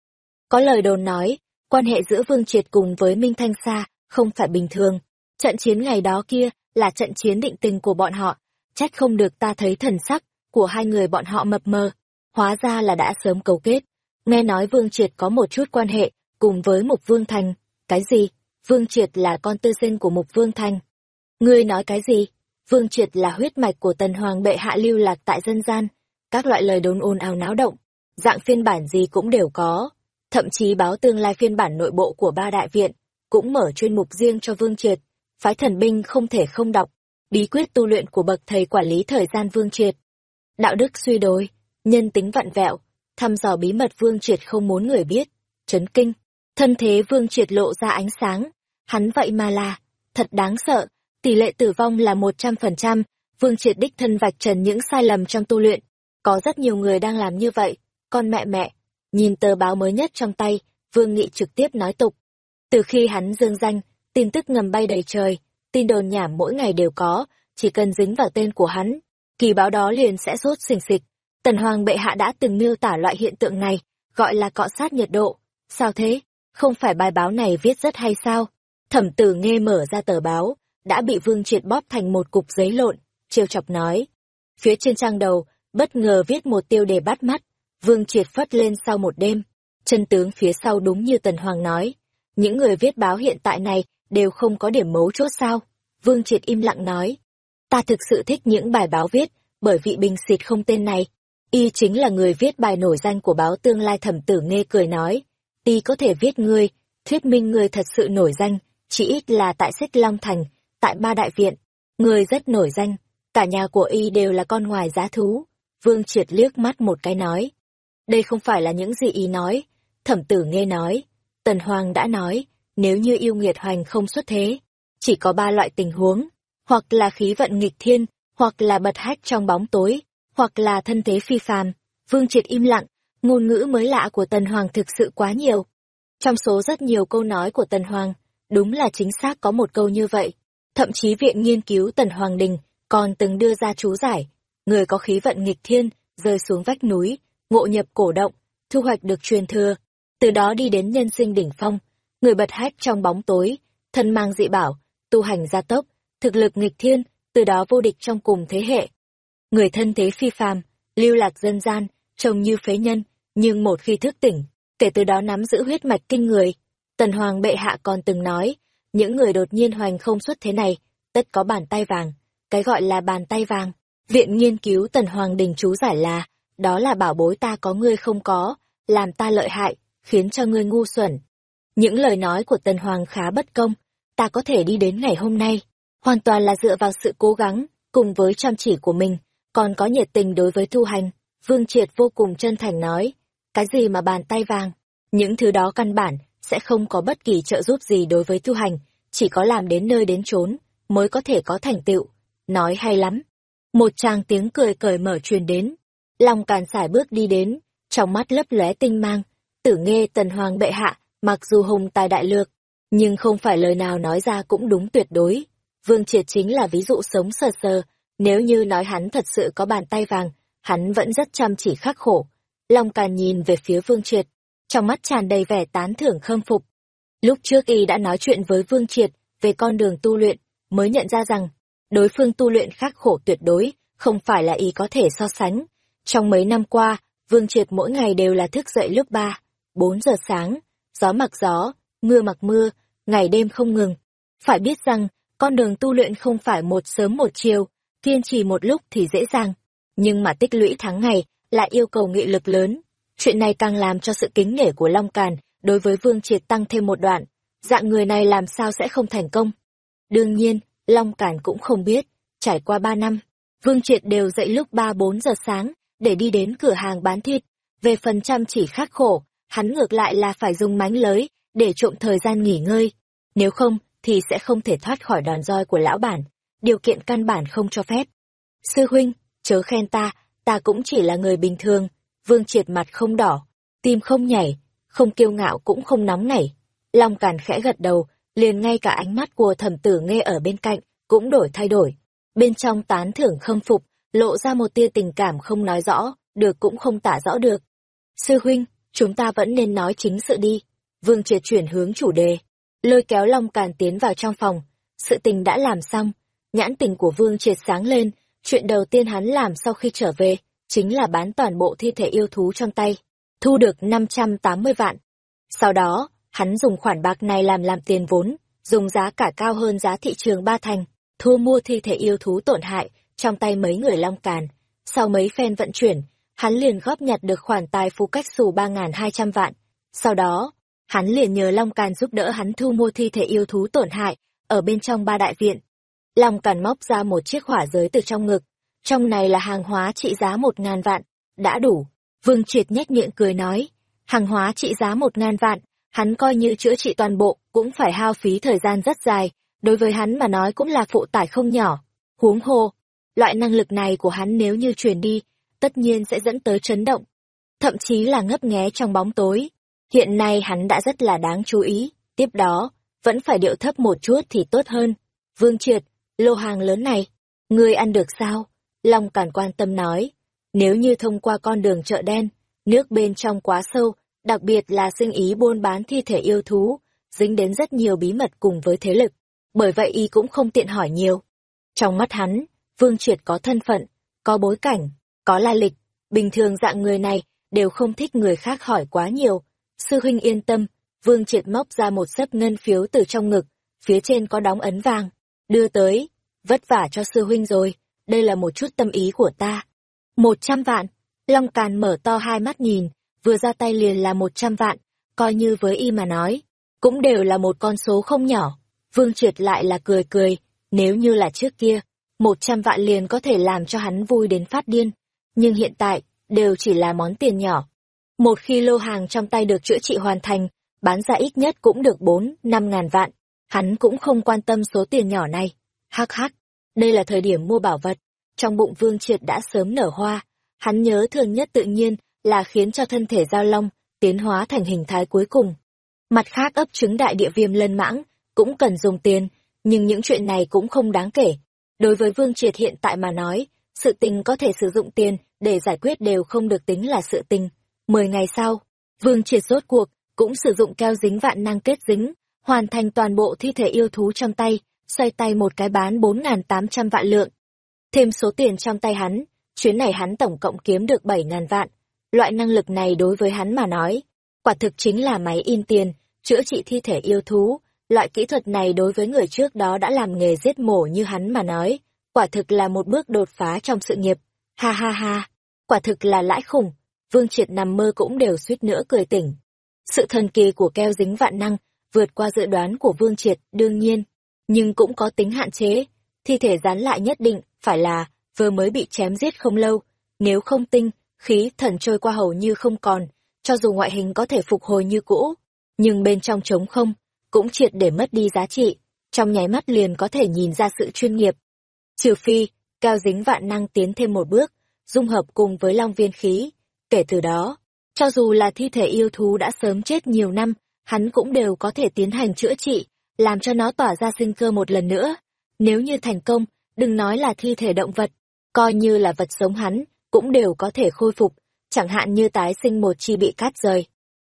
Có lời đồn nói, quan hệ giữa Vương Triệt cùng với Minh Thanh Sa không phải bình thường. Trận chiến ngày đó kia là trận chiến định tình của bọn họ, trách không được ta thấy thần sắc của hai người bọn họ mập mờ, hóa ra là đã sớm cầu kết. Nghe nói Vương Triệt có một chút quan hệ cùng với Mục Vương Thành. Cái gì? Vương Triệt là con tư sinh của Mục Vương Thành. Ngươi nói cái gì? Vương Triệt là huyết mạch của Tần Hoàng bệ hạ lưu lạc tại dân gian. Các loại lời đồn ồn ào náo động, dạng phiên bản gì cũng đều có. Thậm chí báo tương lai phiên bản nội bộ của ba đại viện, cũng mở chuyên mục riêng cho Vương Triệt. Phái thần binh không thể không đọc. Bí quyết tu luyện của bậc thầy quản lý thời gian Vương Triệt. Đạo đức suy đồi, nhân tính vặn vẹo, thăm dò bí mật Vương Triệt không muốn người biết. Chấn kinh, thân thế Vương Triệt lộ ra ánh sáng. Hắn vậy mà là, thật đáng sợ, tỷ lệ tử vong là một trăm phần trăm Vương Triệt đích thân vạch trần những sai lầm trong tu luyện. Có rất nhiều người đang làm như vậy, con mẹ mẹ, nhìn tờ báo mới nhất trong tay, Vương Nghị trực tiếp nói tục. Từ khi hắn dương danh, tin tức ngầm bay đầy trời, tin đồn nhảm mỗi ngày đều có, chỉ cần dính vào tên của hắn, kỳ báo đó liền sẽ sốt xình xịch. Tần Hoàng bệ hạ đã từng miêu tả loại hiện tượng này, gọi là cọ sát nhiệt độ. Sao thế? Không phải bài báo này viết rất hay sao? Thẩm tử nghe mở ra tờ báo, đã bị Vương Triệt bóp thành một cục giấy lộn, trêu chọc nói. Phía trên trang đầu, bất ngờ viết một tiêu đề bắt mắt, Vương Triệt phất lên sau một đêm. Chân tướng phía sau đúng như Tần Hoàng nói. Những người viết báo hiện tại này đều không có điểm mấu chốt sao. Vương Triệt im lặng nói. Ta thực sự thích những bài báo viết, bởi vị bình xịt không tên này. Y chính là người viết bài nổi danh của báo tương lai thẩm tử nghe cười nói ty có thể viết ngươi, thuyết minh ngươi thật sự nổi danh, chỉ ít là tại sách Long Thành, tại ba đại viện. Người rất nổi danh, cả nhà của Y đều là con ngoài giá thú. Vương Triệt liếc mắt một cái nói. Đây không phải là những gì Y nói. Thẩm tử nghe nói. Tần Hoàng đã nói, nếu như yêu nghiệt hoành không xuất thế, chỉ có ba loại tình huống, hoặc là khí vận nghịch thiên, hoặc là bật hách trong bóng tối, hoặc là thân thế phi phàm. Vương Triệt im lặng, ngôn ngữ mới lạ của Tần Hoàng thực sự quá nhiều. Trong số rất nhiều câu nói của Tần Hoàng, đúng là chính xác có một câu như vậy. Thậm chí Viện Nghiên cứu Tần Hoàng Đình còn từng đưa ra chú giải, người có khí vận nghịch thiên, rơi xuống vách núi, ngộ nhập cổ động, thu hoạch được truyền thừa, từ đó đi đến nhân sinh đỉnh phong, người bật hách trong bóng tối, thân mang dị bảo, tu hành gia tốc, thực lực nghịch thiên, từ đó vô địch trong cùng thế hệ. Người thân thế phi phàm, lưu lạc dân gian, trông như phế nhân, nhưng một khi thức tỉnh, kể từ đó nắm giữ huyết mạch kinh người. Tần Hoàng bệ hạ còn từng nói, những người đột nhiên hoành không xuất thế này, tất có bàn tay vàng. Cái gọi là bàn tay vàng, viện nghiên cứu Tần Hoàng đình chú giải là, đó là bảo bối ta có ngươi không có, làm ta lợi hại, khiến cho ngươi ngu xuẩn. Những lời nói của Tần Hoàng khá bất công, ta có thể đi đến ngày hôm nay, hoàn toàn là dựa vào sự cố gắng, cùng với chăm chỉ của mình, còn có nhiệt tình đối với tu hành. Vương Triệt vô cùng chân thành nói, cái gì mà bàn tay vàng, những thứ đó căn bản sẽ không có bất kỳ trợ giúp gì đối với tu hành, chỉ có làm đến nơi đến chốn mới có thể có thành tựu. Nói hay lắm. Một tràng tiếng cười cởi mở truyền đến. Long càn sải bước đi đến, trong mắt lấp lóe tinh mang, tử nghe tần hoàng bệ hạ, mặc dù hùng tài đại lược, nhưng không phải lời nào nói ra cũng đúng tuyệt đối. Vương Triệt chính là ví dụ sống sờ sờ, nếu như nói hắn thật sự có bàn tay vàng, hắn vẫn rất chăm chỉ khắc khổ. Long Càn nhìn về phía Vương Triệt, trong mắt tràn đầy vẻ tán thưởng khâm phục. Lúc trước y đã nói chuyện với Vương Triệt về con đường tu luyện, mới nhận ra rằng, đối phương tu luyện khắc khổ tuyệt đối, không phải là y có thể so sánh. Trong mấy năm qua, Vương Triệt mỗi ngày đều là thức dậy lúc 3, 4 giờ sáng, gió mặc gió, mưa mặc mưa, ngày đêm không ngừng. Phải biết rằng, con đường tu luyện không phải một sớm một chiều, kiên trì một lúc thì dễ dàng, nhưng mà tích lũy tháng ngày lại yêu cầu nghị lực lớn. Chuyện này càng làm cho sự kính nể của Long Càn đối với Vương Triệt tăng thêm một đoạn. Dạng người này làm sao sẽ không thành công? Đương nhiên, Long Càn cũng không biết, trải qua ba năm, Vương Triệt đều dậy lúc ba bốn giờ sáng để đi đến cửa hàng bán thịt. Về phần chăm chỉ khắc khổ, hắn ngược lại là phải dùng mánh lới để trộm thời gian nghỉ ngơi. Nếu không, thì sẽ không thể thoát khỏi đòn roi của lão bản. Điều kiện căn bản không cho phép. Sư huynh, chớ khen ta, ta cũng chỉ là người bình thường. Vương triệt mặt không đỏ, tim không nhảy, không kiêu ngạo cũng không nóng nảy. Long càn khẽ gật đầu, liền ngay cả ánh mắt của thẩm tử nghe ở bên cạnh, cũng đổi thay đổi. Bên trong tán thưởng khâm phục, lộ ra một tia tình cảm không nói rõ, được cũng không tả rõ được. Sư huynh, chúng ta vẫn nên nói chính sự đi. Vương triệt chuyển hướng chủ đề, lôi kéo Long Càn tiến vào trong phòng. Sự tình đã làm xong, nhãn tình của Vương triệt sáng lên, chuyện đầu tiên hắn làm sau khi trở về, chính là bán toàn bộ thi thể yêu thú trong tay, thu được 580 vạn. Sau đó, hắn dùng khoản bạc này làm làm tiền vốn, dùng giá cả cao hơn giá thị trường ba thành, thu mua thi thể yêu thú tổn hại trong tay mấy người Long Càn. Sau mấy phen vận chuyển, hắn liền góp nhặt được khoản tài phú cách xù 3.200 vạn. Sau đó, hắn liền nhờ Long Càn giúp đỡ hắn thu mua thi thể yêu thú tổn hại, ở bên trong ba đại viện. Long Càn móc ra một chiếc hỏa giới từ trong ngực, trong này là hàng hóa trị giá một ngàn vạn, đã đủ. Vương Triệt nhếch miệng cười nói, hàng hóa trị giá một ngàn vạn, hắn coi như chữa trị toàn bộ, cũng phải hao phí thời gian rất dài, đối với hắn mà nói cũng là phụ tải không nhỏ. Huống hồ, loại năng lực này của hắn nếu như truyền đi, tất nhiên sẽ dẫn tới chấn động, thậm chí là ngấp nghé trong bóng tối. Hiện nay hắn đã rất là đáng chú ý, tiếp đó, vẫn phải điệu thấp một chút thì tốt hơn. Vương Triệt, lô hàng lớn này, ngươi ăn được sao? Long Cản quan tâm nói, nếu như thông qua con đường chợ đen, nước bên trong quá sâu, đặc biệt là sinh ý buôn bán thi thể yêu thú, dính đến rất nhiều bí mật cùng với thế lực, bởi vậy y cũng không tiện hỏi nhiều. Trong mắt hắn, Vương Triệt có thân phận, có bối cảnh, có la lịch, bình thường dạng người này đều không thích người khác hỏi quá nhiều. Sư huynh yên tâm, Vương Triệt móc ra một sấp ngân phiếu từ trong ngực, phía trên có đóng ấn vàng, đưa tới, vất vả cho sư huynh rồi, đây là một chút tâm ý của ta. Một trăm vạn, Long Càn mở to hai mắt nhìn, vừa ra tay liền là một trăm vạn, coi như với y mà nói, cũng đều là một con số không nhỏ. Vương Triệt lại là cười cười, nếu như là trước kia, một trăm vạn liền có thể làm cho hắn vui đến phát điên, nhưng hiện tại, đều chỉ là món tiền nhỏ. Một khi lô hàng trong tay được chữa trị hoàn thành, bán ra ít nhất cũng được bốn, năm ngàn vạn, hắn cũng không quan tâm số tiền nhỏ này. Hắc hắc, đây là thời điểm mua bảo vật, trong bụng Vương Triệt đã sớm nở hoa, hắn nhớ thường nhất tự nhiên là khiến cho thân thể giao long tiến hóa thành hình thái cuối cùng. Mặt khác ấp trứng đại địa viêm lân mãng cũng cần dùng tiền, nhưng những chuyện này cũng không đáng kể. Đối với Vương Triệt hiện tại mà nói, sự tình có thể sử dụng tiền để giải quyết đều không được tính là sự tình. Mười ngày sau, Vương Triệt rốt cuộc cũng sử dụng keo dính vạn năng kết dính, hoàn thành toàn bộ thi thể yêu thú trong tay, xoay tay một cái bán 4.800 vạn lượng. Thêm số tiền trong tay hắn, chuyến này hắn tổng cộng kiếm được 7.000 vạn. Loại năng lực này đối với hắn mà nói, quả thực chính là máy in tiền, chữa trị thi thể yêu thú. Loại kỹ thuật này đối với người trước đó đã làm nghề giết mổ như hắn mà nói, quả thực là một bước đột phá trong sự nghiệp. Ha ha ha, quả thực là lãi khủng, Vương Triệt nằm mơ cũng đều suýt nữa cười tỉnh. Sự thần kỳ của keo dính vạn năng, vượt qua dự đoán của Vương Triệt, đương nhiên, nhưng cũng có tính hạn chế. Thi thể dán lại nhất định phải là vừa mới bị chém giết không lâu, nếu không tinh, khí thần trôi qua hầu như không còn, cho dù ngoại hình có thể phục hồi như cũ, nhưng bên trong trống không, cũng triệt để mất đi giá trị, trong nháy mắt liền có thể nhìn ra sự chuyên nghiệp. Trừ phi, cao dính vạn năng tiến thêm một bước, dung hợp cùng với long viên khí. Kể từ đó, cho dù là thi thể yêu thú đã sớm chết nhiều năm, hắn cũng đều có thể tiến hành chữa trị, làm cho nó tỏa ra sinh cơ một lần nữa. Nếu như thành công, đừng nói là thi thể động vật, coi như là vật sống hắn, cũng đều có thể khôi phục, chẳng hạn như tái sinh một chi bị cắt rời.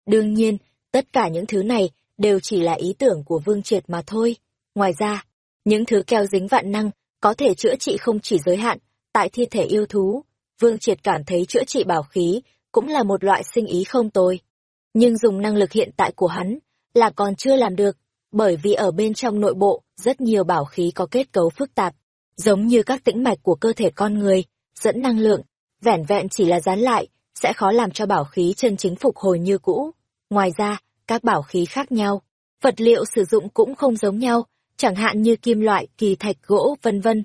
Đương nhiên, tất cả những thứ này đều chỉ là ý tưởng của Vương Triệt mà thôi. Ngoài ra, những thứ keo dính vạn năng có thể chữa trị không chỉ giới hạn tại thi thể yêu thú. Vương Triệt cảm thấy chữa trị bảo khí cũng là một loại sinh ý không tồi. Nhưng dùng năng lực hiện tại của hắn là còn chưa làm được, bởi vì ở bên trong nội bộ rất nhiều bảo khí có kết cấu phức tạp, giống như các tĩnh mạch của cơ thể con người, dẫn năng lượng, vẻn vẹn chỉ là dán lại, sẽ khó làm cho bảo khí chân chính phục hồi như cũ. Ngoài ra, các bảo khí khác nhau, vật liệu sử dụng cũng không giống nhau, chẳng hạn như kim loại, kỳ thạch, gỗ, vân vân.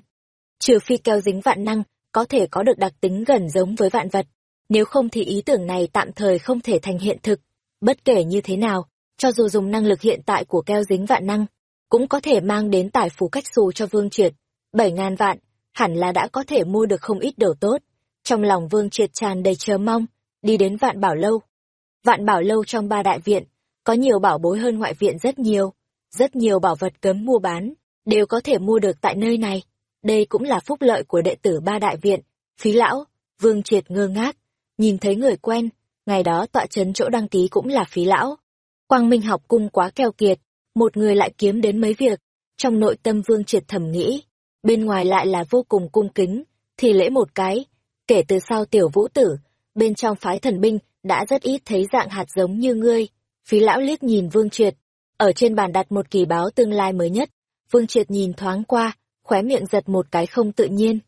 Trừ phi keo dính vạn năng, có thể có được đặc tính gần giống với vạn vật. Nếu không thì ý tưởng này tạm thời không thể thành hiện thực. Bất kể như thế nào, cho dù dùng năng lực hiện tại của keo dính vạn năng, cũng có thể mang đến tài phú cách xù cho Vương Triệt. Bảy ngàn vạn, hẳn là đã có thể mua được không ít đồ tốt. Trong lòng Vương Triệt tràn đầy chờ mong, đi đến Vạn Bảo Lâu. Vạn Bảo Lâu trong ba đại viện, có nhiều bảo bối hơn ngoại viện rất nhiều. Rất nhiều bảo vật cấm mua bán, đều có thể mua được tại nơi này. Đây cũng là phúc lợi của đệ tử ba đại viện. Phí lão, Vương Triệt ngơ ngác, nhìn thấy người quen, ngày đó tọa chấn chỗ đăng ký cũng là phí lão. Quang Minh học cung quá keo kiệt, một người lại kiếm đến mấy việc. Trong nội tâm Vương Triệt thầm nghĩ, bên ngoài lại là vô cùng cung kính, thì lễ một cái. Kể từ sau tiểu vũ tử, bên trong phái thần binh đã rất ít thấy dạng hạt giống như ngươi. Phí lão liếc nhìn Vương Triệt, ở trên bàn đặt một kỳ báo tương lai mới nhất. Vương Triệt nhìn thoáng qua, khóe miệng giật một cái không tự nhiên.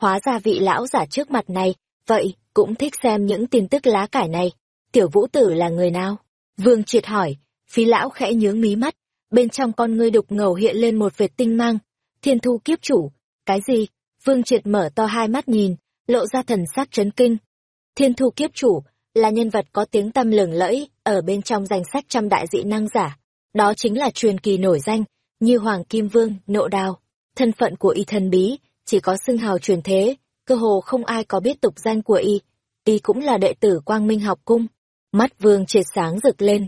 Hóa ra vị lão giả trước mặt này, vậy, cũng thích xem những tin tức lá cải này. Tiểu vũ tử là người nào? Vương Triệt hỏi, phí lão khẽ nhướng mí mắt, bên trong con ngươi đục ngầu hiện lên một vệt tinh mang. Thiên thu kiếp chủ, cái gì? Vương Triệt mở to hai mắt nhìn, lộ ra thần sắc chấn kinh. Thiên thu kiếp chủ, là nhân vật có tiếng tăm lừng lẫy, ở bên trong danh sách trăm đại dị năng giả. Đó chính là truyền kỳ nổi danh, như Hoàng Kim Vương, Nộ Đào. Thân phận của y thần bí, chỉ có xưng hào truyền thế, cơ hồ không ai có biết tục danh của y. Y cũng là đệ tử Quang Minh học cung. Mắt Vương triệt sáng rực lên.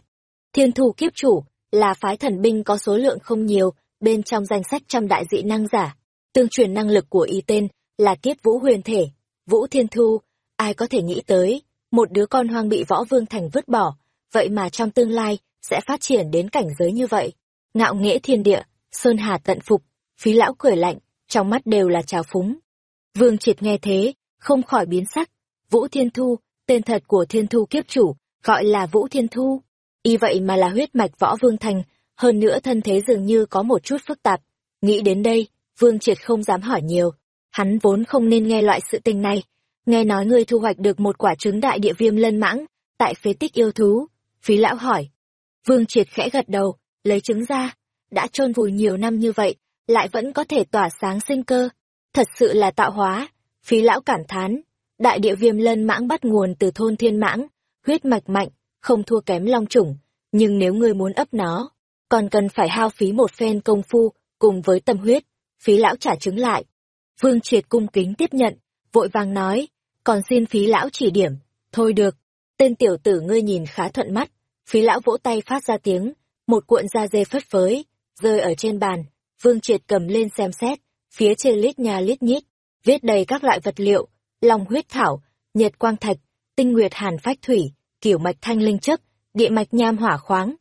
Thiên thu kiếp chủ, là phái thần binh có số lượng không nhiều, bên trong danh sách trăm đại dị năng giả. Tương truyền năng lực của y tên là kiếp vũ huyền thể, vũ thiên thu, ai có thể nghĩ tới, một đứa con hoang bị võ vương thành vứt bỏ, vậy mà trong tương lai sẽ phát triển đến cảnh giới như vậy. Ngạo nghễ thiên địa, sơn hà tận phục, phí lão cười lạnh, trong mắt đều là trào phúng. Vương triệt nghe thế, không khỏi biến sắc. Vũ Thiên Thu, tên thật của Thiên Thu kiếp chủ, gọi là Vũ Thiên Thu. Y vậy mà là huyết mạch võ vương thành, hơn nữa thân thế dường như có một chút phức tạp. Nghĩ đến đây, Vương Triệt không dám hỏi nhiều. Hắn vốn không nên nghe loại sự tình này. Nghe nói ngươi thu hoạch được một quả trứng đại địa viêm lân mãng, tại phế tích yêu thú. Phí lão hỏi. Vương Triệt khẽ gật đầu, lấy trứng ra. Đã chôn vùi nhiều năm như vậy, lại vẫn có thể tỏa sáng sinh cơ. Thật sự là tạo hóa. Phí lão cảm thán. Đại địa viêm lân mãng bắt nguồn từ thôn thiên mãng, huyết mạch mạnh, không thua kém long chủng. Nhưng nếu ngươi muốn ấp nó, còn cần phải hao phí một phen công phu, cùng với tâm huyết. Phí lão trả chứng lại. Vương Triệt cung kính tiếp nhận, vội vàng nói, còn xin phí lão chỉ điểm. Thôi được, tên tiểu tử ngươi nhìn khá thuận mắt. Phí lão vỗ tay phát ra tiếng, một cuộn da dê phất phới, rơi ở trên bàn. Vương Triệt cầm lên xem xét, phía trên lít nhà lít nhít, viết đầy các loại vật liệu, long huyết thảo, nhật quang thạch, tinh nguyệt hàn phách thủy, kiểu mạch thanh linh chất, địa mạch nham hỏa khoáng.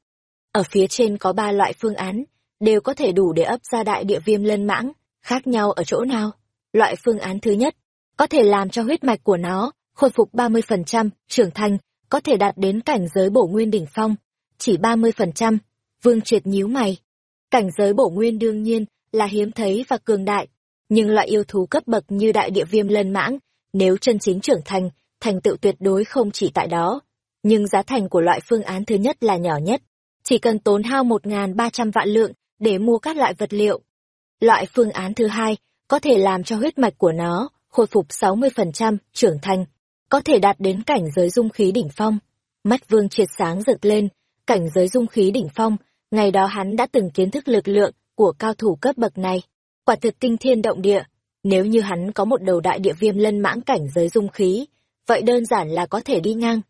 Ở phía trên có ba loại phương án, đều có thể đủ để ấp ra đại địa viêm lân mãng, khác nhau ở chỗ nào? Loại phương án thứ nhất, có thể làm cho huyết mạch của nó khôi phục 30%, trưởng thành, có thể đạt đến cảnh giới bổ nguyên đỉnh phong, chỉ 30%. Vương Triệt nhíu mày. Cảnh giới bổ nguyên đương nhiên là hiếm thấy và cường đại, nhưng loại yêu thú cấp bậc như đại địa viêm lân mãng, nếu chân chính trưởng thành, thành tựu tuyệt đối không chỉ tại đó. Nhưng giá thành của loại phương án thứ nhất là nhỏ nhất, chỉ cần tốn hao 1.300 vạn lượng để mua các loại vật liệu. Loại phương án thứ hai có thể làm cho huyết mạch của nó khôi phục 60% trưởng thành, có thể đạt đến cảnh giới dung khí đỉnh phong. Mắt vương triệt sáng rực lên, cảnh giới dung khí đỉnh phong, ngày đó hắn đã từng kiến thức lực lượng của cao thủ cấp bậc này. Quả thực kinh thiên động địa, nếu như hắn có một đầu đại địa viêm lân mãng cảnh giới dung khí, vậy đơn giản là có thể đi ngang.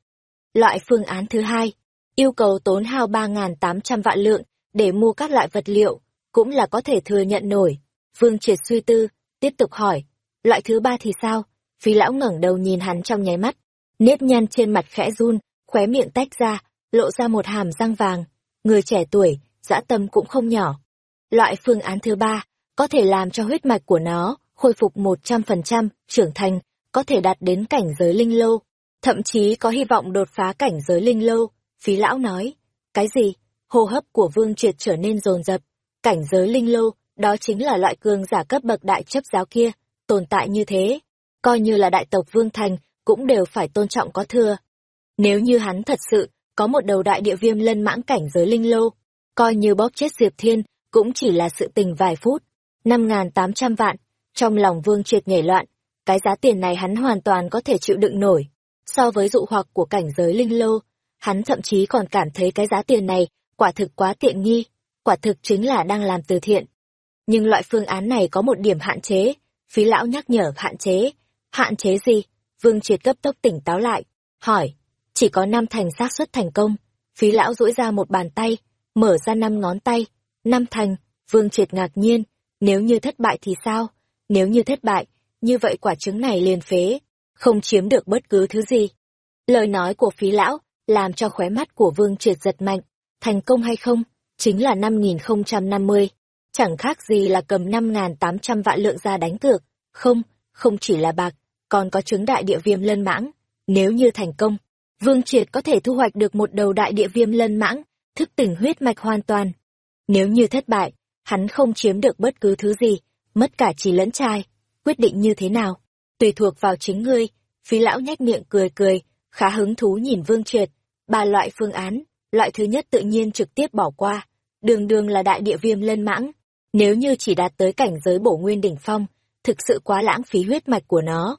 Loại phương án thứ hai, yêu cầu tốn hao 3.800 vạn lượng để mua các loại vật liệu, cũng là có thể thừa nhận nổi. Vương Triệt suy tư, tiếp tục hỏi, loại thứ ba thì sao? Phí lão ngẩng đầu nhìn hắn trong nháy mắt, nếp nhăn trên mặt khẽ run, khóe miệng tách ra, lộ ra một hàm răng vàng. Người trẻ tuổi, dã tâm cũng không nhỏ. Loại phương án thứ ba, có thể làm cho huyết mạch của nó khôi phục 100%, trưởng thành, có thể đạt đến cảnh giới linh lô. Thậm chí có hy vọng đột phá cảnh giới linh lô. Phí lão nói, cái gì? Hô hấp của vương triệt trở nên rồn rập. Cảnh giới linh lô, đó chính là loại cường giả cấp bậc đại chấp giáo kia, tồn tại như thế. Coi như là đại tộc Vương Thành, cũng đều phải tôn trọng có thừa. Nếu như hắn thật sự có một đầu đại địa viêm lân mãng cảnh giới linh lô, coi như bóp chết Diệp Thiên, cũng chỉ là sự tình vài phút. năm tám trăm vạn, trong lòng Vương Triệt nhảy loạn, cái giá tiền này hắn hoàn toàn có thể chịu đựng nổi. So với dụ hoặc của cảnh giới linh lô, hắn thậm chí còn cảm thấy cái giá tiền này quả thực quá tiện nghi, quả thực chính là đang làm từ thiện. Nhưng loại phương án này có một điểm hạn chế, phí lão nhắc nhở hạn chế. Hạn chế gì? Vương Triệt cấp tốc tỉnh táo lại, hỏi, chỉ có năm thành xác suất thành công. Phí lão duỗi ra một bàn tay, mở ra năm ngón tay, năm thành, Vương Triệt ngạc nhiên, nếu như thất bại thì sao? Nếu như thất bại, như vậy quả trứng này liền phế, không chiếm được bất cứ thứ gì. Lời nói của phí lão, làm cho khóe mắt của Vương Triệt giật mạnh, thành công hay không, chính là năm nghìn không trăm năm mươi chẳng khác gì là cầm năm ngàn tám trăm vạn lượng ra đánh cược, không, không chỉ là bạc, còn có trứng đại địa viêm lân mãng, nếu như thành công, Vương Triệt có thể thu hoạch được một đầu đại địa viêm lân mãng, thức tỉnh huyết mạch hoàn toàn. Nếu như thất bại, hắn không chiếm được bất cứ thứ gì, mất cả chỉ lẫn trai, quyết định như thế nào, tùy thuộc vào chính ngươi, phí lão nhách miệng cười cười, khá hứng thú nhìn Vương Triệt, ba loại phương án, loại thứ nhất tự nhiên trực tiếp bỏ qua, đường đường là đại địa viêm lân mãng, nếu như chỉ đạt tới cảnh giới bổ nguyên đỉnh phong, thực sự quá lãng phí huyết mạch của nó.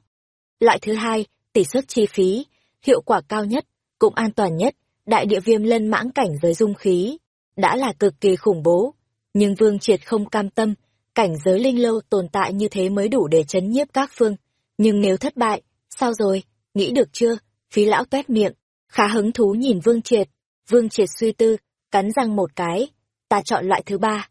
Loại thứ hai, tỷ suất chi phí, hiệu quả cao nhất, cũng an toàn nhất, đại địa viêm lân mãng cảnh giới dung khí, đã là cực kỳ khủng bố. Nhưng Vương Triệt không cam tâm, cảnh giới linh lâu tồn tại như thế mới đủ để chấn nhiếp các phương. Nhưng nếu thất bại, sao rồi, nghĩ được chưa? Phí lão tuét miệng, khá hứng thú nhìn Vương Triệt. Vương Triệt suy tư, cắn răng một cái, ta chọn loại thứ ba,